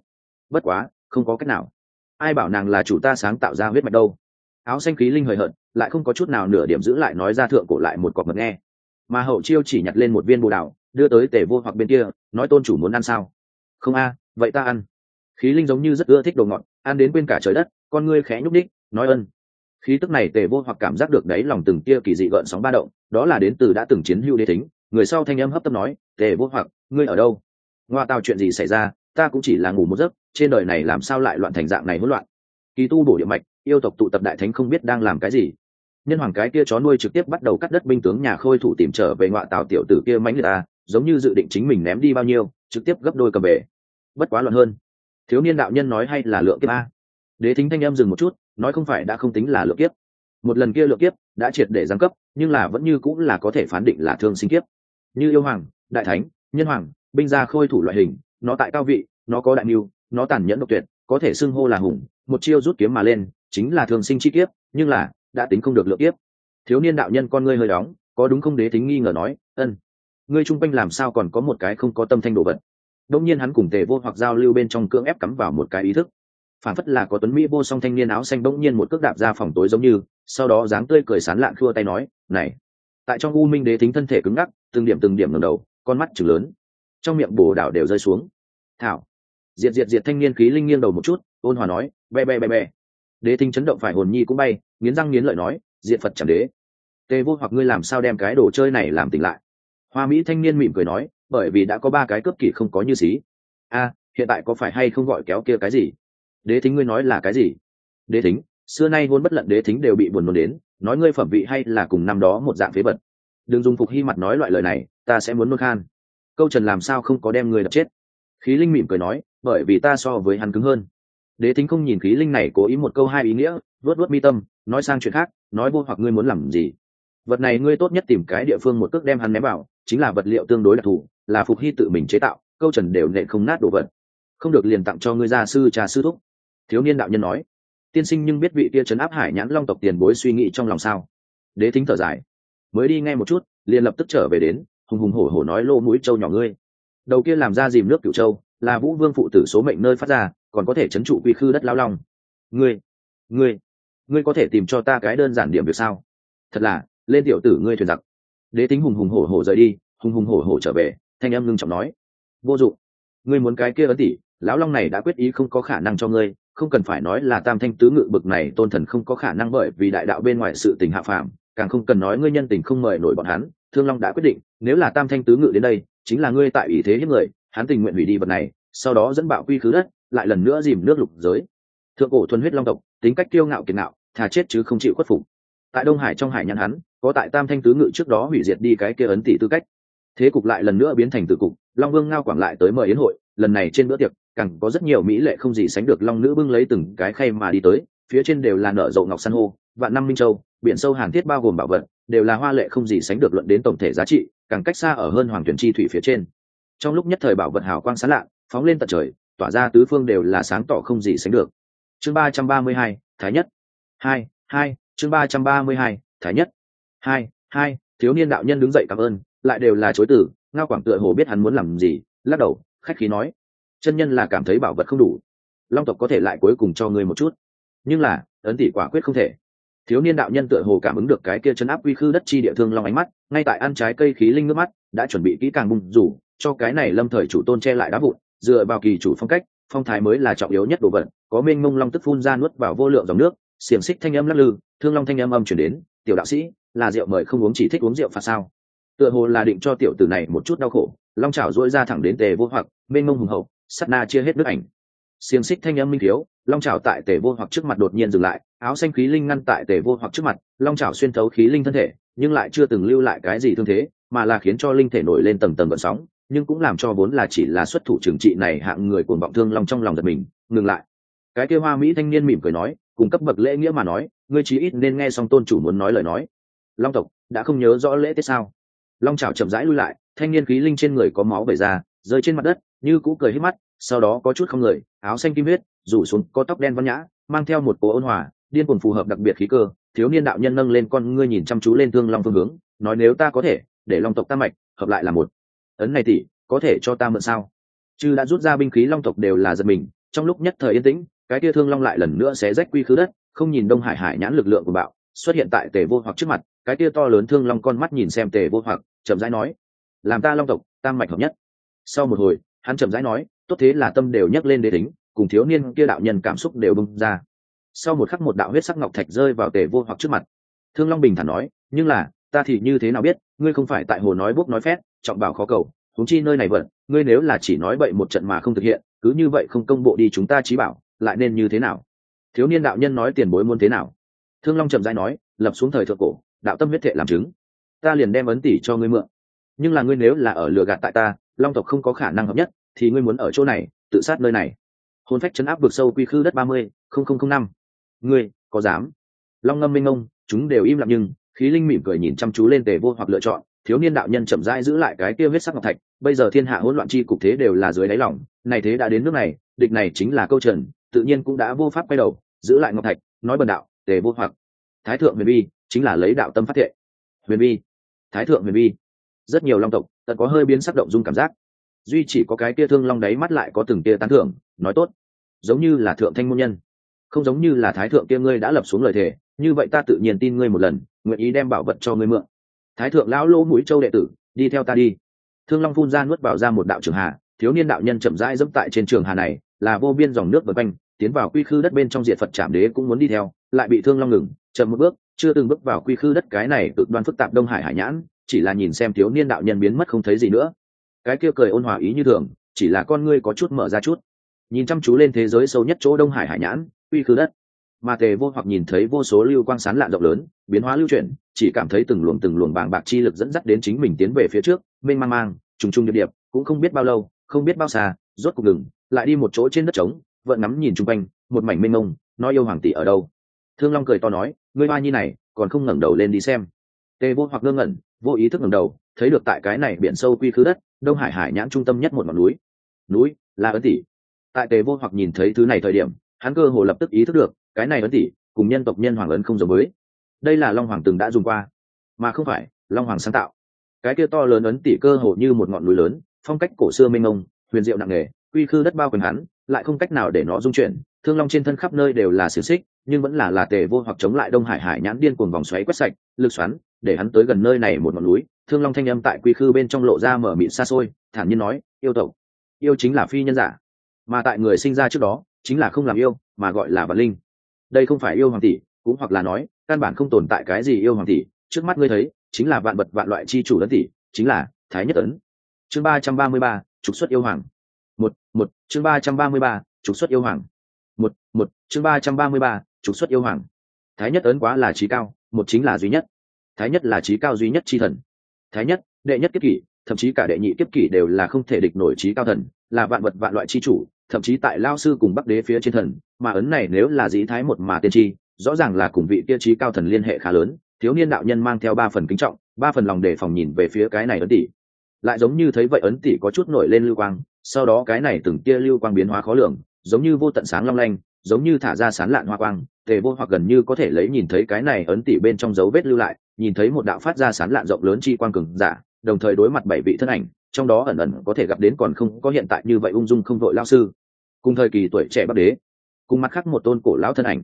Bất quá, không có cách nào. Ai bảo nàng là chủ ta sáng tạo ra huyết mạch đâu? Áo xanh khí linh hời hợt, lại không có chút nào nửa điểm giữ lại nói ra thượng cổ lại một cọc mật nghe. Mà hậu chiêu chỉ nhặt lên một viên bồ đào, đưa tới tề vô hoặc bên kia, nói tôn chủ muốn ăn sao? Không a, vậy ta ăn khí linh giống như rất ưa thích đồ ngọt, ăn đến quên cả trời đất, con ngươi khẽ nhúc ních nói ân. Khí tức này tề vô hoặc cảm giác được đấy lòng từng kia kỳ dị gợn sóng ba động, đó là đến từ đã từng chiến hữu đế thính, người sau thanh âm hấp tấp nói, tề vô hoặc, ngươi ở đâu? Ngoa tao chuyện gì xảy ra? Ta cũng chỉ là ngủ một giấc, trên đời này làm sao lại loạn thành dạng này hỗn loạn? Kỳ tu bổ địa mạch, yêu tộc tụ tập đại thánh không biết đang làm cái gì. Nhân hoàng cái kia chó nuôi trực tiếp bắt đầu cắt đất binh tướng nhà khôi thủ tìm trở về ngoại tào tiểu tử kia mánh người ta, giống như dự định chính mình ném đi bao nhiêu, trực tiếp gấp đôi cầm về. Bất quá loạn hơn thiếu niên đạo nhân nói hay là lượng kiếp a? Đế thính thanh em dừng một chút, nói không phải đã không tính là lượng kiếp. Một lần kia lượng kiếp đã triệt để giáng cấp, nhưng là vẫn như cũng là có thể phán định là thương sinh kiếp. Như yêu hoàng, đại thánh, nhân hoàng, binh gia khôi thủ loại hình, nó tại cao vị, nó có đại mưu, nó tàn nhẫn độc tuyệt, có thể xưng hô là hùng, một chiêu rút kiếm mà lên, chính là thường sinh chi kiếp, nhưng là đã tính không được lượng kiếp. Thiếu niên đạo nhân con ngươi hơi đóng, có đúng không đế tính nghi ngờ nói, ân, ngươi chung quanh làm sao còn có một cái không có tâm thanh đồ vật? Đông nhiên hắn cùng tề vô hoặc giao lưu bên trong cưỡng ép cắm vào một cái ý thức. Phản phất là có tuấn mỹ vô song thanh niên áo xanh bỗng nhiên một cước đạp ra phòng tối giống như, sau đó dáng tươi cười sán lạn khua tay nói, này. Tại trong u minh đế tính thân thể cứng ngắc, từng điểm từng điểm ngầm đầu, con mắt chừng lớn. Trong miệng bồ đảo đều rơi xuống. Thảo. Diệt diệt diệt thanh niên khí linh nghiêng đầu một chút, ôn hòa nói be be be be đế thính chấn động phải hồn nhi cũng bay, nghiến răng nghiến lợi nói diện phật chẳng đế. Tề vô hoặc ngươi làm sao đem cái đồ chơi này làm tỉnh lại? Hoa mỹ thanh niên mỉm cười nói bởi vì đã có ba cái cướp kỷ không có như xí. A, hiện tại có phải hay không gọi kéo kia cái gì? Đế thính ngươi nói là cái gì? Đế thính, xưa nay ngôn bất lận đế thính đều bị buồn nôn đến, nói ngươi phẩm vị hay là cùng năm đó một dạng phế vật. Đừng dùng phục hy mặt nói loại lời này, ta sẽ muốn nôn khan. Câu trần làm sao không có đem người đập chết? Khí linh mỉm cười nói, bởi vì ta so với hắn cứng hơn. Đế thính không nhìn khí linh này cố ý một câu hai ý nghĩa vớt vớt mi tâm, nói sang chuyện khác, nói vô hoặc ngươi muốn làm gì. Vật này ngươi tốt nhất tìm cái địa phương một cước đem hắn ném vào, chính là vật liệu tương đối đặc thù là phục hy tự mình chế tạo, câu trần đều nện không nát đồ vật. Không được liền tặng cho ngươi gia sư trà sư thúc. Thiếu niên đạo nhân nói. Tiên sinh nhưng biết vị kia trấn áp hải nhãn long tộc tiền bối suy nghĩ trong lòng sao? Đế thính thở dài. Mới đi ngay một chút, liền lập tức trở về đến, hùng hùng hổ hổ nói lô mũi trâu nhỏ ngươi. Đầu kia làm ra dìm nước cửu châu, là vũ vương phụ tử số mệnh nơi phát ra, còn có thể chấn trụ quy khư đất lao long. Ngươi ngươi ngươi có thể tìm cho ta cái đơn giản điểm việc sao? Thật là, lên tiểu tử ngươi thuyền giặc. Đế tính hùng hùng hổ hổ rời đi, hùng hùng hổ hổ trở về thanh em ngưng trọng nói, vô dụng. Ngươi muốn cái kia ấn tỷ, lão long này đã quyết ý không có khả năng cho ngươi, không cần phải nói là tam thanh tứ ngự bực này tôn thần không có khả năng bởi vì đại đạo bên ngoài sự tình hạ phàm, càng không cần nói ngươi nhân tình không mời nổi bọn hắn, thương long đã quyết định, nếu là tam thanh tứ ngự đến đây, chính là ngươi tại ý thế hiếp người, hắn tình nguyện hủy đi vật này, sau đó dẫn bạo quy khứ đất, lại lần nữa dìm nước lục giới. Thượng cổ thuần huyết long tộc, tính cách kiêu ngạo kiệt ngạo, thà chết chứ không chịu khuất phục. Tại đông hải trong hải nhãn hắn, có tại tam thanh tứ ngự trước đó hủy diệt đi cái kia ấn tỷ tư cách thế cục lại lần nữa biến thành tự cục, long vương ngao quảng lại tới mời yến hội, lần này trên bữa tiệc, càng có rất nhiều mỹ lệ không gì sánh được long nữ bưng lấy từng cái khay mà đi tới, phía trên đều là nở rộ ngọc san hô, vạn năm minh châu, biển sâu hàn thiết bao gồm bảo vật, đều là hoa lệ không gì sánh được luận đến tổng thể giá trị, càng cách xa ở hơn hoàng thuyền chi thủy phía trên. Trong lúc nhất thời bảo vật hào quang sáng lạ, phóng lên tận trời, tỏa ra tứ phương đều là sáng tỏ không gì sánh được. Chương ba trăm ba mươi hai, thái nhất. Hai hai, chương ba trăm ba mươi hai, thái nhất. Hai hai, thiếu niên đạo nhân đứng dậy cảm ơn lại đều là chối từ, ngao quảng tựa hồ biết hắn muốn làm gì, lắc đầu, khách khí nói, chân nhân là cảm thấy bảo vật không đủ, long tộc có thể lại cuối cùng cho ngươi một chút. Nhưng là, ấn tỷ quả quyết không thể. Thiếu niên đạo nhân tựa hồ cảm ứng được cái kia chấn áp uy khư đất chi địa thương long ánh mắt, ngay tại ăn trái cây khí linh nước mắt, đã chuẩn bị kỹ càng bung rủ, cho cái này lâm thời chủ tôn che lại đá vụn, dựa vào kỳ chủ phong cách, phong thái mới là trọng yếu nhất đồ vật, có mênh mông long tức phun ra nuốt vào vô lượng dòng nước, xiềng xích thanh âm lắc lư, thương long thanh âm âm chuyển đến, tiểu đạo sĩ, là rượu mời không uống chỉ thích uống rượu phạt sao? Tựa hồ là định cho tiểu tử này một chút đau khổ, long trào dỗi ra thẳng đến tề vô hoặc, mênh mông hùng hậu, sắt na chia hết nước ảnh. Xiềng xích thanh âm minh thiếu, long trào tại tề vô hoặc trước mặt đột nhiên dừng lại, áo xanh khí linh ngăn tại tề vô hoặc trước mặt, long trào xuyên thấu khí linh thân thể, nhưng lại chưa từng lưu lại cái gì thương thế, mà là khiến cho linh thể nổi lên tầng tầng gợn sóng, nhưng cũng làm cho vốn là chỉ là xuất thủ trừng trị này hạng người cuồng vọng thương lòng trong lòng giật mình, ngừng lại. Cái kia hoa mỹ thanh niên mỉm cười nói, cùng cấp bậc lễ nghĩa mà nói, ngươi chí ít nên nghe xong tôn chủ muốn nói lời nói. Long tộc, đã không nhớ rõ lễ tiết sao? Long trào chậm rãi lui lại, thanh niên khí linh trên người có máu vẩy ra, rơi trên mặt đất, như cũ cười hết mắt, sau đó có chút không người, áo xanh kim huyết, rủ xuống, có tóc đen văn nhã, mang theo một cố ôn hòa, điên cuồng phù hợp đặc biệt khí cơ, thiếu niên đạo nhân nâng lên con ngươi nhìn chăm chú lên thương long phương hướng, nói nếu ta có thể, để long tộc ta mạch, hợp lại là một. Ấn này tỷ, có thể cho ta mượn sao? Chư đã rút ra binh khí long tộc đều là giật mình, trong lúc nhất thời yên tĩnh, cái tia thương long lại lần nữa sẽ rách quy khứ đất, không nhìn đông hải hải nhãn lực lượng của bạo, xuất hiện tại tề vô hoặc trước mặt cái tia to lớn thương long con mắt nhìn xem tề vô hoặc, chậm rãi nói, làm ta long tộc, tam mạch hợp nhất. Sau một hồi, hắn chậm rãi nói, tốt thế là tâm đều nhấc lên đế tính, cùng thiếu niên kia đạo nhân cảm xúc đều bung ra. Sau một khắc một đạo huyết sắc ngọc thạch rơi vào tề vô hoặc trước mặt. Thương long bình thản nói, nhưng là, ta thì như thế nào biết, ngươi không phải tại hồ nói bốc nói phét, trọng bảo khó cầu thúng chi nơi này vận, ngươi nếu là chỉ nói bậy một trận mà không thực hiện, cứ như vậy không công bộ đi chúng ta trí bảo, lại nên như thế nào? Thiếu niên đạo nhân nói tiền bối muốn thế nào? Thương long chậm rãi nói, lập xuống thời thượng cổ đạo tâm huyết thệ làm chứng. Ta liền đem ấn tỷ cho ngươi mượn. Nhưng là ngươi nếu là ở lừa gạt tại ta, long tộc không có khả năng hợp nhất, thì ngươi muốn ở chỗ này, tự sát nơi này. Hôn phách chấn áp vực sâu quy khư đất ba mươi, không không không năm. Ngươi, có dám? Long ngâm minh ông chúng đều im lặng nhưng, khí linh mỉm cười nhìn chăm chú lên tề vô hoặc lựa chọn, thiếu niên đạo nhân chậm rãi giữ lại cái kia huyết sắc ngọc thạch, bây giờ thiên hạ hỗn loạn chi cục thế đều là dưới đáy lỏng này thế đã đến nước này, địch này chính là câu trần, tự nhiên cũng đã vô pháp quay đầu, giữ lại ngọc thạch, nói bần đạo, tề vô hoặc. Thái thượng huyền bi chính là lấy đạo tâm phát thệ. Huyền vi, thái thượng huyền vi, rất nhiều long tộc tận có hơi biến sắc động dung cảm giác. Duy chỉ có cái kia thương long đáy mắt lại có từng tia tán thưởng nói tốt giống như là thượng thanh môn nhân không giống như là thái thượng kia ngươi đã lập xuống lời thề như vậy ta tự nhiên tin ngươi một lần nguyện ý đem bảo vật cho ngươi mượn. Thái thượng lão lỗ mũi châu đệ tử đi theo ta đi. Thương long phun ra nuốt vào ra một đạo trường hà thiếu niên đạo nhân chậm rãi dẫm tại trên trường hà này là vô biên dòng nước vượt quanh tiến vào quy khư đất bên trong diện phật trảm đế cũng muốn đi theo lại bị thương long ngừng chậm một bước chưa từng bước vào quy khư đất cái này cực đoan phức tạp đông hải hải nhãn, chỉ là nhìn xem thiếu niên đạo nhân biến mất không thấy gì nữa. Cái kia cười ôn hòa ý như thường, chỉ là con ngươi có chút mở ra chút. Nhìn chăm chú lên thế giới sâu nhất chỗ đông hải hải nhãn, quy khư đất. Mà tề vô hoặc nhìn thấy vô số lưu quang sán lạn rộng lớn, biến hóa lưu chuyển, chỉ cảm thấy từng luồng từng luồng bàng bạc chi lực dẫn dắt đến chính mình tiến về phía trước, mênh mang mang, trùng trùng điệp điệp, cũng không biết bao lâu, không biết bao xa, rốt cuộc ngừng, lại đi một chỗ trên đất trống vợn ngắm nhìn chung quanh, một mảnh mênh mông, nói yêu hoàng tỷ ở đâu. Thương long cười to nói ngươi ba nhi này, còn không ngẩng đầu lên đi xem. Tề vô hoặc ngơ ngẩn, vô ý thức ngẩng đầu, thấy được tại cái này biển sâu quy khứ đất, đông hải hải nhãn trung tâm nhất một ngọn núi. Núi, là ấn tỷ. Tại tề vô hoặc nhìn thấy thứ này thời điểm, hắn cơ hồ lập tức ý thức được, cái này ấn tỷ cùng nhân tộc nhân hoàng ấn không giống với. Đây là long hoàng từng đã dùng qua, mà không phải long hoàng sáng tạo. Cái kia to lớn ấn tỷ cơ hồ như một ngọn núi lớn, phong cách cổ xưa mênh mông, huyền diệu nặng nề, quy khư đất bao quanh hắn, lại không cách nào để nó dung chuyển thương long trên thân khắp nơi đều là xiềng xích, nhưng vẫn là là tề vô hoặc chống lại đông hải hải nhãn điên cuồng vòng xoáy quét sạch, lực xoắn, để hắn tới gần nơi này một ngọn núi. Thương long thanh âm tại quy khư bên trong lộ ra mở mịn xa xôi, thản nhiên nói, yêu tộc, yêu chính là phi nhân giả, mà tại người sinh ra trước đó, chính là không làm yêu, mà gọi là vật linh. Đây không phải yêu hoàng tỷ, cũng hoặc là nói, căn bản không tồn tại cái gì yêu hoàng tỷ. Trước mắt ngươi thấy, chính là vạn vật vạn loại chi chủ ấn tỷ, chính là thái nhất ấn. Chương ba trăm ba mươi ba, trục xuất yêu hoàng. Một một, chương ba trăm ba mươi ba, trục xuất yêu hoàng một một, chương ba trăm ba mươi ba, trục xuất yêu hoàng. Thái nhất ấn quá là trí cao, một chính là duy nhất. Thái nhất là trí cao duy nhất chi thần. Thái nhất, đệ nhất kiếp kỷ, thậm chí cả đệ nhị kiếp kỷ đều là không thể địch nổi trí cao thần, là vạn vật vạn loại chi chủ, thậm chí tại lao sư cùng bắc đế phía trên thần, mà ấn này nếu là dĩ thái một mà tiên tri, rõ ràng là cùng vị kia trí cao thần liên hệ khá lớn, thiếu niên đạo nhân mang theo ba phần kính trọng, ba phần lòng để phòng nhìn về phía cái này ấn tỷ. Lại giống như thấy vậy ấn tỷ có chút nổi lên lưu quang, sau đó cái này từng tia lưu quang biến hóa khó lường giống như vô tận sáng long lanh, giống như thả ra sán lạn hoa quang, tề vô hoặc gần như có thể lấy nhìn thấy cái này ấn tỷ bên trong dấu vết lưu lại, nhìn thấy một đạo phát ra sán lạn rộng lớn chi quang cường giả, đồng thời đối mặt bảy vị thân ảnh, trong đó ẩn ẩn có thể gặp đến còn không có hiện tại như vậy ung dung không vội lao sư. Cùng thời kỳ tuổi trẻ bắc đế, cùng mặt khác một tôn cổ lão thân ảnh.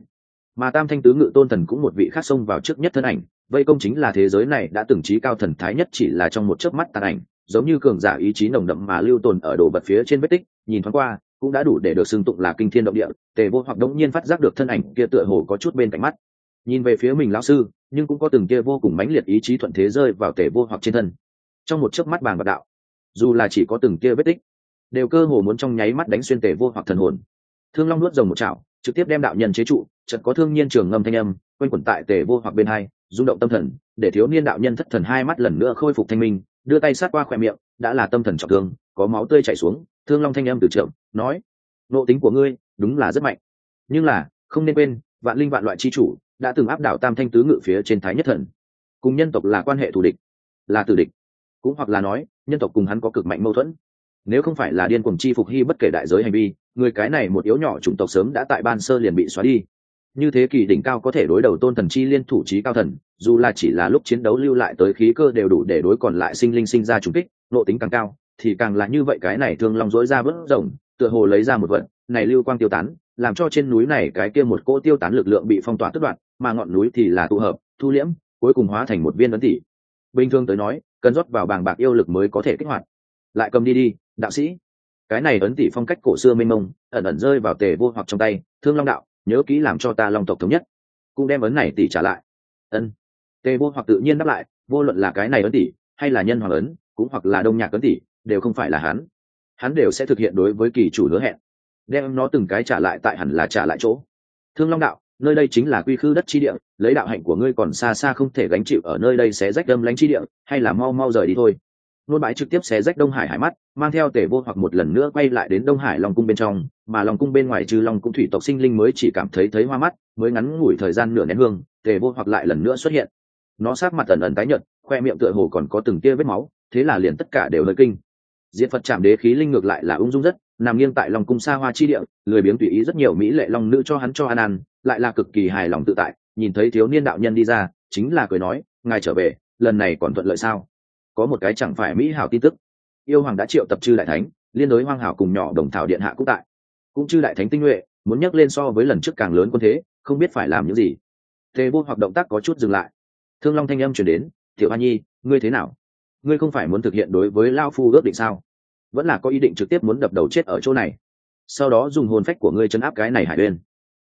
Mà tam thanh tứ ngự tôn thần cũng một vị khác xông vào trước nhất thân ảnh, vây công chính là thế giới này đã từng trí cao thần thái nhất chỉ là trong một chớp mắt tàn ảnh, giống như cường giả ý chí nồng đậm mà lưu tồn ở đồ vật phía trên vết tích, nhìn thoáng qua cũng đã đủ để được xưng tụng là kinh thiên động địa, tề vô hoặc đống nhiên phát giác được thân ảnh kia tựa hồ có chút bên cạnh mắt. Nhìn về phía mình lão sư, nhưng cũng có từng kia vô cùng mãnh liệt ý chí thuận thế rơi vào tề vô hoặc trên thân. Trong một chớp mắt bàng bạc đạo, dù là chỉ có từng kia vết tích, đều cơ hồ muốn trong nháy mắt đánh xuyên tề vô hoặc thần hồn. Thương long nuốt rồng một chảo, trực tiếp đem đạo nhân chế trụ, chợt có thương nhiên trường ngâm thanh âm, quanh quẩn tại tề vô hoặc bên hai, rung động tâm thần, để thiếu niên đạo nhân thất thần hai mắt lần nữa khôi phục thanh minh, đưa tay sát qua khỏe miệng, đã là tâm thần trọng thương, có máu tươi chảy xuống thương long thanh âm từ trượng, nói nộ tính của ngươi đúng là rất mạnh. Nhưng là, không nên quên, vạn linh vạn loại chi chủ đã từng áp đảo tam thanh tứ ngự phía trên thái nhất thần. Cùng nhân tộc là quan hệ thù địch, là tử địch. Cũng hoặc là nói, nhân tộc cùng hắn có cực mạnh mâu thuẫn. Nếu không phải là điên cuồng chi phục hy bất kể đại giới hành vi, người cái này một yếu nhỏ chủng tộc sớm đã tại ban sơ liền bị xóa đi. Như thế kỳ đỉnh cao có thể đối đầu tôn thần chi liên thủ trí cao thần, dù là chỉ là lúc chiến đấu lưu lại tới khí cơ đều đủ để đối còn lại sinh linh sinh ra trùng kích nộ tính càng cao thì càng là như vậy cái này thương long dối ra bớt rồng, tựa hồ lấy ra một vận này lưu quang tiêu tán, làm cho trên núi này cái kia một cỗ tiêu tán lực lượng bị phong tỏa tất đoạn, mà ngọn núi thì là tụ hợp, thu liễm, cuối cùng hóa thành một viên ấn tỷ bình thường tới nói, cần rót vào bàng bạc yêu lực mới có thể kích hoạt. Lại cầm đi đi, đạo sĩ. Cái này ấn tỷ phong cách cổ xưa mênh mông, ẩn ẩn rơi vào tề vô hoặc trong tay, thương long đạo, nhớ kỹ làm cho ta long tộc thống nhất. Cũng đem ấn này tỷ trả lại. Ân. Tề vô hoặc tự nhiên đáp lại, vô luận là cái này ấn tỷ hay là nhân hoàng ấn, cũng hoặc là đông nhạc ấn tỷ đều không phải là hắn. Hắn đều sẽ thực hiện đối với kỳ chủ hứa hẹn, đem nó từng cái trả lại tại hẳn là trả lại chỗ. Thương long đạo, nơi đây chính là quy khư đất chi địa, lấy đạo hạnh của ngươi còn xa xa không thể gánh chịu, ở nơi đây sẽ rách đâm lánh chi địa, hay là mau mau rời đi thôi. Nôn bãi trực tiếp xé rách đông hải hải mắt, mang theo tể vô hoặc một lần nữa quay lại đến đông hải long cung bên trong, mà long cung bên ngoài trừ long cung thủy tộc sinh linh mới chỉ cảm thấy thấy hoa mắt, mới ngắn ngủi thời gian nửa nén hương, tề vô hoặc lại lần nữa xuất hiện. Nó sát mặt ẩn ẩn tái nhợt, khoe miệng tựa hồ còn có từng tia vết máu, thế là liền tất cả đều hơi kinh diện phật chạm đế khí linh ngược lại là ung dung rất, nằm nghiêng tại lòng cung xa hoa chi địa, lười biếng tùy ý rất nhiều mỹ lệ long nữ cho hắn cho an ăn, lại là cực kỳ hài lòng tự tại, nhìn thấy thiếu niên đạo nhân đi ra, chính là cười nói, ngài trở về, lần này còn thuận lợi sao? Có một cái chẳng phải mỹ hảo tin tức. Yêu hoàng đã triệu tập chư đại thánh, liên đối hoang hảo cùng nhỏ đồng thảo điện hạ cũng tại. Cũng chư đại thánh tinh nhuệ, muốn nhắc lên so với lần trước càng lớn quân thế, không biết phải làm những gì. Tề vô hoặc động tác có chút dừng lại. Thương long thanh âm chuyển đến, tiểu hoa nhi, ngươi thế nào? Ngươi không phải muốn thực hiện đối với lao phu ước định sao? Vẫn là có ý định trực tiếp muốn đập đầu chết ở chỗ này. Sau đó dùng hồn phách của ngươi chấn áp cái này hải bên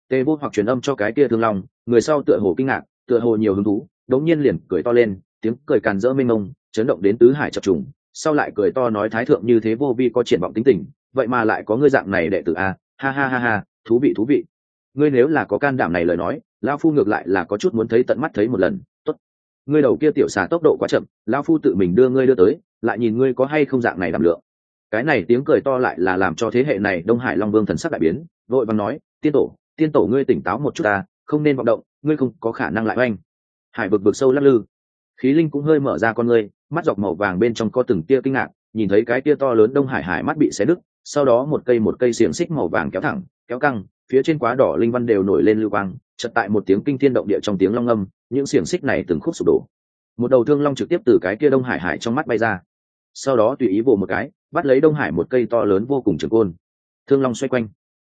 tê vô hoặc truyền âm cho cái kia thương long, người sau tựa hồ kinh ngạc, tựa hồ nhiều hứng thú, đống nhiên liền cười to lên, tiếng cười càn rỡ mênh mông, chấn động đến tứ hải chập trùng, sau lại cười to nói thái thượng như thế vô vi có triển vọng tính tình, vậy mà lại có ngươi dạng này đệ tử a, ha ha ha ha, thú vị thú vị. Ngươi nếu là có can đảm này lời nói lao phu ngược lại là có chút muốn thấy tận mắt thấy một lần, tốt. Ngươi đầu kia tiểu xà tốc độ quá chậm lao phu tự mình đưa ngươi đưa tới, lại nhìn ngươi có hay không dạng này đảm lượng cái này tiếng cười to lại là làm cho thế hệ này đông hải long vương thần sắc đại biến, vội vàng nói, tiên tổ tiên tổ ngươi tỉnh táo một chút ta, không nên vọng động, ngươi không có khả năng lại oanh. Hải vực vực sâu lắc lư. Khí linh cũng hơi mở ra con ngươi, mắt dọc màu vàng bên trong có từng tia kinh ngạc, nhìn thấy cái tia to lớn đông hải hải mắt bị xé đứt, sau đó một cây một cây xiềng xích màu vàng kéo thẳng, kéo căng, phía trên quá đỏ linh văn đều nổi lên lưu quang chật tại một tiếng kinh thiên động địa trong tiếng long âm, những xiềng xích này từng khúc sụp đổ. Một đầu thương long trực tiếp từ cái kia đông hải hải trong mắt bay ra sau đó tùy ý vồ một cái, bắt lấy đông hải một cây to lớn vô cùng trường côn. Thương long xoay quanh.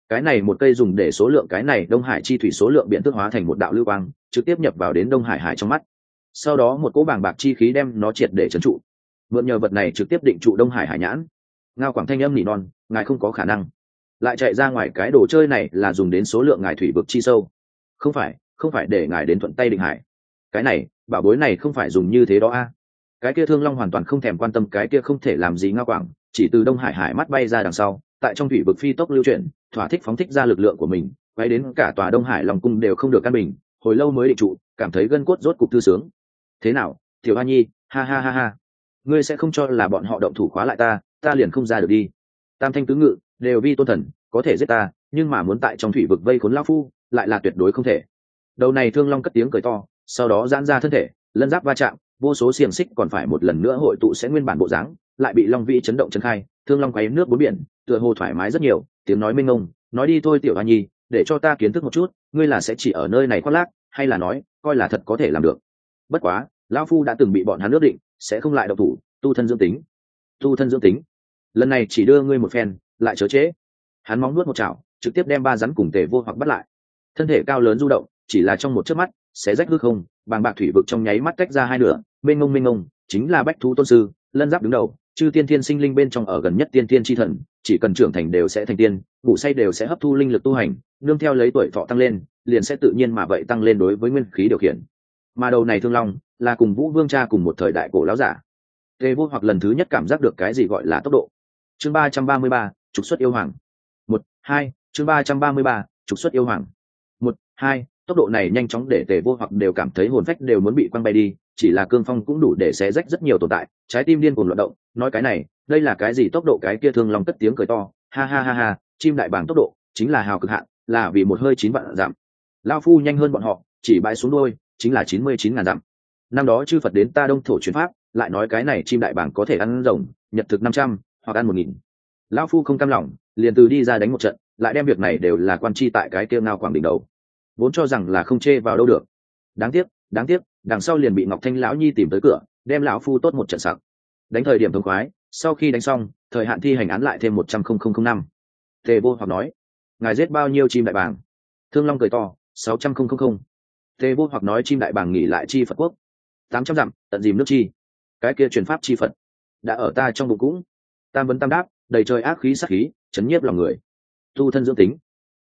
Cái này một cây dùng để số lượng, cái này đông hải chi thủy số lượng biện thức hóa thành một đạo lưu quang, trực tiếp nhập vào đến đông hải hải trong mắt. Sau đó một cỗ bàng bạc chi khí đem nó triệt để trấn trụ. Mượn nhờ vật này trực tiếp định trụ đông hải hải nhãn. Ngao quảng thanh âm nỉ non, ngài không có khả năng. Lại chạy ra ngoài, cái đồ chơi này là dùng đến số lượng ngài thủy vực chi sâu. Không phải không phải để ngài đến thuận tay định hải. Cái này, bảo bối này không phải dùng như thế đó a cái kia thương long hoàn toàn không thèm quan tâm, cái kia không thể làm gì ngao quảng, chỉ từ đông hải hải mắt bay ra đằng sau, tại trong thủy vực phi tốc lưu chuyển, thỏa thích phóng thích ra lực lượng của mình, quay đến cả tòa đông hải lòng cung đều không được căn bình, hồi lâu mới định trụ, cảm thấy gân cốt rốt cục thư sướng. Thế nào, tiểu a nhi, ha ha ha ha, ngươi sẽ không cho là bọn họ động thủ khóa lại ta ta liền không ra được đi. Tam thanh tứ ngự, đều vi tôn thần, có thể giết ta, nhưng mà muốn tại trong thủy vực vây khốn lao phu, lại là tuyệt đối không thể. Đầu này thương long cất tiếng cười to, sau đó giãn ra thân thể, lân giáp va chạm vô số xiềng xích còn phải một lần nữa hội tụ sẽ nguyên bản bộ dáng, lại bị long vĩ chấn động chân khai, thương long quấy nước bốn biển, tựa hồ thoải mái rất nhiều, tiếng nói minh ông nói đi thôi tiểu hoa nhi, để cho ta kiến thức một chút, ngươi là sẽ chỉ ở nơi này khoác lác, hay là nói, coi là thật có thể làm được? Bất quá, lão phu đã từng bị bọn hắn ước định, sẽ không lại độc thủ, tu thân dưỡng tính. Tu thân dưỡng tính. Lần này chỉ đưa ngươi một phen, lại chớ chế hắn móng nuốt một chảo, trực tiếp đem ba rắn cùng tề vô hoặc bắt lại. Thân thể cao lớn du động, chỉ là trong một chớp mắt, sẽ rách hư không bàng bạc thủy vực trong nháy mắt tách ra hai nửa, mênh ngông mênh ngông chính là bách thú tôn sư, lân giáp đứng đầu, chư tiên thiên sinh linh bên trong ở gần nhất tiên thiên tri thần, chỉ cần trưởng thành đều sẽ thành tiên, ngủ say đều sẽ hấp thu linh lực tu hành, nương theo lấy tuổi thọ tăng lên, liền sẽ tự nhiên mà vậy tăng lên đối với nguyên khí điều khiển. Mà đầu này thương long, là cùng vũ vương cha cùng một thời đại cổ láo giả. Tề vô hoặc lần thứ nhất cảm giác được cái gì gọi là tốc độ. Chương ba trăm ba mươi ba, trục xuất yêu hoàng. Một, hai, chương ba trăm ba mươi ba, trục xuất yêu hoàng. Một, hai tốc độ này nhanh chóng để tề vô hoặc đều cảm thấy hồn phách đều muốn bị quăng bay đi, chỉ là cương phong cũng đủ để xé rách rất nhiều tồn tại, trái tim điên cuồng loạt động, nói cái này, đây là cái gì tốc độ cái kia thương lòng cất tiếng cười to, ha ha ha ha, chim đại bảng tốc độ, chính là hào cực hạn, là vì một hơi chín vạn giảm. Lao phu nhanh hơn bọn họ, chỉ bãi xuống đôi, chính là chín mươi chín ngàn dặm năm đó chư phật đến ta đông thổ chuyến pháp, lại nói cái này chim đại bảng có thể ăn rồng, nhật thực năm trăm, hoặc ăn một nghìn. Lão phu không cam lòng, liền từ đi ra đánh một trận, lại đem việc này đều là quan chi tại cái kia ngao quảng đỉnh đầu vốn cho rằng là không chê vào đâu được. Đáng tiếc đáng tiếc, đằng sau liền bị ngọc thanh lão nhi tìm tới cửa, đem lão phu tốt một trận sặc. Đánh thời điểm thông khoái, sau khi đánh xong, thời hạn thi hành án lại thêm một trăm không không năm. Tề vô hoặc nói, ngài giết bao nhiêu chim đại bàng? Thương long cười to, sáu trăm không không tề vô hoặc nói, chim đại bàng nghỉ lại chi phật quốc, tám trăm dặm, tận dìm nước chi. Cái kia truyền pháp chi phật, đã ở ta trong bụng cũng. Tam vấn tam đáp, đầy trời ác khí sắc khí, chấn nhiếp lòng người. Tu thân dưỡng tính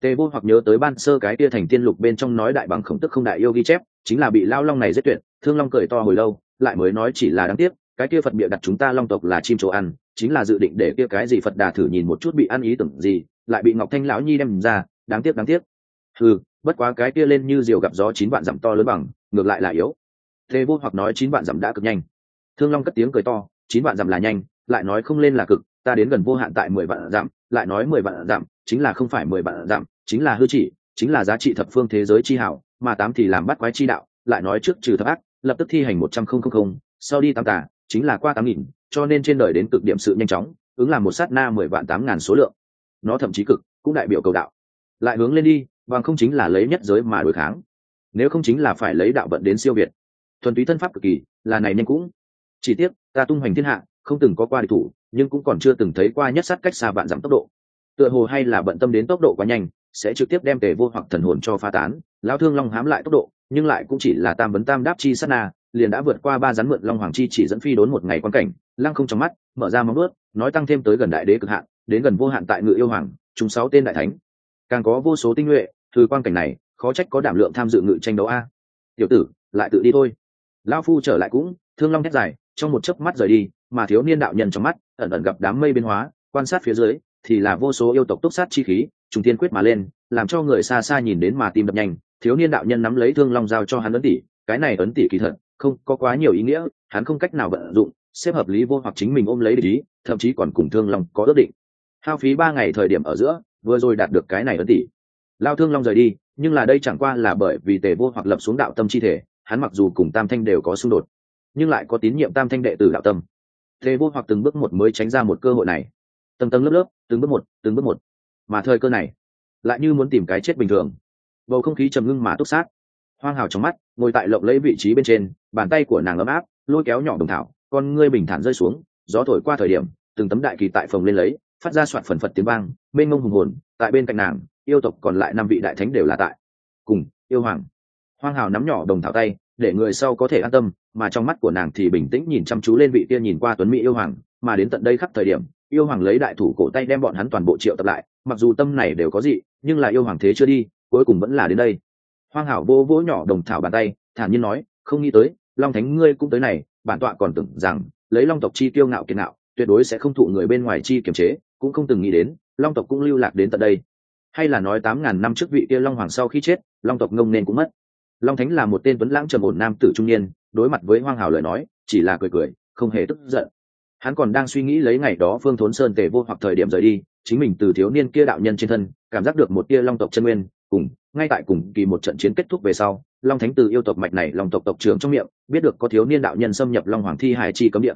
tề vô hoặc nhớ tới ban sơ cái kia thành tiên lục bên trong nói đại bằng khổng tức không đại yêu ghi chép, chính là bị lao long này giết tuyệt, thương long cười to hồi lâu, lại mới nói chỉ là đáng tiếc, cái kia phật bịa đặt chúng ta long tộc là chim chỗ ăn, chính là dự định để kia cái gì phật đà thử nhìn một chút bị ăn ý tưởng gì, lại bị ngọc thanh lão nhi đem ra, đáng tiếc đáng tiếc. Ừ bất quá cái kia lên như diều gặp gió chín vạn dặm to lớn bằng, ngược lại là yếu. Tề vô hoặc nói chín vạn dặm đã cực nhanh. Thương long cất tiếng cười to, chín vạn dặm là nhanh, lại nói không lên là cực, ta đến gần vô hạn tại mười vạn dặm, lại nói mười vạn dặm chính là không phải mười vạn dặm, chính là hư chỉ, chính là giá trị thập phương thế giới chi hảo, mà tám thì làm bắt quái chi đạo, lại nói trước trừ thập ác, lập tức thi hành một trăm không không không, sau đi tám tà, chính là qua tám nghìn, cho nên trên đời đến cực điểm sự nhanh chóng, ứng là một sát na mười vạn tám ngàn số lượng. Nó thậm chí cực, cũng đại biểu cầu đạo. Lại hướng lên đi, bằng không chính là lấy nhất giới mà đối kháng. Nếu không chính là phải lấy đạo vận đến siêu việt. Thuần túy thân pháp cực kỳ, là này nhanh cũng. Chỉ tiếc, ta tung hoành thiên hạ, không từng có qua địch thủ, nhưng cũng còn chưa từng thấy qua nhất sát cách xa vạn giảm tốc độ tựa hồ hay là bận tâm đến tốc độ quá nhanh, sẽ trực tiếp đem tề vô hoặc thần hồn cho phá tán. Lao thương long hám lại tốc độ, nhưng lại cũng chỉ là tam vấn tam đáp chi sát na, liền đã vượt qua ba rắn mượn long hoàng chi chỉ dẫn phi đốn một ngày quan cảnh. Lăng không trong mắt, mở ra móng ướt nói tăng thêm tới gần đại đế cực hạn, đến gần vô hạn tại ngự yêu hoàng chúng sáu tên đại thánh. Càng có vô số tinh nhuệ, từ quan cảnh này, khó trách có đảm lượng tham dự ngự tranh đấu a. Tiểu tử, lại tự đi thôi. Lao phu trở lại cũng, thương long thét dài, trong một chớp mắt rời đi, mà thiếu niên đạo nhân trong mắt, ẩn ẩn gặp đám mây biến hóa, quan sát phía dưới thì là vô số yêu tộc túc sát chi khí, trùng tiên quyết mà lên, làm cho người xa xa nhìn đến mà tim đập nhanh, thiếu niên đạo nhân nắm lấy thương long giao cho hắn ấn tỷ cái này ấn tỷ kỳ thật, không có quá nhiều ý nghĩa, hắn không cách nào vận dụng, xếp hợp lý vô hoặc chính mình ôm lấy lý thậm chí còn cùng thương long có ước định. Hao phí ba ngày thời điểm ở giữa, vừa rồi đạt được cái này ấn tỷ lao thương long rời đi, nhưng là đây chẳng qua là bởi vì tề vô hoặc lập xuống đạo tâm chi thể, hắn mặc dù cùng tam thanh đều có xung đột, nhưng lại có tín nhiệm tam thanh đệ tử đạo tâm. Tề vô hoặc từng bước một mới tránh ra một cơ hội này tầng tầng lớp lớp, từng bước một, từng bước một. Mà thời cơ này, lại như muốn tìm cái chết bình thường. Bầu không khí trầm ngưng mà túc sát. Hoang hào trong mắt, ngồi tại lộng lấy vị trí bên trên, bàn tay của nàng ấm áp, lôi kéo nhỏ đồng thảo, con ngươi bình thản rơi xuống, gió thổi qua thời điểm, từng tấm đại kỳ tại phòng lên lấy, phát ra soạn phần phật tiếng vang, mênh mông hùng hồn, tại bên cạnh nàng, yêu tộc còn lại năm vị đại thánh đều là tại. Cùng, yêu hoàng. Hoang hào nắm nhỏ đồng thảo tay, để người sau có thể an tâm, mà trong mắt của nàng thì bình tĩnh nhìn chăm chú lên vị kia nhìn qua tuấn mỹ yêu hoàng, mà đến tận đây khắp thời điểm yêu hoàng lấy đại thủ cổ tay đem bọn hắn toàn bộ triệu tập lại, mặc dù tâm này đều có gì nhưng là yêu hoàng thế chưa đi, cuối cùng vẫn là đến đây. Hoang hảo vô vỗ nhỏ đồng thảo bàn tay, thản nhiên nói, không nghĩ tới, long thánh ngươi cũng tới này, bản tọa còn tưởng rằng, lấy long tộc chi tiêu ngạo kiệt ngạo, tuyệt đối sẽ không thụ người bên ngoài chi kiềm chế, cũng không từng nghĩ đến, long tộc cũng lưu lạc đến tận đây. Hay là nói tám ngàn năm trước vị kia long hoàng sau khi chết, long tộc ngông nên cũng mất. Long thánh là một tên tuấn lãng trầm ổn nam tử trung niên, đối mặt với hoang hào lời nói, chỉ là cười cười, không hề tức giận hắn còn đang suy nghĩ lấy ngày đó phương thốn sơn tề vô hoặc thời điểm rời đi, chính mình từ thiếu niên kia đạo nhân trên thân, cảm giác được một tia long tộc chân nguyên, cùng, ngay tại cùng kỳ một trận chiến kết thúc về sau, long thánh từ yêu tộc mạch này long tộc tộc trưởng trong miệng, biết được có thiếu niên đạo nhân xâm nhập long hoàng thi hải chi cấm địa.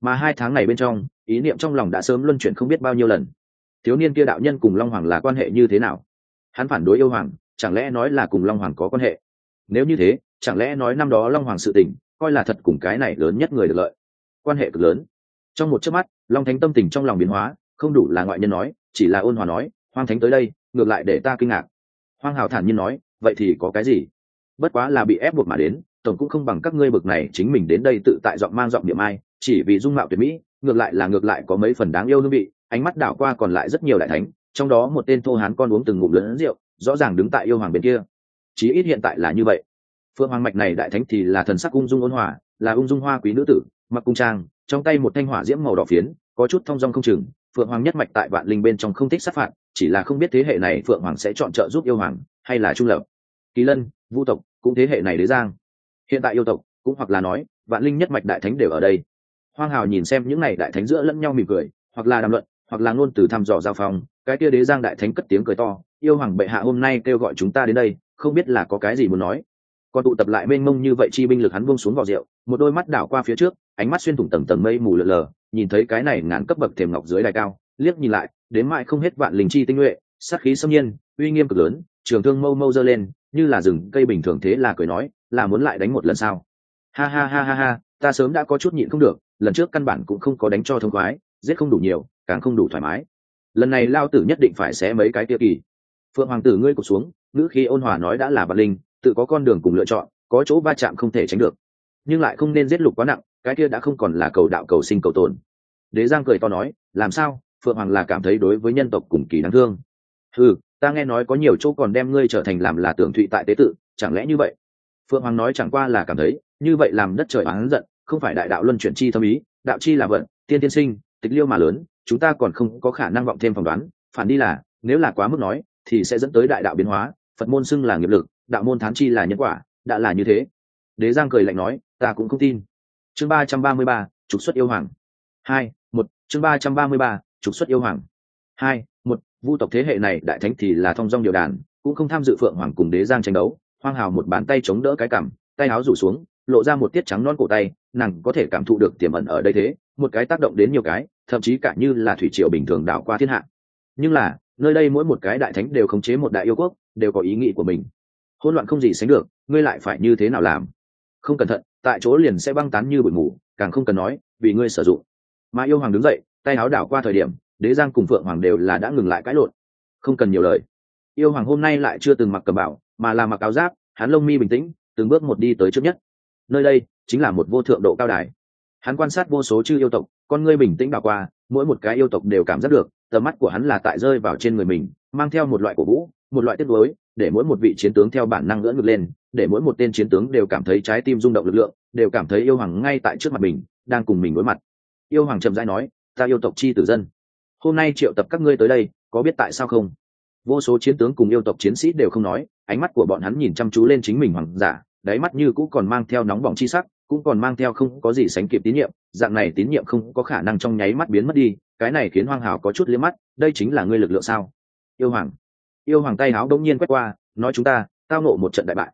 Mà hai tháng này bên trong, ý niệm trong lòng đã sớm luân chuyển không biết bao nhiêu lần. Thiếu niên kia đạo nhân cùng long hoàng là quan hệ như thế nào? Hắn phản đối yêu hoàng, chẳng lẽ nói là cùng long hoàng có quan hệ? Nếu như thế, chẳng lẽ nói năm đó long hoàng sự tình, coi là thật cùng cái này lớn nhất người được lợi. Quan hệ cực lớn trong một chớp mắt, long thánh tâm tình trong lòng biến hóa, không đủ là ngoại nhân nói, chỉ là ôn hòa nói, hoang thánh tới đây, ngược lại để ta kinh ngạc. Hoang hào thản nhiên nói, vậy thì có cái gì? Bất quá là bị ép buộc mà đến, tổng cũng không bằng các ngươi bực này chính mình đến đây tự tại giọng mang giọng điểm ai, chỉ vì dung mạo tuyệt mỹ, ngược lại là ngược lại có mấy phần đáng yêu hương vị, ánh mắt đảo qua còn lại rất nhiều đại thánh, trong đó một tên thô hán con uống từng ngụm lớn rượu, rõ ràng đứng tại yêu hoàng bên kia. Chí ít hiện tại là như vậy. Phương hoàng mạch này đại thánh thì là thần sắc ung dung ôn hòa, là ung dung hoa quý nữ tử, mặc cung trang trong tay một thanh hỏa diễm màu đỏ phiến, có chút thong dong không chừng, phượng hoàng nhất mạch tại vạn linh bên trong không thích sát phạt, chỉ là không biết thế hệ này phượng hoàng sẽ chọn trợ giúp yêu hoàng hay là trung lập. Kỳ lân, vu tộc, cũng thế hệ này đế giang. Hiện tại yêu tộc, cũng hoặc là nói, vạn linh nhất mạch đại thánh đều ở đây. Hoang hào nhìn xem những n à y đại thánh giữa lẫn nhau mỉm cười, hoặc là đàm luận, hoặc là ngôn từ thăm dò giao phòng. cái kia đế giang đại thánh cất tiếng cười to, yêu hoàng bệ hạ hôm nay kêu gọi chúng ta đến đây, không biết là có cái gì muốn nói còn tụ tập lại mênh mông như vậy, chi binh lực hắn buông xuống vào rượu, một đôi mắt đảo qua phía trước, ánh mắt xuyên thủng tầng tầng mây mù lờ lờ, nhìn thấy cái này ngàn cấp bậc thềm ngọc dưới đài cao, liếc nhìn lại, đến mãi không hết vạn linh chi tinh nhuệ, sát khí xâm nhiên, uy nghiêm cực lớn, trường thương mâu mâu dơ lên, như là rừng, cây bình thường thế là cười nói, là muốn lại đánh một lần sao? Ha ha ha ha ha, ta sớm đã có chút nhịn không được, lần trước căn bản cũng không có đánh cho thông khoái, giết không đủ nhiều, càng không đủ thoải mái. Lần này lao tử nhất định phải xé mấy cái tiêu kỳ. Phượng hoàng tử, ngươi cụt xuống, ngữ khi ôn hòa nói đã là vạn linh tự có con đường cùng lựa chọn, có chỗ va chạm không thể tránh được. Nhưng lại không nên giết lục quá nặng, cái kia đã không còn là cầu đạo cầu sinh cầu tồn. Đế giang cười to nói, làm sao? Phượng hoàng là cảm thấy đối với nhân tộc cùng kỳ đáng thương. Ừ ta nghe nói có nhiều chỗ còn đem ngươi trở thành làm là tưởng thụy tại tế tự, chẳng lẽ như vậy? Phượng hoàng nói chẳng qua là cảm thấy, như vậy làm đất trời oán giận, không phải đại đạo luân chuyển chi thâm ý, đạo chi là vận, tiên tiên sinh, tịch liêu mà lớn, chúng ta còn không có khả năng vọng thêm phỏng đoán, phản đi là, nếu là quá mức nói, thì sẽ dẫn tới đại đạo biến hóa, phật môn xưng là nghiệp lực đạo môn thán chi là nhân quả, đã là như thế. Đế giang cười lạnh nói, ta cũng không tin. Chương ba trăm ba mươi ba, trục xuất yêu hoàng. Hai, một, chương ba trăm ba mươi ba, trục xuất yêu hoàng. Hai, một, vu tộc thế hệ này đại thánh thì là thong dong điều đàn, cũng không tham dự phượng hoàng cùng đế giang tranh đấu. Hoang hào một bàn tay chống đỡ cái cằm, tay áo rủ xuống, lộ ra một tiết trắng non cổ tay, nàng có thể cảm thụ được tiềm ẩn ở đây thế, một cái tác động đến nhiều cái, thậm chí cả như là thủy triều bình thường đảo qua thiên hạ. Nhưng là, nơi đây mỗi một cái đại thánh đều khống chế một đại yêu quốc, đều có ý nghĩ của mình hỗn loạn không gì sánh được, ngươi lại phải như thế nào làm? Không cẩn thận, tại chỗ liền sẽ băng tán như bụi mù, càng không cần nói, vì ngươi sử dụng. Mà yêu hoàng đứng dậy, tay áo đảo qua thời điểm, đế giang cùng phượng hoàng đều là đã ngừng lại cãi lộn. Không cần nhiều lời. Yêu hoàng hôm nay lại chưa từng mặc cầm bảo mà là mặc áo giáp, hắn lông mi bình tĩnh, từng bước một đi tới trước nhất. Nơi đây chính là một vô thượng độ cao đài. Hắn quan sát vô số chư yêu tộc, con ngươi bình tĩnh đảo qua, mỗi một cái yêu tộc đều cảm giác được, tầm mắt của hắn là tại rơi vào trên người mình, mang theo một loại cổ vũ, một loại tiết đối để mỗi một vị chiến tướng theo bản năng ngưỡng ngực lên, để mỗi một tên chiến tướng đều cảm thấy trái tim rung động lực lượng, đều cảm thấy yêu hoàng ngay tại trước mặt mình, đang cùng mình đối mặt. Yêu hoàng trầm rãi nói, ta yêu tộc chi tử dân. Hôm nay triệu tập các ngươi tới đây, có biết tại sao không? Vô số chiến tướng cùng yêu tộc chiến sĩ đều không nói, ánh mắt của bọn hắn nhìn chăm chú lên chính mình hoàng giả, đáy mắt như cũng còn mang theo nóng bỏng chi sắc, cũng còn mang theo không có gì sánh kịp tín nhiệm, dạng này tín nhiệm không có khả năng trong nháy mắt biến mất đi, cái này khiến hoang hào có chút liếc mắt, đây chính là ngươi lực lượng sao? Yêu hoàng yêu hoàng tay áo đông nhiên quét qua, nói chúng ta, tao nộ một trận đại bại.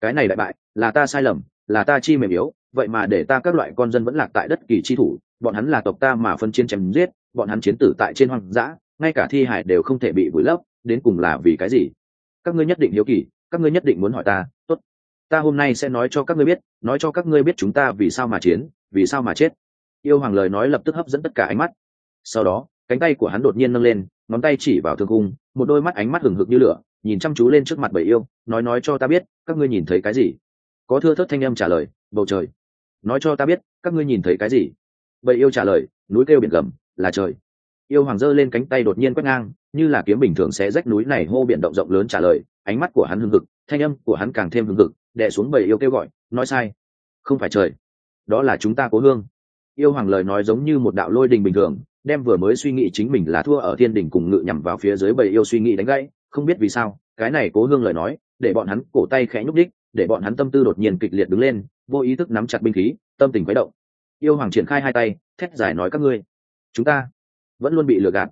Cái này đại bại, là ta sai lầm, là ta chi mềm yếu, vậy mà để ta các loại con dân vẫn lạc tại đất kỳ chi thủ, bọn hắn là tộc ta mà phân chiến chém giết, bọn hắn chiến tử tại trên hoang dã, ngay cả thi hải đều không thể bị vùi lấp, đến cùng là vì cái gì? Các ngươi nhất định hiếu kỳ, các ngươi nhất định muốn hỏi ta, tốt. Ta hôm nay sẽ nói cho các ngươi biết, nói cho các ngươi biết chúng ta vì sao mà chiến, vì sao mà chết. Yêu hoàng lời nói lập tức hấp dẫn tất cả ánh mắt. Sau đó cánh tay của hắn đột nhiên nâng lên, ngón tay chỉ vào thương cung một đôi mắt ánh mắt hừng hực như lửa, nhìn chăm chú lên trước mặt bầy yêu, nói nói cho ta biết, các ngươi nhìn thấy cái gì? Có thưa thất thanh âm trả lời, bầu trời. Nói cho ta biết, các ngươi nhìn thấy cái gì? Bầy yêu trả lời, núi kêu biển gầm, là trời. Yêu hoàng giơ lên cánh tay đột nhiên quét ngang, như là kiếm bình thường sẽ rách núi này hô biển động rộng lớn trả lời, ánh mắt của hắn hưng hực, thanh âm của hắn càng thêm hưng hực, đè xuống bầy yêu kêu gọi, nói sai. Không phải trời. Đó là chúng ta cố hương. Yêu hoàng lời nói giống như một đạo lôi đình bình thường đem vừa mới suy nghĩ chính mình là thua ở thiên đình cùng ngự nhằm vào phía dưới bầy yêu suy nghĩ đánh gãy, không biết vì sao, cái này cố hương lời nói, để bọn hắn cổ tay khẽ nhúc đích để bọn hắn tâm tư đột nhiên kịch liệt đứng lên, vô ý thức nắm chặt binh khí, tâm tình quấy động. Yêu hoàng triển khai hai tay, thét giải nói các ngươi, chúng ta vẫn luôn bị lừa gạt,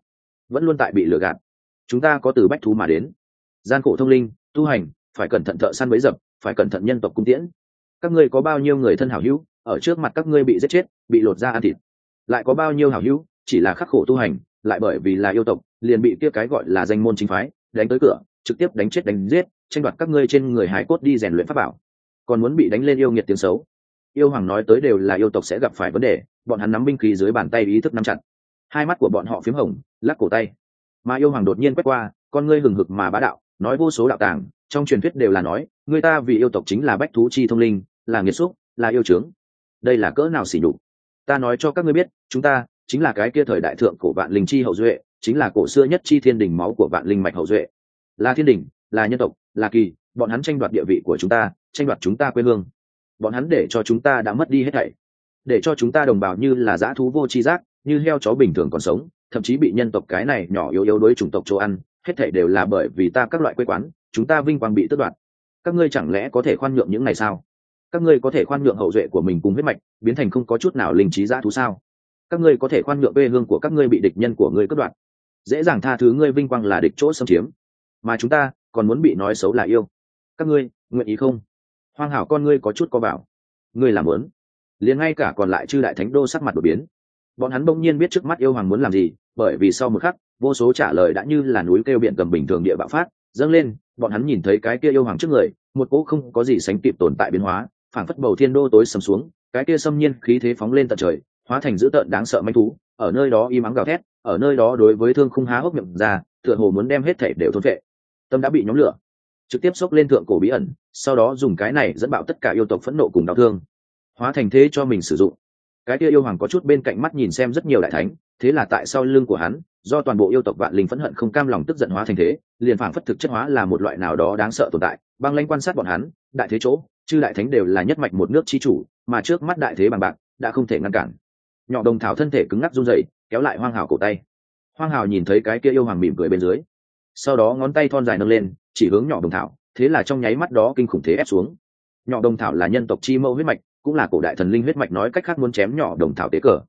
vẫn luôn tại bị lừa gạt. Chúng ta có từ bách thú mà đến. Gian khổ thông linh, tu hành, phải cẩn thận thợ săn bấy dập, phải cẩn thận nhân tộc cung tiễn. Các ngươi có bao nhiêu người thân hảo hữu, ở trước mặt các ngươi bị giết chết, bị lột ra ăn thịt. Lại có bao nhiêu hảo hữu chỉ là khắc khổ tu hành, lại bởi vì là yêu tộc, liền bị kia cái gọi là danh môn chính phái đánh tới cửa, trực tiếp đánh chết đánh giết, tranh đoạt các ngươi trên người hải cốt đi rèn luyện pháp bảo. Còn muốn bị đánh lên yêu nghiệt tiếng xấu. Yêu hoàng nói tới đều là yêu tộc sẽ gặp phải vấn đề, bọn hắn nắm binh khí dưới bàn tay ý thức nắm chặt. Hai mắt của bọn họ p h í m hồng, lắc cổ tay. Mà yêu hoàng đột nhiên quét qua, con ngươi hừng hực mà bá đạo, nói vô số đạo tàng, trong truyền thuyết đều là nói, người ta vì yêu tộc chính là bách thú chi thông linh, là nghiệt xúc, là yêu trướng đây là cỡ nào xỉ nhục? Ta nói cho các ngươi biết, chúng ta chính là cái kia thời đại thượng cổ vạn linh chi hậu duệ, chính là cổ xưa nhất chi thiên đình máu của vạn linh mạch hậu duệ. Là thiên đình, là nhân tộc, là kỳ, bọn hắn tranh đoạt địa vị của chúng ta, tranh đoạt chúng ta quê hương. Bọn hắn để cho chúng ta đã mất đi hết thảy. Để cho chúng ta đồng bào như là dã thú vô tri giác, như heo chó bình thường còn sống, thậm chí bị nhân tộc cái này nhỏ yếu yếu đối chủng tộc chỗ ăn, hết thảy đều là bởi vì ta các loại quê quán, chúng ta vinh quang bị tước đoạt. Các ngươi chẳng lẽ có thể khoan nhượng những ngày sao? Các ngươi có thể khoan nhượng hậu duệ của mình cùng huyết mạch, biến thành không có chút nào linh trí dã thú sao? Các ngươi có thể khoan nhượng quê hương của các ngươi bị địch nhân của ngươi cướp đoạt. Dễ dàng tha thứ ngươi vinh quang là địch chỗ xâm chiếm. Mà chúng ta còn muốn bị nói xấu là yêu. Các ngươi, nguyện ý không? Hoang hảo con ngươi có chút có bảo. Ngươi làm muốn. Liền ngay cả còn lại chư đại thánh đô sắc mặt đột biến. Bọn hắn bỗng nhiên biết trước mắt yêu hoàng muốn làm gì, bởi vì sau một khắc, vô số trả lời đã như là núi kêu biển cầm bình thường địa bạo phát, dâng lên, bọn hắn nhìn thấy cái kia yêu hoàng trước người, một cỗ không có gì sánh kịp tồn tại biến hóa, phảng phất bầu thiên đô tối sầm xuống, cái kia xâm nhiên khí thế phóng lên tận trời hóa thành dữ tợn đáng sợ manh thú, ở nơi đó im ắng gào thét, ở nơi đó đối với thương khung há hốc miệng ra, tựa hồ muốn đem hết thể đều thôn vệ tâm đã bị nhóm lửa, trực tiếp xốc lên thượng cổ bí ẩn, sau đó dùng cái này dẫn bạo tất cả yêu tộc phẫn nộ cùng đau thương, hóa thành thế cho mình sử dụng. Cái kia yêu hoàng có chút bên cạnh mắt nhìn xem rất nhiều đại thánh, thế là tại sau lưng của hắn, do toàn bộ yêu tộc vạn linh phẫn hận không cam lòng tức giận hóa thành thế, liền phảng phất thực chất hóa là một loại nào đó đáng sợ tồn tại, băng lanh quan sát bọn hắn, đại thế chỗ, chư đại thánh đều là nhất mạch một nước chi chủ, mà trước mắt đại thế bằng bạc, đã không thể ngăn cản nhỏ đồng thảo thân thể cứng ngắc run rẩy, kéo lại hoang hào cổ tay. Hoang hào nhìn thấy cái kia yêu hoàng mỉm cười bên dưới. Sau đó ngón tay thon dài nâng lên, chỉ hướng nhỏ đồng thảo, thế là trong nháy mắt đó kinh khủng thế ép xuống. Nhỏ đồng thảo là nhân tộc chi mẫu huyết mạch, cũng là cổ đại thần linh huyết mạch nói cách khác muốn chém nhỏ đồng thảo tế cờ.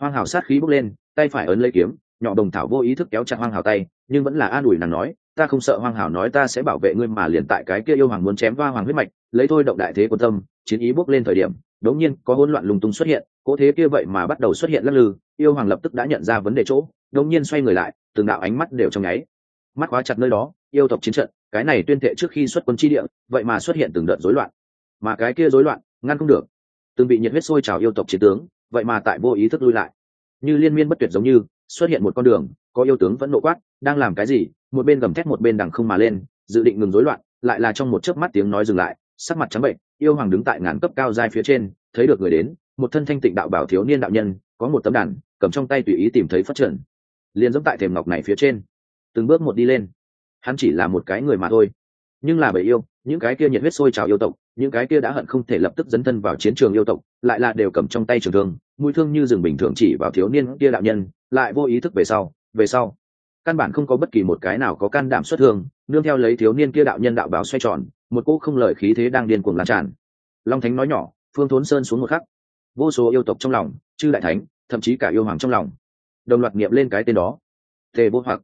Hoang hào sát khí bốc lên, tay phải ấn lấy kiếm nhỏ đồng thảo vô ý thức kéo chặt hoang hào tay, nhưng vẫn là an ủi nàng nói, ta không sợ hoang hào nói ta sẽ bảo vệ ngươi mà liền tại cái kia yêu hoàng muốn chém hoa hoàng huyết mạch, lấy thôi động đại thế của tâm, chiến ý bốc lên thời điểm đống nhiên, có hỗn loạn lung tung xuất hiện, cỗ thế kia vậy mà bắt đầu xuất hiện lắc lư, yêu hoàng lập tức đã nhận ra vấn đề chỗ, đống nhiên xoay người lại, từng đạo ánh mắt đều trong nháy. Mắt khóa chặt nơi đó, yêu tộc chiến trận, cái này tuyên thệ trước khi xuất quân chi địa, vậy mà xuất hiện từng đợt rối loạn. Mà cái kia rối loạn, ngăn không được. Từng bị nhiệt huyết sôi trào yêu tộc chiến tướng, vậy mà tại vô ý thức lui lại. Như liên miên bất tuyệt giống như, xuất hiện một con đường, có yêu tướng vẫn nộ quát, đang làm cái gì? Một bên gầm thét một bên đằng không mà lên, dự định ngừng rối loạn, lại là trong một chớp mắt tiếng nói dừng lại sắc mặt trắng bệnh, yêu hoàng đứng tại ngàn cấp cao giai phía trên, thấy được người đến, một thân thanh tịnh đạo bảo thiếu niên đạo nhân, có một tấm đàn, cầm trong tay tùy ý tìm thấy phát triển. Liền giống tại thềm ngọc này phía trên, từng bước một đi lên. Hắn chỉ là một cái người mà thôi, nhưng là bởi yêu, những cái kia nhiệt huyết sôi trào yêu tộc, những cái kia đã hận không thể lập tức dấn thân vào chiến trường yêu tộc, lại là đều cầm trong tay trường thương, mũi thương như rừng bình thường chỉ vào thiếu niên kia đạo nhân, lại vô ý thức về sau về sau. Căn bản không có bất kỳ một cái nào có can đảm xuất thương, nương theo lấy thiếu niên kia đạo nhân đạo báo xoay tròn một cỗ không lời khí thế đang điên cuồng lan tràn. Long thánh nói nhỏ, phương thốn sơn xuống một khắc. Vô số yêu tộc trong lòng, chư đại thánh, thậm chí cả yêu hoàng trong lòng, đồng loạt nghiệm lên cái tên đó. Tề vô hoặc.